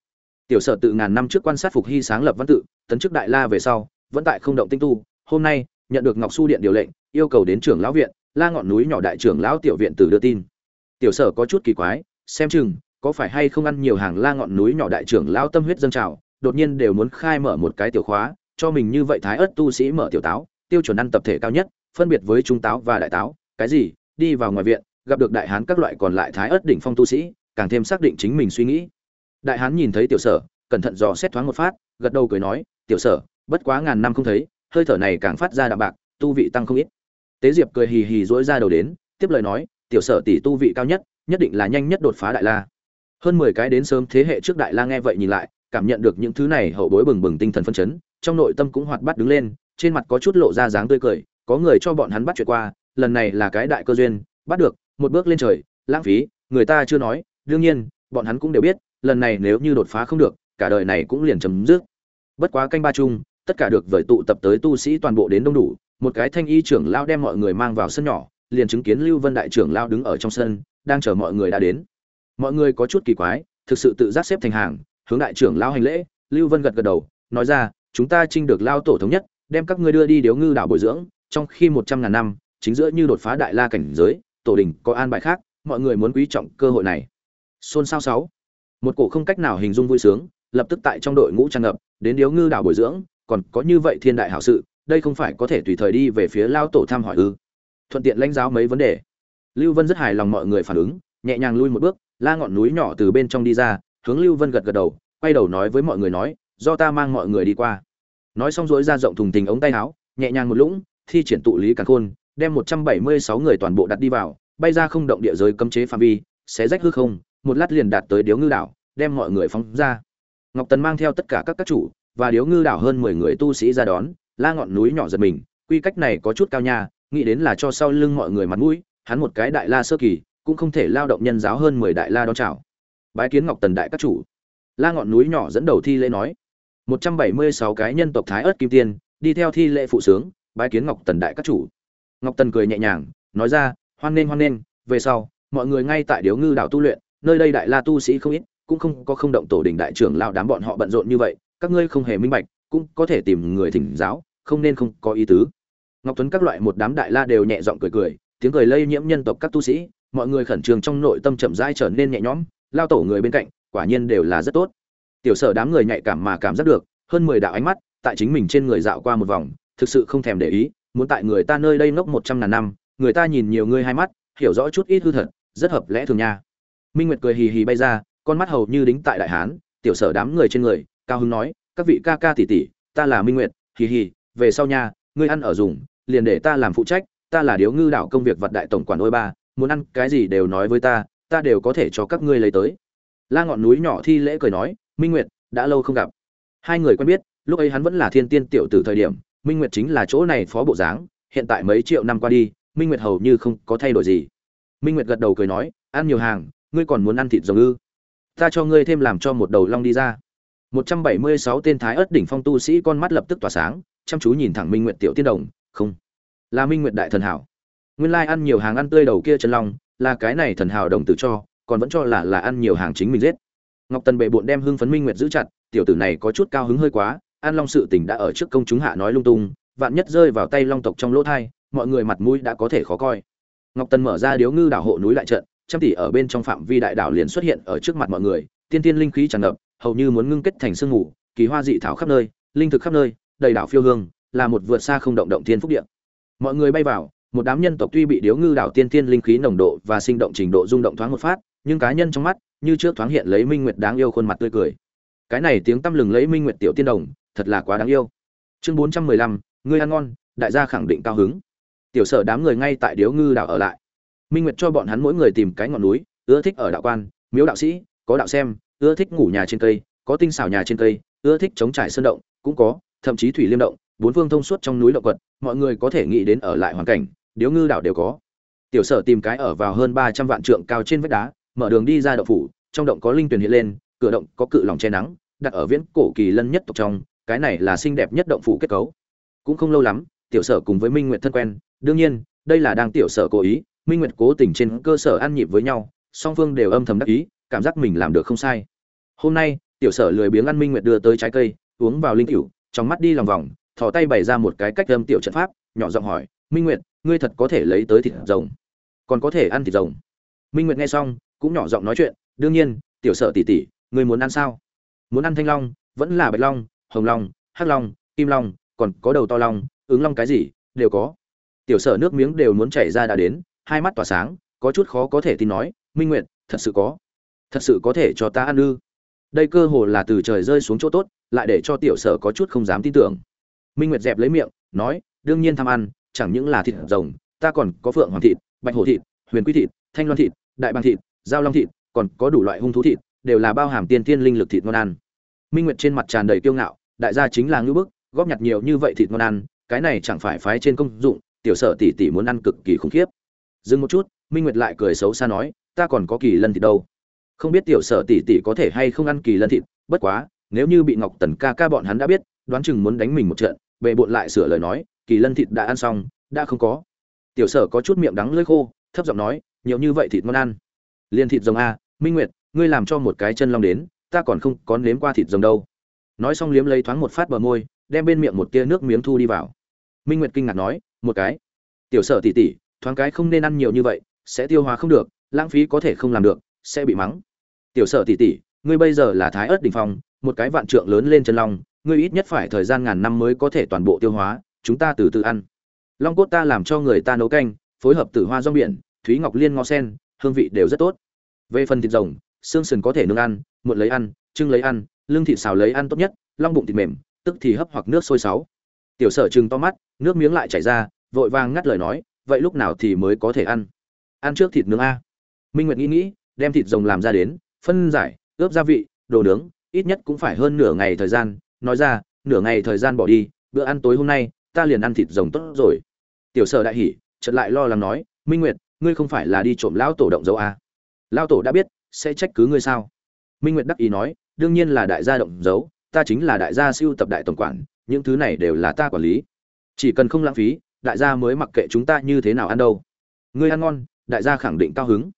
Tiểu sở tự ngàn năm trước quan sát phục hy sáng lập văn tự, tấn chức đại la về sau, vẫn tại không động tinh tu, hôm nay, nhận được ngọc su điện điều lệnh, yêu cầu đến trưởng lão viện, la ngọn núi nhỏ đại trưởng lão tiểu viện từ đưa tin tiểu sở có chút kỳ quái, xem chừng, có phải hay không ăn nhiều hàng la ngọn núi nhỏ đại trưởng lao tâm huyết dâng trào, đột nhiên đều muốn khai mở một cái tiểu khóa, cho mình như vậy thái ớt tu sĩ mở tiểu táo, tiêu chuẩn ăn tập thể cao nhất, phân biệt với trung táo và đại táo, cái gì, đi vào ngoài viện, gặp được đại hán các loại còn lại thái ớt đỉnh phong tu sĩ, càng thêm xác định chính mình suy nghĩ. Đại hán nhìn thấy tiểu sở, cẩn thận dò xét thoáng một phát, gật đầu cười nói, tiểu sở, bất quá ngàn năm không thấy, hơi thở này càng phát ra đạm bạc, tu vị tăng không ít. Tế diệp cười hì hì dỗi ra đầu đến, tiếp lời nói tiểu sở tỷ tu vị cao nhất nhất định là nhanh nhất đột phá đại la. Hơn mười cái đến sớm thế hệ trước đại la nghe vậy nhìn lại, cảm nhận được những thứ này hậu bối bừng bừng tinh thần phân chấn, trong nội tâm cũng hoạt bát đứng lên, trên mặt có chút lộ ra dáng tươi cười, có người cho bọn hắn bắt chuyện qua, lần này là cái đại cơ duyên, bắt được, một bước lên trời, lãng phí, người ta chưa nói, đương nhiên, bọn hắn cũng đều biết, lần này nếu như đột phá không được, cả đời này cũng liền chấm dứt. Bất quá canh ba chung, tất cả được vời tụ tập tới tu sĩ toàn bộ đến đông đủ, một cái thanh y trưởng lao đem mọi người mang vào sân nhỏ liền chứng kiến lưu vân đại trưởng lao đứng ở trong sân, đang chờ mọi người đã đến. Mọi người có chút kỳ quái, thực sự tự giác xếp thành hàng, hướng đại trưởng lao hành lễ, lưu vân gật gật đầu, nói ra, chúng ta trinh được lao tổ thống nhất, đem các ngươi đưa đi điếu ngư đảo bồi dưỡng, trong khi một trăm ngàn năm, chính giữa như đột phá đại la cảnh giới, tổ đình có an bài khác, mọi người muốn quý trọng cơ hội này. Xôn xao sáu. Một cổ không cách nào hình dung vui sướng, lập tức tại trong đội ngũ tràn ngập, đến điếu ngư đảo bồi dưỡng, còn có như vậy thiên đại hảo sự, đây không phải có thể tùy thời đi về phía lao tổ thăm hỏi ư? Thuận tiện lãnh giáo mấy vấn đề. Lưu vân rất hài lòng mọi người phản ứng, nhẹ nhàng lui một bước, la ngọn núi nhỏ từ bên trong đi ra, hướng lưu vân gật gật đầu, quay đầu nói với mọi người nói, do ta mang mọi người đi qua. Nói xong dối ra rộng thùng tình ống tay áo, nhẹ nhàng một lũng, thi triển tụ lý càn khôn, đem một trăm bảy mươi sáu người toàn bộ đặt đi vào, bay ra không động địa giới cấm chế phạm vi, xé rách hư không, một lát liền đạt tới điếu ngư đảo, đem mọi người phóng ra. Ngọc tần mang theo tất cả các các chủ và điếu ngư đảo hơn mười người tu sĩ ra đón, la ngọn núi nhỏ giật mình, quy cách này có chút cao nha nghĩ đến là cho sau lưng mọi người mặt mũi, hắn một cái đại la sơ kỳ, cũng không thể lao động nhân giáo hơn mười đại la đón chào. Bái kiến ngọc tần đại các chủ. La ngọn núi nhỏ dẫn đầu thi lễ nói, một trăm bảy mươi sáu cái nhân tộc thái ớt kim tiên, đi theo thi lễ phụ sướng, bái kiến ngọc tần đại các chủ. Ngọc tần cười nhẹ nhàng, nói ra, hoan nghênh hoan nghênh, về sau, mọi người ngay tại điếu ngư đảo tu luyện, nơi đây đại la tu sĩ không ít, cũng không có không động tổ đình đại trưởng lao đám bọn họ bận rộn như vậy, các ngươi không hề minh bạch, cũng có thể tìm người thỉnh giáo, không nên không có ý tứ ngọc tuấn các loại một đám đại la đều nhẹ giọng cười cười, tiếng cười lây nhiễm nhân tộc các tu sĩ, mọi người khẩn trương trong nội tâm chậm rãi trở nên nhẹ nhõm, lao tổ người bên cạnh, quả nhiên đều là rất tốt. Tiểu sở đám người nhạy cảm mà cảm giác được, hơn mười đạo ánh mắt, tại chính mình trên người dạo qua một vòng, thực sự không thèm để ý, muốn tại người ta nơi đây ngốc một trăm ngàn năm, người ta nhìn nhiều người hai mắt, hiểu rõ chút ít hư thật, rất hợp lẽ thường nha. Minh nguyệt cười hì hì bay ra, con mắt hầu như đính tại đại hán, tiểu sở đám người trên người, cao hưng nói, các vị ca ca tỷ tỷ, ta là minh nguyệt, hì hì, về sau nha ngươi ăn ở dùng, liền để ta làm phụ trách, ta là điếu ngư đảo công việc vật đại tổng quản ôi ba, muốn ăn cái gì đều nói với ta ta đều có thể cho các ngươi lấy tới. La ngọn núi nhỏ thi lễ cười nói, minh nguyệt, đã lâu không gặp. Hai người quen biết, lúc ấy hắn vẫn là thiên tiên tiểu tử thời điểm, minh nguyệt chính là chỗ này phó bộ dáng, hiện tại mấy triệu năm qua đi, minh nguyệt hầu như không có thay đổi gì. Minh nguyệt gật đầu cười nói, ăn nhiều hàng, ngươi còn muốn ăn thịt rồng ư? Ta cho ngươi thêm làm cho một đầu long đi ra. Một trăm bảy mươi sáu tên thái ớt đỉnh phong tu sĩ con mắt lập tức tỏa sáng chăm chú nhìn thẳng minh nguyệt tiểu tiên đồng, không, là minh nguyệt đại thần hảo. Nguyên lai ăn nhiều hàng ăn tươi đầu kia chân long, là cái này thần hảo đồng tử cho, còn vẫn cho là là ăn nhiều hàng chính mình giết. Ngọc tần bệ bội đem hưng phấn minh nguyệt giữ chặt, tiểu tử này có chút cao hứng hơi quá, an long sự tình đã ở trước công chúng hạ nói lung tung, vạn nhất rơi vào tay long tộc trong lỗ thai, mọi người mặt mũi đã có thể khó coi. Ngọc tần mở ra điếu ngư đảo hộ núi lại trận, trăm tỷ ở bên trong phạm vi đại đảo liền xuất hiện ở trước mặt mọi người, tiên tiên linh khí tràn ngập, hầu như muốn ngưng kết thành sương mù, kỳ hoa dị thảo khắp nơi, linh thực khắp nơi đầy đảo phiêu hương, là một vượt xa không động động thiên phúc địa. Mọi người bay vào, một đám nhân tộc tuy bị điếu ngư đảo tiên tiên linh khí nồng độ và sinh động trình độ rung động thoáng một phát, nhưng cá nhân trong mắt, như trước thoáng hiện lấy minh nguyệt đáng yêu khuôn mặt tươi cười. Cái này tiếng tăm lừng lấy minh nguyệt tiểu tiên đồng, thật là quá đáng yêu. Chương bốn trăm mười lăm, ngươi ăn ngon, đại gia khẳng định cao hứng. Tiểu sở đám người ngay tại điếu ngư đảo ở lại. Minh nguyệt cho bọn hắn mỗi người tìm cái ngọn núi, ưa thích ở đạo quan, miếu đạo sĩ, có đạo xem, ưa thích ngủ nhà trên cây, có tinh xảo nhà trên cây, ưa thích chống trải sơn động, cũng có thậm chí thủy liêm động, bốn phương thông suốt trong núi động quật, mọi người có thể nghĩ đến ở lại hoàn cảnh, điếu ngư đảo đều có. Tiểu sở tìm cái ở vào hơn ba trăm vạn trượng cao trên vách đá, mở đường đi ra động phủ, trong động có linh tuyển hiện lên, cửa động có cự lòng che nắng, đặt ở viễn cổ kỳ lân nhất tộc trong, cái này là xinh đẹp nhất động phủ kết cấu. Cũng không lâu lắm, tiểu sở cùng với minh nguyệt thân quen, đương nhiên, đây là đang tiểu sở cố ý, minh nguyệt cố tình trên cơ sở ăn nhịp với nhau, song phương đều âm thầm đắc ý, cảm giác mình làm được không sai. Hôm nay, tiểu sở lười biếng ăn minh nguyệt đưa tới trái cây, uống vào linh cửu trong mắt đi lòng vòng, thò tay bày ra một cái cách âm tiểu trận pháp, nhỏ giọng hỏi, minh nguyệt, ngươi thật có thể lấy tới thịt rồng? Còn có thể ăn thịt rồng? Minh nguyệt nghe xong, cũng nhỏ giọng nói chuyện, đương nhiên, tiểu sở tỷ tỷ, ngươi muốn ăn sao? Muốn ăn thanh long, vẫn là bạch long, hồng long, hắc long, kim long, còn có đầu to long, ứng long cái gì, đều có. Tiểu sở nước miếng đều muốn chảy ra đã đến, hai mắt tỏa sáng, có chút khó có thể tin nói, minh nguyệt, thật sự có. Thật sự có thể cho ta ăn ư? Đây cơ hồ là từ trời rơi xuống chỗ tốt lại để cho tiểu sở có chút không dám tin tưởng. Minh nguyệt dẹp lấy miệng, nói, đương nhiên tham ăn, chẳng những là thịt rồng, ta còn có phượng hoàng thịt, bạch hổ thịt, huyền quy thịt, thanh loan thịt, đại bàng thịt, giao long thịt, còn có đủ loại hung thú thịt, đều là bao hàm tiên tiên linh lực thịt ngon ăn. Minh nguyệt trên mặt tràn đầy kiêu ngạo, đại gia chính là ngưỡng bức, góp nhặt nhiều như vậy thịt ngon ăn, cái này chẳng phải phái trên công dụng, tiểu sở tỷ tỷ muốn ăn cực kỳ khủng khiếp. Dừng một chút, minh nguyệt lại cười xấu xa nói, ta còn có kỳ lân thịt đâu. Không biết tiểu sở tỷ tỷ có thể hay không ăn kỳ lân thịt, bất quá nếu như bị ngọc tần ca ca bọn hắn đã biết, đoán chừng muốn đánh mình một trận bệ bộn lại sửa lời nói, kỳ lân thịt đã ăn xong, đã không có. Tiểu sở có chút miệng đắng lưỡi khô, thấp giọng nói, nhiều như vậy thịt ngon ăn. Liên thịt rồng a minh nguyệt, ngươi làm cho một cái chân long đến, ta còn không có nếm qua thịt rồng đâu. Nói xong liếm lấy thoáng một phát bờ môi, đem bên miệng một tia nước miếng thu đi vào. Minh nguyệt kinh ngạc nói, một cái. Tiểu sở tỉ tỉ thoáng cái không nên ăn nhiều như vậy, sẽ tiêu hóa không được, lãng phí có thể không làm được, sẽ bị mắng. Tiểu sở tỉ tỉ ngươi bây giờ là thái ớt đình phong một cái vạn trượng lớn lên chân long, ngươi ít nhất phải thời gian ngàn năm mới có thể toàn bộ tiêu hóa, chúng ta từ từ ăn. Long cốt ta làm cho người ta nấu canh, phối hợp tử hoa rong biển, thúy ngọc liên ngó sen, hương vị đều rất tốt. Về phần thịt rồng, xương sườn có thể nướng ăn, muộn lấy ăn, trưng lấy ăn, lưng thịt xào lấy ăn tốt nhất, long bụng thịt mềm, tức thì hấp hoặc nước sôi sáu. Tiểu sở chừng to mắt, nước miếng lại chảy ra, vội vàng ngắt lời nói, vậy lúc nào thì mới có thể ăn? Ăn trước thịt nướng a. Minh nguyệt nghĩ nghĩ, đem thịt rồng làm ra đến, phân giải, ướp gia vị, đồ nướng ít nhất cũng phải hơn nửa ngày thời gian, nói ra, nửa ngày thời gian bỏ đi, bữa ăn tối hôm nay, ta liền ăn thịt rồng tốt rồi. Tiểu sở đại hỉ, chợt lại lo lắng nói, minh nguyệt, ngươi không phải là đi trộm lão tổ động dấu à? lão tổ đã biết, sẽ trách cứ ngươi sao? Minh nguyệt đắc ý nói, đương nhiên là đại gia động dấu, ta chính là đại gia siêu tập đại tổng quản, những thứ này đều là ta quản lý. Chỉ cần không lãng phí, đại gia mới mặc kệ chúng ta như thế nào ăn đâu. Ngươi ăn ngon, đại gia khẳng định cao hứng.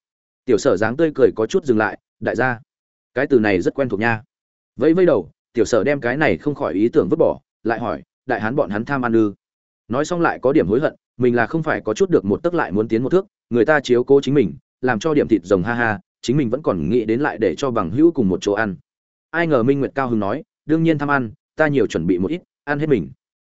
Tiểu sở dáng tươi cười có chút dừng lại, đại gia, cái từ này rất quen thuộc nha vẫy vẫy đầu, tiểu sở đem cái này không khỏi ý tưởng vứt bỏ, lại hỏi, đại hán bọn hắn tham ăn ư? Nói xong lại có điểm hối hận, mình là không phải có chút được một tức lại muốn tiến một thước, người ta chiếu cố chính mình, làm cho điểm thịt rồng ha ha, chính mình vẫn còn nghĩ đến lại để cho bằng hữu cùng một chỗ ăn. Ai ngờ minh nguyệt cao hứng nói, đương nhiên tham ăn, ta nhiều chuẩn bị một ít, ăn hết mình.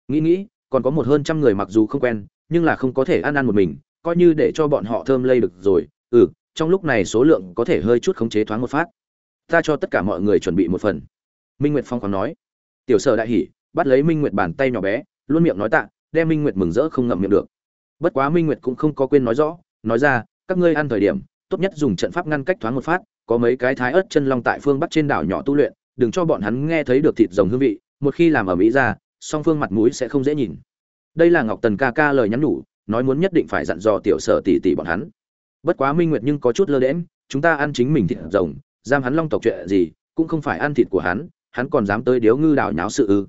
Nghĩ nghĩ, còn có một hơn trăm người mặc dù không quen, nhưng là không có thể ăn ăn một mình, coi như để cho bọn họ thơm lây được rồi ừ trong lúc này số lượng có thể hơi chút khống chế thoáng một phát ta cho tất cả mọi người chuẩn bị một phần. Minh nguyệt phong còn nói. Tiểu sở đại hỉ, bắt lấy minh nguyệt bàn tay nhỏ bé, luôn miệng nói tạ, đem minh nguyệt mừng rỡ không ngậm miệng được. Bất quá minh nguyệt cũng không có quên nói rõ, nói ra, các ngươi ăn thời điểm, tốt nhất dùng trận pháp ngăn cách thoáng một phát, có mấy cái thái ớt chân long tại phương bắc trên đảo nhỏ tu luyện, đừng cho bọn hắn nghe thấy được thịt rồng hương vị, một khi làm ở mỹ ra, song phương mặt mũi sẽ không dễ nhìn. Đây là ngọc tần ca ca lời nhắn nhủ, nói muốn nhất định phải dặn dò tiểu sở tỷ tỷ bọn hắn. Bất quá minh nguyệt nhưng có chút lơ đễm chúng ta ăn chính mình thịt rồng giam hắn long tộc chuyện gì, cũng không phải ăn thịt của hắn hắn còn dám tới điếu ngư đảo nháo sự ư.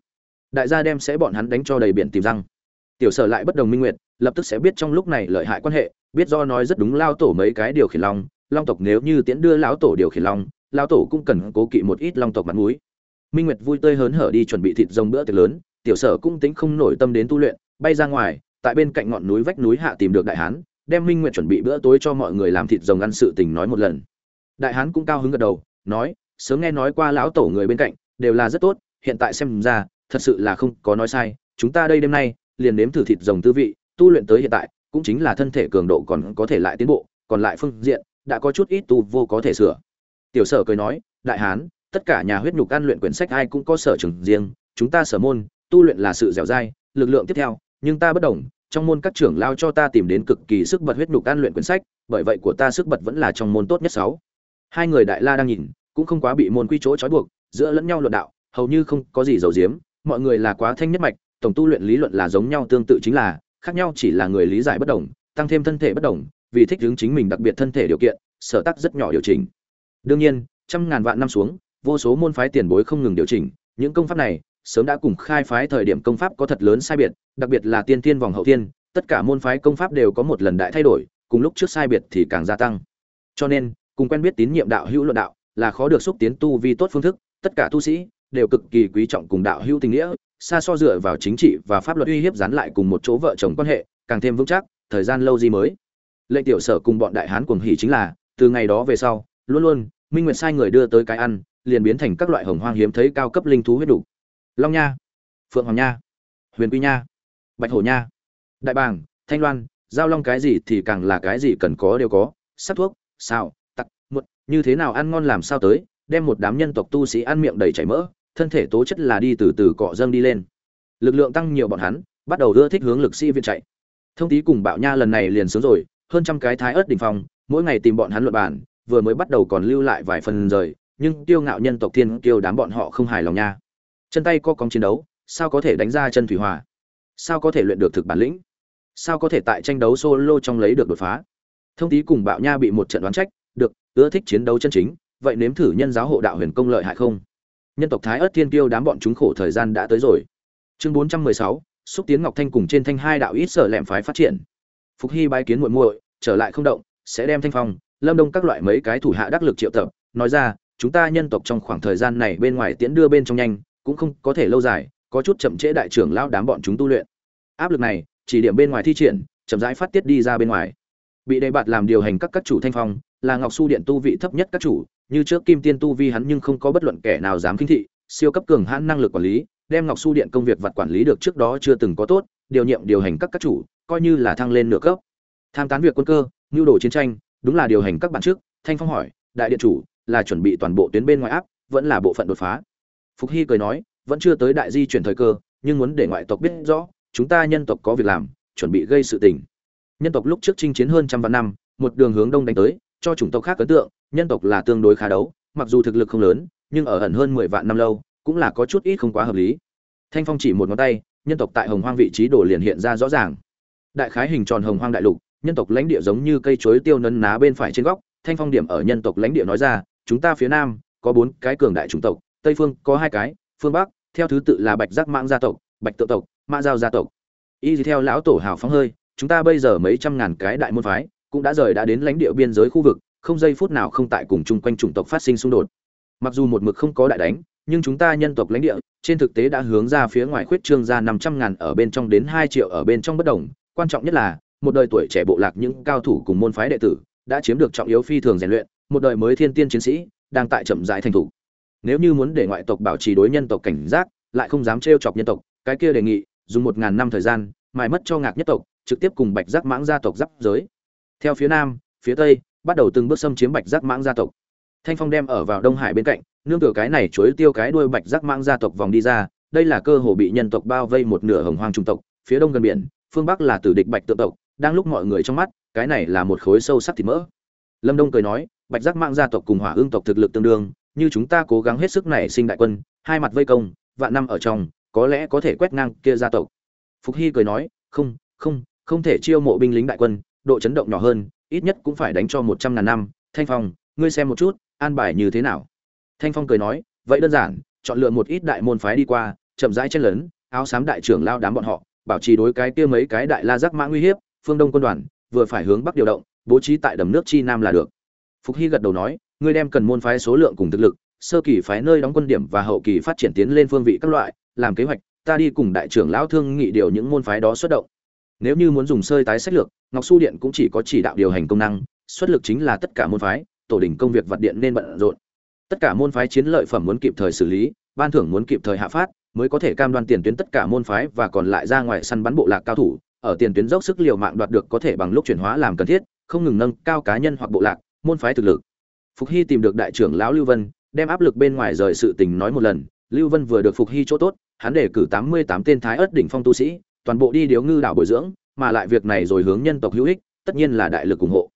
Đại gia đem sẽ bọn hắn đánh cho đầy biển tìm răng. Tiểu sở lại bất đồng minh nguyệt, lập tức sẽ biết trong lúc này lợi hại quan hệ, biết do nói rất đúng lao tổ mấy cái điều khiển long long tộc nếu như tiễn đưa lão tổ điều khiển long lao tổ cũng cần cố kỵ một ít long tộc mặt mũi. Minh nguyệt vui tươi hớn hở đi chuẩn bị thịt rồng bữa tiệc lớn, tiểu sở cũng tính không nổi tâm đến tu luyện, bay ra ngoài, tại bên cạnh ngọn núi vách núi hạ tìm được đại hán, đem minh nguyệt chuẩn bị bữa tối cho mọi người làm thịt rồng ăn sự tình nói một lần đại hán cũng cao hứng gật đầu, nói, sớm nghe nói qua lão tổ người bên cạnh đều là rất tốt, hiện tại xem ra, thật sự là không có nói sai, chúng ta đây đêm nay liền nếm thử thịt rồng tư vị, tu luyện tới hiện tại, cũng chính là thân thể cường độ còn có thể lại tiến bộ, còn lại phương diện đã có chút ít tu vô có thể sửa. Tiểu sở cười nói, đại hán, tất cả nhà huyết nhục ăn luyện quyển sách ai cũng có sở trường riêng, chúng ta sở môn, tu luyện là sự dẻo dai, lực lượng tiếp theo, nhưng ta bất đồng, trong môn các trưởng lao cho ta tìm đến cực kỳ sức bật huyết nhục ăn luyện quyển sách, bởi vậy của ta sức bật vẫn là trong môn tốt nhất sáu hai người đại la đang nhìn, cũng không quá bị môn quy chỗ trói buộc, giữa lẫn nhau luận đạo, hầu như không có gì giấu giếm, mọi người là quá thanh nhất mạch, tổng tu luyện lý luận là giống nhau tương tự chính là, khác nhau chỉ là người lý giải bất đồng, tăng thêm thân thể bất đồng, vì thích ứng chính mình đặc biệt thân thể điều kiện, sở tắc rất nhỏ điều chỉnh. Đương nhiên, trăm ngàn vạn năm xuống, vô số môn phái tiền bối không ngừng điều chỉnh, những công pháp này sớm đã cùng khai phái thời điểm công pháp có thật lớn sai biệt, đặc biệt là tiên tiên vòng hậu tiên tất cả môn phái công pháp đều có một lần đại thay đổi, cùng lúc trước sai biệt thì càng gia tăng. Cho nên cùng quen biết tín nhiệm đạo hữu luận đạo, là khó được xúc tiến tu vi tốt phương thức, tất cả tu sĩ đều cực kỳ quý trọng cùng đạo hữu tình nghĩa, xa so dựa vào chính trị và pháp luật uy hiếp dán lại cùng một chỗ vợ chồng quan hệ, càng thêm vững chắc, thời gian lâu gì mới. Lệnh tiểu sở cùng bọn đại hán cuồng hỉ chính là, từ ngày đó về sau, luôn luôn, minh nguyệt sai người đưa tới cái ăn, liền biến thành các loại hồng hoang hiếm thấy cao cấp linh thú huyết đủ. Long nha, phượng hoàng nha, huyền quy nha, bạch hổ nha, đại bàng, thanh loan, giao long cái gì thì càng là cái gì cần có đều có, sắc thuốc sao như thế nào ăn ngon làm sao tới đem một đám nhân tộc tu sĩ ăn miệng đầy chảy mỡ thân thể tố chất là đi từ từ cọ dâng đi lên. Lực lượng tăng nhiều bọn hắn bắt đầu ưa thích hướng lực sĩ viện chạy. Thông tý cùng bạo nha lần này liền sướng rồi hơn trăm cái thái ớt đỉnh phong mỗi ngày tìm bọn hắn luận bản, vừa mới bắt đầu còn lưu lại vài phần rời nhưng tiêu ngạo nhân tộc thiên kiêu đám bọn họ không hài lòng nha. Chân tay co cóng chiến đấu sao có thể đánh ra chân thủy hòa? Sao có thể luyện được thực bản lĩnh? Sao có thể tại tranh đấu solo trong lấy được đột phá? Thông tý cùng bạo nha bị một trận đoán trách ưa thích chiến đấu chân chính, vậy nếm thử nhân giáo hộ đạo huyền công lợi hại không? Nhân tộc thái ớt thiên kiêu đám bọn chúng khổ thời gian đã tới rồi. Chương bốn trăm mười sáu, xúc tiến ngọc thanh cùng trên thanh hai đạo ít sở lẹm phái phát triển. Phục hy bái kiến muội muội, trở lại không động, sẽ đem thanh phong, lâm đông các loại mấy cái thủ hạ đắc lực triệu tập, nói ra, chúng ta nhân tộc trong khoảng thời gian này bên ngoài tiễn đưa bên trong nhanh, cũng không có thể lâu dài, có chút chậm trễ đại trưởng lao đám bọn chúng tu luyện. Áp lực này, chỉ điểm bên ngoài thi triển, chậm rãi phát tiết đi ra bên ngoài. Bị đề bạt làm điều hành các các chủ thanh phong là ngọc su điện tu vị thấp nhất các chủ, như trước kim tiên tu vi hắn nhưng không có bất luận kẻ nào dám khinh thị, siêu cấp cường hãn năng lực quản lý, đem ngọc su điện công việc vật quản lý được trước đó chưa từng có tốt, điều nhiệm điều hành các các chủ, coi như là thăng lên nửa cấp. Tham tán việc quân cơ nhu đồ chiến tranh, đúng là điều hành các bản trước, thanh phong hỏi, đại điện chủ, là chuẩn bị toàn bộ tuyến bên ngoài áp, vẫn là bộ phận đột phá? Phục hy cười nói, vẫn chưa tới đại di chuyển thời cơ, nhưng muốn để ngoại tộc biết rõ, chúng ta nhân tộc có việc làm, chuẩn bị gây sự tình. Nhân tộc lúc trước chinh chiến hơn trăm vạn năm, một đường hướng đông đánh tới cho chủng tộc khác ấn tượng, nhân tộc là tương đối khá đấu, mặc dù thực lực không lớn, nhưng ở ẩn hơn mười vạn năm lâu, cũng là có chút ít không quá hợp lý. Thanh phong chỉ một ngón tay, nhân tộc tại hồng hoang vị trí đổ liền hiện ra rõ ràng. Đại khái hình tròn hồng hoang đại lục, nhân tộc lãnh địa giống như cây chuối tiêu nấn ná bên phải trên góc, thanh phong điểm ở nhân tộc lãnh địa nói ra, chúng ta phía nam, có bốn cái cường đại chủng tộc, tây phương, có hai cái, phương bắc, theo thứ tự là bạch giác Mãng gia tộc, bạch tự tộc, mã giao gia tộc. Y theo lão tổ hào phóng hơi, chúng ta bây giờ mấy trăm ngàn cái đại môn phái cũng đã rời đã đến lãnh địa biên giới khu vực, không giây phút nào không tại cùng chung quanh chủng tộc phát sinh xung đột. Mặc dù một mực không có đại đánh, nhưng chúng ta nhân tộc lãnh địa, trên thực tế đã hướng ra phía ngoài khuyết trương ra năm trăm ngàn ở bên trong đến hai triệu ở bên trong bất đồng. Quan trọng nhất là, một đời tuổi trẻ bộ lạc những cao thủ cùng môn phái đệ tử đã chiếm được trọng yếu phi thường rèn luyện, một đời mới thiên tiên chiến sĩ đang tại chậm rãi thành thủ. Nếu như muốn để ngoại tộc bảo trì đối nhân tộc cảnh giác, lại không dám trêu chọc nhân tộc, cái kia đề nghị, dùng một ngàn năm thời gian, mài mất cho ngạc nhất tộc, trực tiếp cùng bạch giác mãng gia tộc giáp giới theo phía nam, phía tây, bắt đầu từng bước xâm chiếm bạch giác mãng gia tộc. Thanh phong đem ở vào đông hải bên cạnh, nương tựa cái này chối tiêu cái đuôi bạch giác mãng gia tộc vòng đi ra, đây là cơ hồ bị nhân tộc bao vây một nửa hồng hoang trung tộc, phía đông gần biển, phương bắc là tử địch bạch tự tộc, đang lúc mọi người trong mắt, cái này là một khối sâu sắc thịt mỡ. Lâm đông cười nói, bạch giác mạng gia tộc cùng hỏa ương tộc thực lực tương đương, như chúng ta cố gắng hết sức này sinh đại quân, hai mặt vây công, vạn năm ở trong, có lẽ có thể quét ngang kia gia tộc. Phục hy cười nói, không không không thể chiêu mộ binh lính đại quân độ chấn động nhỏ hơn, ít nhất cũng phải đánh cho một trăm ngàn năm. Thanh phong, ngươi xem một chút, an bài như thế nào? Thanh phong cười nói, vậy đơn giản, chọn lựa một ít đại môn phái đi qua, chậm rãi chen lấn, áo xám đại trưởng lao đám bọn họ, bảo trì đối cái kia mấy cái đại la giác mã nguy hiếp, phương đông quân đoàn, vừa phải hướng bắc điều động, bố trí tại đầm nước chi nam là được. Phục hy gật đầu nói, ngươi đem cần môn phái số lượng cùng thực lực, sơ kỳ phái nơi đóng quân điểm và hậu kỳ phát triển tiến lên phương vị các loại, làm kế hoạch, ta đi cùng đại trưởng lão thương nghị điều những môn phái đó xuất động nếu như muốn dùng sơi tái sách lược, ngọc su điện cũng chỉ có chỉ đạo điều hành công năng, xuất lực chính là tất cả môn phái, tổ đỉnh công việc vật điện nên bận rộn. Tất cả môn phái chiến lợi phẩm muốn kịp thời xử lý, ban thưởng muốn kịp thời hạ phát, mới có thể cam đoan tiền tuyến tất cả môn phái và còn lại ra ngoài săn bắn bộ lạc cao thủ, ở tiền tuyến dốc sức liều mạng đoạt được có thể bằng lúc chuyển hóa làm cần thiết, không ngừng nâng cao cá nhân hoặc bộ lạc, môn phái thực lực. Phục hy tìm được đại trưởng lão lưu vân, đem áp lực bên ngoài rời sự tình nói một lần, lưu vân vừa được phục hy chỗ tốt, hắn để cử tám mươi tám tên thái ớt đỉnh phong tu sĩ toàn bộ đi điếu ngư đảo bồi dưỡng, mà lại việc này rồi hướng nhân tộc hữu ích, tất nhiên là đại lực ủng hộ.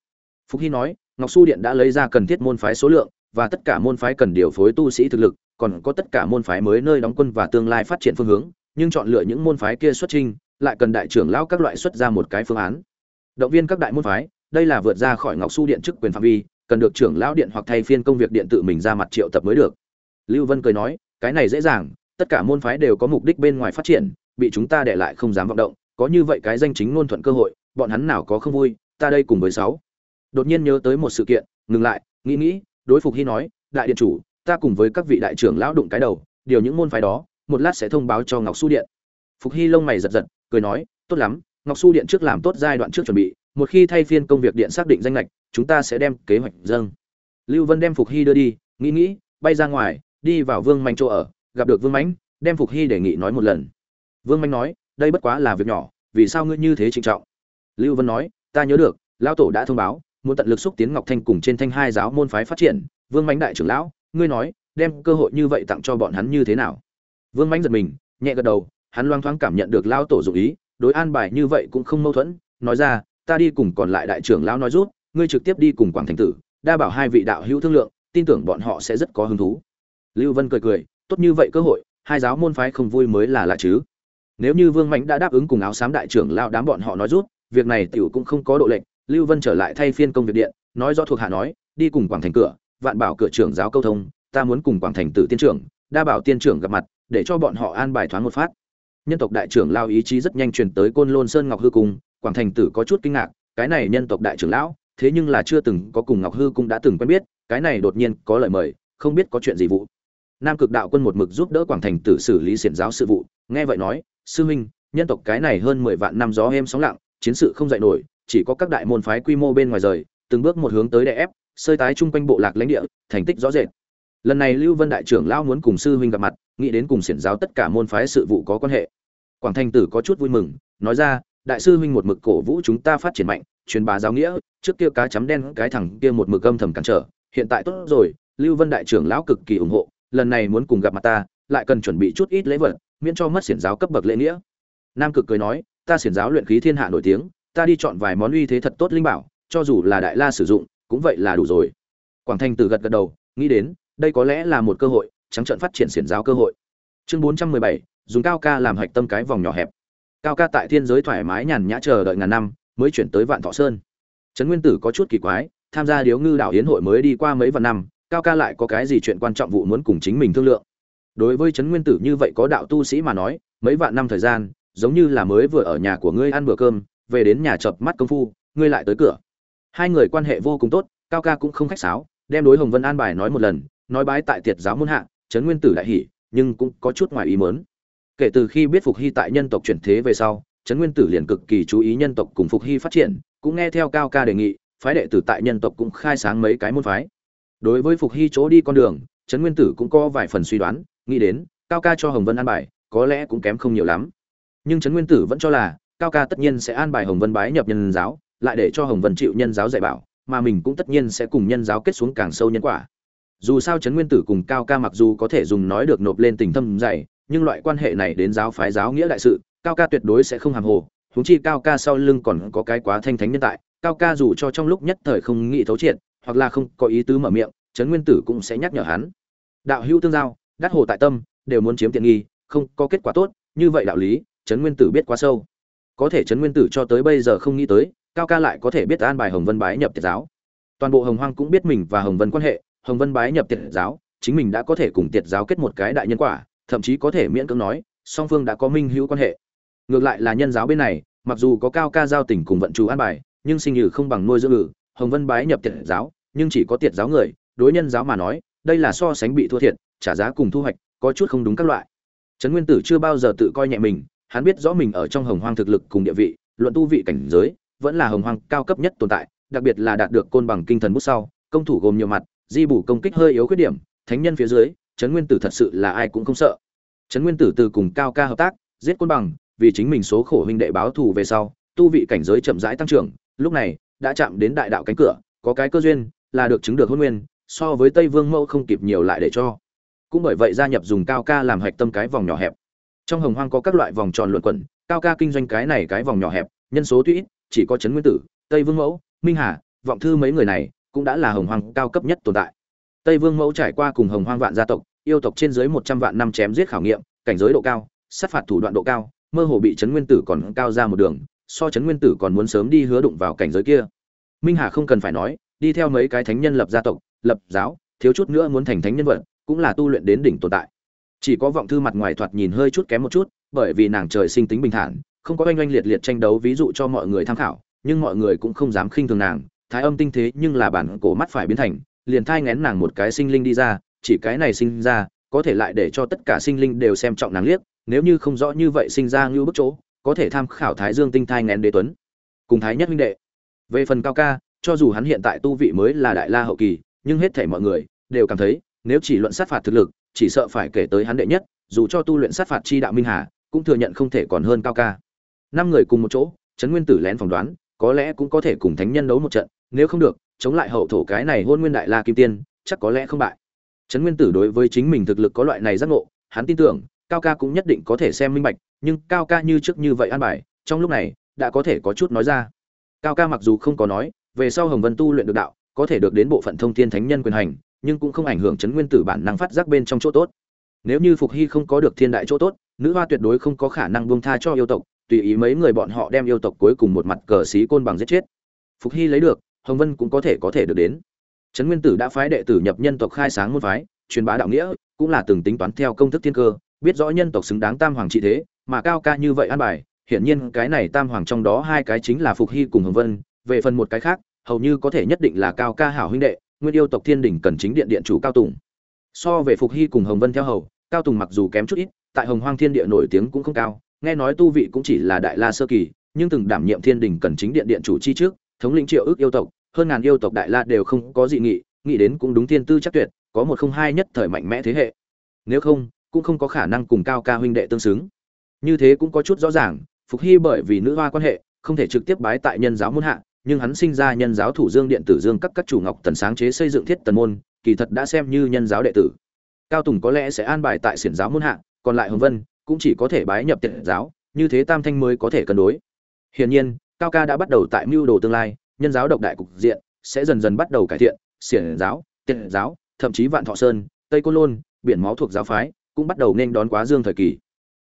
Phúc hy nói, ngọc su điện đã lấy ra cần thiết môn phái số lượng, và tất cả môn phái cần điều phối tu sĩ thực lực, còn có tất cả môn phái mới nơi đóng quân và tương lai phát triển phương hướng, nhưng chọn lựa những môn phái kia xuất trình lại cần đại trưởng lão các loại xuất ra một cái phương án. Động viên các đại môn phái, đây là vượt ra khỏi ngọc su điện chức quyền phạm vi, cần được trưởng lão điện hoặc thay phiên công việc điện tự mình ra mặt triệu tập mới được. Lưu vân cười nói, cái này dễ dàng, tất cả môn phái đều có mục đích bên ngoài phát triển bị chúng ta để lại không dám vọng động, có như vậy cái danh chính ngôn thuận cơ hội, bọn hắn nào có không vui, ta đây cùng với sáu. Đột nhiên nhớ tới một sự kiện, ngừng lại, nghĩ nghĩ, đối phục hy nói, đại điện chủ, ta cùng với các vị đại trưởng lão đụng cái đầu, điều những môn phái đó, một lát sẽ thông báo cho ngọc su điện. Phục hy lông mày giật giật, cười nói, tốt lắm, ngọc su điện trước làm tốt giai đoạn trước chuẩn bị, một khi thay phiên công việc điện xác định danh lệch chúng ta sẽ đem kế hoạch dâng. Lưu vân đem phục hy đưa đi, nghĩ nghĩ, bay ra ngoài, đi vào vương mạnh chỗ ở, gặp được vương mãnh, đem phục hy đề nghị nói một lần vương manh nói, đây bất quá là việc nhỏ, vì sao ngươi như thế trịnh trọng? Lưu vân nói, ta nhớ được, lão tổ đã thông báo, muốn tận lực xúc tiến ngọc thanh cùng trên thanh hai giáo môn phái phát triển. Vương Minh đại trưởng lão, ngươi nói, đem cơ hội như vậy tặng cho bọn hắn như thế nào? Vương Minh giật mình, nhẹ gật đầu, hắn loang thoáng cảm nhận được lão tổ dụng ý, đối an bài như vậy cũng không mâu thuẫn, nói ra, ta đi cùng còn lại đại trưởng lão nói rút ngươi trực tiếp đi cùng quảng thành tử, đa bảo hai vị đạo hữu thương lượng, tin tưởng bọn họ sẽ rất có hứng thú. Lưu vân cười cười, tốt như vậy cơ hội, hai giáo môn phái không vui mới là lạ chứ nếu như vương mạnh đã đáp ứng cùng áo xám đại trưởng lao đám bọn họ nói rút, việc này tiểu cũng không có độ lệnh lưu vân trở lại thay phiên công việc điện, nói do thuộc hạ nói, đi cùng quảng thành cửa, vạn bảo cửa trưởng giáo câu thông, ta muốn cùng quảng thành tử tiên trưởng, đa bảo tiên trưởng gặp mặt, để cho bọn họ an bài thoáng một phát. Nhân tộc đại trưởng lao ý chí rất nhanh truyền tới côn lôn sơn ngọc hư cung, quảng thành tử có chút kinh ngạc, cái này nhân tộc đại trưởng lão, thế nhưng là chưa từng có cùng ngọc hư cung đã từng quen biết, cái này đột nhiên có lời mời, không biết có chuyện gì vụ. Nam cực đạo quân một mực giúp đỡ quảng thành tử xử lý xiển giáo sự vụ, nghe vậy nói sư huynh, nhân tộc cái này hơn mười vạn năm gió êm sóng lặng, chiến sự không dạy nổi, chỉ có các đại môn phái quy mô bên ngoài rời, từng bước một hướng tới đè ép, sơi tái chung quanh bộ lạc lãnh địa, thành tích rõ rệt. Lần này lưu vân đại trưởng lão muốn cùng sư huynh gặp mặt, nghĩ đến cùng xiển giáo tất cả môn phái sự vụ có quan hệ. Quảng Thanh tử có chút vui mừng, nói ra, đại sư huynh một mực cổ vũ chúng ta phát triển mạnh, truyền bá giáo nghĩa, trước kia cá chấm đen, cái thằng kia một mực âm thầm cản trở, hiện tại tốt rồi, lưu vân đại trưởng lão cực kỳ ủng hộ, lần này muốn cùng gặp mặt ta, lại cần chuẩn bị chút ít lễ vật miễn cho mất xiển giáo cấp bậc lễ nghĩa. Nam cực cười nói, ta xiển giáo luyện khí thiên hạ nổi tiếng, ta đi chọn vài món uy thế thật tốt linh bảo, cho dù là đại la sử dụng, cũng vậy là đủ rồi. Quảng thanh từ gật gật đầu, nghĩ đến, đây có lẽ là một cơ hội, trắng trận phát triển xiển giáo cơ hội. Chương bốn trăm mười bảy, dùng cao ca làm hạch tâm cái vòng nhỏ hẹp. Cao ca tại thiên giới thoải mái nhàn nhã chờ đợi ngàn năm, mới chuyển tới vạn thọ sơn. Trấn nguyên tử có chút kỳ quái, tham gia điếu ngư đảo hiến hội mới đi qua mấy vạn năm, cao ca lại có cái gì chuyện quan trọng vụ muốn cùng chính mình thương lượng? Đối với trấn nguyên tử như vậy có đạo tu sĩ mà nói, mấy vạn năm thời gian, giống như là mới vừa ở nhà của ngươi ăn bữa cơm, về đến nhà chợp mắt công phu, ngươi lại tới cửa. Hai người quan hệ vô cùng tốt, cao ca cũng không khách sáo, đem đối hồng vân an bài nói một lần, nói bái tại tiệt giáo môn hạ, trấn nguyên tử đại hỉ, nhưng cũng có chút ngoài ý mớn kể từ khi biết phục hy tại nhân tộc chuyển thế về sau, trấn nguyên tử liền cực kỳ chú ý nhân tộc cùng phục hy phát triển, cũng nghe theo cao ca đề nghị, phái đệ tử tại nhân tộc cũng khai sáng mấy cái môn phái. Đối với phục hy chỗ đi con đường, trấn nguyên tử cũng có vài phần suy đoán nghĩ đến, cao ca cho hồng vân an bài, có lẽ cũng kém không nhiều lắm. Nhưng trấn nguyên tử vẫn cho là, cao ca tất nhiên sẽ an bài hồng vân bái nhập nhân giáo, lại để cho hồng vân chịu nhân giáo dạy bảo, mà mình cũng tất nhiên sẽ cùng nhân giáo kết xuống càng sâu nhân quả. Dù sao trấn nguyên tử cùng cao ca mặc dù có thể dùng nói được nộp lên tình thâm dày nhưng loại quan hệ này đến giáo phái giáo nghĩa đại sự, cao ca tuyệt đối sẽ không hàm hồ. Huống chi cao ca sau lưng còn có cái quá thanh thánh nhân tại, cao ca dù cho trong lúc nhất thời không nghĩ thấu triệt, hoặc là không có ý tứ mở miệng, trấn nguyên tử cũng sẽ nhắc nhở hắn. Đạo hữu tương giao đắt hồ tại tâm, đều muốn chiếm tiện nghi, không có kết quả tốt, như vậy đạo lý, trấn nguyên tử biết quá sâu. Có thể trấn nguyên tử cho tới bây giờ không nghĩ tới, cao ca lại có thể biết an bài hồng vân bái nhập tiệt giáo. Toàn bộ hồng hoang cũng biết mình và hồng vân quan hệ, hồng vân bái nhập tiệt giáo, chính mình đã có thể cùng tiệt giáo kết một cái đại nhân quả, thậm chí có thể miễn cưỡng nói, song phương đã có minh hữu quan hệ. Ngược lại là nhân giáo bên này, mặc dù có cao ca giao tình cùng vận chú an bài, nhưng sinh nhử không bằng nuôi dưỡng ngự, hồng vân bái nhập tiệt giáo, nhưng chỉ có tiệt giáo người, đối nhân giáo mà nói, đây là so sánh bị thua thiệt trả giá cùng thu hoạch, có chút không đúng các loại. Trấn nguyên tử chưa bao giờ tự coi nhẹ mình, hắn biết rõ mình ở trong hồng hoang thực lực cùng địa vị, luận tu vị cảnh giới, vẫn là hồng hoang cao cấp nhất tồn tại, đặc biệt là đạt được côn bằng kinh thần bút sau, công thủ gồm nhiều mặt, di bù công kích hơi yếu khuyết điểm, thánh nhân phía dưới, trấn nguyên tử thật sự là ai cũng không sợ. Trấn nguyên tử từ cùng cao ca hợp tác, giết côn bằng, vì chính mình số khổ huynh đệ báo thù về sau, tu vị cảnh giới chậm rãi tăng trưởng, lúc này, đã chạm đến đại đạo cánh cửa, có cái cơ duyên, là được chứng được hôn nguyên, so với tây vương mẫu không kịp nhiều lại để cho cũng bởi vậy gia nhập dùng cao ca làm hạch tâm cái vòng nhỏ hẹp. Trong hồng hoang có các loại vòng tròn luận quẩn, cao ca kinh doanh cái này cái vòng nhỏ hẹp, nhân số tuy ít, chỉ có trấn nguyên tử, tây vương mẫu, minh hà, vọng thư mấy người này cũng đã là hồng hoang cao cấp nhất tồn tại. Tây vương mẫu trải qua cùng hồng hoang vạn gia tộc, yêu tộc trên dưới một trăm vạn năm chém giết khảo nghiệm, cảnh giới độ cao, sát phạt thủ đoạn độ cao, mơ hồ bị trấn nguyên tử còn cao ra một đường, so trấn nguyên tử còn muốn sớm đi hứa đụng vào cảnh giới kia. Minh hà không cần phải nói, đi theo mấy cái thánh nhân lập gia tộc, lập giáo, thiếu chút nữa muốn thành thánh nhân vật cũng là tu luyện đến đỉnh tồn tại. Chỉ có vọng thư mặt ngoài thoạt nhìn hơi chút kém một chút, bởi vì nàng trời sinh tính bình thản, không có oanh oanh liệt liệt tranh đấu ví dụ cho mọi người tham khảo, nhưng mọi người cũng không dám khinh thường nàng, thái âm tinh thế nhưng là bản cổ mắt phải biến thành, liền thai ngén nàng một cái sinh linh đi ra, chỉ cái này sinh ra, có thể lại để cho tất cả sinh linh đều xem trọng nàng liếc, nếu như không rõ như vậy sinh ra như bức chỗ, có thể tham khảo thái dương tinh thai ngén đế tuấn. Cùng thái nhất minh đệ. Về phần cao ca, cho dù hắn hiện tại tu vị mới là đại la hậu kỳ, nhưng hết thể mọi người đều cảm thấy nếu chỉ luận sát phạt thực lực, chỉ sợ phải kể tới hắn đệ nhất, dù cho tu luyện sát phạt chi đạo minh hà, cũng thừa nhận không thể còn hơn cao ca. Năm người cùng một chỗ, trấn nguyên tử lén phỏng đoán, có lẽ cũng có thể cùng thánh nhân đấu một trận, nếu không được, chống lại hậu thổ cái này hôn nguyên đại la kim tiên, chắc có lẽ không bại. Trấn nguyên tử đối với chính mình thực lực có loại này giác ngộ, hắn tin tưởng, cao ca cũng nhất định có thể xem minh bạch, nhưng cao ca như trước như vậy an bài, trong lúc này, đã có thể có chút nói ra. Cao ca mặc dù không có nói, về sau hồng vân tu luyện được đạo, có thể được đến bộ phận thông thiên thánh nhân quyền hành nhưng cũng không ảnh hưởng chấn nguyên tử bản năng phát giác bên trong chỗ tốt. Nếu như phục hy không có được thiên đại chỗ tốt, nữ hoa tuyệt đối không có khả năng buông tha cho yêu tộc, tùy ý mấy người bọn họ đem yêu tộc cuối cùng một mặt cờ xí côn bằng giết chết. Phục hy lấy được, hồng vân cũng có thể có thể được đến. Trấn nguyên tử đã phái đệ tử nhập nhân tộc khai sáng môn phái, truyền bá đạo nghĩa, cũng là từng tính toán theo công thức thiên cơ, biết rõ nhân tộc xứng đáng tam hoàng trị thế, mà cao ca như vậy an bài, hiển nhiên cái này tam hoàng trong đó hai cái chính là phục hy cùng hồng vân, về phần một cái khác, hầu như có thể nhất định là cao ca hảo huynh đệ nguyên yêu tộc thiên đỉnh cần chính điện điện chủ cao tùng. So về phục hy cùng hồng vân theo hầu, cao tùng mặc dù kém chút ít, tại hồng hoang thiên địa nổi tiếng cũng không cao, nghe nói tu vị cũng chỉ là đại la sơ kỳ, nhưng từng đảm nhiệm thiên Đình cần chính điện điện chủ chi trước, thống lĩnh triệu ước yêu tộc, hơn ngàn yêu tộc đại la đều không có dị nghị, nghĩ đến cũng đúng thiên tư chắc tuyệt, có một không hai nhất thời mạnh mẽ thế hệ. Nếu không, cũng không có khả năng cùng cao ca huynh đệ tương xứng. Như thế cũng có chút rõ ràng, phục hy bởi vì nữ hoa quan hệ, không thể trực tiếp bái tại nhân giáo muôn hạ nhưng hắn sinh ra nhân giáo thủ dương điện tử dương các các chủ ngọc tần sáng chế xây dựng thiết tần môn, kỳ thật đã xem như nhân giáo đệ tử. Cao tùng có lẽ sẽ an bài tại xiển giáo môn hạ, còn lại hồng vân cũng chỉ có thể bái nhập tiện giáo, như thế tam thanh mới có thể cân đối. Hiển nhiên, cao ca đã bắt đầu tại mưu đồ tương lai, nhân giáo độc đại cục diện sẽ dần dần bắt đầu cải thiện, xiển giáo, tiện giáo, thậm chí vạn thọ sơn, tây côn lôn, biển máu thuộc giáo phái cũng bắt đầu nên đón quá dương thời kỳ.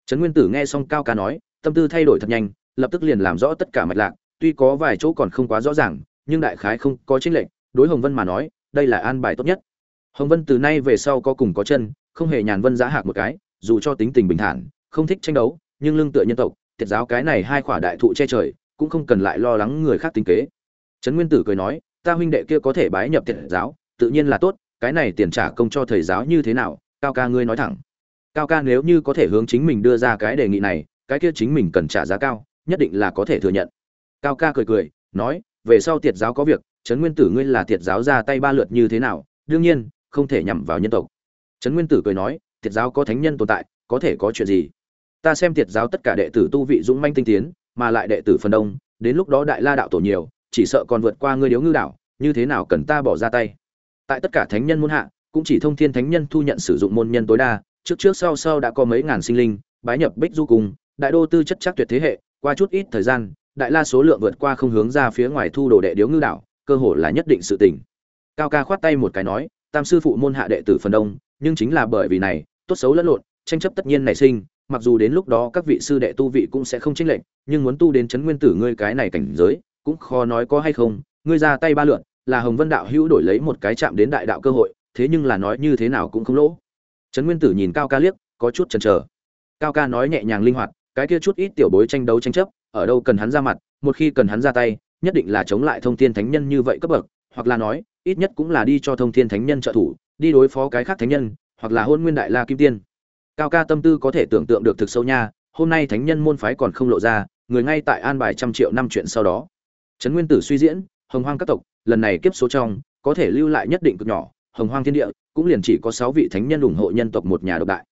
Trấn nguyên tử nghe xong cao ca nói, tâm tư thay đổi thật nhanh, lập tức liền làm rõ tất cả mạch lạc tuy có vài chỗ còn không quá rõ ràng, nhưng đại khái không có chính lệnh đối hồng vân mà nói, đây là an bài tốt nhất. Hồng vân từ nay về sau có cùng có chân, không hề nhàn vân giá hạc một cái, dù cho tính tình bình thản, không thích tranh đấu, nhưng lương tựa nhân tộc thiệt giáo cái này hai khỏa đại thụ che trời, cũng không cần lại lo lắng người khác tính kế. Trấn nguyên tử cười nói, ta huynh đệ kia có thể bái nhập thiệt giáo, tự nhiên là tốt, cái này tiền trả công cho thầy giáo như thế nào, cao ca ngươi nói thẳng. Cao ca nếu như có thể hướng chính mình đưa ra cái đề nghị này, cái kia chính mình cần trả giá cao, nhất định là có thể thừa nhận cao ca cười cười, nói, về sau tiệt giáo có việc, trấn nguyên tử ngươi là tiệt giáo ra tay ba lượt như thế nào, đương nhiên, không thể nhằm vào nhân tộc. Trấn nguyên tử cười nói, tiệt giáo có thánh nhân tồn tại, có thể có chuyện gì? Ta xem tiệt giáo tất cả đệ tử tu vị dũng manh tinh tiến, mà lại đệ tử phần đông, đến lúc đó đại la đạo tổ nhiều, chỉ sợ còn vượt qua ngươi điếu ngư đạo, như thế nào cần ta bỏ ra tay? Tại tất cả thánh nhân muôn hạ, cũng chỉ thông thiên thánh nhân thu nhận sử dụng môn nhân tối đa, trước trước sau sau đã có mấy ngàn sinh linh, bái nhập bích du cùng đại đô tư chất chắc tuyệt thế hệ, qua chút ít thời gian đại la số lượng vượt qua không hướng ra phía ngoài thu đồ đệ điếu ngư đảo, cơ hội là nhất định sự tình. Cao ca khoát tay một cái nói, tam sư phụ môn hạ đệ tử phần đông, nhưng chính là bởi vì này, tốt xấu lẫn lộn, tranh chấp tất nhiên nảy sinh, mặc dù đến lúc đó các vị sư đệ tu vị cũng sẽ không chênh lệch, nhưng muốn tu đến chấn nguyên tử ngươi cái này cảnh giới, cũng khó nói có hay không, ngươi ra tay ba lượn, là hồng vân đạo hữu đổi lấy một cái chạm đến đại đạo cơ hội, thế nhưng là nói như thế nào cũng không lỗ. Trấn nguyên tử nhìn cao ca liếc, có chút chần chờ. Cao ca nói nhẹ nhàng linh hoạt, cái kia chút ít tiểu bối tranh đấu tranh chấp ở đâu cần hắn ra mặt, một khi cần hắn ra tay, nhất định là chống lại thông thiên thánh nhân như vậy cấp bậc, hoặc là nói, ít nhất cũng là đi cho thông thiên thánh nhân trợ thủ, đi đối phó cái khác thánh nhân, hoặc là hôn nguyên đại la kim tiên. Cao ca tâm tư có thể tưởng tượng được thực sâu nha, hôm nay thánh nhân môn phái còn không lộ ra, người ngay tại an bài trăm triệu năm chuyện sau đó. Trấn nguyên tử suy diễn, hồng hoang các tộc, lần này kiếp số trong, có thể lưu lại nhất định cực nhỏ, hồng hoang thiên địa, cũng liền chỉ có sáu vị thánh nhân ủng hộ nhân tộc một nhà độc đại.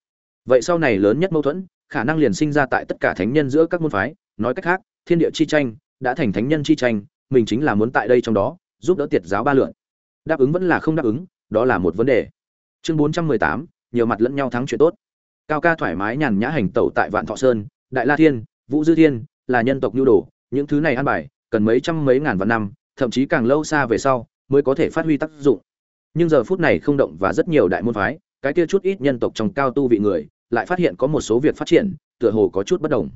Vậy sau này lớn nhất mâu thuẫn, khả năng liền sinh ra tại tất cả thánh nhân giữa các môn phái nói cách khác, thiên địa chi tranh, đã thành thánh nhân chi tranh, mình chính là muốn tại đây trong đó, giúp đỡ tiệt giáo ba lượn. Đáp ứng vẫn là không đáp ứng, đó là một vấn đề. Chương bốn trăm mười tám, nhiều mặt lẫn nhau thắng chuyện tốt. Cao ca thoải mái nhàn nhã hành tẩu tại vạn thọ sơn, đại la thiên, vũ dư thiên, là nhân tộc nhu đồ, những thứ này ăn bài, cần mấy trăm mấy ngàn vạn năm, thậm chí càng lâu xa về sau, mới có thể phát huy tác dụng. Nhưng giờ phút này không động và rất nhiều đại môn phái, cái kia chút ít nhân tộc trong cao tu vị người, lại phát hiện có một số việc phát triển, tựa hồ có chút bất đồng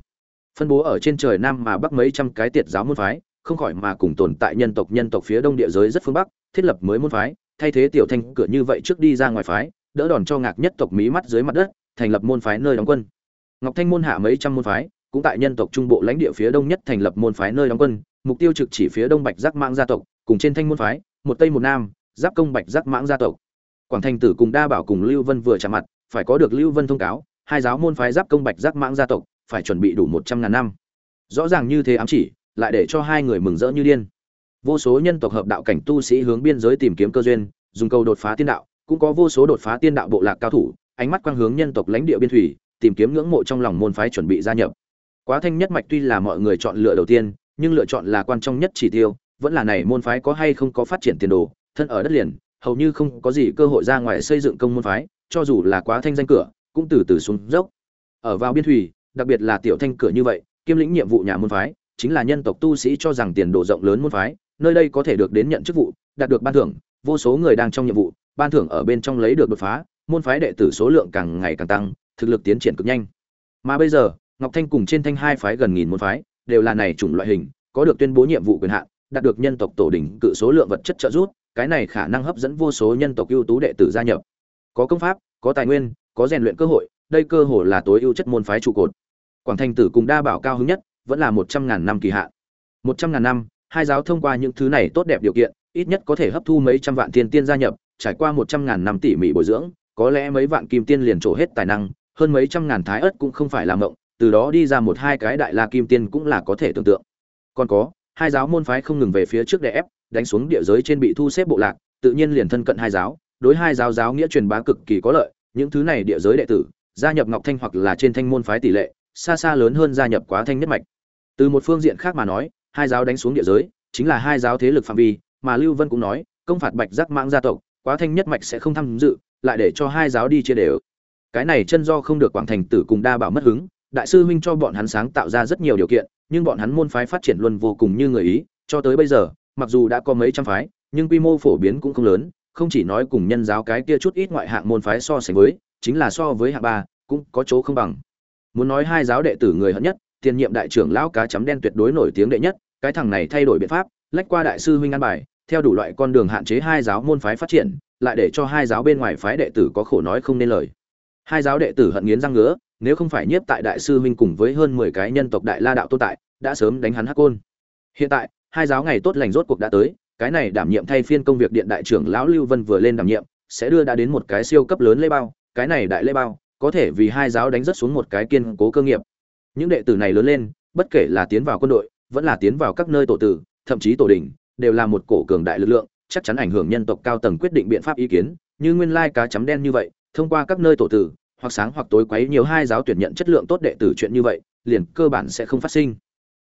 phân bố ở trên trời nam mà bắc mấy trăm cái tiệt giáo môn phái, không khỏi mà cùng tồn tại nhân tộc nhân tộc phía đông địa giới rất phương bắc, thiết lập mới môn phái, thay thế tiểu thanh cửa như vậy trước đi ra ngoài phái, đỡ đòn cho ngạc nhất tộc mí mắt dưới mặt đất, thành lập môn phái nơi đóng quân. Ngọc thanh môn hạ mấy trăm môn phái, cũng tại nhân tộc trung bộ lãnh địa phía đông nhất thành lập môn phái nơi đóng quân, mục tiêu trực chỉ phía đông bạch giác mạng gia tộc, cùng trên thanh môn phái, một tây một nam, giáp công bạch giác mãng gia tộc. Quảng thành tử cùng đa bảo cùng lưu vân vừa chạm mặt, phải có được lưu vân thông cáo, hai giáo môn phái giáp công bạch giác mãng gia tộc phải chuẩn bị đủ một trăm ngàn năm. Rõ ràng như thế ám chỉ, lại để cho hai người mừng rỡ như điên. Vô số nhân tộc hợp đạo cảnh tu sĩ hướng biên giới tìm kiếm cơ duyên, dùng cầu đột phá tiên đạo, cũng có vô số đột phá tiên đạo bộ lạc cao thủ, ánh mắt quang hướng nhân tộc lãnh địa biên thủy, tìm kiếm ngưỡng mộ trong lòng môn phái chuẩn bị gia nhập. Quá thanh nhất mạch tuy là mọi người chọn lựa đầu tiên, nhưng lựa chọn là quan trọng nhất chỉ tiêu, vẫn là này môn phái có hay không có phát triển tiền đồ, thân ở đất liền, hầu như không có gì cơ hội ra ngoài xây dựng công môn phái, cho dù là quá thanh danh cửa, cũng từ từ xuống dốc. Ở vào biên thủy đặc biệt là tiểu thanh cửa như vậy, kiêm lĩnh nhiệm vụ nhà môn phái, chính là nhân tộc tu sĩ cho rằng tiền đồ rộng lớn môn phái, nơi đây có thể được đến nhận chức vụ, đạt được ban thưởng, vô số người đang trong nhiệm vụ, ban thưởng ở bên trong lấy được đột phá, môn phái đệ tử số lượng càng ngày càng tăng, thực lực tiến triển cực nhanh. Mà bây giờ, ngọc thanh cùng trên thanh hai phái gần nghìn môn phái, đều là này chủng loại hình, có được tuyên bố nhiệm vụ quyền hạn, đạt được nhân tộc tổ đỉnh cự số lượng vật chất trợ giúp, cái này khả năng hấp dẫn vô số nhân tộc ưu tú đệ tử gia nhập. Có công pháp, có tài nguyên, có rèn luyện cơ hội, đây cơ hội là tối ưu chất môn phái trụ cột quảng thành tử cùng đa bảo cao hứng nhất, vẫn là một trăm ngàn năm kỳ hạn. Một trăm ngàn năm, hai giáo thông qua những thứ này tốt đẹp điều kiện, ít nhất có thể hấp thu mấy trăm vạn tiên tiên gia nhập, trải qua một trăm ngàn năm tỉ mỉ bồi dưỡng, có lẽ mấy vạn kim tiên liền trổ hết tài năng, hơn mấy trăm ngàn thái ớt cũng không phải là mộng, từ đó đi ra một hai cái đại la kim tiên cũng là có thể tưởng tượng. Còn có, hai giáo môn phái không ngừng về phía trước đè ép, đánh xuống địa giới trên bị thu xếp bộ lạc, tự nhiên liền thân cận hai giáo, đối hai giáo giáo nghĩa truyền bá cực kỳ có lợi, những thứ này địa giới đệ tử, gia nhập ngọc thanh hoặc là trên thanh môn phái tỷ lệ xa xa lớn hơn gia nhập quá thanh nhất mạch. Từ một phương diện khác mà nói, hai giáo đánh xuống địa giới, chính là hai giáo thế lực phạm vi, mà lưu vân cũng nói, công phạt bạch giác mãng gia tộc, quá thanh nhất mạch sẽ không tham dự, lại để cho hai giáo đi chia đều. Cái này chân do không được quảng thành tử cùng đa bảo mất hứng, đại sư huynh cho bọn hắn sáng tạo ra rất nhiều điều kiện, nhưng bọn hắn môn phái phát triển luôn vô cùng như người ý, cho tới bây giờ, mặc dù đã có mấy trăm phái, nhưng quy mô phổ biến cũng không lớn, không chỉ nói cùng nhân giáo cái kia chút ít ngoại hạng môn phái so sánh với, chính là so với hạng ba, cũng có chỗ không bằng muốn nói hai giáo đệ tử người hận nhất, tiền nhiệm đại trưởng lão cá chấm đen tuyệt đối nổi tiếng đệ nhất, cái thằng này thay đổi biện pháp, lách qua đại sư huynh an bài, theo đủ loại con đường hạn chế hai giáo môn phái phát triển, lại để cho hai giáo bên ngoài phái đệ tử có khổ nói không nên lời. Hai giáo đệ tử hận nghiến răng ngứa, nếu không phải nhiếp tại đại sư huynh cùng với hơn mười cái nhân tộc đại la đạo tồn tại, đã sớm đánh hắn hắc côn. Hiện tại, hai giáo ngày tốt lành rốt cuộc đã tới, cái này đảm nhiệm thay phiên công việc điện đại trưởng lão lưu vân vừa lên đảm nhiệm, sẽ đưa đã đến một cái siêu cấp lớn lễ bao, cái này đại lễ bao có thể vì hai giáo đánh rất xuống một cái kiên cố cơ nghiệp. Những đệ tử này lớn lên, bất kể là tiến vào quân đội, vẫn là tiến vào các nơi tổ tử, thậm chí tổ đình, đều là một cổ cường đại lực lượng, chắc chắn ảnh hưởng nhân tộc cao tầng quyết định biện pháp ý kiến. Như nguyên lai cá chấm đen như vậy, thông qua các nơi tổ tử, hoặc sáng hoặc tối quấy nhiều hai giáo tuyển nhận chất lượng tốt đệ tử chuyện như vậy, liền cơ bản sẽ không phát sinh.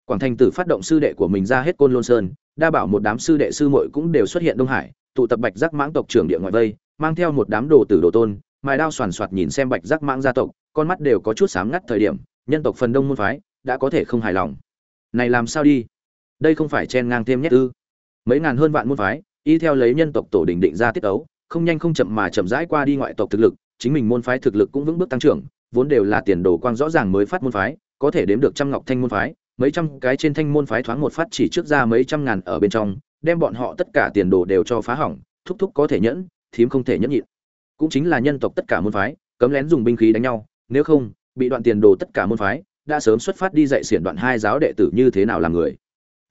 Quảng thành tử phát động sư đệ của mình ra hết côn lôn sơn, đa bảo một đám sư đệ sư muội cũng đều xuất hiện đông hải, tụ tập bạch giác mãng tộc trưởng địa ngoại vây, mang theo một đám đồ tử đồ tôn mài đao soàn soạt nhìn xem bạch giác mãng gia tộc, con mắt đều có chút sáng ngắt thời điểm, nhân tộc phần đông môn phái đã có thể không hài lòng. Này làm sao đi? Đây không phải chen ngang thêm nhét ư? Mấy ngàn hơn vạn môn phái, y theo lấy nhân tộc tổ đình định ra tiết ấu, không nhanh không chậm mà chậm rãi qua đi ngoại tộc thực lực, chính mình môn phái thực lực cũng vững bước tăng trưởng, vốn đều là tiền đồ quang rõ ràng mới phát môn phái, có thể đếm được trăm ngọc thanh môn phái, mấy trăm cái trên thanh môn phái thoáng một phát chỉ trước ra mấy trăm ngàn ở bên trong, đem bọn họ tất cả tiền đồ đều cho phá hỏng, thúc thúc có thể nhẫn, thím không thể nhẫn nhịn cũng chính là nhân tộc tất cả môn phái, cấm lén dùng binh khí đánh nhau, nếu không, bị đoạn tiền đồ tất cả môn phái, đã sớm xuất phát đi dạy xiển đoạn hai giáo đệ tử như thế nào làm người.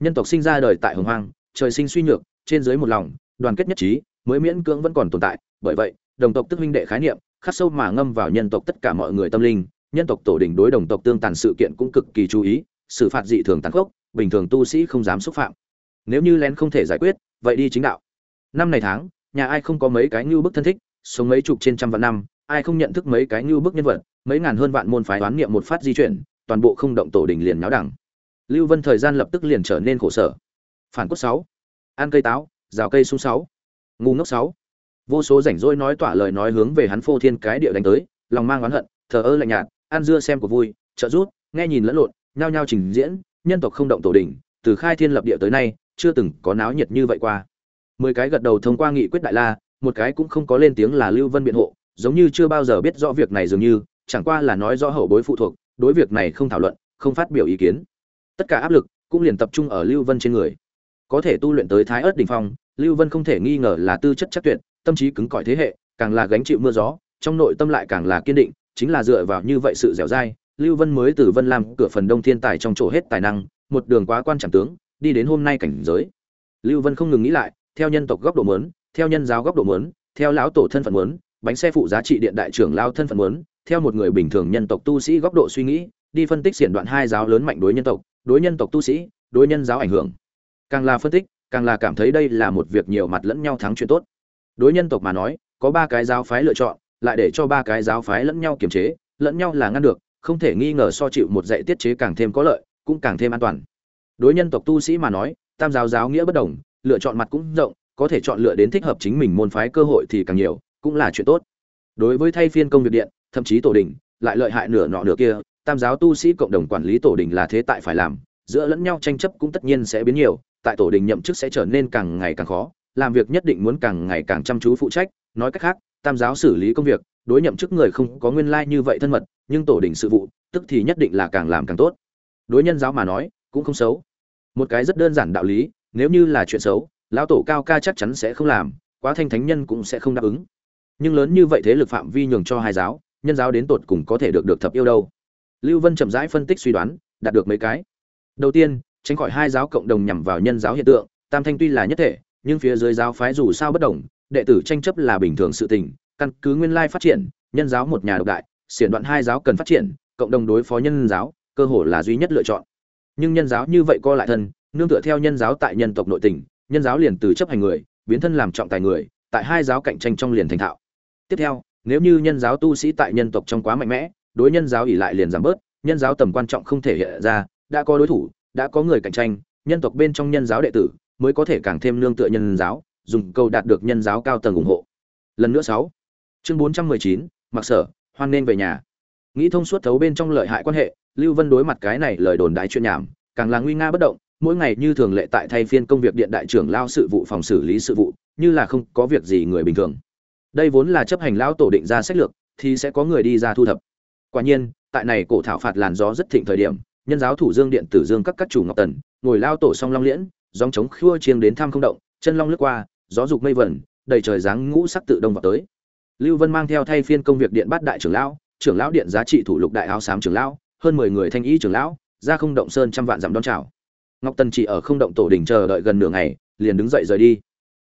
Nhân tộc sinh ra đời tại hồng hoang, trời sinh suy nhược, trên dưới một lòng, đoàn kết nhất trí, mới miễn cưỡng vẫn còn tồn tại. Bởi vậy, đồng tộc tức huynh đệ khái niệm, khắc sâu mà ngâm vào nhân tộc tất cả mọi người tâm linh. Nhân tộc tổ đình đối đồng tộc tương tàn sự kiện cũng cực kỳ chú ý, xử phạt dị thường tàn khốc, bình thường tu sĩ không dám xúc phạm. Nếu như lén không thể giải quyết, vậy đi chính đạo. Năm này tháng, nhà ai không có mấy cái ngưu bức thân thích sống mấy chục trên trăm vạn năm, ai không nhận thức mấy cái như bức nhân vật, mấy ngàn hơn vạn môn phái đoán niệm một phát di chuyển, toàn bộ không động tổ đình liền náo đẳng. Lưu vân thời gian lập tức liền trở nên khổ sở. Phản cốt sáu, ăn cây táo, rào cây sung sáu, ngu ngốc sáu. Vô số rảnh rỗi nói tỏa lời nói hướng về hắn phô thiên cái địa đánh tới, lòng mang oán hận, thờ ơ lạnh nhạt, ăn dưa xem của vui, trợ rút nghe nhìn lẫn lộn, nhao nhao trình diễn, nhân tộc không động tổ đình, từ khai thiên lập địa tới nay, chưa từng có náo nhiệt như vậy qua. Mười cái gật đầu thông qua nghị quyết đại la một cái cũng không có lên tiếng là lưu vân biện hộ, giống như chưa bao giờ biết rõ việc này dường như, chẳng qua là nói rõ hậu bối phụ thuộc, đối việc này không thảo luận, không phát biểu ý kiến. Tất cả áp lực cũng liền tập trung ở lưu vân trên người. Có thể tu luyện tới thái ớt đỉnh phong, lưu vân không thể nghi ngờ là tư chất chắc tuyệt, tâm trí cứng cỏi thế hệ, càng là gánh chịu mưa gió, trong nội tâm lại càng là kiên định, chính là dựa vào như vậy sự dẻo dai, lưu vân mới từ vân làm cửa phần đông thiên tài trong chỗ hết tài năng, một đường quá quan trọng tướng, đi đến hôm nay cảnh giới. Lưu vân không ngừng nghĩ lại, theo nhân tộc góc độ mớn theo nhân giáo góc độ muốn, theo lão tổ thân phận muốn, bánh xe phụ giá trị điện đại trưởng lao thân phận muốn, theo một người bình thường nhân tộc tu sĩ góc độ suy nghĩ đi phân tích xiển đoạn hai giáo lớn mạnh đối nhân tộc đối nhân tộc tu sĩ đối nhân giáo ảnh hưởng. Càng là phân tích càng là cảm thấy đây là một việc nhiều mặt lẫn nhau thắng chuyện tốt. Đối nhân tộc mà nói có ba cái giáo phái lựa chọn lại để cho ba cái giáo phái lẫn nhau kiềm chế lẫn nhau là ngăn được không thể nghi ngờ so chịu một dạy tiết chế càng thêm có lợi cũng càng thêm an toàn. Đối nhân tộc tu sĩ mà nói tam giáo giáo nghĩa bất đồng lựa chọn mặt cũng rộng có thể chọn lựa đến thích hợp chính mình môn phái cơ hội thì càng nhiều, cũng là chuyện tốt. Đối với thay phiên công việc điện, thậm chí tổ đình, lại lợi hại nửa nọ nửa kia, tam giáo tu sĩ cộng đồng quản lý tổ đình là thế tại phải làm, giữa lẫn nhau tranh chấp cũng tất nhiên sẽ biến nhiều, tại tổ đình nhậm chức sẽ trở nên càng ngày càng khó, làm việc nhất định muốn càng ngày càng chăm chú phụ trách, nói cách khác, tam giáo xử lý công việc, đối nhậm chức người không có nguyên lai like như vậy thân mật, nhưng tổ đình sự vụ, tức thì nhất định là càng làm càng tốt. Đối nhân giáo mà nói, cũng không xấu. Một cái rất đơn giản đạo lý, nếu như là chuyện xấu lão tổ cao ca chắc chắn sẽ không làm, quá thanh thánh nhân cũng sẽ không đáp ứng. Nhưng lớn như vậy thế lực phạm vi nhường cho hai giáo, nhân giáo đến tột cùng có thể được được thập yêu đâu. Lưu vân chậm rãi phân tích suy đoán, đạt được mấy cái. Đầu tiên, tránh khỏi hai giáo cộng đồng nhằm vào nhân giáo hiện tượng, tam thanh tuy là nhất thể, nhưng phía dưới giáo phái dù sao bất đồng, đệ tử tranh chấp là bình thường sự tình, căn cứ nguyên lai phát triển, nhân giáo một nhà độc đại, xiển đoạn hai giáo cần phát triển, cộng đồng đối phó nhân giáo, cơ hội là duy nhất lựa chọn. Nhưng nhân giáo như vậy co lại thân, nương tựa theo nhân giáo tại nhân tộc nội tình nhân giáo liền từ chấp hành người, biến thân làm trọng tài người, tại hai giáo cạnh tranh trong liền thành thạo. Tiếp theo, nếu như nhân giáo tu sĩ tại nhân tộc trong quá mạnh mẽ, đối nhân giáo ỉ lại liền giảm bớt, nhân giáo tầm quan trọng không thể hiện ra, đã có đối thủ, đã có người cạnh tranh, nhân tộc bên trong nhân giáo đệ tử mới có thể càng thêm nương tựa nhân giáo, dùng câu đạt được nhân giáo cao tầng ủng hộ. Lần nữa sáu, chương bốn trăm mười chín, mặc sở, hoan nên về nhà. Nghĩ thông suốt thấu bên trong lợi hại quan hệ, lưu vân đối mặt cái này lời đồn đại chuyện nhảm, càng là nguy nga bất động mỗi ngày như thường lệ tại thay phiên công việc điện đại trưởng lao sự vụ phòng xử lý sự vụ, như là không có việc gì người bình thường. Đây vốn là chấp hành lão tổ định ra sách lược, thì sẽ có người đi ra thu thập. Quả nhiên, tại này cổ thảo phạt làn gió rất thịnh thời điểm, nhân giáo thủ dương điện tử dương các các chủ ngọc tần, ngồi lao tổ song long liễn dòng chống khua chiêng đến thăm không động, chân long lướt qua, gió dục mây vẩn, đầy trời dáng ngũ sắc tự đông vào tới. Lưu vân mang theo thay phiên công việc điện bát đại trưởng lão trưởng lão điện giá trị thủ lục đại áo xám trưởng lão, hơn mười người thanh ý trưởng lão, ra không động sơn trăm vạn dặm đón chào ngọc tần chỉ ở không động tổ đình chờ đợi gần nửa ngày, liền đứng dậy rời đi.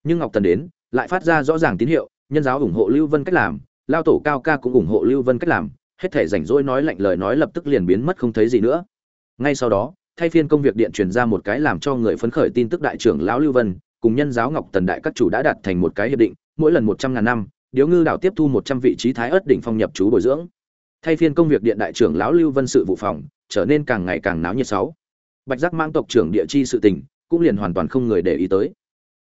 Nhưng ngọc tần đến, lại phát ra rõ ràng tín hiệu, nhân giáo ủng hộ lưu vân cách làm, lao tổ cao ca cũng ủng hộ lưu vân cách làm, hết thể rảnh rỗi nói lạnh lời nói lập tức liền biến mất không thấy gì nữa. Ngay sau đó, thay phiên công việc điện truyền ra một cái làm cho người phấn khởi tin tức đại trưởng lão lưu vân, cùng nhân giáo ngọc tần đại các chủ đã đạt thành một cái hiệp định, mỗi lần một trăm ngàn năm, điếu ngư đảo tiếp thu một trăm vị trí thái ớt đỉnh phong nhập chú bồi dưỡng. Thay phiên công việc điện đại trưởng lão lưu vân sự vụ phòng, trở nên càng ngày càng náo nhiệt sáu bạch giác mang tộc trưởng địa chi sự tình, cũng liền hoàn toàn không người để ý tới.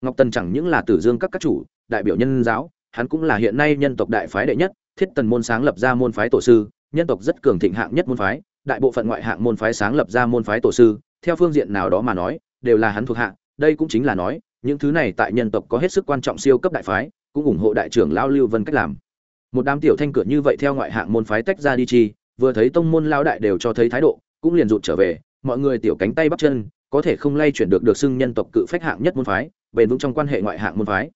Ngọc tần chẳng những là tử dương các các chủ, đại biểu nhân giáo, hắn cũng là hiện nay nhân tộc đại phái đệ nhất, thiết tần môn sáng lập ra môn phái tổ sư, nhân tộc rất cường thịnh hạng nhất môn phái, đại bộ phận ngoại hạng môn phái sáng lập ra môn phái tổ sư, theo phương diện nào đó mà nói, đều là hắn thuộc hạng đây cũng chính là nói, những thứ này tại nhân tộc có hết sức quan trọng siêu cấp đại phái, cũng ủng hộ đại trưởng lao lưu vân cách làm. Một đám tiểu thanh cửa như vậy theo ngoại hạng môn phái tách ra đi chi, vừa thấy tông môn lao đại đều cho thấy thái độ, cũng liền rụt trở về mọi người tiểu cánh tay bắt chân, có thể không lay chuyển được được xưng nhân tộc cự phách hạng nhất môn phái, bền vững trong quan hệ ngoại hạng môn phái.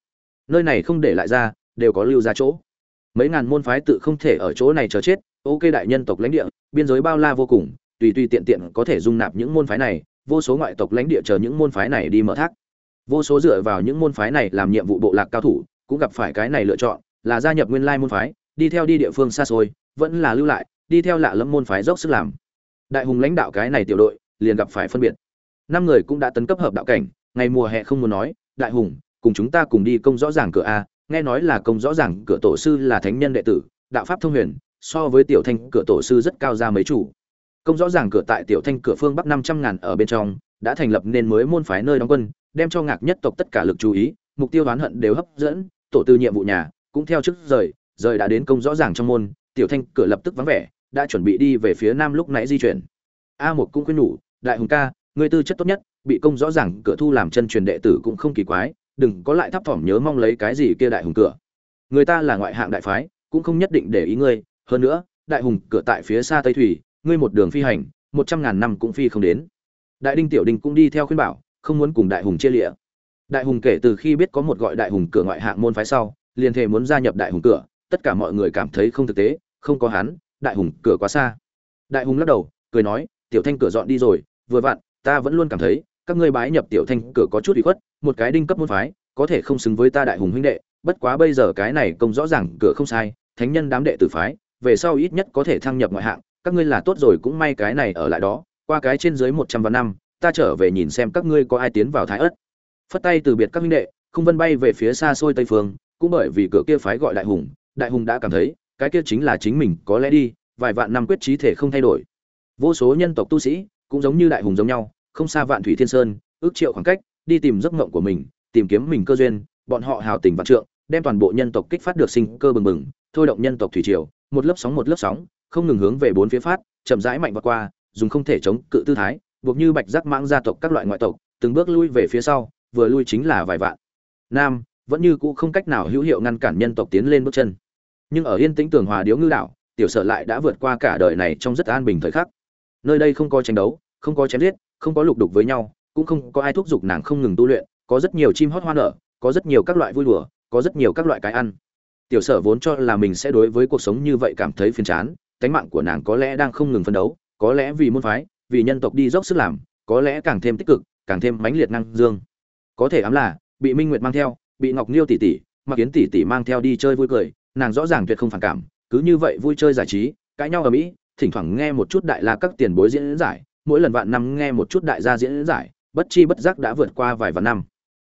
Nơi này không để lại ra, đều có lưu ra chỗ. Mấy ngàn môn phái tự không thể ở chỗ này chờ chết, ok đại nhân tộc lãnh địa, biên giới bao la vô cùng, tùy tùy tiện tiện có thể dung nạp những môn phái này, vô số ngoại tộc lãnh địa chờ những môn phái này đi mở thác. Vô số dựa vào những môn phái này làm nhiệm vụ bộ lạc cao thủ, cũng gặp phải cái này lựa chọn, là gia nhập nguyên lai môn phái, đi theo đi địa phương xa xôi, vẫn là lưu lại, đi theo lạ lẫm môn phái dốc sức làm. Đại hùng lãnh đạo cái này tiểu đội liền gặp phải phân biệt. Năm người cũng đã tấn cấp hợp đạo cảnh, ngày mùa hè không muốn nói, đại hùng, cùng chúng ta cùng đi công rõ ràng cửa a, nghe nói là công rõ ràng cửa tổ sư là thánh nhân đệ tử, đạo pháp thông huyền, so với tiểu thanh cửa tổ sư rất cao ra mấy chủ. Công rõ ràng cửa tại tiểu thanh cửa phương bắc năm trăm ngàn ở bên trong, đã thành lập nên mới môn phái nơi đóng quân, đem cho ngạc nhất tộc tất cả lực chú ý, mục tiêu oán hận đều hấp dẫn, tổ tư nhiệm vụ nhà cũng theo chức rời rời đã đến công rõ ràng trong môn, tiểu thanh cửa lập tức vắng vẻ, đã chuẩn bị đi về phía nam lúc nãy di chuyển. A một cũng khuyên nhủ đại hùng ca người tư chất tốt nhất, bị công rõ ràng, cửa thu làm chân truyền đệ tử cũng không kỳ quái, đừng có lại thấp thỏm nhớ mong lấy cái gì kia đại hùng cửa. Người ta là ngoại hạng đại phái, cũng không nhất định để ý ngươi, hơn nữa, đại hùng cửa tại phía xa tây thủy, ngươi một đường phi hành, một trăm ngàn năm cũng phi không đến. Đại đinh tiểu đinh cũng đi theo khuyên bảo, không muốn cùng đại hùng chia lịa. Đại hùng kể từ khi biết có một gọi đại hùng cửa ngoại hạng môn phái sau, liền thề muốn gia nhập đại hùng cửa, tất cả mọi người cảm thấy không thực tế, không có hắn, đại hùng cửa quá xa. Đại hùng lắc đầu, cười nói, tiểu thanh cửa dọn đi rồi vừa vặn, ta vẫn luôn cảm thấy, các ngươi bái nhập tiểu thanh cửa có chút ủy khuất, một cái đinh cấp môn phái, có thể không xứng với ta đại hùng huynh đệ, bất quá bây giờ cái này công rõ ràng cửa không sai, thánh nhân đám đệ tử phái, về sau ít nhất có thể thăng nhập ngoại hạng, các ngươi là tốt rồi cũng may cái này ở lại đó, qua cái trên dưới một trăm vạn năm, ta trở về nhìn xem các ngươi có ai tiến vào thái ất phất tay từ biệt các huynh đệ, không vân bay về phía xa xôi tây phương, cũng bởi vì cửa kia phái gọi đại hùng đại hùng đã cảm thấy, cái kia chính là chính mình, có lẽ đi, vài vạn năm quyết trí thể không thay đổi. Vô số nhân tộc tu sĩ cũng giống như đại hùng giống nhau, không xa vạn thủy thiên sơn, ước triệu khoảng cách, đi tìm giấc mộng của mình, tìm kiếm mình cơ duyên, bọn họ hào tình vạn trượng, đem toàn bộ nhân tộc kích phát được sinh cơ bừng bừng, thôi động nhân tộc thủy triều, một lớp sóng một lớp sóng, không ngừng hướng về bốn phía phát, chậm rãi mạnh vượt qua, dùng không thể chống cự tư thái, buộc như bạch giác mãng gia tộc các loại ngoại tộc, từng bước lui về phía sau, vừa lui chính là vài vạn. Nam, vẫn như cũ không cách nào hữu hiệu ngăn cản nhân tộc tiến lên bước chân. Nhưng ở yên tĩnh tường hòa điếu ngư đảo, tiểu sở lại đã vượt qua cả đời này trong rất an bình thời khắc nơi đây không có tranh đấu, không có chém giết, không có lục đục với nhau, cũng không có ai thúc giục nàng không ngừng tu luyện, có rất nhiều chim hót hoa nở, có rất nhiều các loại vui đùa, có rất nhiều các loại cái ăn. Tiểu sở vốn cho là mình sẽ đối với cuộc sống như vậy cảm thấy phiền chán, cánh mạng của nàng có lẽ đang không ngừng phấn đấu, có lẽ vì môn phái, vì nhân tộc đi dốc sức làm, có lẽ càng thêm tích cực, càng thêm mãnh liệt năng dương. Có thể ám là, bị minh nguyệt mang theo, bị ngọc niêu tỷ tỷ mặc kiến tỷ tỷ mang theo đi chơi vui cười, nàng rõ ràng tuyệt không phản cảm, cứ như vậy vui chơi giải trí, cãi nhau ở mỹ thỉnh thoảng nghe một chút đại la các tiền bối diễn giải, mỗi lần vạn năm nghe một chút đại gia diễn giải, bất chi bất giác đã vượt qua vài vạn năm.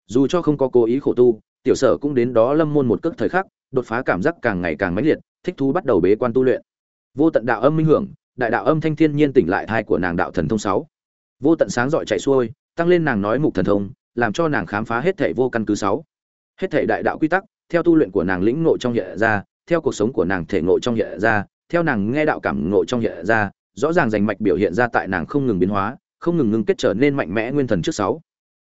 Dù cho không có cố ý khổ tu, tiểu sở cũng đến đó lâm môn một cước thời khắc, đột phá cảm giác càng ngày càng mãnh liệt, thích thú bắt đầu bế quan tu luyện. Vô tận đạo âm minh hưởng, đại đạo âm thanh thiên nhiên tỉnh lại thai của nàng đạo thần thông sáu. Vô tận sáng dọi chạy xuôi, tăng lên nàng nói mục thần thông, làm cho nàng khám phá hết thảy vô căn cứ sáu. Hết thảy đại đạo quy tắc, theo tu luyện của nàng lĩnh ngộ trong hiện ra, theo cuộc sống của nàng thể ngộ trong hiện ra theo nàng nghe đạo cảm ngộ trong hiện ra, rõ ràng rành mạch biểu hiện ra tại nàng không ngừng biến hóa, không ngừng ngưng kết trở nên mạnh mẽ nguyên thần trước sáu.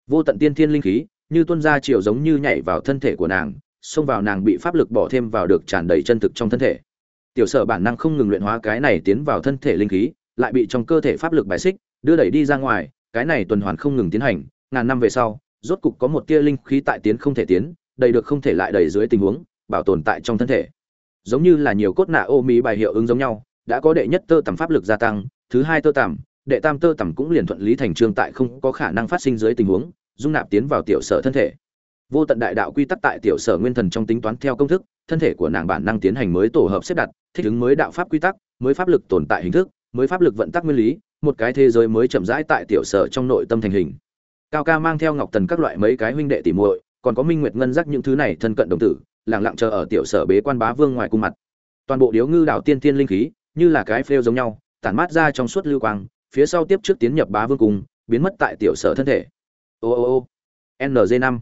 Vô tận tiên thiên linh khí, như tuôn ra chiều giống như nhảy vào thân thể của nàng, xông vào nàng bị pháp lực bỏ thêm vào được tràn đầy chân thực trong thân thể. Tiểu sở bản năng không ngừng luyện hóa cái này tiến vào thân thể linh khí, lại bị trong cơ thể pháp lực bài xích, đưa đẩy đi ra ngoài, cái này tuần hoàn không ngừng tiến hành, ngàn năm về sau, rốt cục có một tia linh khí tại tiến không thể tiến, đầy được không thể lại đầy dưới tình huống, bảo tồn tại trong thân thể giống như là nhiều cốt nạ ô mỹ bài hiệu ứng giống nhau, đã có đệ nhất tơ tầm pháp lực gia tăng, thứ hai tơ tầm đệ tam tơ tầm cũng liền thuận lý thành trương tại không có khả năng phát sinh dưới tình huống, dung nạp tiến vào tiểu sở thân thể. Vô tận đại đạo quy tắc tại tiểu sở nguyên thần trong tính toán theo công thức, thân thể của nàng bản năng tiến hành mới tổ hợp xếp đặt, thích ứng mới đạo pháp quy tắc, mới pháp lực tồn tại hình thức, mới pháp lực vận tắc nguyên lý, một cái thế giới mới chậm rãi tại tiểu sở trong nội tâm thành hình. Cao ca mang theo ngọc tần các loại mấy cái huynh đệ tỉ muội, còn có minh nguyệt ngân giác những thứ này thân cận đồng tử lặng lặng chờ ở tiểu sở bế quan bá vương ngoài cung mặt. Toàn bộ điếu ngư đạo tiên tiên linh khí, như là cái phêu giống nhau, tản mát ra trong suốt lưu quang, phía sau tiếp trước tiến nhập bá vương cung, biến mất tại tiểu sở thân thể. Ô ô ô ng năm.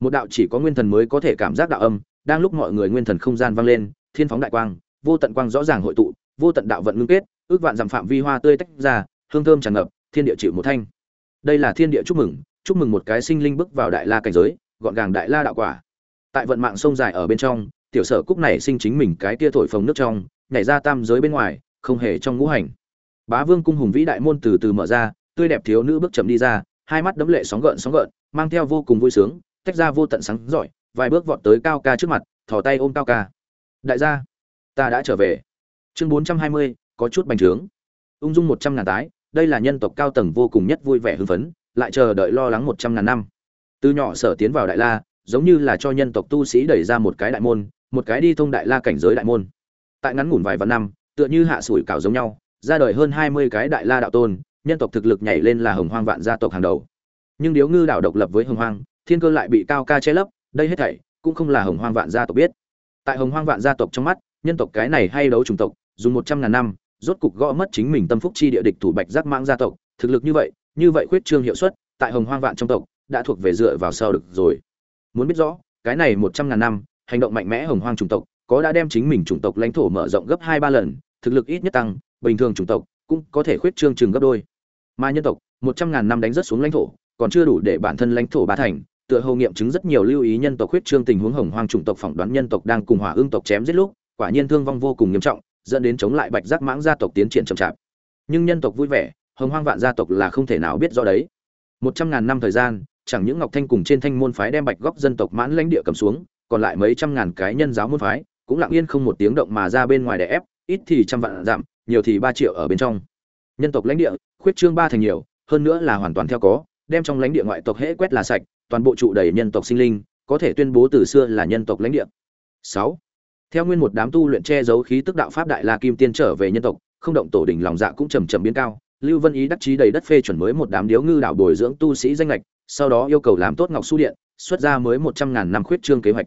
Một đạo chỉ có nguyên thần mới có thể cảm giác đạo âm, đang lúc mọi người nguyên thần không gian vang lên, thiên phóng đại quang, vô tận quang rõ ràng hội tụ, vô tận đạo vận ngưng kết, ước vạn dặm phạm vi hoa tươi tách ra, hương thơm tràn ngập, thiên địa chịu một thanh. Đây là thiên địa chúc mừng chúc mừng một cái sinh linh bước vào đại la cảnh giới, gọn gàng đại la đạo quả tại vận mạng sông dài ở bên trong, tiểu sở cúc này sinh chính mình cái tia thổi phồng nước trong, nhảy ra tam giới bên ngoài, không hề trong ngũ hành. Bá vương cung hùng vĩ đại môn từ từ mở ra, tươi đẹp thiếu nữ bước chậm đi ra, hai mắt đấm lệ sóng gợn sóng gợn, mang theo vô cùng vui sướng, tách ra vô tận sáng giỏi, vài bước vọt tới cao ca trước mặt, thò tay ôm cao ca. Đại gia, ta đã trở về. Chương bốn trăm hai mươi, có chút bành trướng. Ung dung một trăm ngàn tái, đây là nhân tộc cao tầng vô cùng nhất vui vẻ hưng phấn, lại chờ đợi lo lắng một trăm ngàn năm. Từ nhỏ sở tiến vào đại la giống như là cho nhân tộc tu sĩ đẩy ra một cái đại môn, một cái đi thông đại la cảnh giới đại môn. Tại ngắn ngủn vài vạn năm, tựa như hạ sủi cảo giống nhau, ra đời hơn hai mươi cái đại la đạo tôn, nhân tộc thực lực nhảy lên là hồng hoang vạn gia tộc hàng đầu. Nhưng điếu ngư đảo độc lập với hồng hoang, thiên cơ lại bị cao ca che lấp, đây hết thảy cũng không là hồng hoang vạn gia tộc biết. Tại hồng hoang vạn gia tộc trong mắt, nhân tộc cái này hay đấu chủng tộc, dùng một trăm ngàn năm, rốt cục gõ mất chính mình tâm phúc chi địa địch thủ bạch giác mãng gia tộc, thực lực như vậy như vậy khuyết trương hiệu suất, tại hồng hoang vạn trong tộc, đã thuộc về dựa vào sau được rồi muốn biết rõ, cái này một trăm ngàn năm, hành động mạnh mẽ hồng hoang chủng tộc, có đã đem chính mình chủng tộc lãnh thổ mở rộng gấp hai ba lần, thực lực ít nhất tăng, bình thường chủng tộc cũng có thể khuyết trương chừng gấp đôi. Mà nhân tộc, một trăm ngàn năm đánh rất xuống lãnh thổ, còn chưa đủ để bản thân lãnh thổ ba thành, tựa hồ nghiệm chứng rất nhiều lưu ý nhân tộc khuyết trương tình huống hồng hoang chủng tộc phỏng đoán nhân tộc đang cùng hỏa ương tộc chém giết lúc, quả nhiên thương vong vô cùng nghiêm trọng, dẫn đến chống lại bạch giác mãng gia tộc tiến triển chậm chạp. Nhưng nhân tộc vui vẻ, hồng hoang vạn gia tộc là không thể nào biết rõ đấy. Một trăm ngàn năm thời gian chẳng những ngọc thanh cùng trên thanh môn phái đem bạch góc dân tộc mãn lãnh địa cầm xuống, còn lại mấy trăm ngàn cái nhân giáo môn phái, cũng lặng yên không một tiếng động mà ra bên ngoài để ép, ít thì trăm vạn giảm nhiều thì ba triệu ở bên trong. Nhân tộc lãnh địa, khuyết trương ba thành nhiều, hơn nữa là hoàn toàn theo có, đem trong lãnh địa ngoại tộc hễ quét là sạch, toàn bộ trụ đầy nhân tộc sinh linh, có thể tuyên bố từ xưa là nhân tộc lãnh địa. Sáu. Theo nguyên một đám tu luyện che giấu khí tức đạo pháp đại la kim tiên trở về nhân tộc, không động tổ đỉnh lòng dạ cũng trầm trầm biến cao, lưu vân ý đắc chí đầy đất phê chuẩn mới một đám điếu ngư đạo bồi dưỡng tu sĩ danh lệch sau đó yêu cầu làm tốt ngọc su điện, xuất ra mới một trăm ngàn năm khuyết trương kế hoạch.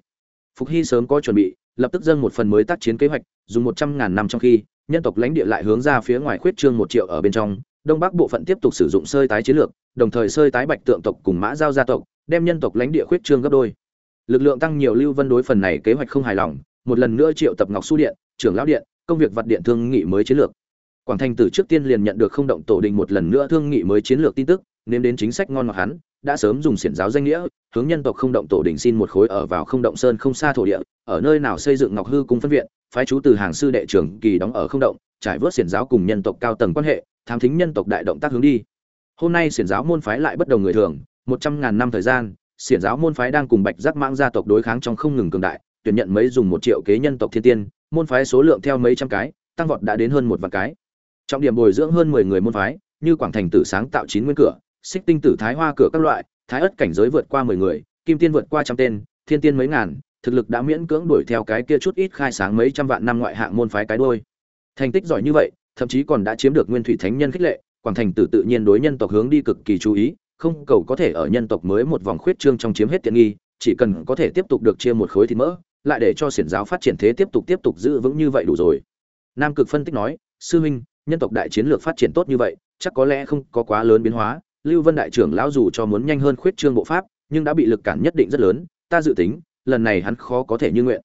Phục hy sớm có chuẩn bị, lập tức dâng một phần mới tác chiến kế hoạch, dùng một trăm ngàn năm trong khi, nhân tộc lãnh địa lại hướng ra phía ngoài khuyết trương một triệu ở bên trong, đông bắc bộ phận tiếp tục sử dụng sơi tái chiến lược, đồng thời sơi tái bạch tượng tộc cùng mã giao gia tộc, đem nhân tộc lãnh địa khuyết trương gấp đôi. Lực lượng tăng nhiều lưu vân đối phần này kế hoạch không hài lòng, một lần nữa triệu tập ngọc su điện, trưởng lão điện, công việc vật điện thương nghị mới chiến lược. Quảng thành tử trước tiên liền nhận được không động tổ đình một lần nữa thương nghị mới chiến lược tin tức nên đến chính sách ngon ngọt hắn đã sớm dùng xiển giáo danh nghĩa, hướng nhân tộc không động tổ đình xin một khối ở vào không động sơn không xa thổ địa, ở nơi nào xây dựng ngọc hư cung phân viện, phái chú từ hàng sư đệ trưởng kỳ đóng ở không động, trải vớt xiển giáo cùng nhân tộc cao tầng quan hệ, tham thính nhân tộc đại động tác hướng đi. Hôm nay xiển giáo môn phái lại bất đồng người thường, một trăm ngàn năm thời gian, xiển giáo môn phái đang cùng bạch giác mãng gia tộc đối kháng trong không ngừng cường đại, tuyển nhận mấy dùng một triệu kế nhân tộc thiên tiên, môn phái số lượng theo mấy trăm cái, tăng vọt đã đến hơn một vạn cái. Trọng điểm bồi dưỡng hơn mười người môn phái, như quảng thành tử sáng tạo chín nguyên cửa xích tinh tử thái hoa cửa các loại, thái ất cảnh giới vượt qua mười người, kim tiên vượt qua trăm tên, thiên tiên mấy ngàn, thực lực đã miễn cưỡng đuổi theo cái kia chút ít khai sáng mấy trăm vạn năm ngoại hạng môn phái cái đôi. Thành tích giỏi như vậy, thậm chí còn đã chiếm được nguyên thủy thánh nhân khích lệ, quảng thành tử tự nhiên đối nhân tộc hướng đi cực kỳ chú ý, không cầu có thể ở nhân tộc mới một vòng khuyết trương trong chiếm hết tiện nghi, chỉ cần có thể tiếp tục được chia một khối thịt mỡ, lại để cho xiển giáo phát triển thế tiếp tục tiếp tục giữ vững như vậy đủ rồi. Nam cực phân tích nói, sư huynh, nhân tộc đại chiến lược phát triển tốt như vậy, chắc có lẽ không có quá lớn biến hóa lưu vân đại trưởng lão dù cho muốn nhanh hơn khuyết trương bộ pháp, nhưng đã bị lực cản nhất định rất lớn, ta dự tính, lần này hắn khó có thể như nguyện.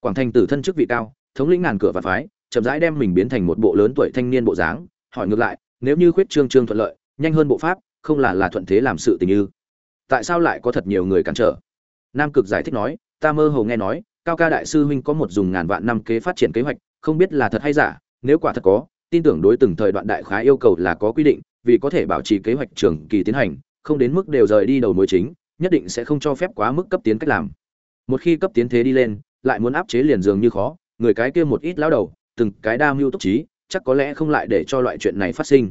Quảng thành tử thân chức vị cao, thống lĩnh ngàn cửa và phái, chậm rãi đem mình biến thành một bộ lớn tuổi thanh niên bộ dáng, hỏi ngược lại, nếu như khuyết trương trương thuận lợi, nhanh hơn bộ pháp, không là là thuận thế làm sự tình như tại sao lại có thật nhiều người cản trở? Nam cực giải thích nói, ta mơ hồ nghe nói, cao ca đại sư huynh có một dùng ngàn vạn năm kế phát triển kế hoạch, không biết là thật hay giả, nếu quả thật có, tin tưởng đối từng thời đoạn đại khái yêu cầu là có quy định vì có thể bảo trì kế hoạch trường kỳ tiến hành, không đến mức đều rời đi đầu mối chính, nhất định sẽ không cho phép quá mức cấp tiến cách làm. Một khi cấp tiến thế đi lên, lại muốn áp chế liền dường như khó, người cái kia một ít lão đầu, từng cái đa mưu túc trí, chắc có lẽ không lại để cho loại chuyện này phát sinh.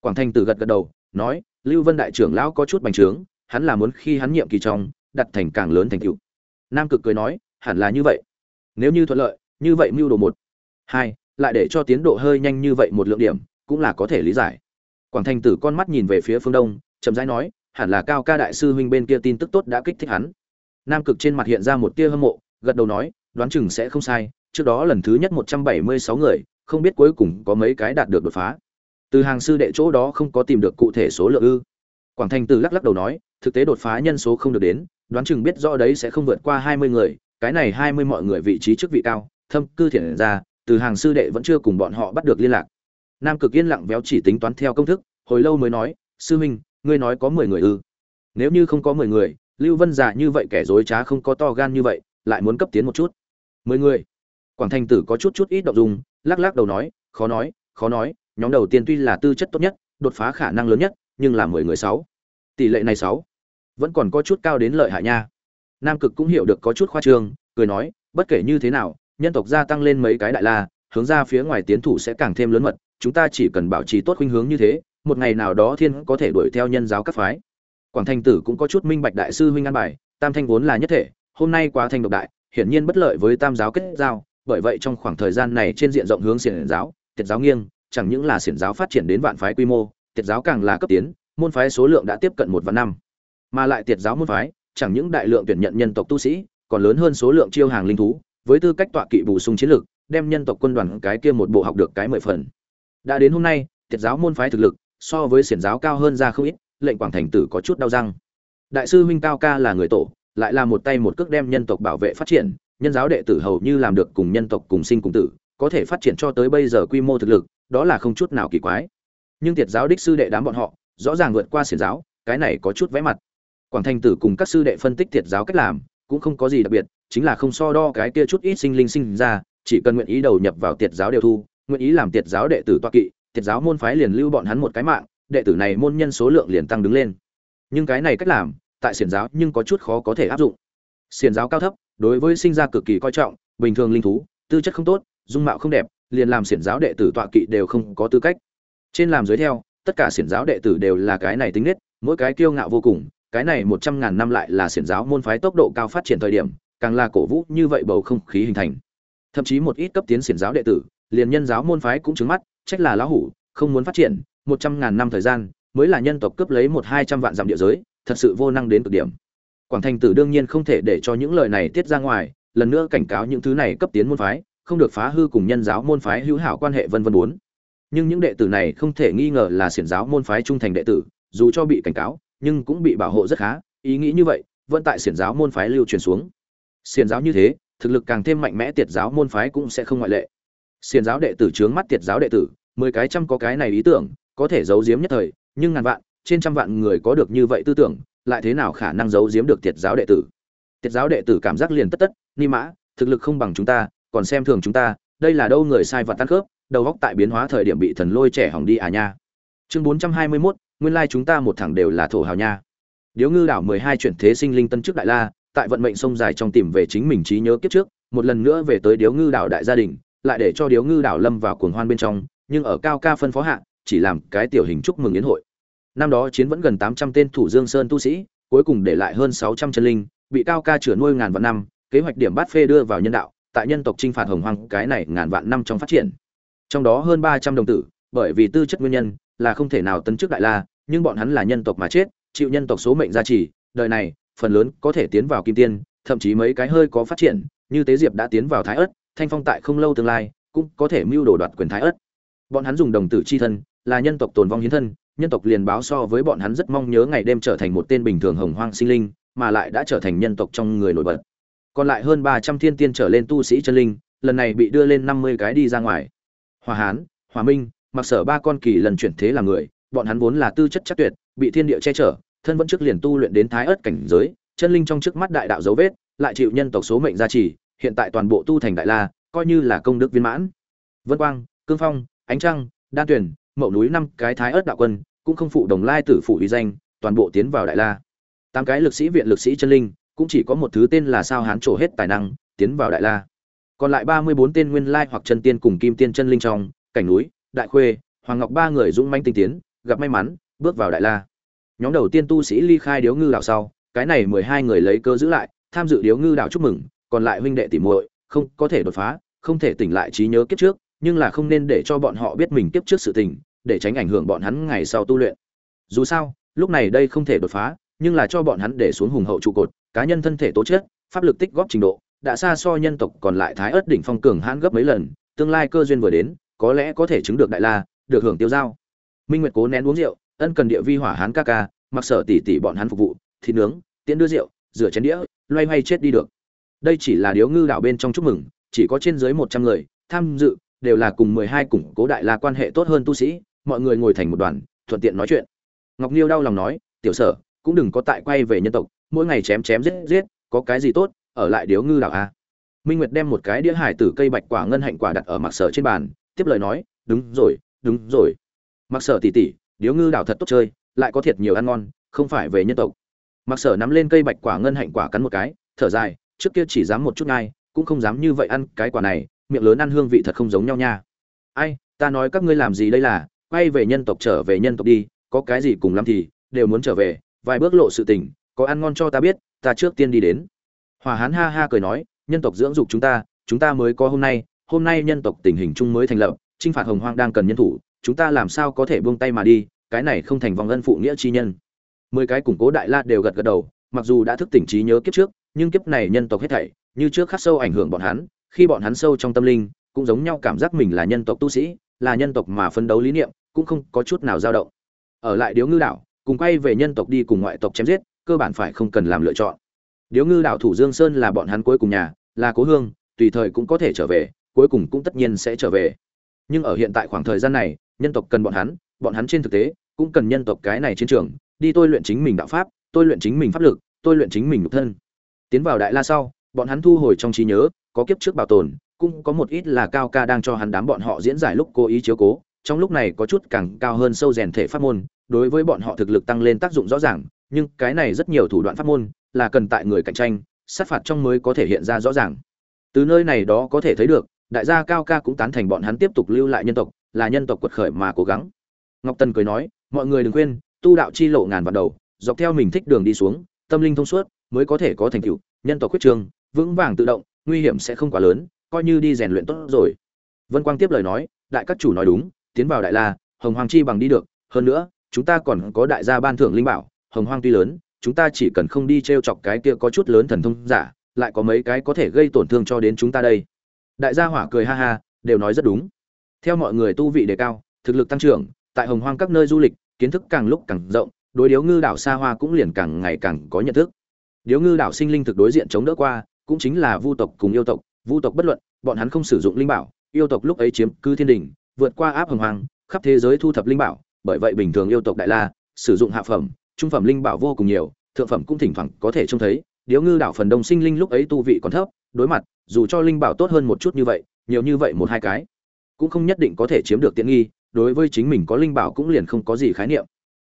Quảng thanh từ gật gật đầu, nói, lưu vân đại trưởng lão có chút bành trướng, hắn là muốn khi hắn nhiệm kỳ trong, đặt thành càng lớn thành tựu. Nam cực cười nói, hẳn là như vậy. Nếu như thuận lợi, như vậy mưu đồ một, hai, lại để cho tiến độ hơi nhanh như vậy một lượng điểm, cũng là có thể lý giải quảng thành tử con mắt nhìn về phía phương đông, chậm rãi nói, hẳn là cao ca đại sư huynh bên kia tin tức tốt đã kích thích hắn. Nam cực trên mặt hiện ra một tia hâm mộ, gật đầu nói, đoán chừng sẽ không sai, trước đó lần thứ nhất một trăm bảy mươi sáu người, không biết cuối cùng có mấy cái đạt được đột phá. Từ hàng sư đệ chỗ đó không có tìm được cụ thể số lượng ư. Quảng thành tử lắc lắc đầu nói, thực tế đột phá nhân số không được đến, đoán chừng biết rõ đấy sẽ không vượt qua hai mươi người, cái này hai mươi mọi người vị trí chức vị cao, thâm cư thiện ra, từ hàng sư đệ vẫn chưa cùng bọn họ bắt được liên lạc nam cực yên lặng véo chỉ tính toán theo công thức, hồi lâu mới nói, sư huynh, ngươi nói có mười người ư? Nếu như không có mười người, lưu vân giả như vậy kẻ dối trá không có to gan như vậy, lại muốn cấp tiến một chút. Mười người? Quảng thành tử có chút chút ít động dung, lắc lắc đầu nói, khó nói khó nói, nhóm đầu tiên tuy là tư chất tốt nhất, đột phá khả năng lớn nhất, nhưng là mười người sáu. Tỷ lệ này sáu? Vẫn còn có chút cao đến lợi hại nha. Nam cực cũng hiểu được có chút khoa trương, cười nói, bất kể như thế nào, nhân tộc gia tăng lên mấy cái đại la hướng ra phía ngoài tiến thủ sẽ càng thêm lớn mật, chúng ta chỉ cần bảo trì tốt khuynh hướng như thế, một ngày nào đó thiên có thể đuổi theo nhân giáo các phái. Quảng thành tử cũng có chút minh bạch đại sư huynh an bài, tam thanh vốn là nhất thể, hôm nay quá thanh độc đại, hiển nhiên bất lợi với tam giáo kết giao, bởi vậy trong khoảng thời gian này trên diện rộng hướng xiển giáo, tiệt giáo nghiêng, chẳng những là xiển giáo phát triển đến vạn phái quy mô, tiệt giáo càng là cấp tiến, môn phái số lượng đã tiếp cận một vạn năm. Mà lại tiệt giáo môn phái, chẳng những đại lượng tuyển nhận nhân tộc tu sĩ, còn lớn hơn số lượng chiêu hàng linh thú, với tư cách tọa kỵ bổ sung chiến lược đem nhân tộc quân đoàn cái kia một bộ học được cái mười phần. Đã đến hôm nay, tiệt giáo môn phái thực lực, so với xiển giáo cao hơn ra không ít, lệnh quảng thành tử có chút đau răng. Đại sư huynh cao ca là người tổ, lại là một tay một cước đem nhân tộc bảo vệ phát triển, nhân giáo đệ tử hầu như làm được cùng nhân tộc cùng sinh cùng tử, có thể phát triển cho tới bây giờ quy mô thực lực, đó là không chút nào kỳ quái. Nhưng tiệt giáo đích sư đệ đám bọn họ, rõ ràng vượt qua xiển giáo, cái này có chút vẽ mặt. Quảng thành tử cùng các sư đệ phân tích tiệt giáo cách làm, cũng không có gì đặc biệt, chính là không so đo cái kia chút ít sinh linh sinh ra chỉ cần nguyện ý đầu nhập vào tiệt giáo đều thu, nguyện ý làm tiệt giáo đệ tử toa kỵ, tiệt giáo môn phái liền lưu bọn hắn một cái mạng, đệ tử này môn nhân số lượng liền tăng đứng lên. Nhưng cái này cách làm, tại xiển giáo nhưng có chút khó có thể áp dụng. Xiển giáo cao thấp, đối với sinh ra cực kỳ coi trọng, bình thường linh thú, tư chất không tốt, dung mạo không đẹp, liền làm xiển giáo đệ tử tọa kỵ đều không có tư cách. Trên làm dưới theo, tất cả xiển giáo đệ tử đều là cái này tính nết, mỗi cái kiêu ngạo vô cùng, cái này một trăm ngàn năm lại là xiển giáo môn phái tốc độ cao phát triển thời điểm, càng là cổ vũ như vậy bầu không khí hình thành thậm chí một ít cấp tiến xiển giáo đệ tử, liền nhân giáo môn phái cũng trứng mắt, trách là lão hủ, không muốn phát triển, một trăm ngàn năm thời gian, mới là nhân tộc cướp lấy một hai trăm vạn dặm địa giới, thật sự vô năng đến cực điểm. Quảng thành tử đương nhiên không thể để cho những lời này tiết ra ngoài, lần nữa cảnh cáo những thứ này cấp tiến môn phái, không được phá hư cùng nhân giáo môn phái hữu hảo quan hệ vân vân bốn. Nhưng những đệ tử này không thể nghi ngờ là xiển giáo môn phái trung thành đệ tử, dù cho bị cảnh cáo, nhưng cũng bị bảo hộ rất khá, ý nghĩ như vậy, vẫn tại xiển giáo môn phái lưu truyền xuống. Xiển giáo như thế thực lực càng thêm mạnh mẽ tiệt giáo môn phái cũng sẽ không ngoại lệ. Xiển giáo đệ tử trướng mắt tiệt giáo đệ tử mười cái trăm có cái này ý tưởng có thể giấu giếm nhất thời nhưng ngàn vạn trên trăm vạn người có được như vậy tư tưởng lại thế nào khả năng giấu giếm được tiệt giáo đệ tử? Tiệt giáo đệ tử cảm giác liền tất tất ni mã thực lực không bằng chúng ta còn xem thường chúng ta đây là đâu người sai vật tan khớp đầu góc tại biến hóa thời điểm bị thần lôi trẻ hỏng đi à nha. Chương bốn trăm hai mươi 421, nguyên lai chúng ta một thẳng đều là thổ hào nha. Điếu ngư đảo mười hai chuyển thế sinh linh tân trước đại la tại vận mệnh sông dài trong tìm về chính mình trí nhớ kiếp trước, một lần nữa về tới điếu ngư đảo đại gia đình, lại để cho điếu ngư đảo lâm vào cuồng hoan bên trong, nhưng ở cao ca phân phó hạ, chỉ làm cái tiểu hình chúc mừng yến hội. Năm đó chiến vẫn gần tám trăm tên thủ dương sơn tu sĩ, cuối cùng để lại hơn sáu trăm chân linh, bị cao ca chữa nuôi ngàn vạn năm, kế hoạch điểm bát phê đưa vào nhân đạo, tại nhân tộc chinh phạt hồng hoang, cái này ngàn vạn năm trong phát triển. Trong đó hơn ba trăm đồng tử, bởi vì tư chất nguyên nhân, là không thể nào tấn chức đại la, nhưng bọn hắn là nhân tộc mà chết, chịu nhân tộc số mệnh gia trì, đời này phần lớn có thể tiến vào kim tiên, thậm chí mấy cái hơi có phát triển, như tế diệp đã tiến vào thái ất, thanh phong tại không lâu tương lai cũng có thể mưu đồ đoạt quyền thái ất. Bọn hắn dùng đồng tử chi thân, là nhân tộc tồn vong hiến thân, nhân tộc liền báo so với bọn hắn rất mong nhớ ngày đêm trở thành một tên bình thường hồng hoang sinh linh, mà lại đã trở thành nhân tộc trong người nổi bật. Còn lại hơn ba trăm thiên tiên trở lên tu sĩ chân linh, lần này bị đưa lên năm mươi cái đi ra ngoài. Hòa hán, hòa minh, mặc sở ba con kỳ lần chuyển thế là người, bọn hắn vốn là tư chất chắc tuyệt, bị thiên địa che chở thân vẫn trước liền tu luyện đến thái ớt cảnh giới, chân linh trong trước mắt đại đạo dấu vết, lại chịu nhân tộc số mệnh gia trì, hiện tại toàn bộ tu thành đại la, coi như là công đức viên mãn. Vân quang, cương phong, ánh trăng, đan tuyển, mậu núi năm cái thái ớt đạo quân, cũng không phụ đồng lai tử phụ uy danh, toàn bộ tiến vào đại la. Tám cái lực sĩ viện lực sĩ chân linh, cũng chỉ có một thứ tên là sao hán trổ hết tài năng, tiến vào đại la. Còn lại ba mươi bốn tên nguyên lai hoặc chân tiên cùng kim tiên chân linh trong, cảnh núi, đại khuê, hoàng ngọc ba người dũng manh tinh tiến, gặp may mắn, bước vào đại la nhóm đầu tiên tu sĩ ly khai điếu ngư đảo sau, cái này mười hai người lấy cơ giữ lại, tham dự điếu ngư đảo chúc mừng, còn lại huynh đệ tỉ muội, không có thể đột phá, không thể tỉnh lại trí nhớ kiếp trước, nhưng là không nên để cho bọn họ biết mình kiếp trước sự tình, để tránh ảnh hưởng bọn hắn ngày sau tu luyện. Dù sao, lúc này đây không thể đột phá, nhưng là cho bọn hắn để xuống hùng hậu trụ cột, cá nhân thân thể tố chất, pháp lực tích góp trình độ, đã xa so nhân tộc còn lại thái ớt đỉnh phong cường hãn gấp mấy lần, tương lai cơ duyên vừa đến, có lẽ có thể chứng được đại la, được hưởng tiêu giao. Minh nguyệt cố nén uống rượu ân cần địa vi hỏa hán ca ca, mặc sở tỉ tỉ bọn hắn phục vụ, thịt nướng, tiễn đưa rượu, rửa chén đĩa, loay hoay chết đi được. Đây chỉ là điếu ngư đảo bên trong chúc mừng, chỉ có trên dưới một trăm người, tham dự, đều là cùng mười hai củng cố đại la quan hệ tốt hơn tu sĩ, mọi người ngồi thành một đoàn, thuận tiện nói chuyện. Ngọc niêu đau lòng nói, tiểu sở, cũng đừng có tại quay về nhân tộc, mỗi ngày chém chém giết giết, có cái gì tốt, ở lại điếu ngư đảo a minh nguyệt đem một cái đĩa hải tử cây bạch quả ngân hạnh quả đặt ở mặc sở trên bàn, tiếp lời nói, đúng rồi đúng rồi. Mặc sở tỉ tỉ điếu ngư đảo thật tốt chơi lại có thiệt nhiều ăn ngon không phải về nhân tộc. Mặc sở nắm lên cây bạch quả ngân hạnh quả cắn một cái thở dài trước kia chỉ dám một chút ngai, cũng không dám như vậy ăn cái quả này miệng lớn ăn hương vị thật không giống nhau nha. Ai ta nói các ngươi làm gì đây là quay về nhân tộc trở về nhân tộc đi có cái gì cùng lắm thì đều muốn trở về vài bước lộ sự tình có ăn ngon cho ta biết ta trước tiên đi đến. Hòa hán ha ha cười nói nhân tộc dưỡng dục chúng ta chúng ta mới có hôm nay hôm nay nhân tộc tình hình chung mới thành lập chinh phạt hồng hoang đang cần nhân thủ chúng ta làm sao có thể buông tay mà đi, cái này không thành vòng ân phụ nghĩa chi nhân. Mười cái củng cố đại la đều gật gật đầu, mặc dù đã thức tỉnh trí nhớ kiếp trước, nhưng kiếp này nhân tộc hết thảy, như trước khắc sâu ảnh hưởng bọn hắn, khi bọn hắn sâu trong tâm linh, cũng giống nhau cảm giác mình là nhân tộc tu sĩ, là nhân tộc mà phấn đấu lý niệm, cũng không có chút nào dao động. Ở lại điếu ngư đảo, cùng quay về nhân tộc đi cùng ngoại tộc chém giết, cơ bản phải không cần làm lựa chọn. Điếu ngư đảo thủ dương sơn là bọn hắn cuối cùng nhà, là cố hương, tùy thời cũng có thể trở về, cuối cùng cũng tất nhiên sẽ trở về. Nhưng ở hiện tại khoảng thời gian này nhân tộc cần bọn hắn bọn hắn trên thực tế cũng cần nhân tộc cái này chiến trường, đi tôi luyện chính mình đạo pháp, tôi luyện chính mình pháp lực, tôi luyện chính mình nhục thân. Tiến vào đại la sau, bọn hắn thu hồi trong trí nhớ, có kiếp trước bảo tồn, cũng có một ít là cao ca đang cho hắn đám bọn họ diễn giải lúc cố ý chiếu cố, trong lúc này có chút càng cao hơn sâu rèn thể pháp môn, đối với bọn họ thực lực tăng lên tác dụng rõ ràng, nhưng cái này rất nhiều thủ đoạn pháp môn là cần tại người cạnh tranh, sát phạt trong mới có thể hiện ra rõ ràng. Từ nơi này đó có thể thấy được, đại gia cao ca cũng tán thành bọn hắn tiếp tục lưu lại nhân tộc là nhân tộc quật khởi mà cố gắng. Ngọc tần cười nói, mọi người đừng quên tu đạo chi lộ ngàn vạn đầu, dọc theo mình thích đường đi xuống, tâm linh thông suốt, mới có thể có thành tựu, nhân tộc quyết trường, vững vàng tự động, nguy hiểm sẽ không quá lớn, coi như đi rèn luyện tốt rồi. Vân quang tiếp lời nói, đại các chủ nói đúng, tiến vào đại la, hồng hoàng chi bằng đi được, hơn nữa, chúng ta còn có đại gia ban thưởng linh bảo, hồng hoàng tuy lớn, chúng ta chỉ cần không đi t r e o chọc cái kia có chút lớn thần thông giả, lại có mấy cái có thể gây tổn thương cho đến chúng ta đây. Đại gia hỏa cười ha ha, đều nói rất đúng theo mọi người tu vị đề cao, thực lực tăng trưởng, tại hồng hoang các nơi du lịch, kiến thức càng lúc càng rộng, đối điếu ngư đảo xa hoa cũng liền càng ngày càng có nhận thức. Điếu ngư đảo sinh linh thực đối diện chống đỡ qua, cũng chính là vu tộc cùng yêu tộc. Vu tộc bất luận, bọn hắn không sử dụng linh bảo, yêu tộc lúc ấy chiếm cư thiên đình, vượt qua áp hồng hoàng khắp thế giới thu thập linh bảo. Bởi vậy bình thường yêu tộc đại la, sử dụng hạ phẩm, trung phẩm linh bảo vô cùng nhiều, thượng phẩm cũng thỉnh thoảng có thể trông thấy. Điếu ngư đảo phần đông sinh linh lúc ấy tu vị còn thấp, đối mặt, dù cho linh bảo tốt hơn một chút như vậy, nhiều như vậy một hai cái cũng không nhất định có thể chiếm được tiện nghi, đối với chính mình có linh bảo cũng liền không có gì khái niệm.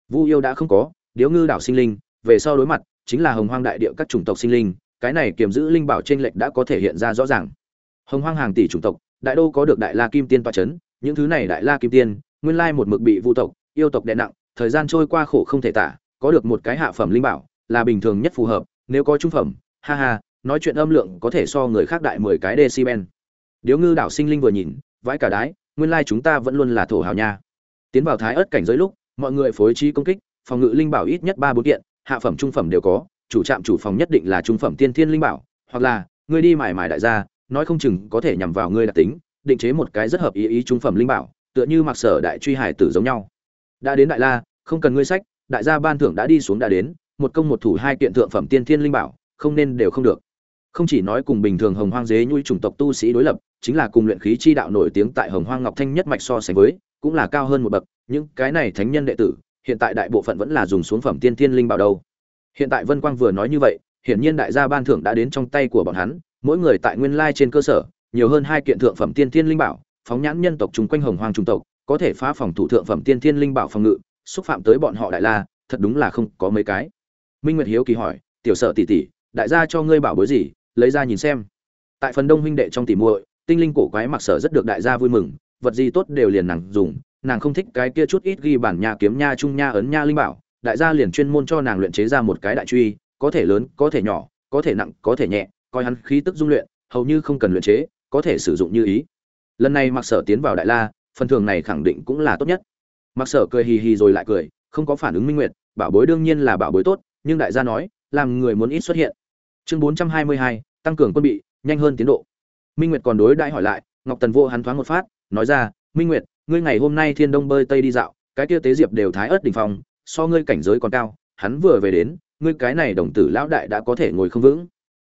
Vu yêu đã không có, điếu ngư đảo sinh linh, về sau đối mặt, chính là hồng hoang đại địa các chủng tộc sinh linh, cái này kiềm giữ linh bảo trên lệch đã có thể hiện ra rõ ràng. Hồng hoang hàng tỷ chủng tộc, đại đô có được đại la kim tiên toa chấn, những thứ này đại la kim tiên, nguyên lai một mực bị vu tộc, yêu tộc đè nặng, thời gian trôi qua khổ không thể tả, có được một cái hạ phẩm linh bảo, là bình thường nhất phù hợp, nếu có trung phẩm, ha ha, nói chuyện âm lượng có thể so người khác đại mười cái decibel. Điếu ngư đảo sinh linh vừa nhìn vãi cả đái, nguyên lai chúng ta vẫn luôn là thổ hào nha. Tiến vào thái ớt cảnh giới lúc, mọi người phối trí công kích, phòng ngự linh bảo ít nhất ba bốn kiện, hạ phẩm, trung phẩm đều có, chủ trạm chủ phòng nhất định là trung phẩm tiên thiên linh bảo, hoặc là, ngươi đi mải mải đại gia, nói không chừng có thể nhằm vào ngươi đặc tính, định chế một cái rất hợp ý ý trung phẩm linh bảo, tựa như mặc sở đại truy hải tử giống nhau. Đã đến đại la, không cần ngươi sách, đại gia ban thưởng đã đi xuống đã đến, một công một thủ hai kiện thượng phẩm tiên thiên linh bảo, không nên đều không được. Không chỉ nói cùng bình thường hồng hoang dế nhui chủng tộc tu sĩ đối lập chính là cùng luyện khí chi đạo nổi tiếng tại hồng hoang ngọc thanh nhất mạch so sánh với, cũng là cao hơn một bậc, những cái này thánh nhân đệ tử, hiện tại đại bộ phận vẫn là dùng xuống phẩm tiên thiên linh bảo đầu hiện tại vân quang vừa nói như vậy, hiển nhiên đại gia ban thưởng đã đến trong tay của bọn hắn, mỗi người tại nguyên lai trên cơ sở, nhiều hơn hai kiện thượng phẩm tiên thiên linh bảo, phóng nhãn nhân tộc chúng quanh hồng hoang trung tộc, có thể phá phòng thủ thượng phẩm tiên thiên linh bảo phòng ngự, xúc phạm tới bọn họ đại la, thật đúng là không có mấy cái. Minh nguyệt hiếu kỳ hỏi, tiểu sở tỷ tỷ, đại gia cho ngươi bảo bối gì? Lấy ra nhìn xem. Tại phần đông huynh đệ trong tỷ muội tinh linh cổ quái mặc sở rất được đại gia vui mừng, vật gì tốt đều liền nàng dùng, nàng không thích cái kia chút ít ghi bản nha kiếm nha trung nha ấn nha linh bảo, đại gia liền chuyên môn cho nàng luyện chế ra một cái đại truy, có thể lớn, có thể nhỏ, có thể nặng, có thể nhẹ, coi hắn khí tức dung luyện, hầu như không cần luyện chế, có thể sử dụng như ý. Lần này mặc sở tiến vào đại la, phần thường này khẳng định cũng là tốt nhất. Mặc sở cười hì hì rồi lại cười, không có phản ứng minh nguyệt, bảo bối đương nhiên là bảo bối tốt, nhưng đại gia nói, làm người muốn ít xuất hiện. Chương bốn trăm hai mươi hai, tăng cường quân bị, nhanh hơn tiến độ minh nguyệt còn đối đại hỏi lại, ngọc tần vô hắn thoáng một phát, nói ra, minh nguyệt, ngươi ngày hôm nay thiên đông bơi tây đi dạo, cái kia tế diệp đều thái ớt đỉnh phong, so ngươi cảnh giới còn cao, hắn vừa về đến, ngươi cái này đồng tử lão đại đã có thể ngồi không vững.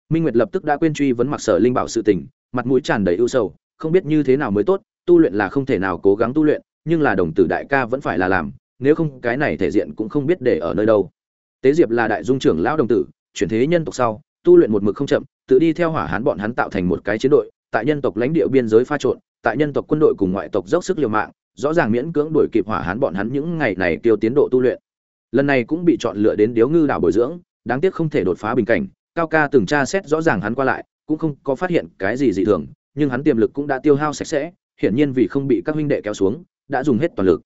Minh nguyệt lập tức đã quên truy vấn mặc sở linh bảo sự tình, mặt mũi tràn đầy ưu sầu, không biết như thế nào mới tốt, tu luyện là không thể nào cố gắng tu luyện, nhưng là đồng tử đại ca vẫn phải là làm, nếu không cái này thể diện cũng không biết để ở nơi đâu. Tế diệp là đại dung trưởng lão đồng tử, chuyển thế nhân tộc sau, tu luyện một mực không chậm tự đi theo hỏa hán bọn hắn tạo thành một cái chiến đội, tại nhân tộc lãnh địa biên giới pha trộn, tại nhân tộc quân đội cùng ngoại tộc dốc sức liều mạng, rõ ràng miễn cưỡng đuổi kịp hỏa hán bọn hắn những ngày này tiêu tiến độ tu luyện. Lần này cũng bị chọn lựa đến điếu ngư đảo bồi dưỡng, đáng tiếc không thể đột phá bình cảnh, cao ca từng tra xét rõ ràng hắn qua lại, cũng không có phát hiện cái gì dị thường, nhưng hắn tiềm lực cũng đã tiêu hao sạch sẽ, hiển nhiên vì không bị các huynh đệ kéo xuống, đã dùng hết toàn lực.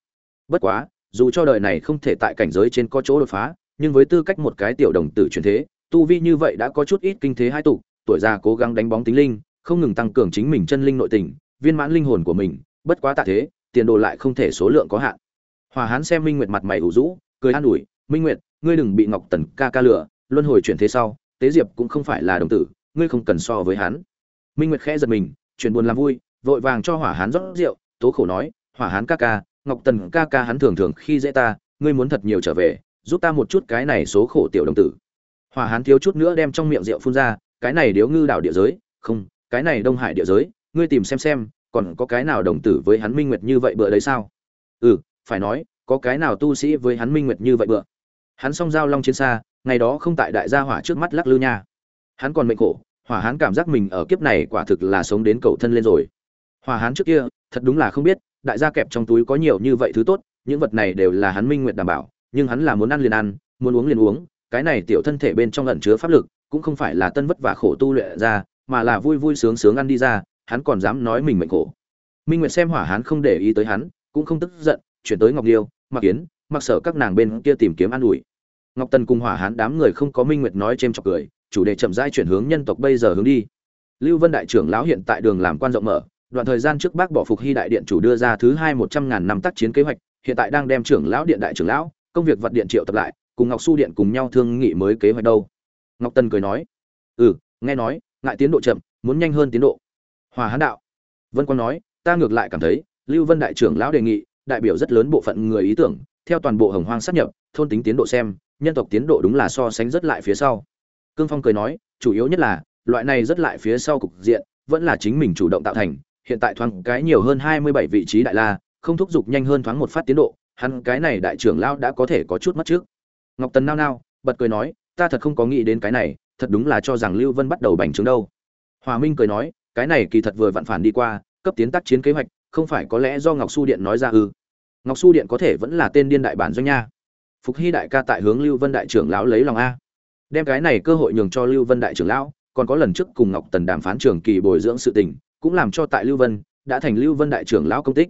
Bất quá, dù cho đời này không thể tại cảnh giới trên có chỗ đột phá, nhưng với tư cách một cái tiểu đồng tử truyền thế, tu vi như vậy đã có chút ít kinh thế hai tục tuổi già cố gắng đánh bóng tính linh không ngừng tăng cường chính mình chân linh nội tình viên mãn linh hồn của mình bất quá tạ thế tiền đồ lại không thể số lượng có hạn. Hòa hán xem minh nguyệt mặt mày ủ rũ cười an ủi minh nguyệt ngươi đừng bị ngọc tần ca ca lừa, luân hồi chuyển thế sau tế diệp cũng không phải là đồng tử ngươi không cần so với hắn. Minh nguyệt khẽ giật mình chuyển buồn làm vui vội vàng cho hỏa hán rót rượu tố khổ nói hỏa hán ca ca ngọc tần ca ca hắn thường thường khi dễ ta ngươi muốn thật nhiều trở về giúp ta một chút cái này số khổ tiểu đồng tử. Hỏa hán thiếu chút nữa đem trong miệng rượu phun ra cái này điếu ngư đảo địa giới, không, cái này đông hải địa giới, ngươi tìm xem xem, còn có cái nào đồng tử với hắn minh nguyệt như vậy bữa đấy sao? Ừ phải nói, có cái nào tu sĩ với hắn minh nguyệt như vậy bữa hắn song giao long chiến xa, ngày đó không tại đại gia hỏa trước mắt lắc lư nha. Hắn còn mệnh khổ, hỏa hán cảm giác mình ở kiếp này quả thực là sống đến cầu thân lên rồi. Hỏa hán trước kia, thật đúng là không biết, đại gia kẹp trong túi có nhiều như vậy thứ tốt, những vật này đều là hắn minh nguyệt đảm bảo, nhưng hắn là muốn ăn liền ăn, muốn uống liền uống, cái này tiểu thân thể bên trong ẩn chứa pháp lực cũng không phải là tân vất vả khổ tu luyện ra, mà là vui vui sướng sướng ăn đi ra, hắn còn dám nói mình mệnh khổ. Minh nguyệt xem hỏa hán không để ý tới hắn, cũng không tức giận, chuyển tới ngọc liêu mặc kiến mặc sở các nàng bên kia tìm kiếm an ủi. Ngọc tần cùng hỏa hán đám người không có minh nguyệt nói chêm chọc cười, chủ đề chậm rãi chuyển hướng nhân tộc bây giờ hướng đi. Lưu vân đại trưởng lão hiện tại đường làm quan rộng mở, đoạn thời gian trước bác bỏ phục hy đại điện chủ đưa ra thứ hai một trăm ngàn năm tác chiến kế hoạch, hiện tại đang đem trưởng lão điện đại trưởng lão, công việc vật điện triệu tập lại, cùng ngọc su điện cùng nhau thương nghị mới kế hoạch đâu ngọc tần cười nói ừ nghe nói, ngại tiến độ chậm, muốn nhanh hơn tiến độ. Hòa hán đạo, vân quang nói, ta ngược lại cảm thấy, lưu vân đại trưởng lão đề nghị, đại biểu rất lớn bộ phận người ý tưởng, theo toàn bộ hồng hoang sát nhập, thôn tính tiến độ xem, nhân tộc tiến độ đúng là so sánh rất lại phía sau. Cương phong cười nói, chủ yếu nhất là, loại này rất lại phía sau cục diện, vẫn là chính mình chủ động tạo thành, hiện tại thoáng cái nhiều hơn hai mươi bảy vị trí đại la, không thúc giục nhanh hơn thoáng một phát tiến độ, hắn cái này đại trưởng lão đã có thể có chút mất trước. Ngọc tần nao nao, bật cười nói ta thật không có nghĩ đến cái này, thật đúng là cho rằng lưu vân bắt đầu bành trướng đâu. Hòa minh cười nói, cái này kỳ thật vừa vặn phản đi qua, cấp tiến tác chiến kế hoạch, không phải có lẽ do ngọc su điện nói ra ư. Ngọc su điện có thể vẫn là tên điên đại bản doanh nha. Phục hy đại ca tại hướng lưu vân đại trưởng lão lấy lòng a. Đem cái này cơ hội nhường cho lưu vân đại trưởng lão, còn có lần trước cùng ngọc tần đàm phán trường kỳ bồi dưỡng sự tình, cũng làm cho tại lưu vân, đã thành lưu vân đại trưởng lão công tích.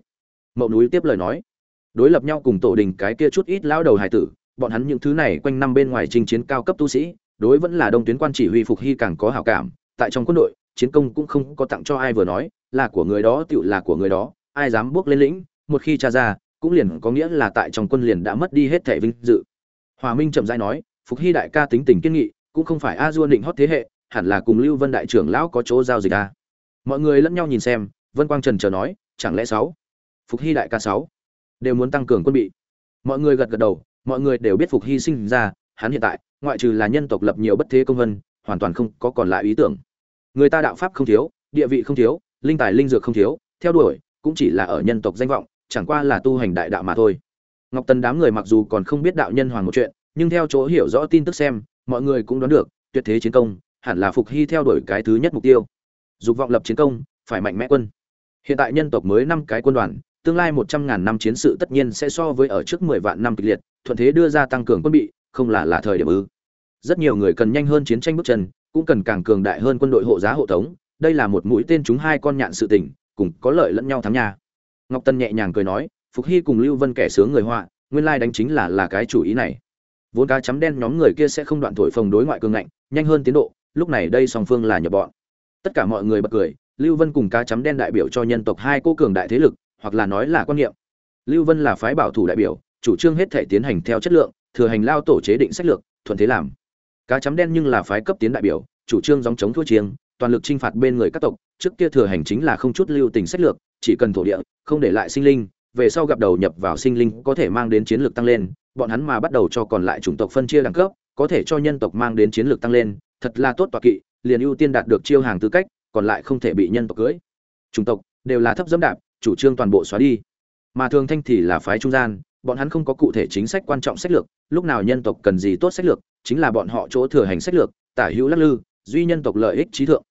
Mậu núi tiếp lời nói, đối lập nhau cùng tổ đình cái kia chút ít lão đầu hài tử bọn hắn những thứ này quanh năm bên ngoài chinh chiến cao cấp tu sĩ, đối vẫn là đông tuyến quan chỉ huy phục hy càng có hảo cảm, tại trong quân đội, chiến công cũng không có tặng cho ai vừa nói, là của người đó tựu là của người đó, ai dám bước lên lĩnh, một khi tra ra, cũng liền có nghĩa là tại trong quân liền đã mất đi hết thể vinh dự. Hòa minh chậm rãi nói, phục hy đại ca tính tình kiên nghị, cũng không phải a Du định hót thế hệ, hẳn là cùng lưu vân đại trưởng lão có chỗ giao dịch a mọi người lẫn nhau nhìn xem, vân quang trần chờ nói, chẳng lẽ sáu? Phục hy đại ca sáu. Đều muốn tăng cường quân bị. Mọi người gật gật đầu mọi người đều biết phục hy sinh ra, hắn hiện tại, ngoại trừ là nhân tộc lập nhiều bất thế công vân, hoàn toàn không có còn lại ý tưởng. Người ta đạo pháp không thiếu, địa vị không thiếu, linh tài linh dược không thiếu, theo đuổi, cũng chỉ là ở nhân tộc danh vọng, chẳng qua là tu hành đại đạo mà thôi. Ngọc tần đám người mặc dù còn không biết đạo nhân hoàng một chuyện, nhưng theo chỗ hiểu rõ tin tức xem, mọi người cũng đoán được, tuyệt thế chiến công, hẳn là phục hy theo đuổi cái thứ nhất mục tiêu. Dục vọng lập chiến công, phải mạnh mẽ quân. Hiện tại nhân tộc mới năm cái quân đoàn, tương lai một trăm ngàn năm chiến sự tất nhiên sẽ so với ở trước mười vạn năm kịch liệt thuận thế đưa ra tăng cường quân bị, không là là thời điểm ư. Rất nhiều người cần nhanh hơn chiến tranh bước chân, cũng cần càng cường đại hơn quân đội hộ giá hộ tống. Đây là một mũi tên chúng hai con nhạn sự tình, cùng có lợi lẫn nhau thắng nha. Ngọc tân nhẹ nhàng cười nói, phục hy cùng lưu vân kẻ sướng người họa, nguyên lai đánh chính là là cái chủ ý này. Vốn cá chấm đen nhóm người kia sẽ không đoạn thổi phồng đối ngoại cường ngạnh, nhanh hơn tiến độ, lúc này đây song phương là nhập bọn. Tất cả mọi người bật cười, lưu vân cùng cá chấm đen đại biểu cho nhân tộc hai cô cường đại thế lực, hoặc là nói là quan niệm. Lưu vân là phái bảo thủ đại biểu chủ trương hết thể tiến hành theo chất lượng, thừa hành lao tổ chế định sách lược, thuận thế làm. Cá chấm đen nhưng là phái cấp tiến đại biểu, chủ trương dòng chống thua chiêng, toàn lực chinh phạt bên người các tộc, trước kia thừa hành chính là không chút lưu tình sách lược, chỉ cần thổ địa, không để lại sinh linh, về sau gặp đầu nhập vào sinh linh có thể mang đến chiến lược tăng lên, bọn hắn mà bắt đầu cho còn lại chủng tộc phân chia đẳng cấp, có thể cho nhân tộc mang đến chiến lược tăng lên, thật là tốt tọa kỵ, liền ưu tiên đạt được chiêu hàng tư cách, còn lại không thể bị nhân tộc cưỡi. Chủng tộc đều là thấp dẫm đạp, chủ trương toàn bộ xóa đi. Mà thường thanh thì là phái trung gian bọn hắn không có cụ thể chính sách quan trọng sách lược, lúc nào nhân tộc cần gì tốt sách lược, chính là bọn họ chỗ thừa hành sách lược, tả hữu lắc lư, duy nhân tộc lợi ích trí thượng.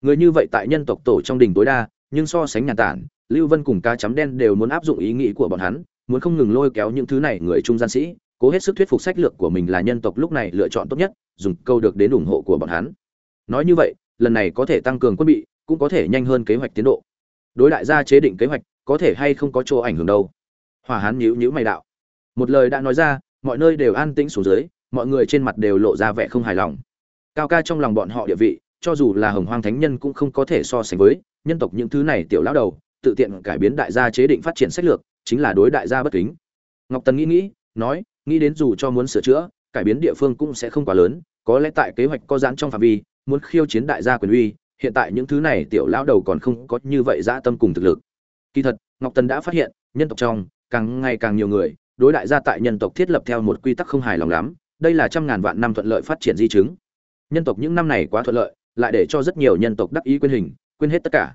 Người như vậy tại nhân tộc tổ trong đỉnh tối đa, nhưng so sánh nhà tản, lưu vân cùng cá chấm đen đều muốn áp dụng ý nghĩ của bọn hắn, muốn không ngừng lôi kéo những thứ này người trung gian sĩ, cố hết sức thuyết phục sách lược của mình là nhân tộc lúc này lựa chọn tốt nhất, dùng câu được đến ủng hộ của bọn hắn. Nói như vậy, lần này có thể tăng cường quân bị, cũng có thể nhanh hơn kế hoạch tiến độ. Đối đại gia chế định kế hoạch, có thể hay không có chỗ ảnh hưởng đâu hỏa hán nhíu nhíu mày đạo. Một lời đã nói ra, mọi nơi đều an tĩnh xuống dưới, mọi người trên mặt đều lộ ra vẻ không hài lòng. Cao ca trong lòng bọn họ địa vị, cho dù là hồng hoang thánh nhân cũng không có thể so sánh với nhân tộc những thứ này tiểu lão đầu, tự tiện cải biến đại gia chế định phát triển sách lược, chính là đối đại gia bất kính. Ngọc tần nghĩ nghĩ, nói, nghĩ đến dù cho muốn sửa chữa, cải biến địa phương cũng sẽ không quá lớn, có lẽ tại kế hoạch có giãn trong phạm vi, muốn khiêu chiến đại gia quyền uy, hiện tại những thứ này tiểu lão đầu còn không có như vậy dã tâm cùng thực lực. Kỳ thật, ngọc tần đã phát hiện, nhân tộc trong càng ngày càng nhiều người, đối đại gia tại nhân tộc thiết lập theo một quy tắc không hài lòng lắm, đây là trăm ngàn vạn năm thuận lợi phát triển di chứng. Nhân tộc những năm này quá thuận lợi, lại để cho rất nhiều nhân tộc đắc ý quên hình, quên hết tất cả.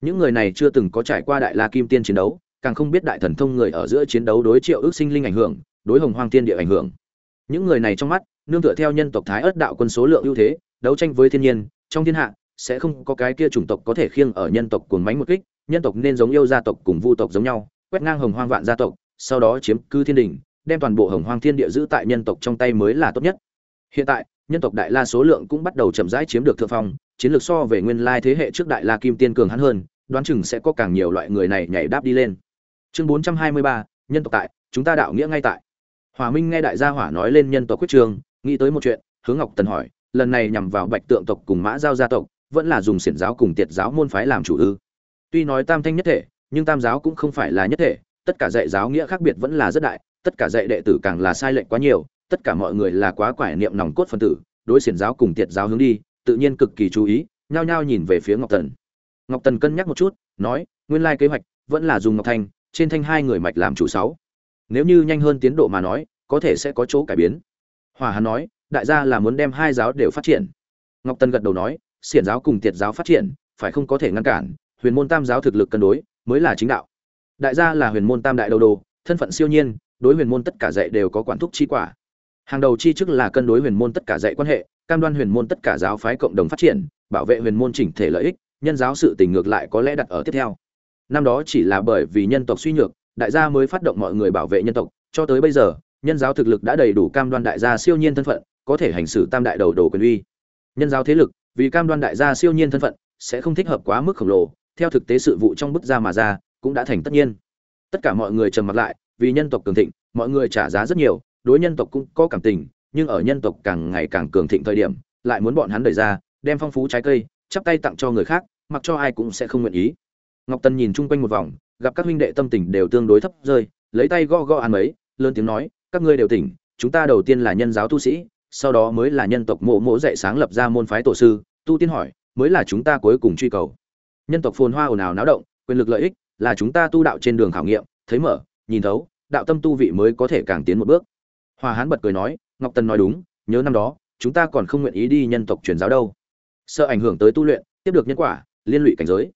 Những người này chưa từng có trải qua đại la kim tiên chiến đấu, càng không biết đại thần thông người ở giữa chiến đấu đối triệu ước sinh linh ảnh hưởng, đối hồng hoang tiên địa ảnh hưởng. Những người này trong mắt, nương tựa theo nhân tộc thái ớt đạo quân số lượng ưu thế, đấu tranh với thiên nhiên, trong thiên hạ, sẽ không có cái kia chủng tộc có thể khiêng ở nhân tộc cuồng mánh một kích, nhân tộc nên giống yêu gia tộc cùng vu tộc giống nhau quét ngang hồng hoang vạn gia tộc, sau đó chiếm cư thiên đình, đem toàn bộ hồng hoang thiên địa giữ tại nhân tộc trong tay mới là tốt nhất. Hiện tại, nhân tộc đại la số lượng cũng bắt đầu chậm rãi chiếm được thượng phong, chiến lược so về nguyên lai thế hệ trước đại la kim tiên cường hắn hơn, đoán chừng sẽ có càng nhiều loại người này nhảy đáp đi lên. Chương bốn trăm hai mươi ba, nhân tộc tại, chúng ta đạo nghĩa ngay tại. Hòa minh nghe đại gia hỏa nói lên nhân tộc quyết trường, nghĩ tới một chuyện, hướng ngọc tần hỏi, lần này nhằm vào bạch tượng tộc cùng mã giao gia tộc, vẫn là dùng xiển giáo cùng tiệt giáo môn phái làm chủ ư? Tuy nói tam thanh nhất thể nhưng tam giáo cũng không phải là nhất thể, tất cả dạy giáo nghĩa khác biệt vẫn là rất đại, tất cả dạy đệ tử càng là sai lệch quá nhiều, tất cả mọi người là quá quải niệm nòng cốt phân tử, đối xiển giáo cùng tiệt giáo hướng đi, tự nhiên cực kỳ chú ý, nhao nhao nhìn về phía ngọc tần. Ngọc tần cân nhắc một chút, nói, nguyên lai kế hoạch vẫn là dùng ngọc thanh, trên thanh hai người mạch làm chủ sáu. Nếu như nhanh hơn tiến độ mà nói, có thể sẽ có chỗ cải biến. Hòa hắn nói, đại gia là muốn đem hai giáo đều phát triển. Ngọc tần gật đầu nói, xiển giáo cùng tiệt giáo phát triển, phải không có thể ngăn cản, huyền môn tam giáo thực lực cân đối mới là chính đạo. Đại gia là huyền môn tam đại đầu đồ, thân phận siêu nhiên, đối huyền môn tất cả dạy đều có quản thúc chi quả. Hàng đầu chi chức là cân đối huyền môn tất cả dạy quan hệ, cam đoan huyền môn tất cả giáo phái cộng đồng phát triển, bảo vệ huyền môn chỉnh thể lợi ích, nhân giáo sự tình ngược lại có lẽ đặt ở tiếp theo. Năm đó chỉ là bởi vì nhân tộc suy nhược, đại gia mới phát động mọi người bảo vệ nhân tộc, cho tới bây giờ, nhân giáo thực lực đã đầy đủ cam đoan đại gia siêu nhiên thân phận, có thể hành xử tam đại đầu đồ quyền uy. Nhân giáo thế lực, vì cam đoan đại gia siêu nhiên thân phận, sẽ không thích hợp quá mức khổng lồ theo thực tế sự vụ trong bức ra mà ra, cũng đã thành tất nhiên. Tất cả mọi người trầm mặt lại, vì nhân tộc cường thịnh, mọi người trả giá rất nhiều, đối nhân tộc cũng có cảm tình, nhưng ở nhân tộc càng ngày càng cường thịnh thời điểm, lại muốn bọn hắn đẩy ra, đem phong phú trái cây, chắp tay tặng cho người khác, mặc cho ai cũng sẽ không nguyện ý. Ngọc Tân nhìn chung quanh một vòng, gặp các huynh đệ tâm tình đều tương đối thấp rơi, lấy tay gõ gõ ăn mấy, lớn tiếng nói, các ngươi đều tỉnh, chúng ta đầu tiên là nhân giáo tu sĩ, sau đó mới là nhân tộc mộ mộ dạy sáng lập ra môn phái tổ sư. Tu tiên hỏi, mới là chúng ta cuối cùng truy cầu nhân tộc phồn hoa ồn ào náo động, quyền lực lợi ích là chúng ta tu đạo trên đường khảo nghiệm, thấy mở, nhìn thấu, đạo tâm tu vị mới có thể càng tiến một bước. Hòa hán bật cười nói, ngọc tần nói đúng, nhớ năm đó, chúng ta còn không nguyện ý đi nhân tộc truyền giáo đâu. Sợ ảnh hưởng tới tu luyện, tiếp được nhân quả, liên lụy cảnh giới.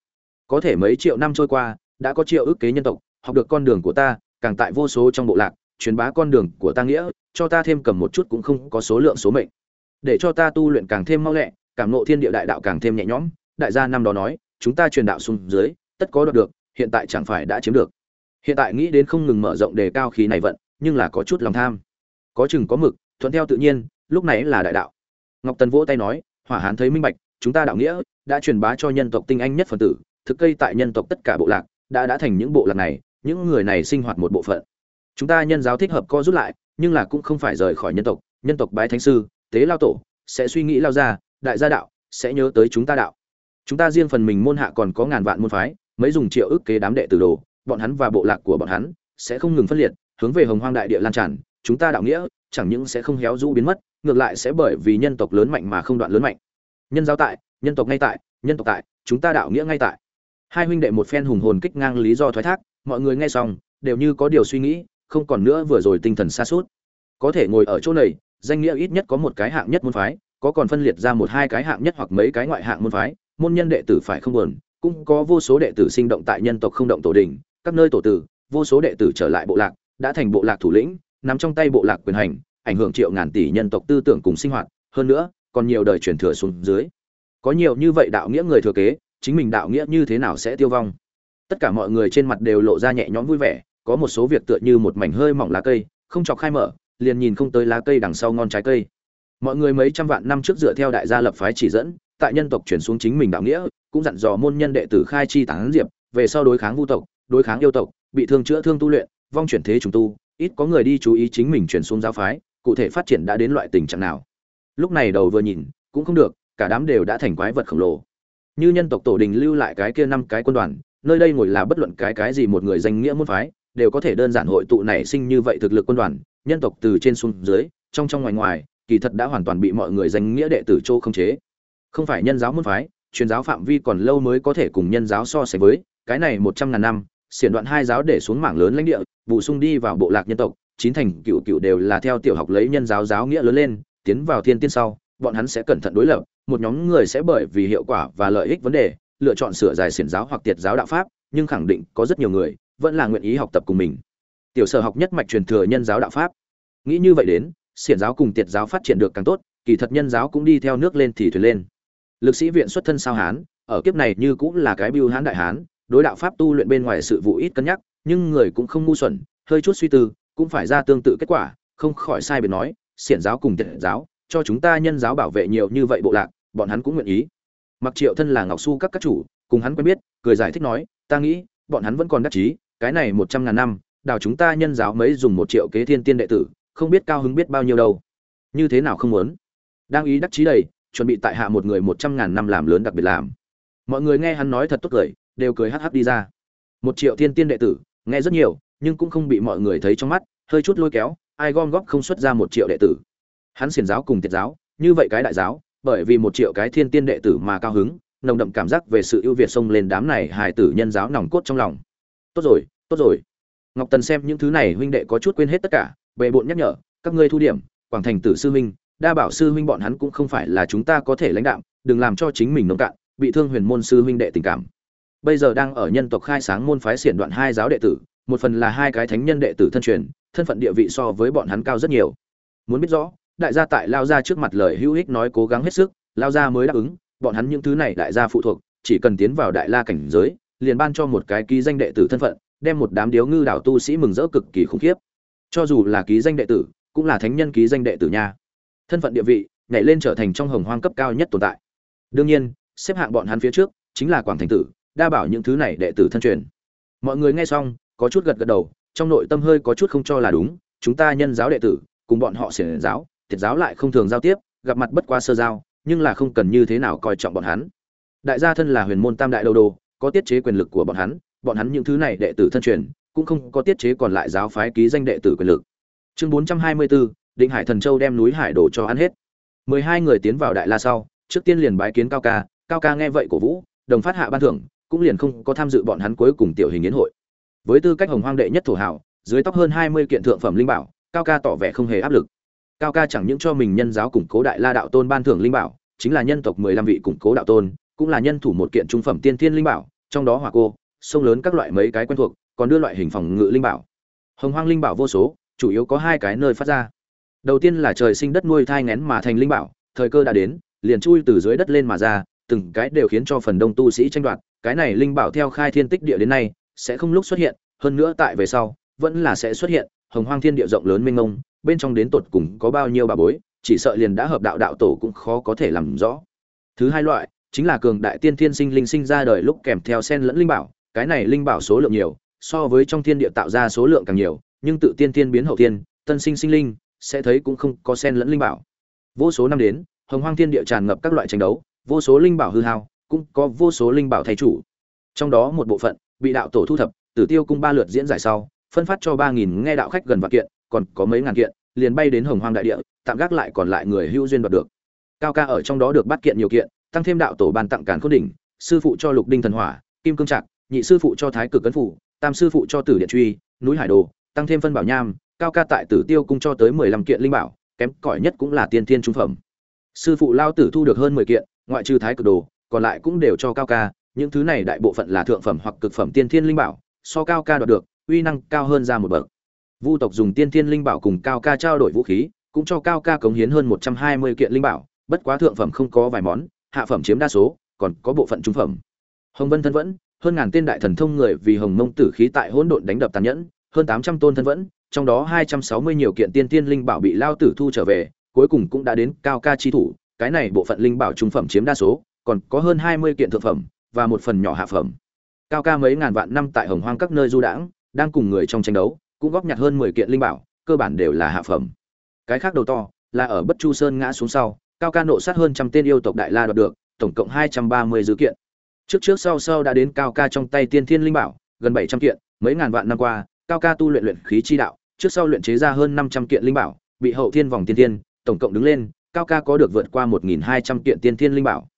Có thể mấy triệu năm trôi qua, đã có triệu ước kế nhân tộc, học được con đường của ta, càng tại vô số trong bộ lạc, truyền bá con đường của ta nghĩa, cho ta thêm cầm một chút cũng không có số lượng số mệnh. Để cho ta tu luyện càng thêm mau lẹ, cảm nộ thiên địa đại đạo càng thêm nhẹ nhõm, đại gia năm đó nói chúng ta truyền đạo xuống dưới, tất có đoạt được, hiện tại chẳng phải đã chiếm được. Hiện tại nghĩ đến không ngừng mở rộng đề cao khí này vận, nhưng là có chút lòng tham. Có chừng có mực, thuận theo tự nhiên, lúc này là đại đạo. Ngọc tần vỗ tay nói, hỏa hán thấy minh bạch, chúng ta đạo nghĩa, đã truyền bá cho nhân tộc tinh anh nhất phần tử, thực cây tại nhân tộc tất cả bộ lạc, đã đã thành những bộ lạc này, những người này sinh hoạt một bộ phận. Chúng ta nhân giáo thích hợp co rút lại, nhưng là cũng không phải rời khỏi nhân tộc nhân tộc bái thánh sư, tế lao tổ, sẽ suy nghĩ lao ra, đại gia đạo, sẽ nhớ tới chúng ta đạo chúng ta riêng phần mình môn hạ còn có ngàn vạn môn phái, mấy dùng triệu ức kế đám đệ tử đồ, bọn hắn và bộ lạc của bọn hắn sẽ không ngừng phân liệt, hướng về hồng hoang đại địa lan tràn, chúng ta đạo nghĩa chẳng những sẽ không héo rũ biến mất, ngược lại sẽ bởi vì nhân tộc lớn mạnh mà không đoạn lớn mạnh. Nhân giáo tại, nhân tộc ngay tại, nhân tộc tại, chúng ta đạo nghĩa ngay tại. Hai huynh đệ một phen hùng hồn kích ngang lý do thoái thác, mọi người nghe xong, đều như có điều suy nghĩ, không còn nữa vừa rồi tinh thần xa suốt có thể ngồi ở chỗ này, danh nghĩa ít nhất có một cái hạng nhất môn phái, có còn phân liệt ra một hai cái hạng nhất hoặc mấy cái ngoại hạng môn phái môn nhân đệ tử phải không buồn, cũng có vô số đệ tử sinh động tại nhân tộc không động tổ đình, các nơi tổ tử, vô số đệ tử trở lại bộ lạc, đã thành bộ lạc thủ lĩnh, nắm trong tay bộ lạc quyền hành, ảnh hưởng triệu ngàn tỷ nhân tộc tư tưởng cùng sinh hoạt, hơn nữa, còn nhiều đời truyền thừa xuống dưới. Có nhiều như vậy đạo nghĩa người thừa kế, chính mình đạo nghĩa như thế nào sẽ tiêu vong? Tất cả mọi người trên mặt đều lộ ra nhẹ nhõm vui vẻ, có một số việc tựa như một mảnh hơi mỏng lá cây, không chọc khai mở, liền nhìn không tới lá cây đằng sau ngon trái cây. Mọi người mấy trăm vạn năm trước dựa theo đại gia lập phái chỉ dẫn tại nhân tộc chuyển xuống chính mình đạo nghĩa, cũng dặn dò môn nhân đệ tử khai chi tán diệp, về sau đối kháng vu tộc, đối kháng yêu tộc, bị thương chữa thương tu luyện, vong chuyển thế trùng tu, ít có người đi chú ý chính mình chuyển xuống giáo phái, cụ thể phát triển đã đến loại tình trạng nào. Lúc này đầu vừa nhìn, cũng không được, cả đám đều đã thành quái vật khổng lồ. Như nhân tộc tổ đình lưu lại cái kia năm cái quân đoàn, nơi đây ngồi là bất luận cái cái gì một người danh nghĩa môn phái, đều có thể đơn giản hội tụ nảy sinh như vậy thực lực quân đoàn, nhân tộc từ trên xuống dưới, trong trong ngoài ngoài, kỳ thật đã hoàn toàn bị mọi người danh nghĩa đệ tử châu không chế không phải nhân giáo môn phái, truyền giáo phạm vi còn lâu mới có thể cùng nhân giáo so sánh với, cái này một trăm ngàn năm, xiển đoạn hai giáo để xuống mảng lớn lãnh địa, bổ sung đi vào bộ lạc nhân tộc, chín thành cựu cựu đều là theo tiểu học lấy nhân giáo giáo nghĩa lớn lên, tiến vào thiên tiên sau, bọn hắn sẽ cẩn thận đối lập, một nhóm người sẽ bởi vì hiệu quả và lợi ích vấn đề, lựa chọn sửa dài xiển giáo hoặc tiệt giáo đạo pháp, nhưng khẳng định có rất nhiều người vẫn là nguyện ý học tập cùng mình. Tiểu sở học nhất mạch truyền thừa nhân giáo đạo pháp. Nghĩ như vậy đến, xiển giáo cùng tiệt giáo phát triển được càng tốt, kỳ thật nhân giáo cũng đi theo nước lên thì thuyền lên lực sĩ viện xuất thân sao hán, ở kiếp này như cũng là cái biêu hán đại hán, đối đạo pháp tu luyện bên ngoài sự vụ ít cân nhắc, nhưng người cũng không ngu xuẩn, hơi chút suy tư, cũng phải ra tương tự kết quả, không khỏi sai biệt nói, xiển giáo cùng tiện giáo, cho chúng ta nhân giáo bảo vệ nhiều như vậy bộ lạc, bọn hắn cũng nguyện ý. Mặc triệu thân là ngọc su các các chủ, cùng hắn quen biết, cười giải thích nói, ta nghĩ, bọn hắn vẫn còn đắc chí, cái này một trăm ngàn năm, đào chúng ta nhân giáo mấy dùng một triệu kế thiên tiên đệ tử, không biết cao hứng biết bao nhiêu đâu. Như thế nào không muốn? Đang ý đắc chí đầy chuẩn bị tại hạ một người một trăm ngàn năm làm lớn đặc biệt làm. Mọi người nghe hắn nói thật tốt cười, đều cười hắc hắc đi ra. Một triệu thiên tiên đệ tử, nghe rất nhiều, nhưng cũng không bị mọi người thấy trong mắt, hơi chút lôi kéo, ai gom góp không xuất ra một triệu đệ tử. Hắn xiển giáo cùng tiệt giáo, như vậy cái đại giáo, bởi vì một triệu cái thiên tiên đệ tử mà cao hứng, nồng đậm cảm giác về sự ưu việt xông lên đám này hài tử nhân giáo nòng cốt trong lòng. Tốt rồi tốt rồi. Ngọc tần xem những thứ này huynh đệ có chút quên hết tất cả bệ bộn nhắc nhở, các ngươi thu điểm, quảng thành tử sư huynh đa bảo sư huynh bọn hắn cũng không phải là chúng ta có thể lãnh đạo đừng làm cho chính mình nông cạn, bị thương huyền môn sư huynh đệ tình cảm. Bây giờ đang ở nhân tộc khai sáng môn phái xiển đoạn hai giáo đệ tử, một phần là hai cái thánh nhân đệ tử thân truyền, thân phận địa vị so với bọn hắn cao rất nhiều. Muốn biết rõ, đại gia tại lao ra trước mặt lời hữu ích nói cố gắng hết sức, lao ra mới đáp ứng, bọn hắn những thứ này đại gia phụ thuộc, chỉ cần tiến vào đại la cảnh giới, liền ban cho một cái ký danh đệ tử thân phận, đem một đám điếu ngư đảo tu sĩ mừng rỡ cực kỳ khủng khiếp. Cho dù là ký danh đệ tử, cũng là thánh nhân ký danh đệ tử nha thân phận địa vị nhảy lên trở thành trong hồng hoang cấp cao nhất tồn tại. Đương nhiên xếp hạng bọn hắn phía trước chính là quảng thành tử đa bảo những thứ này đệ tử thân truyền. Mọi người nghe xong có chút gật gật đầu trong nội tâm hơi có chút không cho là đúng chúng ta nhân giáo đệ tử cùng bọn họ xiển giáo thiệt giáo lại không thường giao tiếp gặp mặt bất qua sơ giao nhưng là không cần như thế nào coi trọng bọn hắn. Đại gia thân là huyền môn tam đại đầu đồ có tiết chế quyền lực của bọn hắn bọn hắn những thứ này đệ tử thân truyền cũng không có tiết chế còn lại giáo phái ký danh đệ tử quyền lực. Chương 424, định hải thần châu đem núi hải đổ cho ăn hết. Mười hai người tiến vào đại la sau, trước tiên liền bái kiến cao ca cao ca nghe vậy cổ vũ, đồng phát hạ ban thưởng, cũng liền không có tham dự bọn hắn cuối cùng tiểu hình yến hội. Với tư cách hồng hoang đệ nhất thổ hảo dưới tóc hơn hai mươi kiện thượng phẩm linh bảo, cao ca tỏ vẻ không hề áp lực. Cao ca chẳng những cho mình nhân giáo củng cố đại la đạo tôn ban thưởng linh bảo, chính là nhân tộc mười lăm vị củng cố đạo tôn, cũng là nhân thủ một kiện trung phẩm tiên thiên linh bảo, trong đó hỏa cô, sông lớn các loại mấy cái quen thuộc, còn đưa loại hình phòng ngự linh bảo. Hồng hoang linh bảo vô số, chủ yếu có hai cái nơi phát ra đầu tiên là trời sinh đất nuôi thai ngén mà thành linh bảo, thời cơ đã đến, liền chui từ dưới đất lên mà ra, từng cái đều khiến cho phần đông tu sĩ tranh đoạt. Cái này linh bảo theo khai thiên tích địa đến nay, sẽ không lúc xuất hiện, hơn nữa tại về sau, vẫn là sẽ xuất hiện, hồng hoang thiên địa rộng lớn mênh mông, bên trong đến tột cùng có bao nhiêu bà bối, chỉ sợ liền đã hợp đạo đạo tổ cũng khó có thể làm rõ. Thứ hai loại, chính là cường đại tiên thiên sinh linh sinh ra đời lúc kèm theo sen lẫn linh bảo, cái này linh bảo số lượng nhiều, so với trong thiên địa tạo ra số lượng càng nhiều, nhưng tự tiên thiên biến hậu thiên, tân sinh sinh linh sẽ thấy cũng không có sen lẫn linh bảo. Vô số năm đến, hồng hoang thiên địa tràn ngập các loại tranh đấu, vô số linh bảo hư hao, cũng có vô số linh bảo thay chủ. Trong đó một bộ phận bị đạo tổ thu thập, tử tiêu cung ba lượt diễn giải sau, phân phát cho ba nghìn nghe đạo khách gần vạn kiện, còn có mấy ngàn kiện, liền bay đến hồng hoang đại địa, tạm gác lại còn lại người hưu duyên đoạt được. Cao ca ở trong đó được bắt kiện nhiều kiện, tăng thêm đạo tổ ban tặng càn khôn đỉnh, sư phụ cho lục đinh thần hỏa, kim cương trạc, nhị sư phụ cho thái cực cấn phủ, tam sư phụ cho tử điện truy, núi hải đồ tăng thêm phân bảo nham, cao ca tại tử tiêu cung cho tới mười lăm kiện linh bảo, kém cỏi nhất cũng là tiên thiên trung phẩm. Sư phụ lao tử thu được hơn mười kiện, ngoại trừ thái cực đồ, còn lại cũng đều cho cao ca, những thứ này đại bộ phận là thượng phẩm hoặc cực phẩm tiên thiên linh bảo, so cao ca đoạt được, uy năng cao hơn ra một bậc. Vu tộc dùng tiên thiên linh bảo cùng cao ca trao đổi vũ khí, cũng cho cao ca cống hiến hơn một trăm hai mươi kiện linh bảo, bất quá thượng phẩm không có vài món, hạ phẩm chiếm đa số, còn có bộ phận trung phẩm. Hồng vân thân vẫn, hơn ngàn tên đại thần thông người vì hồng mông tử khí tại hỗn độn đánh đập tàn nhẫn hơn tám trăm tôn thân vẫn, trong đó hai trăm sáu mươi nhiều kiện tiên tiên linh bảo bị lao tử thu trở về, cuối cùng cũng đã đến cao ca chi thủ, cái này bộ phận linh bảo trung phẩm chiếm đa số, còn có hơn hai mươi kiện thượng phẩm, và một phần nhỏ hạ phẩm. Cao ca mấy ngàn vạn năm tại hồng hoang các nơi du đãng, đang cùng người trong tranh đấu, cũng góp nhặt hơn mười kiện linh bảo, cơ bản đều là hạ phẩm. Cái khác đầu to, là ở bất chu sơn ngã xuống sau, cao ca nộ sát hơn trăm tên yêu tộc đại la đoạt được, tổng cộng hai trăm ba mươi dữ kiện. Trước trước sau sau đã đến cao ca trong tay tiên thiên linh bảo, gần bảy trăm kiện, mấy ngàn vạn năm qua cao ca tu luyện luyện khí chi đạo, trước sau luyện chế ra hơn năm trăm kiện linh bảo, bị hậu thiên vòng tiên thiên, tổng cộng đứng lên, cao ca có được vượt qua một nghìn hai trăm kiện tiên thiên linh bảo.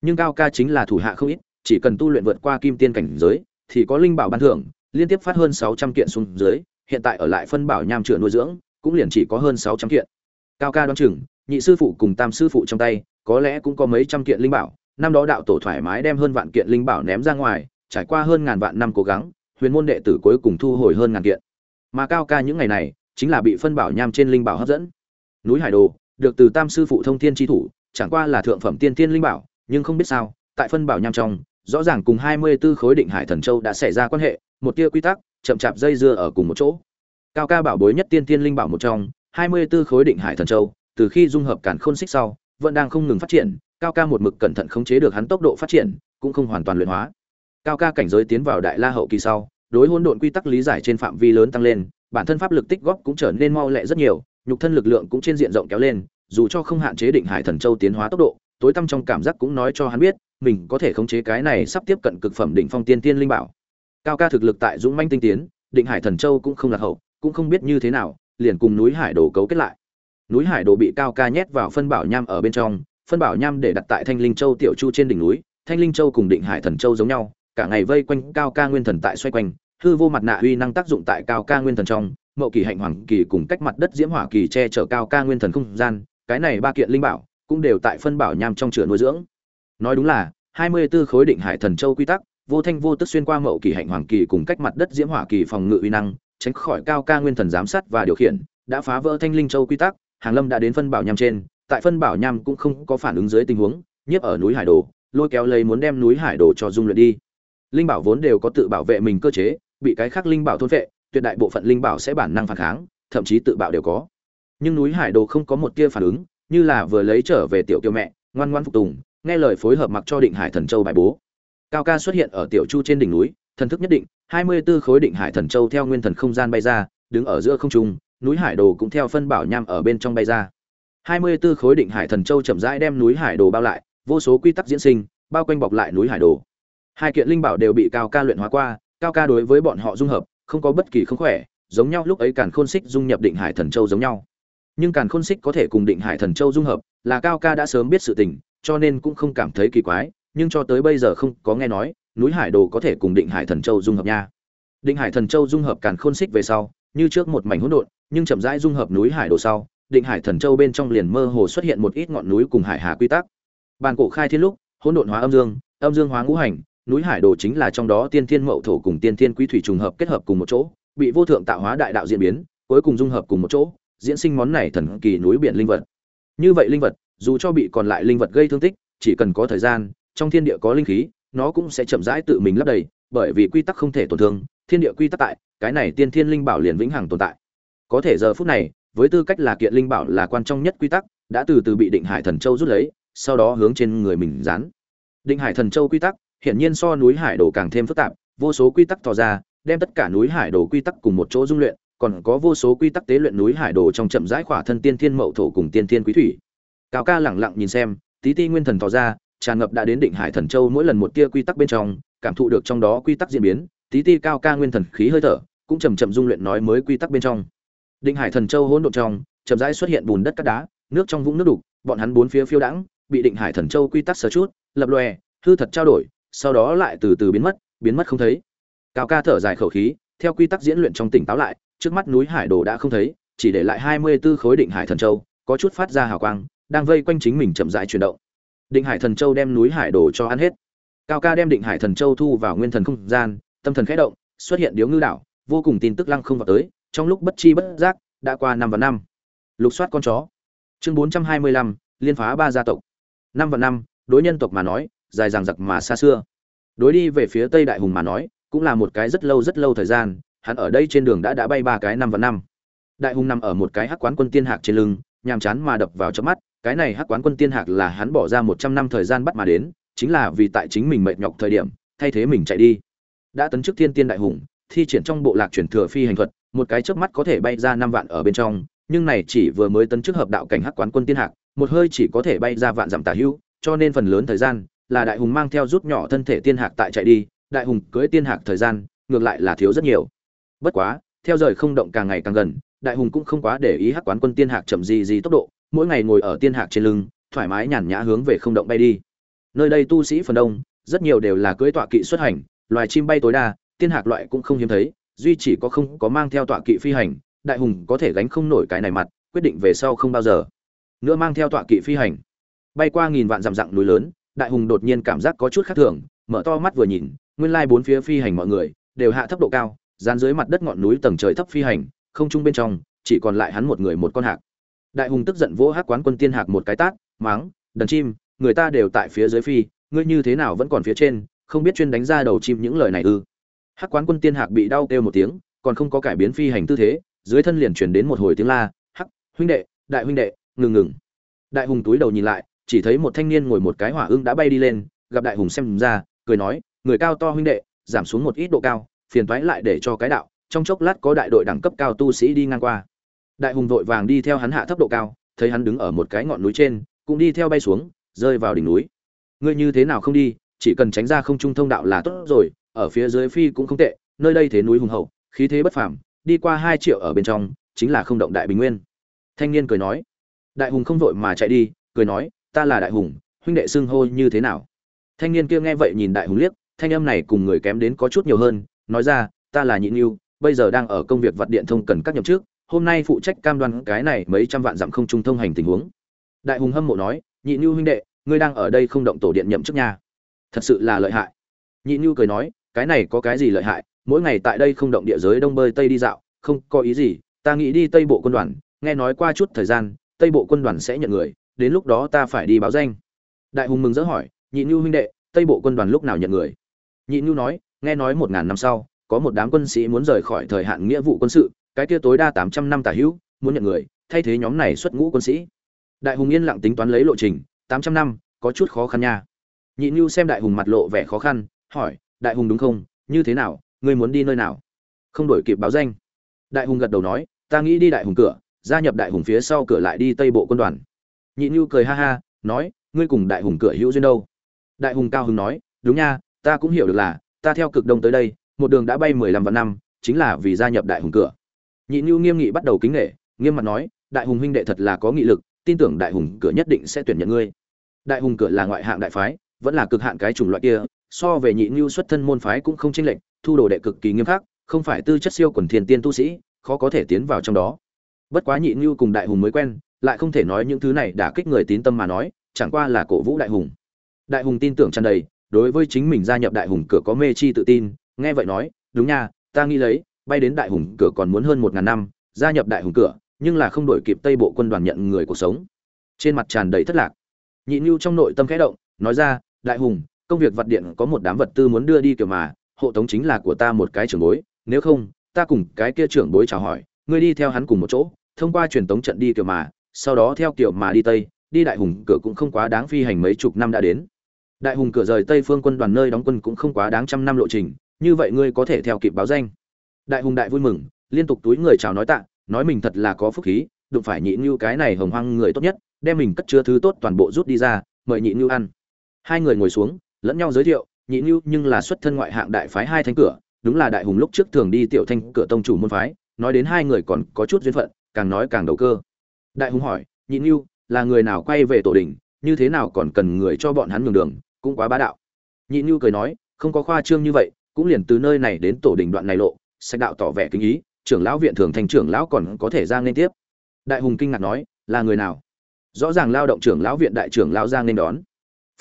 Nhưng cao ca chính là thủ hạ không ít, chỉ cần tu luyện vượt qua kim tiên cảnh giới, thì có linh bảo ban thưởng, liên tiếp phát hơn sáu trăm kiện xuống dưới, hiện tại ở lại phân bảo nham chửa nuôi dưỡng, cũng liền chỉ có hơn sáu trăm kiện. Cao ca đoán chừng, nhị sư phụ cùng tam sư phụ trong tay, có lẽ cũng có mấy trăm kiện linh bảo, năm đó đạo tổ thoải mái đem hơn vạn kiện linh bảo ném ra ngoài, trải qua hơn ngàn vạn năm cố gắng huyền môn đệ tử cuối cùng thu hồi hơn ngàn kiện. Mà cao ca những ngày này, chính là bị phân bảo nham trên linh bảo hấp dẫn. Núi hải đồ, được từ tam sư phụ thông thiên tri thủ, chẳng qua là thượng phẩm tiên tiên linh bảo, nhưng không biết sao, tại phân bảo nham trong, rõ ràng cùng hai mươi 24 khối định hải thần châu đã xảy ra quan hệ, một tia quy tắc, chậm chạp dây dưa ở cùng một chỗ. Cao ca bảo bối nhất tiên tiên linh bảo một trong, hai mươi 24 khối định hải thần châu, từ khi dung hợp cản khôn xích sau, vẫn đang không ngừng phát triển, cao ca một mực cẩn thận khống chế được hắn tốc độ phát triển, cũng không hoàn toàn luyện hóa cao ca cảnh giới tiến vào đại la hậu kỳ sau, đối hỗn độn quy tắc lý giải trên phạm vi lớn tăng lên, bản thân pháp lực tích góp cũng trở nên mau lẹ rất nhiều, nhục thân lực lượng cũng trên diện rộng kéo lên, dù cho không hạn chế định hải thần châu tiến hóa tốc độ, tối tâm trong cảm giác cũng nói cho hắn biết, mình có thể khống chế cái này sắp tiếp cận cực phẩm đỉnh phong tiên tiên linh bảo. Cao ca thực lực tại dũng manh tinh tiến, định hải thần châu cũng không lạc hậu, cũng không biết như thế nào, liền cùng núi hải đồ cấu kết lại. Núi hải đồ bị cao ca nhét vào phân bảo nham ở bên trong, phân bảo nham để đặt tại thanh linh châu tiểu chu trên đỉnh núi, thanh linh châu cùng định hải thần châu giống nhau cả ngày vây quanh cao ca nguyên thần tại xoay quanh, hư vô mặt nạ uy năng tác dụng tại cao ca nguyên thần trong, mậu kỳ hạnh hoàng kỳ cùng cách mặt đất diễm hỏa kỳ che chở cao ca nguyên thần không gian, cái này ba kiện linh bảo cũng đều tại phân bảo nham trong chửa nuôi dưỡng. Nói đúng là, hai mươi 24 khối định hải thần châu quy tắc, vô thanh vô tức xuyên qua mậu kỳ hạnh hoàng kỳ cùng cách mặt đất diễm hỏa kỳ phòng ngự uy năng, tránh khỏi cao ca nguyên thần giám sát và điều khiển, đã phá vỡ thanh linh châu quy tắc, hàng lâm đã đến phân bảo nham trên, tại phân bảo nham cũng không có phản ứng dưới tình huống, nhiếp ở núi hải đồ, lôi kéo lấy muốn đem núi hải đồ cho dung luyện đi linh bảo vốn đều có tự bảo vệ mình cơ chế, bị cái khác linh bảo thôn vệ, tuyệt đại bộ phận linh bảo sẽ bản năng phản kháng, thậm chí tự bạo đều có. Nhưng núi hải đồ không có một tia phản ứng, như là vừa lấy trở về tiểu kiều mẹ, ngoan ngoan phục tùng, nghe lời phối hợp mặc cho định hải thần châu bài bố. Cao ca xuất hiện ở tiểu chu trên đỉnh núi, thần thức nhất định, hai mươi 24 khối định hải thần châu theo nguyên thần không gian bay ra, đứng ở giữa không trung, núi hải đồ cũng theo phân bảo nham ở bên trong bay ra. hai mươi 24 khối định hải thần châu chậm rãi đem núi hải đồ bao lại, vô số quy tắc diễn sinh, bao quanh bọc lại núi hải đồ hai kiện linh bảo đều bị cao ca luyện hóa qua, cao ca đối với bọn họ dung hợp, không có bất kỳ không khỏe, giống nhau lúc ấy càn khôn xích dung nhập định hải thần châu giống nhau. Nhưng càn khôn xích có thể cùng định hải thần châu dung hợp, là cao ca đã sớm biết sự tình, cho nên cũng không cảm thấy kỳ quái, nhưng cho tới bây giờ không có nghe nói, núi hải đồ có thể cùng định hải thần châu dung hợp nha. Định hải thần châu dung hợp càn khôn xích về sau, như trước một mảnh hỗn độn, nhưng chậm rãi dung hợp núi hải đồ sau, định hải thần châu bên trong liền mơ hồ xuất hiện một ít ngọn núi cùng hải hà quy tắc. Bàn cổ khai thiên lúc, hỗn độn hóa âm dương âm dương hóa ngũ hành núi hải đồ chính là trong đó tiên thiên mậu thổ cùng tiên thiên quý thủy trùng hợp kết hợp cùng một chỗ, bị vô thượng tạo hóa đại đạo diễn biến, cuối cùng dung hợp cùng một chỗ, diễn sinh món này thần kỳ núi biển linh vật. Như vậy linh vật, dù cho bị còn lại linh vật gây thương tích, chỉ cần có thời gian, trong thiên địa có linh khí, nó cũng sẽ chậm rãi tự mình lấp đầy, bởi vì quy tắc không thể tổn thương, thiên địa quy tắc tại, cái này tiên thiên linh bảo liền vĩnh hằng tồn tại. Có thể giờ phút này, với tư cách là kiện linh bảo là quan trọng nhất quy tắc, đã từ từ bị định hải thần châu rút lấy, sau đó hướng trên người mình dán. Định hải thần châu quy tắc hiển nhiên so núi hải đồ càng thêm phức tạp, vô số quy tắc tỏ ra, đem tất cả núi hải đồ quy tắc cùng một chỗ dung luyện, còn có vô số quy tắc tế luyện núi hải đồ trong chậm rãi khỏa thân tiên thiên mậu thổ cùng tiên thiên quý thủy. Cao ca lẳng lặng nhìn xem, tí ti nguyên thần tỏ ra, tràn ngập đã đến định hải thần châu mỗi lần một tia quy tắc bên trong, cảm thụ được trong đó quy tắc diễn biến, tí ti cao ca nguyên thần khí hơi thở, cũng chậm chậm dung luyện nói mới quy tắc bên trong. Định hải thần châu hỗn độn trong, chậm rãi xuất hiện bùn đất cát đá, nước trong vũng nước đục, bọn hắn bốn phía phiêu đãng, bị định hải thần châu quy tắc sở chút, lập lòe, hư thật trao đổi sau đó lại từ từ biến mất biến mất không thấy. Cao ca thở dài khẩu khí, theo quy tắc diễn luyện trong tỉnh táo lại, trước mắt núi hải đồ đã không thấy, chỉ để lại hai mươi 24 khối định hải thần châu, có chút phát ra hào quang, đang vây quanh chính mình chậm rãi chuyển động. Định hải thần châu đem núi hải đồ cho ăn hết. Cao ca đem định hải thần châu thu vào nguyên thần không gian, tâm thần khẽ động, xuất hiện điếu ngư đảo, vô cùng tin tức lăng không vào tới, trong lúc bất chi bất giác, đã qua năm và năm. Lục soát con chó. Chương bốn trăm hai mươi lăm, liên phá ba gia tộc. Năm và năm, đối nhân tộc mà nói dài dằng dặc mà xa xưa. Đối đi về phía tây đại hùng mà nói, cũng là một cái rất lâu rất lâu thời gian, hắn ở đây trên đường đã đã bay ba cái năm và năm. Đại hùng nằm ở một cái hắc quán quân tiên hạc trên lưng, nhàm chán mà đập vào trong mắt, cái này hắc quán quân tiên hạc là hắn bỏ ra một trăm năm thời gian bắt mà đến, chính là vì tại chính mình mệt nhọc thời điểm, thay thế mình chạy đi. Đã tấn chức thiên tiên đại hùng, thi triển trong bộ lạc chuyển thừa phi hành thuật, một cái chớp mắt có thể bay ra năm vạn ở bên trong, nhưng này chỉ vừa mới tấn chức hợp đạo cảnh hắc quán quân tiên hạc, một hơi chỉ có thể bay ra vạn dặm tả hữu, cho nên phần lớn thời gian là đại hùng mang theo rút nhỏ thân thể tiên hạc tại chạy đi, đại hùng cưỡi tiên hạc thời gian, ngược lại là thiếu rất nhiều. Bất quá, theo rời không động càng ngày càng gần, đại hùng cũng không quá để ý hắc quán quân tiên hạc chậm gì gì tốc độ, mỗi ngày ngồi ở tiên hạc trên lưng, thoải mái nhàn nhã hướng về không động bay đi. Nơi đây tu sĩ phần đông, rất nhiều đều là cưỡi tọa kỵ xuất hành, loài chim bay tối đa, tiên hạc loại cũng không hiếm thấy, duy chỉ có không có mang theo tọa kỵ phi hành, đại hùng có thể gánh không nổi cái này mặt, quyết định về sau không bao giờ. Nữa mang theo tọa kỵ phi hành. Bay qua nghìn vạn dặm dặm núi lớn đại hùng đột nhiên cảm giác có chút khác thường, mở to mắt vừa nhìn, nguyên lai bốn phía phi hành mọi người đều hạ thấp độ cao, dán dưới mặt đất ngọn núi tầng trời thấp phi hành, không trung bên trong, chỉ còn lại hắn một người một con hạc. Đại hùng tức giận vỗ hát quán quân tiên hạc một cái tát, máng, đần chim, người ta đều tại phía dưới phi, ngươi như thế nào vẫn còn phía trên, không biết chuyên đánh ra đầu chim những lời này ư? Hắc quán quân tiên hạc bị đau kêu một tiếng, còn không có cải biến phi hành tư thế, dưới thân liền chuyển đến một hồi tiếng la, hắc, huynh đệ, đại huynh đệ, ngừng ngừng. Đại hùng túi đầu nhìn lại chỉ thấy một thanh niên ngồi một cái hỏa ưng đã bay đi lên, gặp đại hùng xem ra, cười nói, người cao to huynh đệ, giảm xuống một ít độ cao, phiền toái lại để cho cái đạo. Trong chốc lát có đại đội đẳng cấp cao tu sĩ đi ngang qua. Đại hùng vội vàng đi theo hắn hạ thấp độ cao, thấy hắn đứng ở một cái ngọn núi trên, cũng đi theo bay xuống, rơi vào đỉnh núi. Ngươi như thế nào không đi, chỉ cần tránh ra không trung thông đạo là tốt rồi, ở phía dưới phi cũng không tệ, nơi đây thế núi hùng hậu, khí thế bất phàm, đi qua hai triệu ở bên trong, chính là không động đại bình nguyên. Thanh niên cười nói. Đại hùng không vội mà chạy đi, cười nói ta là đại hùng, huynh đệ xưng hô như thế nào? Thanh niên kia nghe vậy nhìn đại hùng liếc, thanh âm này cùng người kém đến có chút nhiều hơn, nói ra, ta là nhị nhu bây giờ đang ở công việc vật điện thông cần các nhậm trước hôm nay phụ trách cam đoan cái này mấy trăm vạn dặm không trung thông hành tình huống. Đại hùng hâm mộ nói, nhị nhu huynh đệ, ngươi đang ở đây không động tổ điện nhậm chức nha. Thật sự là lợi hại. Nhị nhu cười nói, cái này có cái gì lợi hại, mỗi ngày tại đây không động địa giới đông bơi tây đi dạo, không có ý gì, ta nghĩ đi tây bộ quân đoàn, nghe nói qua chút thời gian, tây bộ quân đoàn sẽ nhận người đến lúc đó ta phải đi báo danh. Đại hùng mừng rỡ hỏi, nhị nhu huynh đệ, tây bộ quân đoàn lúc nào nhận người? Nhị nhu nói, nghe nói một ngàn năm sau, có một đám quân sĩ muốn rời khỏi thời hạn nghĩa vụ quân sự, cái kia tối đa tám trăm năm tả hữu, muốn nhận người, thay thế nhóm này xuất ngũ quân sĩ. Đại hùng yên lặng tính toán lấy lộ trình, tám trăm năm, có chút khó khăn nha. Nhị nhu xem đại hùng mặt lộ vẻ khó khăn, hỏi, đại hùng đúng không? Như thế nào? Ngươi muốn đi nơi nào? Không đổi kịp báo danh. Đại hùng gật đầu nói, ta nghĩ đi đại hùng cửa, gia nhập đại hùng phía sau cửa lại đi tây bộ quân đoàn nhị nhu cười ha ha, nói, ngươi cùng đại hùng cửa hữu duyên đâu? Đại hùng cao hứng nói, đúng nha, ta cũng hiểu được là, ta theo cực đông tới đây, một đường đã bay mười lăm vạn năm, chính là vì gia nhập đại hùng cửa. Nhị nhu nghiêm nghị bắt đầu kính nghệ nghiêm mặt nói, đại hùng huynh đệ thật là có nghị lực, tin tưởng đại hùng cửa nhất định sẽ tuyển nhận ngươi. Đại hùng cửa là ngoại hạng đại phái, vẫn là cực hạn cái chủng loại kia, so về nhị nhu xuất thân môn phái cũng không chênh lệch, thu đồ đệ cực kỳ nghiêm khắc, không phải tư chất siêu quần thiên tiên tu sĩ, khó có thể tiến vào trong đó. Bất quá nhị nhu cùng đại hùng mới quen lại không thể nói những thứ này đã kích người tín tâm mà nói, chẳng qua là cổ vũ đại hùng. Đại hùng tin tưởng tràn đầy, đối với chính mình gia nhập đại hùng cửa có mê chi tự tin, nghe vậy nói, đúng nha, ta nghĩ lấy, bay đến đại hùng cửa còn muốn hơn một ngàn năm, gia nhập đại hùng cửa, nhưng là không đổi kịp tây bộ quân đoàn nhận người cuộc sống. Trên mặt tràn đầy thất lạc. Nhị nhu trong nội tâm khẽ động, nói ra, đại hùng, công việc vật điện có một đám vật tư muốn đưa đi kiểu mà, hộ tống chính là của ta một cái trưởng bối, nếu không, ta cùng cái kia trưởng bối chào hỏi, ngươi đi theo hắn cùng một chỗ, thông qua truyền tống trận đi kiểu mà sau đó theo kiểu mà đi tây, đi đại hùng cửa cũng không quá đáng phi hành mấy chục năm đã đến. Đại hùng cửa rời tây phương quân đoàn nơi đóng quân cũng không quá đáng trăm năm lộ trình, như vậy ngươi có thể theo kịp báo danh. Đại hùng đại vui mừng, liên tục túi người chào nói tạ, nói mình thật là có phúc khí, đụng phải nhị như cái này hồng hoang người tốt nhất, đem mình cất chứa thứ tốt toàn bộ rút đi ra, mời nhị như ăn. Hai người ngồi xuống, lẫn nhau giới thiệu, nhị như nhưng là xuất thân ngoại hạng đại phái hai thanh cửa, đúng là đại hùng lúc trước thường đi tiểu thanh cửa tông chủ môn phái, nói đến hai người còn có chút duyên phận, càng nói càng đầu cơ đại hùng hỏi, nhị như là người nào quay về tổ đình, như thế nào còn cần người cho bọn hắn nhường đường, cũng quá bá đạo. Nhị như cười nói, không có khoa trương như vậy, cũng liền từ nơi này đến tổ đình đoạn này lộ sách đạo tỏ vẻ kính ý, trưởng lão viện thường thành trưởng lão còn có thể ra nên tiếp. Đại hùng kinh ngạc nói, là người nào? Rõ ràng lao động trưởng lão viện đại trưởng lão giang nên đón.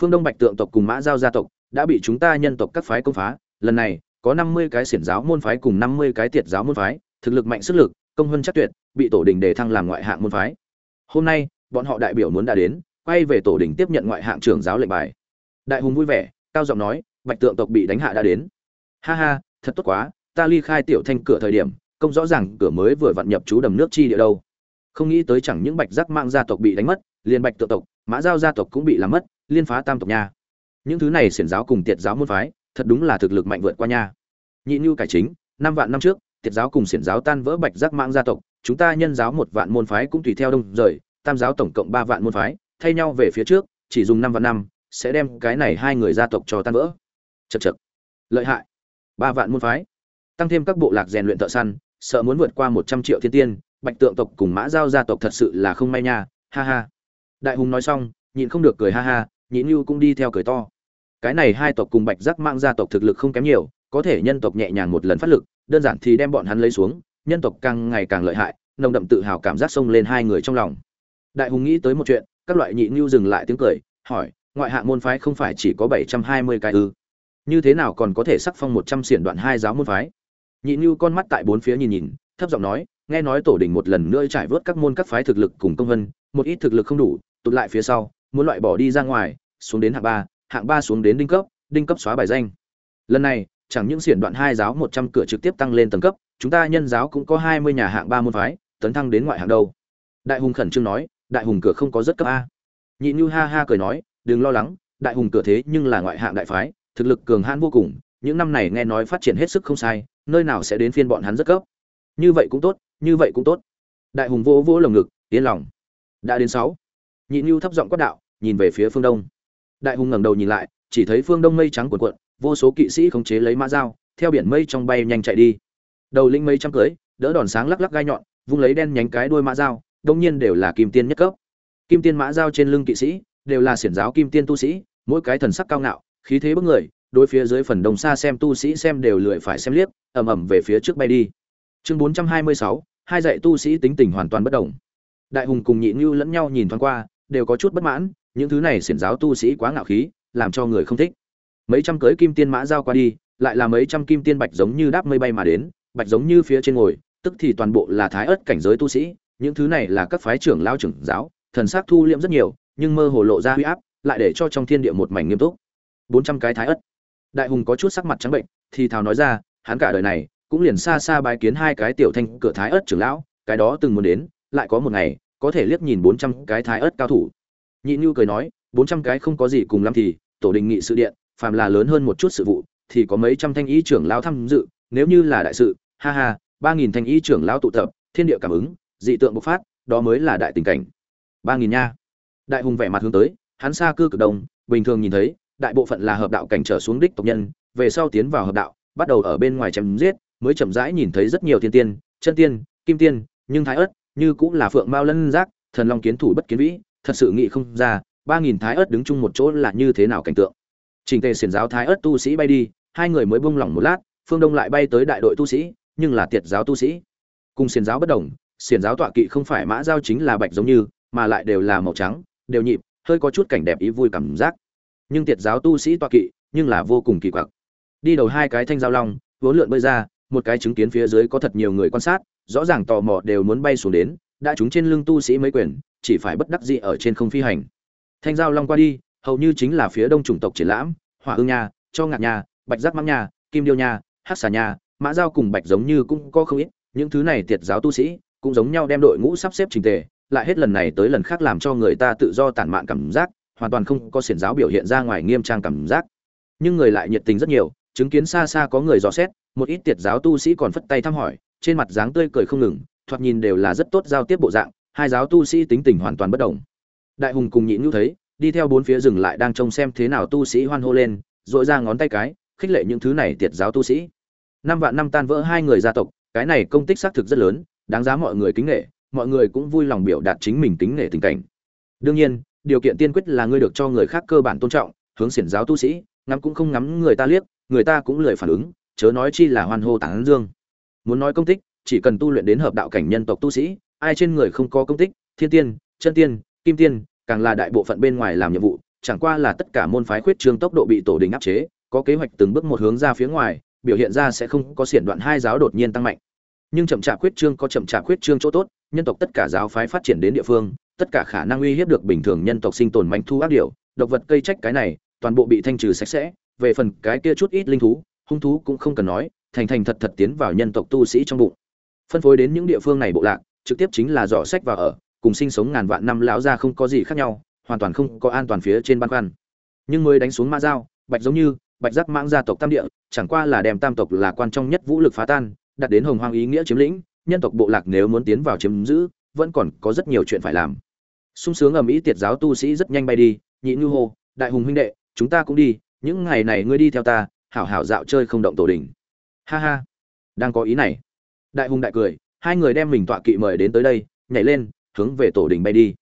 Phương đông bạch tượng tộc cùng mã giao gia tộc đã bị chúng ta nhân tộc các phái công phá, lần này, có năm mươi cái xiển giáo môn phái cùng năm mươi cái tiệt giáo môn phái, thực lực mạnh sức lực, công hơn chắc tuyệt, bị tổ đình đề thăng làm ngoại hạng môn phái hôm nay, bọn họ đại biểu muốn đã đến, quay về tổ đình tiếp nhận ngoại hạng trưởng giáo lệnh bài. Đại hùng vui vẻ, cao giọng nói, bạch tượng tộc bị đánh hạ đã đến. Ha ha, thật tốt quá, ta ly khai tiểu thanh cửa thời điểm công rõ ràng cửa mới vừa vặn nhập chú đầm nước chi địa đâu. Không nghĩ tới chẳng những bạch giác mạng gia tộc bị đánh mất, liền bạch tự tộc, mã giao gia tộc cũng bị làm mất, liên phá tam tộc nha. Những thứ này xiển giáo cùng tiệt giáo môn phái, thật đúng là thực lực mạnh vượt qua nha. Nhị như cải chính, năm vạn năm trước, tiệt giáo cùng xiển giáo tan vỡ bạch giác mạng gia tộc chúng ta nhân giáo một vạn môn phái cũng tùy theo đông rời, tam giáo tổng cộng ba vạn môn phái, thay nhau về phía trước, chỉ dùng năm vạn năm, sẽ đem cái này hai người gia tộc cho tan vỡ. Chật chật lợi hại. Ba vạn môn phái. Tăng thêm các bộ lạc rèn luyện thợ săn, sợ muốn vượt qua một trăm triệu thiên tiên, bạch tượng tộc cùng mã giao gia tộc thật sự là không may nha, ha ha. Đại hùng nói xong, nhịn không được cười ha ha nhịn như cũng đi theo cười to. Cái này hai tộc cùng bạch giác mang gia tộc thực lực không kém nhiều, có thể nhân tộc nhẹ nhàng một lần phát lực, đơn giản thì đem bọn hắn lấy xuống nhân tộc càng ngày càng lợi hại, nồng đậm tự hào cảm giác xông lên hai người trong lòng. Đại hùng nghĩ tới một chuyện, các loại nhị ngưu dừng lại tiếng cười, hỏi, ngoại hạng môn phái không phải chỉ có bảy trăm hai mươi cái ư? Như thế nào còn có thể sắc phong một trăm xiển đoạn hai giáo môn phái? Nhị ngưu con mắt tại bốn phía nhìn nhìn, thấp giọng nói, nghe nói tổ đình một lần nữa trải vớt các môn các phái thực lực cùng công vân, một ít thực lực không đủ, tụt lại phía sau, muốn loại bỏ đi ra ngoài, xuống đến hạng ba hạng ba xuống đến đinh cấp đinh cấp xóa bài danh. Lần này chẳng những xiển đoạn hai giáo một trăm cửa trực tiếp tăng lên tầng cấp, chúng ta nhân giáo cũng có hai mươi nhà hạng ba môn phái, tấn thăng đến ngoại hạng đâu. Đại hùng khẩn trương nói, đại hùng cửa không có rất cấp a. Nhị như ha ha cười nói, đừng lo lắng, đại hùng cửa thế nhưng là ngoại hạng đại phái, thực lực cường hãn vô cùng, những năm này nghe nói phát triển hết sức không sai, nơi nào sẽ đến phiên bọn hắn rất cấp. Như vậy cũng tốt, như vậy cũng tốt. Đại hùng vỗ vỗ lồng ngực, yên lòng. Đã đến sáu. Nhị như thấp giọng quát đạo, nhìn về phía phương đông. Đại hùng ngẩng đầu nhìn lại, chỉ thấy phương đông mây trắng cuộn cuộn vô số kỵ sĩ khống chế lấy mã dao, theo biển mây trong bay nhanh chạy đi. Đầu linh mây trăm cưới, đỡ đòn sáng lắc lắc gai nhọn, vung lấy đen nhánh cái đuôi mã dao, đông nhiên đều là kim tiên nhất cấp. Kim tiên mã dao trên lưng kỵ sĩ, đều là xiển giáo kim tiên tu sĩ, mỗi cái thần sắc cao ngạo, khí thế bức người, đối phía dưới phần đông xa xem tu sĩ xem đều lười phải xem liếc, ầm ầm về phía trước bay đi. Chương bốn trăm hai mươi sáu, hai dạy tu sĩ tính tình hoàn toàn bất đồng đại hùng cùng nhị như lẫn nhau nhìn thoáng qua, đều có chút bất mãn, những thứ này xiển giáo tu sĩ quá ngạo khí, làm cho người không thích mấy trăm cưới kim tiên mã giao qua đi, lại là mấy trăm kim tiên bạch giống như đáp mây bay mà đến, bạch giống như phía trên ngồi, tức thì toàn bộ là thái ớt cảnh giới tu sĩ, những thứ này là các phái trưởng lao trưởng giáo, thần sắc thu liễm rất nhiều, nhưng mơ hồ lộ ra huy áp, lại để cho trong thiên địa một mảnh nghiêm túc. Bốn trăm cái thái ớt. Đại hùng có chút sắc mặt trắng bệnh, thì thào nói ra, hắn cả đời này cũng liền xa xa bái kiến hai cái tiểu thanh cửa thái ớt trưởng lão, cái đó từng muốn đến, lại có một ngày, có thể liếc nhìn bốn trăm cái thái ớt cao thủ. Nhị như cười nói, bốn trăm cái không có gì cùng lắm thì, tổ đình nghị sự điện phàm là lớn hơn một chút sự vụ, thì có mấy trăm thanh ý trưởng lão tham dự, nếu như là đại sự, ha ha, ba nghìn thanh ý trưởng lão tụ tập, thiên địa cảm ứng, dị tượng bộc phát, đó mới là đại tình cảnh. Ba nghìn nha. Đại hùng vẻ mặt hướng tới, hắn xa cư cực đông, bình thường nhìn thấy, đại bộ phận là hợp đạo cảnh trở xuống đích tộc nhân, về sau tiến vào hợp đạo, bắt đầu ở bên ngoài chém giết, mới chậm rãi nhìn thấy rất nhiều thiên tiên, chân tiên, kim tiên, nhưng thái ớt, như cũng là phượng mao lân giác, thần long kiến thủ bất kiến vĩ, thật sự nghĩ không ra, ba nghìn thái ớt đứng chung một chỗ là như thế nào cảnh tượng trình tề xiển giáo thái ớt tu sĩ bay đi, hai người mới buông lỏng một lát, phương đông lại bay tới đại đội tu sĩ, nhưng là tiệt giáo tu sĩ. Cùng xiển giáo bất đồng, xiển giáo tọa kỵ không phải mã giao chính là bạch giống như, mà lại đều là màu trắng, đều nhịp, hơi có chút cảnh đẹp ý vui cảm giác. Nhưng tiệt giáo tu sĩ tọa kỵ, nhưng là vô cùng kỳ quặc. Đi đầu hai cái thanh giao long, vốn lượn bơi ra, một cái chứng kiến phía dưới có thật nhiều người quan sát, rõ ràng tò mò đều muốn bay xuống đến, đã chúng trên lưng tu sĩ mấy quyền, chỉ phải bất đắc dĩ ở trên không phi hành. Thanh giao long qua đi hầu như chính là phía đông chủng tộc triển lãm, hỏa ương nha, cho ngạc nha, bạch giác mắm nha, kim điêu nha, hắc xà nha, mã giao cùng bạch giống như cũng có không ít, những thứ này tiệt giáo tu sĩ cũng giống nhau đem đội ngũ sắp xếp trình tề, lại hết lần này tới lần khác làm cho người ta tự do tản mạn cảm giác, hoàn toàn không có xiển giáo biểu hiện ra ngoài nghiêm trang cảm giác. Nhưng người lại nhiệt tình rất nhiều, chứng kiến xa xa có người dò xét, một ít tiệt giáo tu sĩ còn phất tay thăm hỏi, trên mặt dáng tươi cười không ngừng, thoạt nhìn đều là rất tốt giao tiếp bộ dạng, hai giáo tu sĩ tính tình hoàn toàn bất đồng. Đại hùng cùng nhị ngữ thấy đi theo bốn phía rừng lại đang trông xem thế nào tu sĩ hoan hô lên dội ra ngón tay cái, khích lệ những thứ này tiệt giáo tu sĩ. Năm vạn năm tan vỡ hai người gia tộc, cái này công tích xác thực rất lớn, đáng giá mọi người kính nghệ mọi người cũng vui lòng biểu đạt chính mình kính nghệ tình cảnh. Đương nhiên, điều kiện tiên quyết là ngươi được cho người khác cơ bản tôn trọng, hướng xiển giáo tu sĩ, ngắm cũng không ngắm người ta liếc, người ta cũng lười phản ứng, chớ nói chi là hoan hô tán dương. Muốn nói công tích, chỉ cần tu luyện đến hợp đạo cảnh nhân tộc tu sĩ, ai trên người không có công tích, thiên tiên, chân tiên, kim tiên càng là đại bộ phận bên ngoài làm nhiệm vụ, chẳng qua là tất cả môn phái khuyết trương tốc độ bị tổ đình áp chế, có kế hoạch từng bước một hướng ra phía ngoài, biểu hiện ra sẽ không có xiển đoạn hai giáo đột nhiên tăng mạnh. Nhưng chậm chạp khuyết trương có chậm chạp khuyết trương chỗ tốt, nhân tộc tất cả giáo phái phát triển đến địa phương, tất cả khả năng uy hiếp được bình thường nhân tộc sinh tồn manh thu ác điều độc vật cây trách cái này, toàn bộ bị thanh trừ sạch sẽ, về phần cái kia chút ít linh thú, hung thú cũng không cần nói, thành thành thật thật tiến vào nhân tộc tu sĩ trong bụng. Phân phối đến những địa phương này bộ lạc, trực tiếp chính là dò sách và ở cùng sinh sống ngàn vạn năm lão gia không có gì khác nhau, hoàn toàn không có an toàn phía trên ban khoăn. Nhưng mới đánh xuống ma dao bạch giống như, bạch giác mãng gia tộc tam địa, chẳng qua là đem tam tộc là quan trọng nhất vũ lực phá tan đặt đến hồng hoang ý nghĩa chiếm lĩnh, nhân tộc bộ lạc nếu muốn tiến vào chiếm giữ, vẫn còn có rất nhiều chuyện phải làm. Sung sướng ầm ĩ tiệt giáo tu sĩ rất nhanh bay đi, nhị như hô, đại hùng huynh đệ, chúng ta cũng đi, những ngày này ngươi đi theo ta, hảo hảo dạo chơi không động tổ đình. Ha ha. Đang có ý này. Đại hùng đại cười, hai người đem mình tọa kỵ mời đến tới đây, nhảy lên hướng về tổ đình bay đi.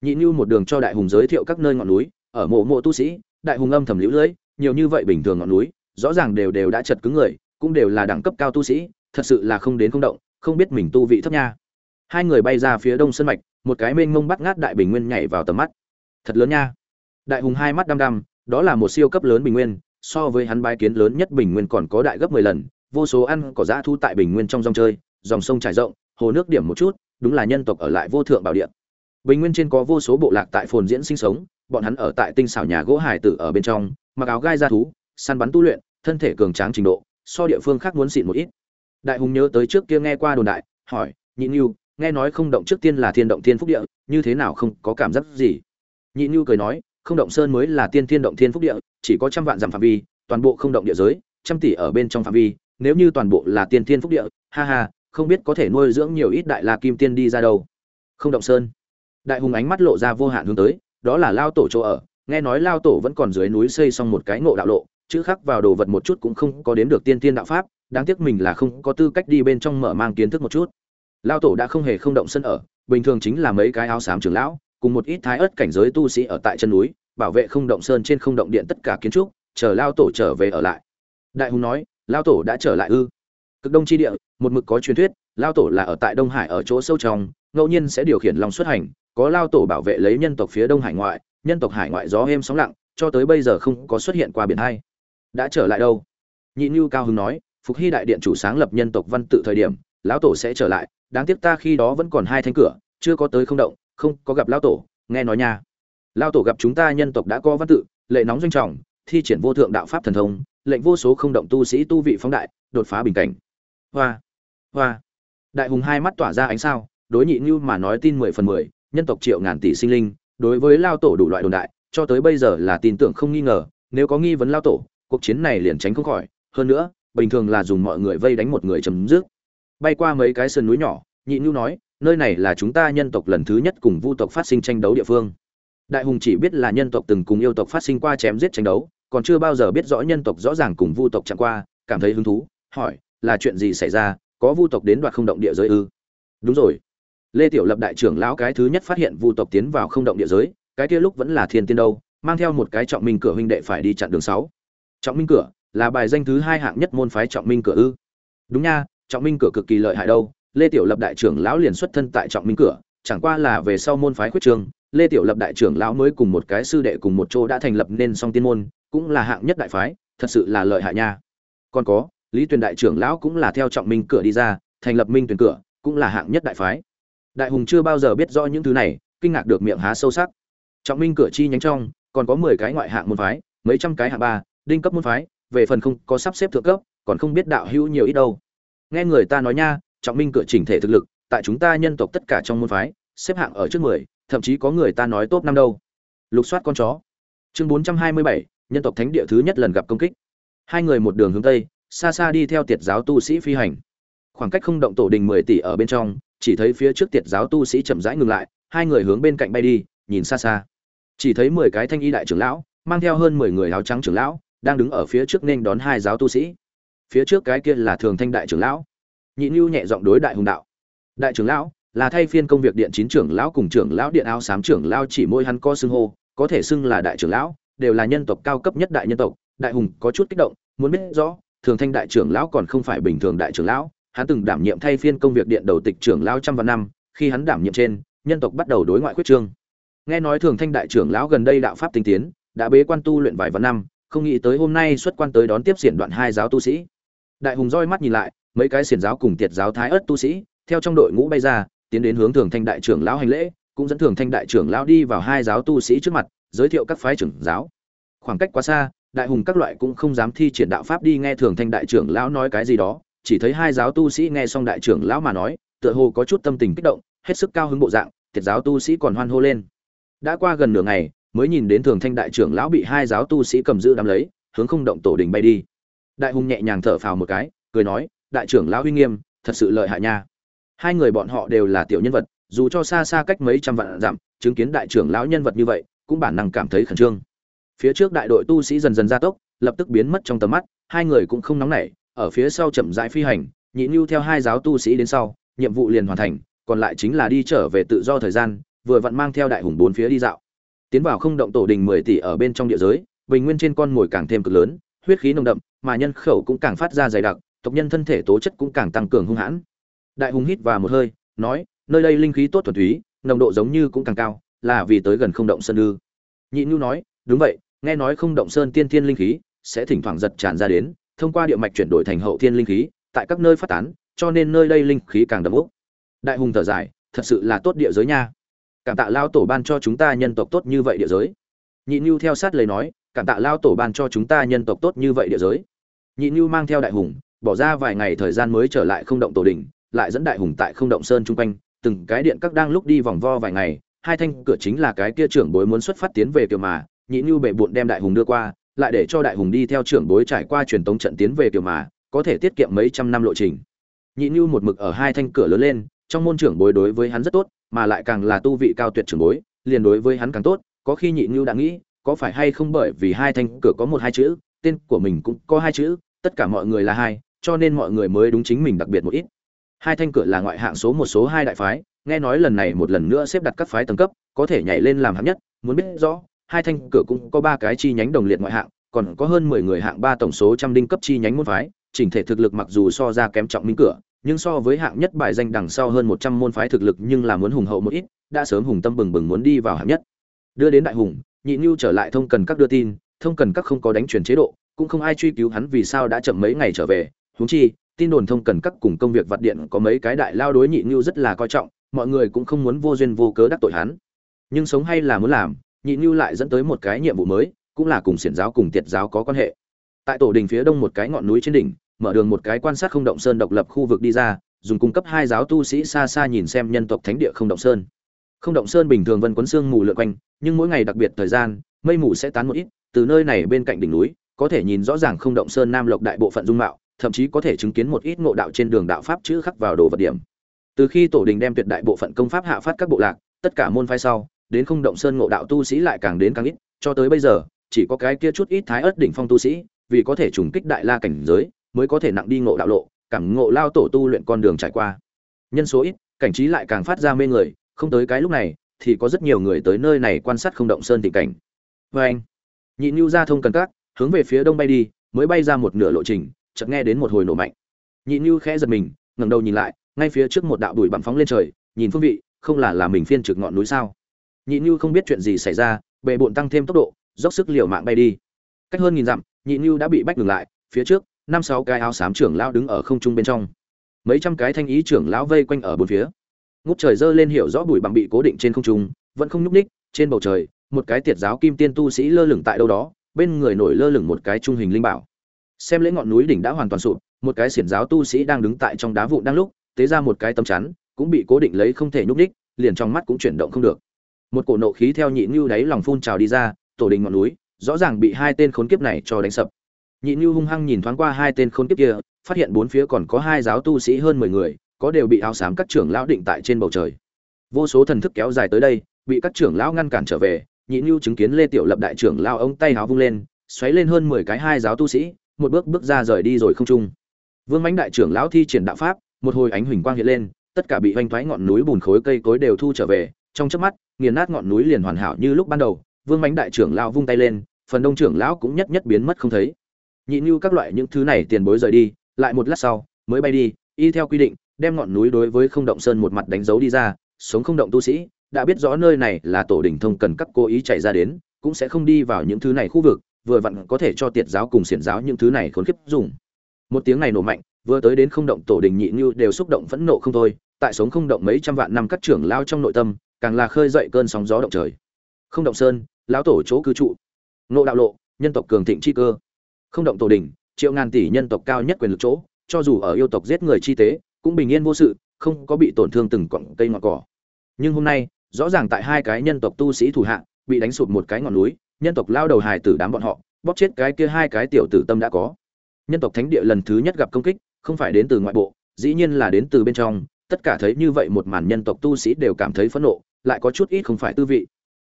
Nhị như một đường cho đại hùng giới thiệu các nơi ngọn núi, ở mộ mộ tu sĩ, đại hùng âm thầm liễu lưỡi nhiều như vậy bình thường ngọn núi, rõ ràng đều đều đã chật cứng người, cũng đều là đẳng cấp cao tu sĩ, thật sự là không đến không động, không biết mình tu vị thấp nha. Hai người bay ra phía đông sân mạch, một cái mênh mông bắt ngát đại bình nguyên nhảy vào tầm mắt. Thật lớn nha. Đại hùng hai mắt đăm đăm, đó là một siêu cấp lớn bình nguyên, so với hắn bái kiến lớn nhất bình nguyên còn có đại gấp mười lần, vô số ăn cỏ dã thu tại bình nguyên trong dòng chơi, dòng sông trải rộng, hồ nước điểm một chút đúng là nhân tộc ở lại vô thượng bảo địa. Bình nguyên trên có vô số bộ lạc tại phồn diễn sinh sống, bọn hắn ở tại tinh xảo nhà gỗ hải tử ở bên trong, mặc áo gai da thú, săn bắn tu luyện, thân thể cường tráng trình độ, so địa phương khác muốn xịn một ít. Đại hùng nhớ tới trước kia nghe qua đồn đại, hỏi, nhị nhu nghe nói không động trước tiên là thiên động thiên phúc địa, như thế nào không có cảm giác gì? Nhị nhu cười nói, không động sơn mới là tiên thiên động thiên phúc địa, chỉ có trăm vạn dặm phạm vi, toàn bộ không động địa giới, trăm tỷ ở bên trong phạm vi, nếu như toàn bộ là tiên thiên phúc địa, ha ha không biết có thể nuôi dưỡng nhiều ít đại la kim tiên đi ra đâu. Không động sơn. Đại hùng ánh mắt lộ ra vô hạn hướng tới, đó là lao tổ chỗ ở, nghe nói lao tổ vẫn còn dưới núi xây xong một cái ngộ đạo lộ, chữ khắc vào đồ vật một chút cũng không có đến được tiên tiên đạo pháp, đáng tiếc mình là không có tư cách đi bên trong mở mang kiến thức một chút. Lao tổ đã không hề không động sân ở, bình thường chính là mấy cái áo xám trưởng lão, cùng một ít thái ớt cảnh giới tu sĩ ở tại chân núi, bảo vệ không động sơn trên không động điện tất cả kiến trúc, chờ lao tổ trở về ở lại. Đại hùng nói, lao tổ đã trở lại ư? Cực đông chi địa, một mực có truyền thuyết, lao tổ là ở tại đông hải ở chỗ sâu trong, ngẫu nhiên sẽ điều khiển lòng xuất hành, có lao tổ bảo vệ lấy nhân tộc phía đông hải ngoại, nhân tộc hải ngoại gió êm sóng lặng, cho tới bây giờ không có xuất hiện qua biển hai đã trở lại đâu? Nhị như cao hưng nói, phục hy đại điện chủ sáng lập nhân tộc văn tự thời điểm, lão tổ sẽ trở lại, đáng tiếc ta khi đó vẫn còn hai thanh cửa, chưa có tới không động, không có gặp lão tổ, nghe nói nha. Lão tổ gặp chúng ta nhân tộc đã có văn tự, lệ nóng doanh trọng, thi triển vô thượng đạo pháp thần thông, lệnh vô số không động tu sĩ tu vị phóng đại, đột phá bình cảnh hoa. Hoa. Đại hùng hai mắt tỏa ra ánh sao, đối nhị như mà nói tin mười phần mười, nhân tộc triệu ngàn tỷ sinh linh, đối với lao tổ đủ loại đồn đại, cho tới bây giờ là tin tưởng không nghi ngờ, nếu có nghi vấn lao tổ, cuộc chiến này liền tránh không khỏi. Hơn nữa, bình thường là dùng mọi người vây đánh một người chấm dứt. Bay qua mấy cái sườn núi nhỏ, nhị nhu nói, nơi này là chúng ta nhân tộc lần thứ nhất cùng vu tộc phát sinh tranh đấu địa phương. Đại hùng chỉ biết là nhân tộc từng cùng yêu tộc phát sinh qua chém giết tranh đấu, còn chưa bao giờ biết rõ nhân tộc rõ ràng cùng vu tộc chạm qua, cảm thấy hứng thú, hỏi là chuyện gì xảy ra, có vu tộc đến đoạt không động địa giới ư? Đúng rồi. Lê tiểu lập đại trưởng lão cái thứ nhất phát hiện vu tộc tiến vào không động địa giới, cái kia lúc vẫn là thiên tiên đâu, mang theo một cái trọng minh cửa huynh đệ phải đi chặn đường sáu. Trọng minh cửa là bài danh thứ hai hạng nhất môn phái trọng minh cửa ư? Đúng nha, trọng minh cửa cực kỳ lợi hại đâu. Lê tiểu lập đại trưởng lão liền xuất thân tại trọng minh cửa, chẳng qua là về sau môn phái khuyết trường, lê tiểu lập đại trưởng lão mới cùng một cái sư đệ cùng một chỗ đã thành lập nên song tiên môn, cũng là hạng nhất đại phái, thật sự là lợi hại nha. Còn có lý tuyền đại trưởng lão cũng là theo trọng minh cửa đi ra, thành lập minh tuyển cửa, cũng là hạng nhất đại phái. Đại hùng chưa bao giờ biết rõ những thứ này, kinh ngạc được miệng há sâu sắc. Trọng minh cửa chi nhánh trong, còn có mười cái ngoại hạng môn phái, mấy trăm cái hạng ba, đinh cấp môn phái, về phần không có sắp xếp thượng cấp, còn không biết đạo hữu nhiều ít đâu. Nghe người ta nói nha, trọng minh cửa chỉnh thể thực lực, tại chúng ta nhân tộc tất cả trong môn phái, xếp hạng ở trước mười, thậm chí có người ta nói top năm đâu. Lục soát con chó. Chương bốn trăm hai mươi bảy, nhân tộc thánh địa thứ nhất lần gặp công kích. Hai người một đường hướng tây xa xa đi theo tiệt giáo tu sĩ phi hành. Khoảng cách không động tổ đình mười tỷ ở bên trong, chỉ thấy phía trước tiệt giáo tu sĩ chậm rãi ngừng lại, hai người hướng bên cạnh bay đi, nhìn xa xa. Chỉ thấy mười cái thanh y đại trưởng lão, mang theo hơn mười người áo trắng trưởng lão, đang đứng ở phía trước nên đón hai giáo tu sĩ. Phía trước cái kia là thường thanh đại trưởng lão. Nhị nhu nhẹ giọng đối đại hùng đạo. Đại trưởng lão, là thay phiên công việc điện chín trưởng lão cùng trưởng lão điện áo xám trưởng lão chỉ môi hắn có xưng hô, có thể xưng là đại trưởng lão, đều là nhân tộc cao cấp nhất đại nhân tộc. Đại hùng có chút kích động, muốn biết rõ thường thanh đại trưởng lão còn không phải bình thường đại trưởng lão, hắn từng đảm nhiệm thay phiên công việc điện đầu tịch trưởng lão trăm vạn năm, khi hắn đảm nhiệm trên, nhân tộc bắt đầu đối ngoại quyết trương. Nghe nói thường thanh đại trưởng lão gần đây đạo pháp tinh tiến, đã bế quan tu luyện vài vạn năm, không nghĩ tới hôm nay xuất quan tới đón tiếp xiển đoạn hai giáo tu sĩ. Đại hùng roi mắt nhìn lại, mấy cái xiển giáo cùng tiệt giáo thái ớt tu sĩ, theo trong đội ngũ bay ra, tiến đến hướng thường thanh đại trưởng lão hành lễ, cũng dẫn thường thanh đại trưởng lão đi vào hai giáo tu sĩ trước mặt, giới thiệu các phái trưởng giáo. Khoảng cách quá xa đại hùng các loại cũng không dám thi triển đạo pháp đi nghe thường thanh đại trưởng lão nói cái gì đó, chỉ thấy hai giáo tu sĩ nghe xong đại trưởng lão mà nói, tựa hồ có chút tâm tình kích động, hết sức cao hứng bộ dạng thiệt giáo tu sĩ còn hoan hô lên. Đã qua gần nửa ngày, mới nhìn đến thường thanh đại trưởng lão bị hai giáo tu sĩ cầm giữ đám lấy, hướng không động tổ đình bay đi. Đại hùng nhẹ nhàng thở phào một cái, cười nói, đại trưởng lão uy nghiêm, thật sự lợi hại nha. Hai người bọn họ đều là tiểu nhân vật, dù cho xa xa cách mấy trăm vạn dặm, chứng kiến đại trưởng lão nhân vật như vậy, cũng bản năng cảm thấy khẩn trương phía trước đại đội tu sĩ dần dần gia tốc, lập tức biến mất trong tầm mắt, hai người cũng không nóng nảy, ở phía sau chậm rãi phi hành, nhị nhu theo hai giáo tu sĩ đến sau, nhiệm vụ liền hoàn thành, còn lại chính là đi trở về tự do thời gian, vừa vặn mang theo đại hùng bốn phía đi dạo. Tiến vào không động tổ đình mười tỷ ở bên trong địa giới, bình nguyên trên con mồi càng thêm cực lớn, huyết khí nồng đậm, mà nhân khẩu cũng càng phát ra dày đặc, tộc nhân thân thể tố chất cũng càng tăng cường hung hãn. Đại hùng hít vào một hơi, nói, nơi đây linh khí tốt thuần túy, nồng độ giống như cũng càng cao, là vì tới gần không động sơn ư. Nhị nhu nói, đúng vậy nghe nói không động sơn tiên thiên linh khí sẽ thỉnh thoảng giật tràn ra đến, thông qua địa mạch chuyển đổi thành hậu thiên linh khí, tại các nơi phát tán, cho nên nơi đây linh khí càng đậm úc. Đại hùng thở dài, thật sự là tốt địa giới nha. Cảm tạ lao tổ ban cho chúng ta nhân tộc tốt như vậy địa giới. Nhị nhu theo sát lời nói, cảm tạ lao tổ ban cho chúng ta nhân tộc tốt như vậy địa giới. Nhị nhu mang theo đại hùng, bỏ ra vài ngày thời gian mới trở lại không động tổ đình lại dẫn đại hùng tại không động sơn chung quanh, từng cái điện các đang lúc đi vòng vo vài ngày, hai thanh cửa chính là cái kia trưởng bối muốn xuất phát tiến về kiểu mà nhị nhu bệ bụn đem đại hùng đưa qua, lại để cho đại hùng đi theo trưởng bối trải qua truyền tống trận tiến về kiểu mà, có thể tiết kiệm mấy trăm năm lộ trình. Nhị nhu một mực ở hai thanh cửa lớn lên, trong môn trưởng bối đối với hắn rất tốt, mà lại càng là tu vị cao tuyệt trưởng bối, liền đối với hắn càng tốt, có khi nhị nhu đã nghĩ, có phải hay không bởi vì hai thanh cửa có một hai chữ, tên của mình cũng có hai chữ, tất cả mọi người là hai, cho nên mọi người mới đúng chính mình đặc biệt một ít. Hai thanh cửa là ngoại hạng số một, số hai đại phái, nghe nói lần này một lần nữa xếp đặt các phái tầng cấp, có thể nhảy lên làm hạng nhất, muốn biết rõ hai thanh cửa cũng có ba cái chi nhánh đồng liệt ngoại hạng, còn có hơn mười người hạng ba tổng số trăm đinh cấp chi nhánh môn phái, chỉnh thể thực lực mặc dù so ra kém trọng minh cửa, nhưng so với hạng nhất bài danh đằng sau hơn một trăm môn phái thực lực nhưng là muốn hùng hậu một ít, đã sớm hùng tâm bừng bừng muốn đi vào hạng nhất. Đưa đến đại hùng, nhị nhu trở lại thông cần các đưa tin, thông cần các không có đánh truyền chế độ, cũng không ai truy cứu hắn vì sao đã chậm mấy ngày trở về. Huống chi, tin đồn thông cần các cùng công việc vặt điện có mấy cái đại lao đối nhị nhu rất là coi trọng, mọi người cũng không muốn vô duyên vô cớ đắc tội hắn. Nhưng sống hay là muốn làm nhị nhu lại dẫn tới một cái nhiệm vụ mới, cũng là cùng xiển giáo cùng tiệt giáo có quan hệ. Tại tổ đình phía đông một cái ngọn núi trên đỉnh, mở đường một cái quan sát không động sơn độc lập khu vực đi ra, dùng cung cấp hai giáo tu sĩ xa xa nhìn xem nhân tộc thánh địa không động sơn. Không động sơn bình thường vân quấn sương mù lượn quanh, nhưng mỗi ngày đặc biệt thời gian, mây mù sẽ tán một ít, từ nơi này bên cạnh đỉnh núi, có thể nhìn rõ ràng không động sơn nam lộc đại bộ phận dung mạo, thậm chí có thể chứng kiến một ít ngộ đạo trên đường đạo pháp chữ khắc vào đồ vật điểm. Từ khi tổ đình đem tuyệt đại bộ phận công pháp hạ phát các bộ lạc, tất cả môn phái sau đến không động sơn ngộ đạo tu sĩ lại càng đến càng ít, cho tới bây giờ, chỉ có cái kia chút ít thái ớt đỉnh phong tu sĩ, vì có thể trùng kích đại la cảnh giới, mới có thể nặng đi ngộ đạo lộ, cảm ngộ lao tổ tu luyện con đường trải qua. Nhân số ít, cảnh trí lại càng phát ra mê người, không tới cái lúc này, thì có rất nhiều người tới nơi này quan sát không động sơn tình cảnh. Vê anh, nhị nhu ra thông cần các, hướng về phía đông bay đi, mới bay ra một nửa lộ trình, chợt nghe đến một hồi nổ mạnh. Nhị nhu khẽ giật mình, ngẩng đầu nhìn lại, ngay phía trước một đạo đùi bặm phóng lên trời, nhìn phương vị, không là là mình phiên trực ngọn núi sao? Nhị như không biết chuyện gì xảy ra bệ bộn tăng thêm tốc độ, dốc sức liều mạng bay đi. Cách hơn nghìn dặm, nhị như đã bị bách ngừng lại, phía trước, năm sáu cái áo xám trưởng lão đứng ở không trung bên trong. Mấy trăm cái thanh ý trưởng lão vây quanh ở bốn phía. Ngút trời dơ lên hiểu rõ bụi bằng bị cố định trên không trung, vẫn không nhúc ních trên bầu trời, một cái tiệt giáo kim tiên tu sĩ lơ lửng tại đâu đó, bên người nổi lơ lửng một cái trung hình linh bảo. Xem lễ ngọn núi đỉnh đã hoàn toàn sụp, một cái xiển giáo tu sĩ đang đứng tại trong đá vụn đang lúc, tế ra một cái tấm chắn, cũng bị cố định lấy không thể nhúc ních liền trong mắt cũng chuyển động không được một cổ nộ khí theo nhị nhu đáy lòng phun trào đi ra, tổ đình ngọn núi, rõ ràng bị hai tên khốn kiếp này cho đánh sập. Nhị nhu hung hăng nhìn thoáng qua hai tên khốn kiếp kia, phát hiện bốn phía còn có hai giáo tu sĩ hơn mười người, có đều bị áo xám các trưởng lão định tại trên bầu trời. Vô số thần thức kéo dài tới đây, bị các trưởng lão ngăn cản trở về, nhị nhu chứng kiến lê tiểu lập đại trưởng lao ông tay áo vung lên, xoáy lên hơn mười cái hai giáo tu sĩ, một bước bước ra rời đi rồi không trung. Vương mãnh đại trưởng lão thi triển đạo pháp, một hồi ánh huỳnh quang hiện lên, tất cả bị hoành thoái ngọn núi bùn khối cây cối đều thu trở về trong chớp mắt, nghiền nát ngọn núi liền hoàn hảo như lúc ban đầu, vương mãnh đại trưởng lão vung tay lên, phần đông trưởng lão cũng nhất nhất biến mất không thấy. Nhị như các loại những thứ này tiền bối rời đi, lại một lát sau, mới bay đi, y theo quy định, đem ngọn núi đối với không động sơn một mặt đánh dấu đi ra, sống không động tu sĩ, đã biết rõ nơi này là tổ đỉnh thông cần các cố ý chạy ra đến, cũng sẽ không đi vào những thứ này khu vực, vừa vặn có thể cho tiệt giáo cùng xiển giáo những thứ này khốn kiếp dùng. Một tiếng này nổ mạnh, vừa tới đến không động tổ đình nhị như đều xúc động phẫn nộ không thôi, tại sống không động mấy trăm vạn năm các trưởng lao trong nội tâm càng là khơi dậy cơn sóng gió động trời. Không động sơn, lão tổ chỗ cư trụ. Nộ đạo lộ, nhân tộc cường thịnh chi cơ. Không động tổ đình triệu ngàn tỷ nhân tộc cao nhất quyền lực chỗ, cho dù ở yêu tộc giết người chi tế, cũng bình yên vô sự, không có bị tổn thương từng cọng cây ngọn cỏ. Nhưng hôm nay, rõ ràng tại hai cái nhân tộc tu sĩ thủ hạ, bị đánh sụp một cái ngọn núi, nhân tộc lao đầu hài tử đám bọn họ, bóp chết cái kia hai cái tiểu tử tâm đã có. Nhân tộc thánh địa lần thứ nhất gặp công kích, không phải đến từ ngoại bộ, dĩ nhiên là đến từ bên trong tất cả thấy như vậy một màn nhân tộc tu sĩ đều cảm thấy phẫn nộ, lại có chút ít không phải tư vị.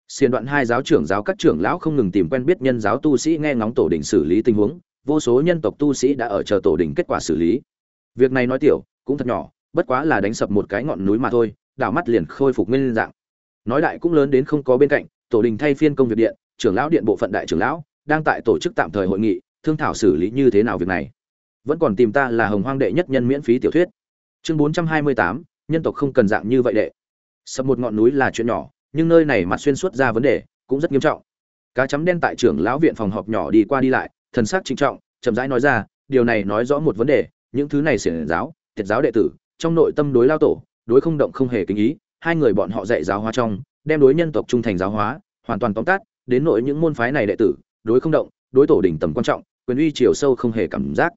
Xiên đoạn hai giáo trưởng giáo các trưởng lão không ngừng tìm quen biết nhân giáo tu sĩ nghe ngóng tổ đình xử lý tình huống, vô số nhân tộc tu sĩ đã ở chờ tổ đình kết quả xử lý. Việc này nói tiểu, cũng thật nhỏ, bất quá là đánh sập một cái ngọn núi mà thôi, đảo mắt liền khôi phục nguyên dạng. Nói đại cũng lớn đến không có bên cạnh, tổ đình thay phiên công việc điện, trưởng lão điện bộ phận đại trưởng lão, đang tại tổ chức tạm thời hội nghị, thương thảo xử lý như thế nào việc này. Vẫn còn tìm ta là hồng hoang đệ nhất nhân miễn phí tiểu thuyết chương bốn trăm hai mươi tám, nhân tộc không cần dạng như vậy đệ. Sập một ngọn núi là chuyện nhỏ, nhưng nơi này mặt xuyên suốt ra vấn đề, cũng rất nghiêm trọng. Cá chấm đen tại trưởng lão viện phòng họp nhỏ đi qua đi lại, thần sắc trinh trọng, chậm rãi nói ra, điều này nói rõ một vấn đề, những thứ này xiển giáo, thiệt giáo đệ tử, trong nội tâm đối lao tổ, đối không động không hề kính ý, hai người bọn họ dạy giáo hóa trong, đem đối nhân tộc trung thành giáo hóa, hoàn toàn tóm tắt, đến nội những môn phái này đệ tử, đối không động, đối tổ đỉnh tầm quan trọng, quyền uy chiều sâu không hề cảm giác.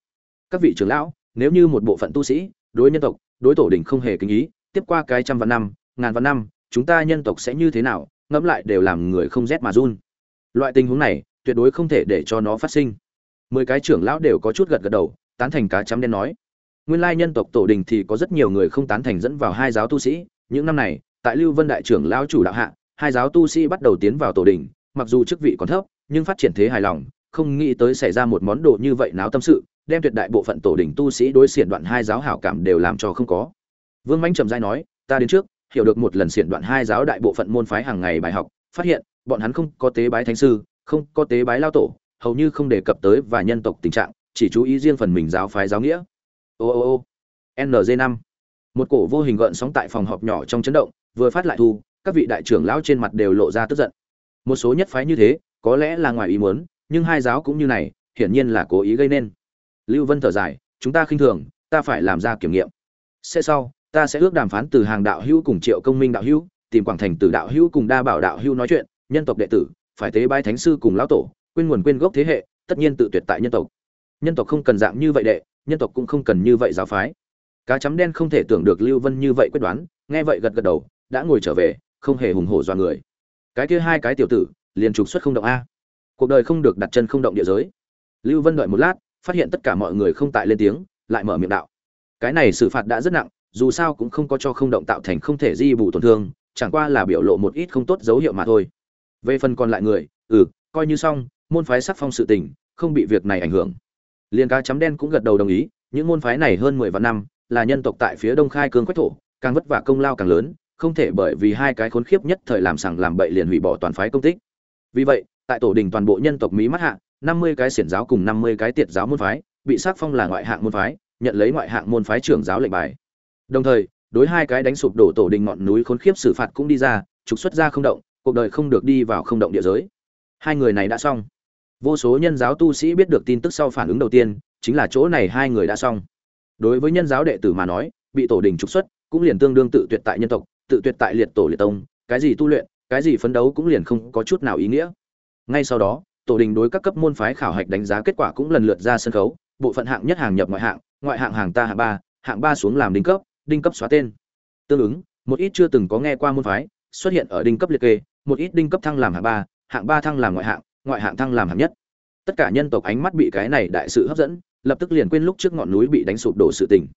Các vị trưởng lão, nếu như một bộ phận tu sĩ đối nhân tộc, đối tổ đỉnh không hề kính ý, tiếp qua cái trăm vạn năm, ngàn vạn năm, chúng ta nhân tộc sẽ như thế nào, ngẫm lại đều làm người không rét mà run. Loại tình huống này, tuyệt đối không thể để cho nó phát sinh. Mười cái trưởng lão đều có chút gật gật đầu, tán thành cá chấm đen nói. Nguyên lai nhân tộc tổ đình thì có rất nhiều người không tán thành dẫn vào hai giáo tu sĩ. Những năm này, tại lưu vân đại trưởng lão chủ đạo hạ, hai giáo tu sĩ bắt đầu tiến vào tổ đình mặc dù chức vị còn thấp, nhưng phát triển thế hài lòng, không nghĩ tới xảy ra một món đồ như vậy náo tâm sự đem tuyệt đại bộ phận tổ đình tu sĩ đối xiển đoạn hai giáo hảo cảm đều làm cho không có. Vương Mạnh trầm giai nói, ta đến trước, hiểu được một lần xiển đoạn hai giáo đại bộ phận môn phái hàng ngày bài học, phát hiện, bọn hắn không có tế bái thánh sư, không có tế bái lao tổ, hầu như không đề cập tới và nhân tộc tình trạng, chỉ chú ý riêng phần mình giáo phái giáo nghĩa. Ô ô ô ng năm. Một cổ vô hình gợn sóng tại phòng họp nhỏ trong chấn động, vừa phát lại thu, các vị đại trưởng lão trên mặt đều lộ ra tức giận. Một số nhất phái như thế, có lẽ là ngoài ý muốn, nhưng hai giáo cũng như này, hiển nhiên là cố ý gây nên lưu vân thở dài, chúng ta khinh thường, ta phải làm ra kiểm nghiệm. Sẽ sau, ta sẽ ước đàm phán từ hàng đạo hữu cùng triệu công minh đạo hữu, tìm quảng thành từ đạo hữu cùng đa bảo đạo hữu nói chuyện, nhân tộc đệ tử, phải tế bái thánh sư cùng lão tổ, quên nguồn quên gốc thế hệ, tất nhiên tự tuyệt tại nhân tộc. Nhân tộc không cần dạng như vậy đệ, nhân tộc cũng không cần như vậy giáo phái. Cá chấm đen không thể tưởng được lưu vân như vậy quyết đoán, nghe vậy gật gật đầu, đã ngồi trở về, không hề hùng hổ do người. Cái kia hai cái tiểu tử, liền trục xuất không động a. Cuộc đời không được đặt chân không động địa giới. Lưu vân đợi một lát phát hiện tất cả mọi người không tại lên tiếng, lại mở miệng đạo. Cái này xử phạt đã rất nặng, dù sao cũng không có cho không động tạo thành không thể di bù tổn thương, chẳng qua là biểu lộ một ít không tốt dấu hiệu mà thôi. Về phần còn lại người ừ coi như xong, môn phái sắc phong sự tình, không bị việc này ảnh hưởng. Liên cá chấm đen cũng gật đầu đồng ý, những môn phái này hơn mười vạn năm, là nhân tộc tại phía đông khai cương quách thổ, càng vất vả công lao càng lớn, không thể bởi vì hai cái khốn khiếp nhất thời làm sằng làm bậy liền hủy bỏ toàn phái công tích. Vì vậy, tại tổ đình toàn bộ nhân tộc mỹ mắt hạ năm mươi cái xiển giáo cùng năm mươi cái tiệt giáo môn phái, bị sắc phong là ngoại hạng môn phái, nhận lấy ngoại hạng môn phái trưởng giáo lệnh bài. Đồng thời, đối hai cái đánh sụp đổ tổ đình ngọn núi khốn khiếp xử phạt cũng đi ra, trục xuất ra không động, cuộc đời không được đi vào không động địa giới. Hai người này đã xong. Vô số nhân giáo tu sĩ biết được tin tức sau phản ứng đầu tiên, chính là chỗ này hai người đã xong. Đối với nhân giáo đệ tử mà nói, bị tổ đình trục xuất cũng liền tương đương tự tuyệt tại nhân tộc, tự tuyệt tại liệt tổ liệt tông, cái gì tu luyện, cái gì phấn đấu cũng liền không có chút nào ý nghĩa. Ngay sau đó tổ đình đối các cấp môn phái khảo hạch đánh giá kết quả cũng lần lượt ra sân khấu, bộ phận hạng nhất hàng nhập ngoại hạng ngoại hạng hàng ta hạng ba hạng ba xuống làm đinh cấp đinh cấp xóa tên. Tương ứng, một ít chưa từng có nghe qua môn phái xuất hiện ở đinh cấp liệt kê, một ít đinh cấp thăng làm hạng ba hạng ba thăng làm ngoại hạng ngoại hạng thăng làm hạng nhất. Tất cả nhân tộc ánh mắt bị cái này đại sự hấp dẫn, lập tức liền quên lúc trước ngọn núi bị đánh sụp đổ sự tình.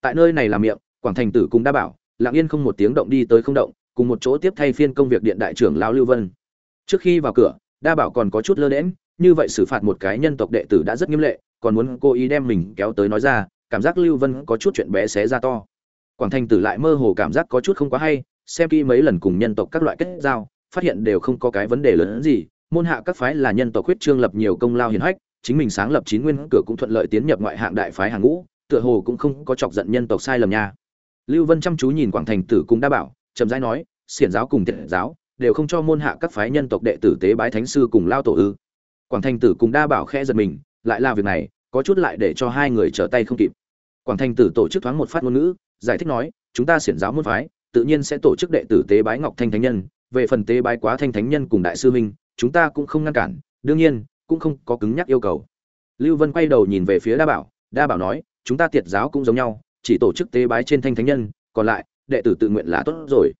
Tại nơi này làm miệng, quảng thành tử cùng đa bảo, lặng yên không một tiếng động đi tới không động, cùng một chỗ tiếp thay phiên công việc điện đại trưởng lao lưu vân. Trước khi vào cửa đa bảo còn có chút lơ đễm như vậy xử phạt một cái nhân tộc đệ tử đã rất nghiêm lệ, còn muốn cố ý đem mình kéo tới nói ra, cảm giác lưu vân có chút chuyện bé xé ra to. Quảng thành tử lại mơ hồ cảm giác có chút không quá hay, xem kỹ mấy lần cùng nhân tộc các loại kết giao, phát hiện đều không có cái vấn đề lớn hơn gì, môn hạ các phái là nhân tộc huyết trương lập nhiều công lao hiền hách, chính mình sáng lập chín nguyên cửa cũng thuận lợi tiến nhập ngoại hạng đại phái hàng ngũ, tựa hồ cũng không có chọc giận nhân tộc sai lầm nha. Lưu vân chăm chú nhìn quảng thành tử cùng Đa bảo, chậm rãi nói, xiển giáo cùng tiện giáo đều không cho môn hạ các phái nhân tộc đệ tử tế bái thánh sư cùng lao tổ ư. Quảng thành tử cùng đa bảo khẽ giật mình, lại là việc này, có chút lại để cho hai người trở tay không kịp. Quảng thành tử tổ chức thoáng một phát ngôn ngữ, giải thích nói, chúng ta xiển giáo môn phái, tự nhiên sẽ tổ chức đệ tử tế bái ngọc thanh thánh nhân, về phần tế bái quá thanh thánh nhân cùng đại sư minh, chúng ta cũng không ngăn cản, đương nhiên, cũng không có cứng nhắc yêu cầu. Lưu vân quay đầu nhìn về phía đa bảo đa bảo nói, chúng ta tiệt giáo cũng giống nhau, chỉ tổ chức tế bái trên thanh thánh nhân, còn lại, đệ tử tự nguyện là tốt rồi.